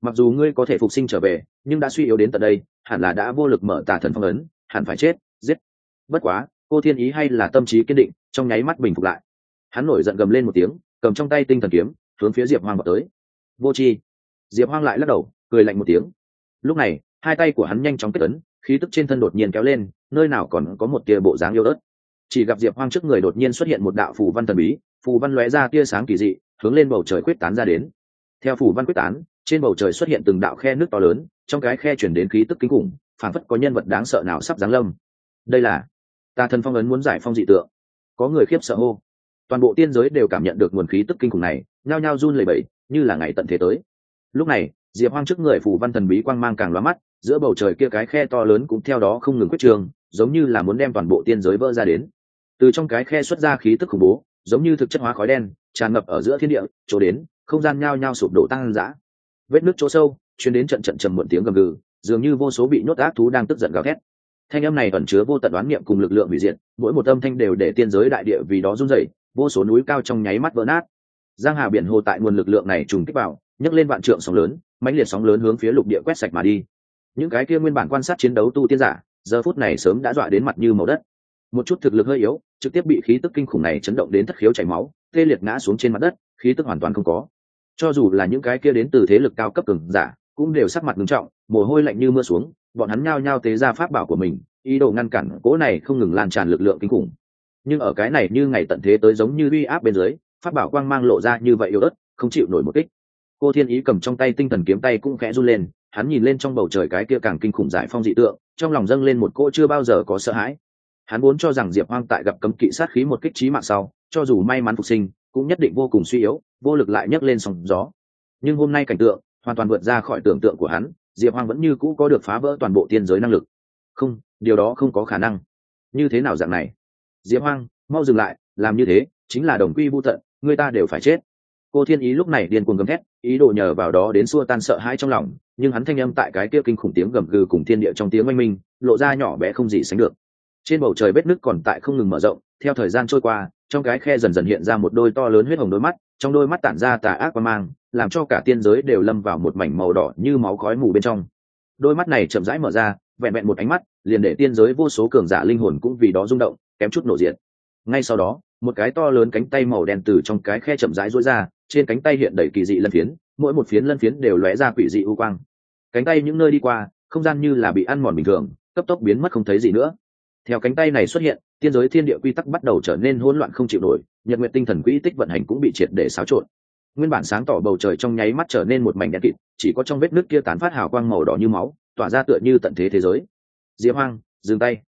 mặc dù ngươi có thể phục sinh trở về, nhưng đã suy yếu đến tận đây, hẳn là đã vô lực mở tà thần phong ấn, hẳn phải chết, giết. Bất quá, cô thiên ý hay là tâm trí kiên định, trong nháy mắt bình phục lại. Hắn nổi giận gầm lên một tiếng, cầm trong tay tinh thần kiếm, hướng phía diệp hoang vào tới. Vô c h i diệp hoang lại lắc đầu, cười lạnh một tiếng. Lúc này, hai tay của hắn nhanh chóng kết ấn, khí tức trên thân đột nhiên kéo lên, nơi nào còn có một tia bộ dáng yêu ớt. Chỉ gặp diệp hoang trước người đột nhiên xuất hiện một đạo phù văn thần bí, phù văn lóe ra tia sáng kỳ dị, hướng lên bầu trời quyết tán ra đến. Theo phù văn quyết tán trên bầu trời xuất hiện từng đạo khe nước to lớn, trong cái khe chuyển đến khí tức kinh khủng, phảng phất có nhân vật đáng sợ nào sắp giáng lâm. Đây là tà thần phong ấn muốn giải phong dị tượng. Có người khiếp sợ hô. Toàn bộ tiên giới đều cảm nhận được nguồn khí tức kinh khủng này, nhao nhao run lẩy bẩy, như là ngày tận thế tới. Lúc này, diệp hoang trước người phủ văn thần bí quang mang càng loa mắt, giữa bầu trời kia cái khe to lớn cũng theo đó không ngừng quyết trường, giống như là muốn đem toàn bộ tiên giới vỡ ra đến. Từ trong cái khe xuất ra khí tức khủng bố, giống như thực chất hóa khói đen, tràn ngập ở giữa thiên địa, chỗ đến, không gian nhao nhao sụp đổ tăng dã vết nước chỗ sâu chuyến đến trận trận trầm muộn tiếng gầm gừ, dường như vô số bị nhốt ác thú đang tức giận gào thét. Thanh âm này ẩn chứa vô tận đoán niệm cùng lực lượng hủy diệt, mỗi một âm thanh đều để tiên giới đại địa vì đó run rẩy, vô số núi cao trong nháy mắt vỡ nát. Giang hà biển hồ tại nguồn lực lượng này trùng kích vào, nhấc lên vạn trượng sóng lớn, mãnh liệt sóng lớn hướng phía lục địa quét sạch mà đi. Những cái kia nguyên bản quan sát chiến đấu tu tiên giả, giờ phút này sớm đã dọa đến mặt như màu đất. Một chút thực lực hơi yếu, trực tiếp bị khí tức kinh khủng này chấn động đến thất khiếu chảy máu, tê liệt ngã xuống trên mặt đất, khí tức hoàn toàn không có cho dù là những cái kia đến từ thế lực cao cấp cường giả, cũng đều sắc mặt ngưng trọng, mồ hôi lạnh như mưa xuống, bọn hắn nhao nhao tế ra pháp bảo của mình, ý đồ ngăn cản cỗ này không ngừng lan tràn lực lượng kinh khủng. Nhưng ở cái này như ngày tận thế tới giống như uy áp bên dưới, pháp bảo quang mang lộ ra như vậy yếu ớt, không chịu nổi một kích. Cô thiên ý cầm trong tay tinh thần kiếm tay cũng khẽ run lên, hắn nhìn lên trong bầu trời cái kia càng kinh khủng giải phong dị tượng, trong lòng dâng lên một cỗ chưa bao giờ có sợ hãi. Hắn vốn cho rằng diệp hoang tại gặp cấm kỵ sát khí một kích trí mạng sau, cho dù may mắn phục sinh, cũng nhất định vô cùng suy yếu vô lực lại nhấc lên sóng gió. Nhưng hôm nay cảnh tượng hoàn toàn vượt ra khỏi tưởng tượng của hắn, diệp hoang vẫn như cũ có được phá vỡ toàn bộ tiên giới năng lực. Không, điều đó không có khả năng. Như thế nào dạng này? Diệp hoang, mau dừng lại, làm như thế chính là đồng quy vô tận, người ta đều phải chết. Cô thiên ý lúc này điên cuồng gầm thét, ý đồ nhờ vào đó đến xua tan sợ hãi trong lòng, nhưng hắn thanh âm tại cái kia kinh khủng tiếng gầm gừ cùng thiên địa trong tiếng oanh minh, lộ ra nhỏ bé không gì sánh được. Trên bầu trời vết nứt còn tại không ngừng mở rộng, theo thời gian trôi qua, trong cái khe dần dần hiện ra một đôi to lớn huyết hồng đôi mắt trong đôi mắt tản ra tà ác và mang, làm cho cả tiên giới đều lâm vào một mảnh màu đỏ như máu khói mù bên trong. Đôi mắt này chậm rãi mở ra, vẹn vẹn một ánh mắt, liền để tiên giới vô số cường giả linh hồn cũng vì đó rung động, kém chút nổ diện ngay sau đó, một cái to lớn cánh tay màu đen từ trong cái khe chậm rãi rối ra, trên cánh tay hiện đầy kỳ dị lân phiến, mỗi một phiến lân phiến đều lóe ra quỷ dị u quang. Cánh tay những nơi đi qua, không gian như là bị ăn mòn bình thường, cấp tốc biến mất không thấy gì nữa theo cánh tay này xuất hiện, tiên giới thiên địa quy tắc bắt đầu trở nên hỗn loạn không chịu nổi, nhật nguyện tinh thần quỹ tích vận hành cũng bị triệt để xáo trộn. Nguyên bản sáng tỏ bầu trời trong nháy mắt trở nên một mảnh đen kịt, chỉ có trong vết nước kia tán phát hào quang màu đỏ như máu, tỏa ra tựa như tận thế thế giới. Diễm hoang, dừng tay.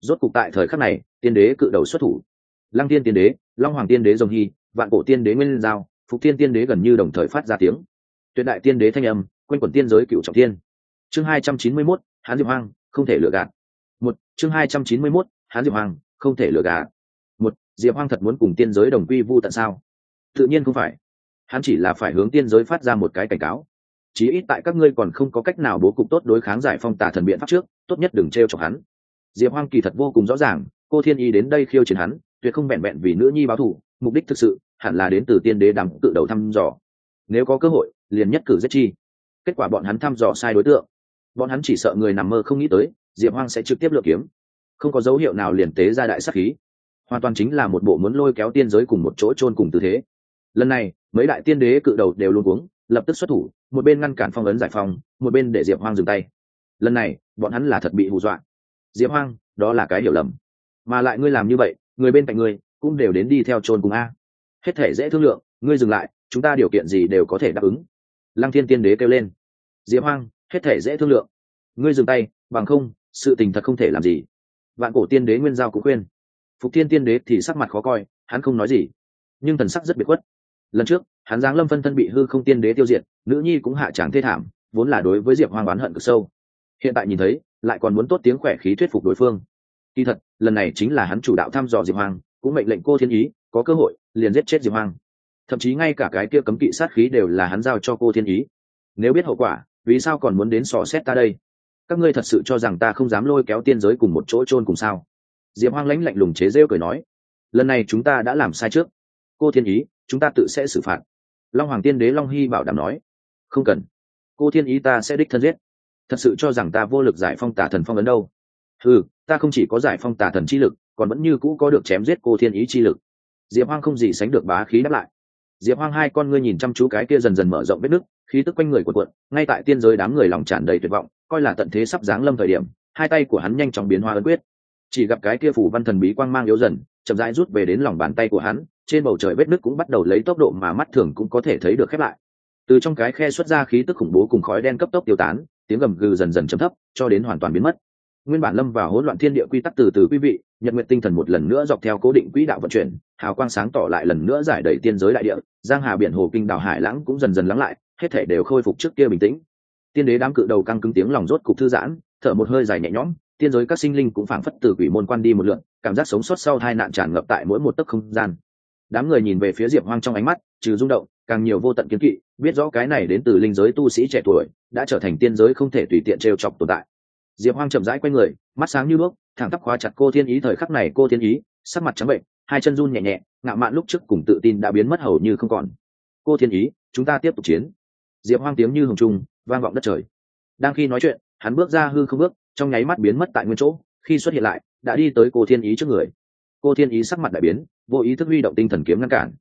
Rốt cục tại thời khắc này, tiên đế cự đầu xuất thủ. Lăng tiên tiên đế, long hoàng tiên đế dòng hy, vạn cổ tiên đế nguyên giao, phục tiên tiên đế gần như đồng thời phát ra tiếng. Tuyệt đại tiên đế thanh âm, quanh quẩn tiên giới cựu trọng tiên chương hai trăm chín mươi mốt, hán diệp hoang, không thể lựa gạt một chương hai trăm chín mươi 291, hán diệp hoàng không thể lựa gà. một diệp hoàng thật muốn cùng tiên giới đồng quy vu tận sao? Tự nhiên không phải. Hắn chỉ là phải hướng tiên giới phát ra một cái cảnh cáo. Chí ít tại các ngươi còn không có cách nào bố cục tốt đối kháng giải phong tả thần biện pháp trước tốt nhất đừng t r e o chọc hắn. Diệp hoang kỳ thật vô cùng rõ ràng cô thiên y đến đây khiêu chiến hắn tuyệt không vẹn vẹn vì nữ nhi báo thù mục đích thực sự hẳn là đến từ tiên đế đằng tự đầu thăm dò. Nếu có cơ hội liền nhất cử giết chi. Kết quả bọn hắn thăm dò sai đối tượng. Bọn hắn chỉ sợ người nằm mơ không nghĩ tới diệp hoang sẽ trực tiếp lựa kiếm. Không có dấu hiệu nào liền tế ra đại sắc khí. Hoàn toàn chính là một bộ muốn lôi kéo tiên giới cùng một chỗ chôn cùng tư thế. Lần này, mấy đại tiên đế cự đầu đều luôn uống lập tức xuất thủ, một bên ngăn cản phong ấn giải phong một bên để diệp hoang dừng tay. Lần này, bọn hắn là thật bị hù dọa. Diệp hoang, đó là cái hiểu lầm. Mà lại ngươi làm như vậy, người bên cạnh ngươi cũng đều đến đi theo chôn cùng a. Hết thể dễ thương lượng, ngươi dừng lại, chúng ta điều kiện gì đều có thể đáp ứng. Lăng thiên tiên đế kêu lên. Diệp hoang, hết thể dễ thương lượng. Ngươi dừng tay, bằng không sự tình thật không thể làm gì. Vạn cổ tiên đế nguyên giao cũng khuyên. Phục thiên tiên đế thì sắc mặt khó coi, hắn không nói gì. Nhưng thần sắc rất biệt khuất. Lần trước, hắn giáng lâm phân thân bị hư không tiên đế tiêu diệt, nữ nhi cũng hạ tràng thê thảm, vốn là đối với diệp hoang oán hận cực sâu. Hiện tại nhìn thấy, lại còn muốn tốt tiếng khỏe khí thuyết phục đối phương. Kỳ thật, lần này chính là hắn chủ đạo thăm dò diệp hoang, cũng mệnh lệnh cô thiên ý, có cơ hội, liền giết chết diệp hoang. Thậm chí ngay cả cái kia cấm kỵ sát khí đều là hắn giao cho cô thiên ý. Nếu biết hậu quả, vì sao còn muốn đến sò xét ta đây? Các ngươi thật sự cho rằng ta không dám lôi kéo tiên giới cùng một chỗ chôn cùng sao? Diệp hoang lãnh lạnh lùng chế rêu cười nói, lần này chúng ta đã làm sai trước. Cô thiên ý, chúng ta tự sẽ xử phạt. Long hoàng tiên đế long hy bảo đảm nói, không cần. Cô thiên ý ta sẽ đích thân giết. Thật sự cho rằng ta vô lực giải phong tả thần phong ấn đâu. Ừ ta không chỉ có giải phong tả thần chi lực, còn vẫn như cũ có được chém giết cô thiên ý chi lực. Diệp hoang không gì sánh được bá khí đáp lại. Diệp hoang hai con ngươi nhìn chăm chú cái kia dần dần mở rộng vết nứt khí tức quanh người cuộn cuộn, ngay tại tiên giới đám người lòng tràn đầy tuyệt vọng, coi là tận thế sắp giáng lâm thời điểm, hai tay của hắn nhanh chóng biến hoa ấn quyết. Chỉ gặp cái kia phủ văn thần bí quang mang yếu dần, chậm rãi rút về đến lòng bàn tay của hắn, trên bầu trời vết nứt cũng bắt đầu lấy tốc độ mà mắt thường cũng có thể thấy được khép lại. Từ trong cái khe xuất ra khí tức khủng bố cùng khói đen cấp tốc tiêu tán, tiếng gầm gừ dần dần chấm thấp, cho đến hoàn toàn biến mất. Nguyên bản lâm vào hỗn loạn thiên địa quy tắc từ từ quý vị, nhật nguyện tinh thần một lần nữa dọc theo cố định quỹ đạo vận chuyển, hào quang sáng tỏ lại lần nữa giải đầy tiên giới đại địa, giang hà biển hồ kinh đảo hải lãng cũng dần dần lắng lại hết thể đều khôi phục trước kia bình tĩnh. Tiên đế đám cự đầu căng cứng tiếng lòng rốt cục thư giãn, thở một hơi dài nhẹ nhõm, tiên giới các sinh linh cũng phảng phất từ quỷ môn quan đi một lượn, cảm giác sống sót sau hai nạn tràn ngập tại mỗi một tấc không gian. Đám người nhìn về phía diệp hoang trong ánh mắt, trừ rung động, càng nhiều vô tận kiến kỵ, biết rõ cái này đến từ linh giới tu sĩ trẻ tuổi, đã trở thành tiên giới không thể tùy tiện trêu chọc tồn tại. Diệp hoang chậm rãi q u a y người, mắt sáng như bước thẳng tắp khóa chặt cô thiên ý thời khắc này, cô thiên ý, sắc mặt trắng bệnh, hai chân run nhẹ nhẹ, ngạo mạn lúc trước cùng tự tin đã biến mất hầu như không còn. Cô thiên ý, chúng ta tiếp tục chiến diệp hoang tiếng như hồng trung, vang vọng đất trời. Đang khi nói chuyện, hắn bước ra hư không bước, trong nháy mắt biến mất tại nguyên chỗ, khi xuất hiện lại, đã đi tới cô thiên ý trước người. Cô thiên ý sắc mặt đại biến, vô ý thức huy động tinh thần kiếm ngăn cản.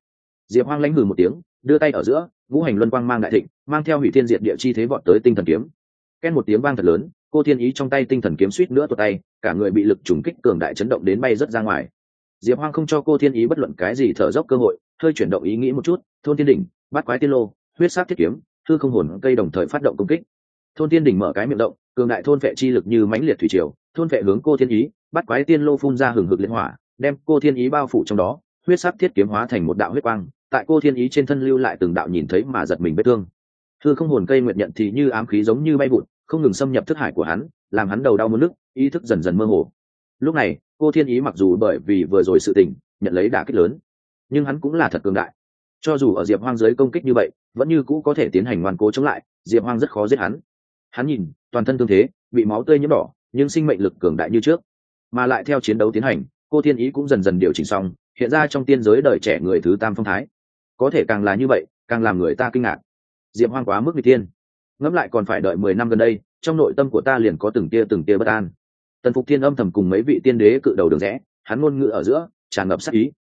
Diệp hoang lãnh hừ một tiếng, đưa tay ở giữa, ngũ hành luân quang mang đại thịnh, mang theo hủy thiên diệt địa chi thế vọt tới tinh thần kiếm. Ken một tiếng vang thật lớn, cô thiên ý trong tay tinh thần kiếm suýt nữa tuột tay, cả người bị lực trùng kích cường đại chấn động đến bay rất ra ngoài. Diệp hoang không cho cô thiên ý bất luận cái gì thở dốc cơ hội, hơi chuyển động ý nghĩ một chút, thôn thiên đỉnh, bắt quái tiên lô, huyết sát thiết kiếm thư không hồn cây đồng thời phát động công kích. Thôn Tiên đỉnh mở cái miệng động cường đại thôn vệ chi lực như mãnh liệt thủy triều thôn vệ hướng cô thiên ý bắt quái tiên lô phun ra hừng hực liên hỏa đem cô thiên ý bao phủ trong đó huyết sắc thiết kiếm hóa thành một đạo huyết quang tại cô thiên ý trên thân lưu lại từng đạo nhìn thấy mà giật mình vết thương. Thư không hồn cây nguyện nhận thì như ám khí giống như bay vụn không ngừng xâm nhập thức hải của hắn làm hắn đầu đau muốn nức, ý thức dần dần mơ hồ. Lúc này cô thiên ý mặc dù bởi vì vừa rồi sự tình nhận lấy đả kích lớn nhưng hắn cũng là thật cường đại cho dù ở diệp hoang dưới công kích như vậy, vẫn như cũ có thể tiến hành ngoan cố chống lại, diệp hoang rất khó giết hắn. Hắn nhìn, toàn thân thương thế, bị máu tươi nhiễm đỏ, nhưng sinh mệnh lực cường đại như trước. Mà lại theo chiến đấu tiến hành, cô thiên ý cũng dần dần điều chỉnh xong, hiện ra trong tiên giới đời trẻ người thứ tam phong thái. Có thể càng là như vậy, càng làm người ta kinh ngạc. Diệp hoang quá mức n g tiên ngẫm lại còn phải đợi mười năm gần đây, trong nội tâm của ta liền có từng tia từng tia bất an. Tần phục thiên âm thầm cùng mấy vị tiên đế cự đầu đường rẽ, hắn ngôn ngữ ở giữa, tràn ngập sắc ý.